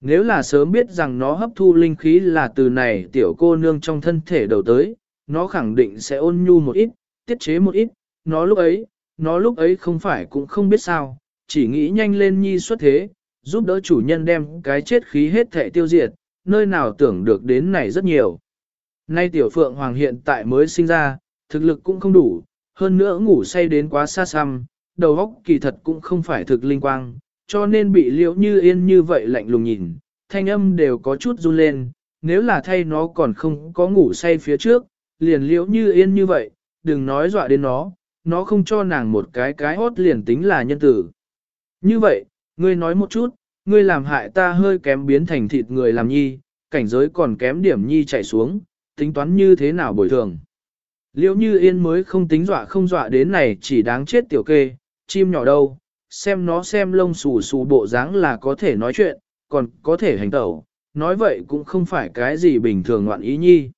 Nếu là sớm biết rằng nó hấp thu linh khí là từ này tiểu cô nương trong thân thể đầu tới, nó khẳng định sẽ ôn nhu một ít, tiết chế một ít, nó lúc ấy, nó lúc ấy không phải cũng không biết sao, chỉ nghĩ nhanh lên nhi xuất thế, giúp đỡ chủ nhân đem cái chết khí hết thể tiêu diệt, nơi nào tưởng được đến này rất nhiều. Nay tiểu phượng hoàng hiện tại mới sinh ra, thực lực cũng không đủ, hơn nữa ngủ say đến quá xa xăm, đầu óc kỳ thật cũng không phải thực linh quang, cho nên bị liễu như yên như vậy lạnh lùng nhìn, thanh âm đều có chút run lên, nếu là thay nó còn không có ngủ say phía trước, liền liễu như yên như vậy, đừng nói dọa đến nó, nó không cho nàng một cái cái hốt liền tính là nhân tử. Như vậy, ngươi nói một chút, ngươi làm hại ta hơi kém biến thành thịt người làm nhi, cảnh giới còn kém điểm nhi chạy xuống, tính toán như thế nào bồi thường. Liễu như yên mới không tính dọa không dọa đến này chỉ đáng chết tiểu kê, chim nhỏ đâu, xem nó xem lông xù xù bộ dáng là có thể nói chuyện, còn có thể hành tẩu, nói vậy cũng không phải cái gì bình thường ngoạn ý nhi.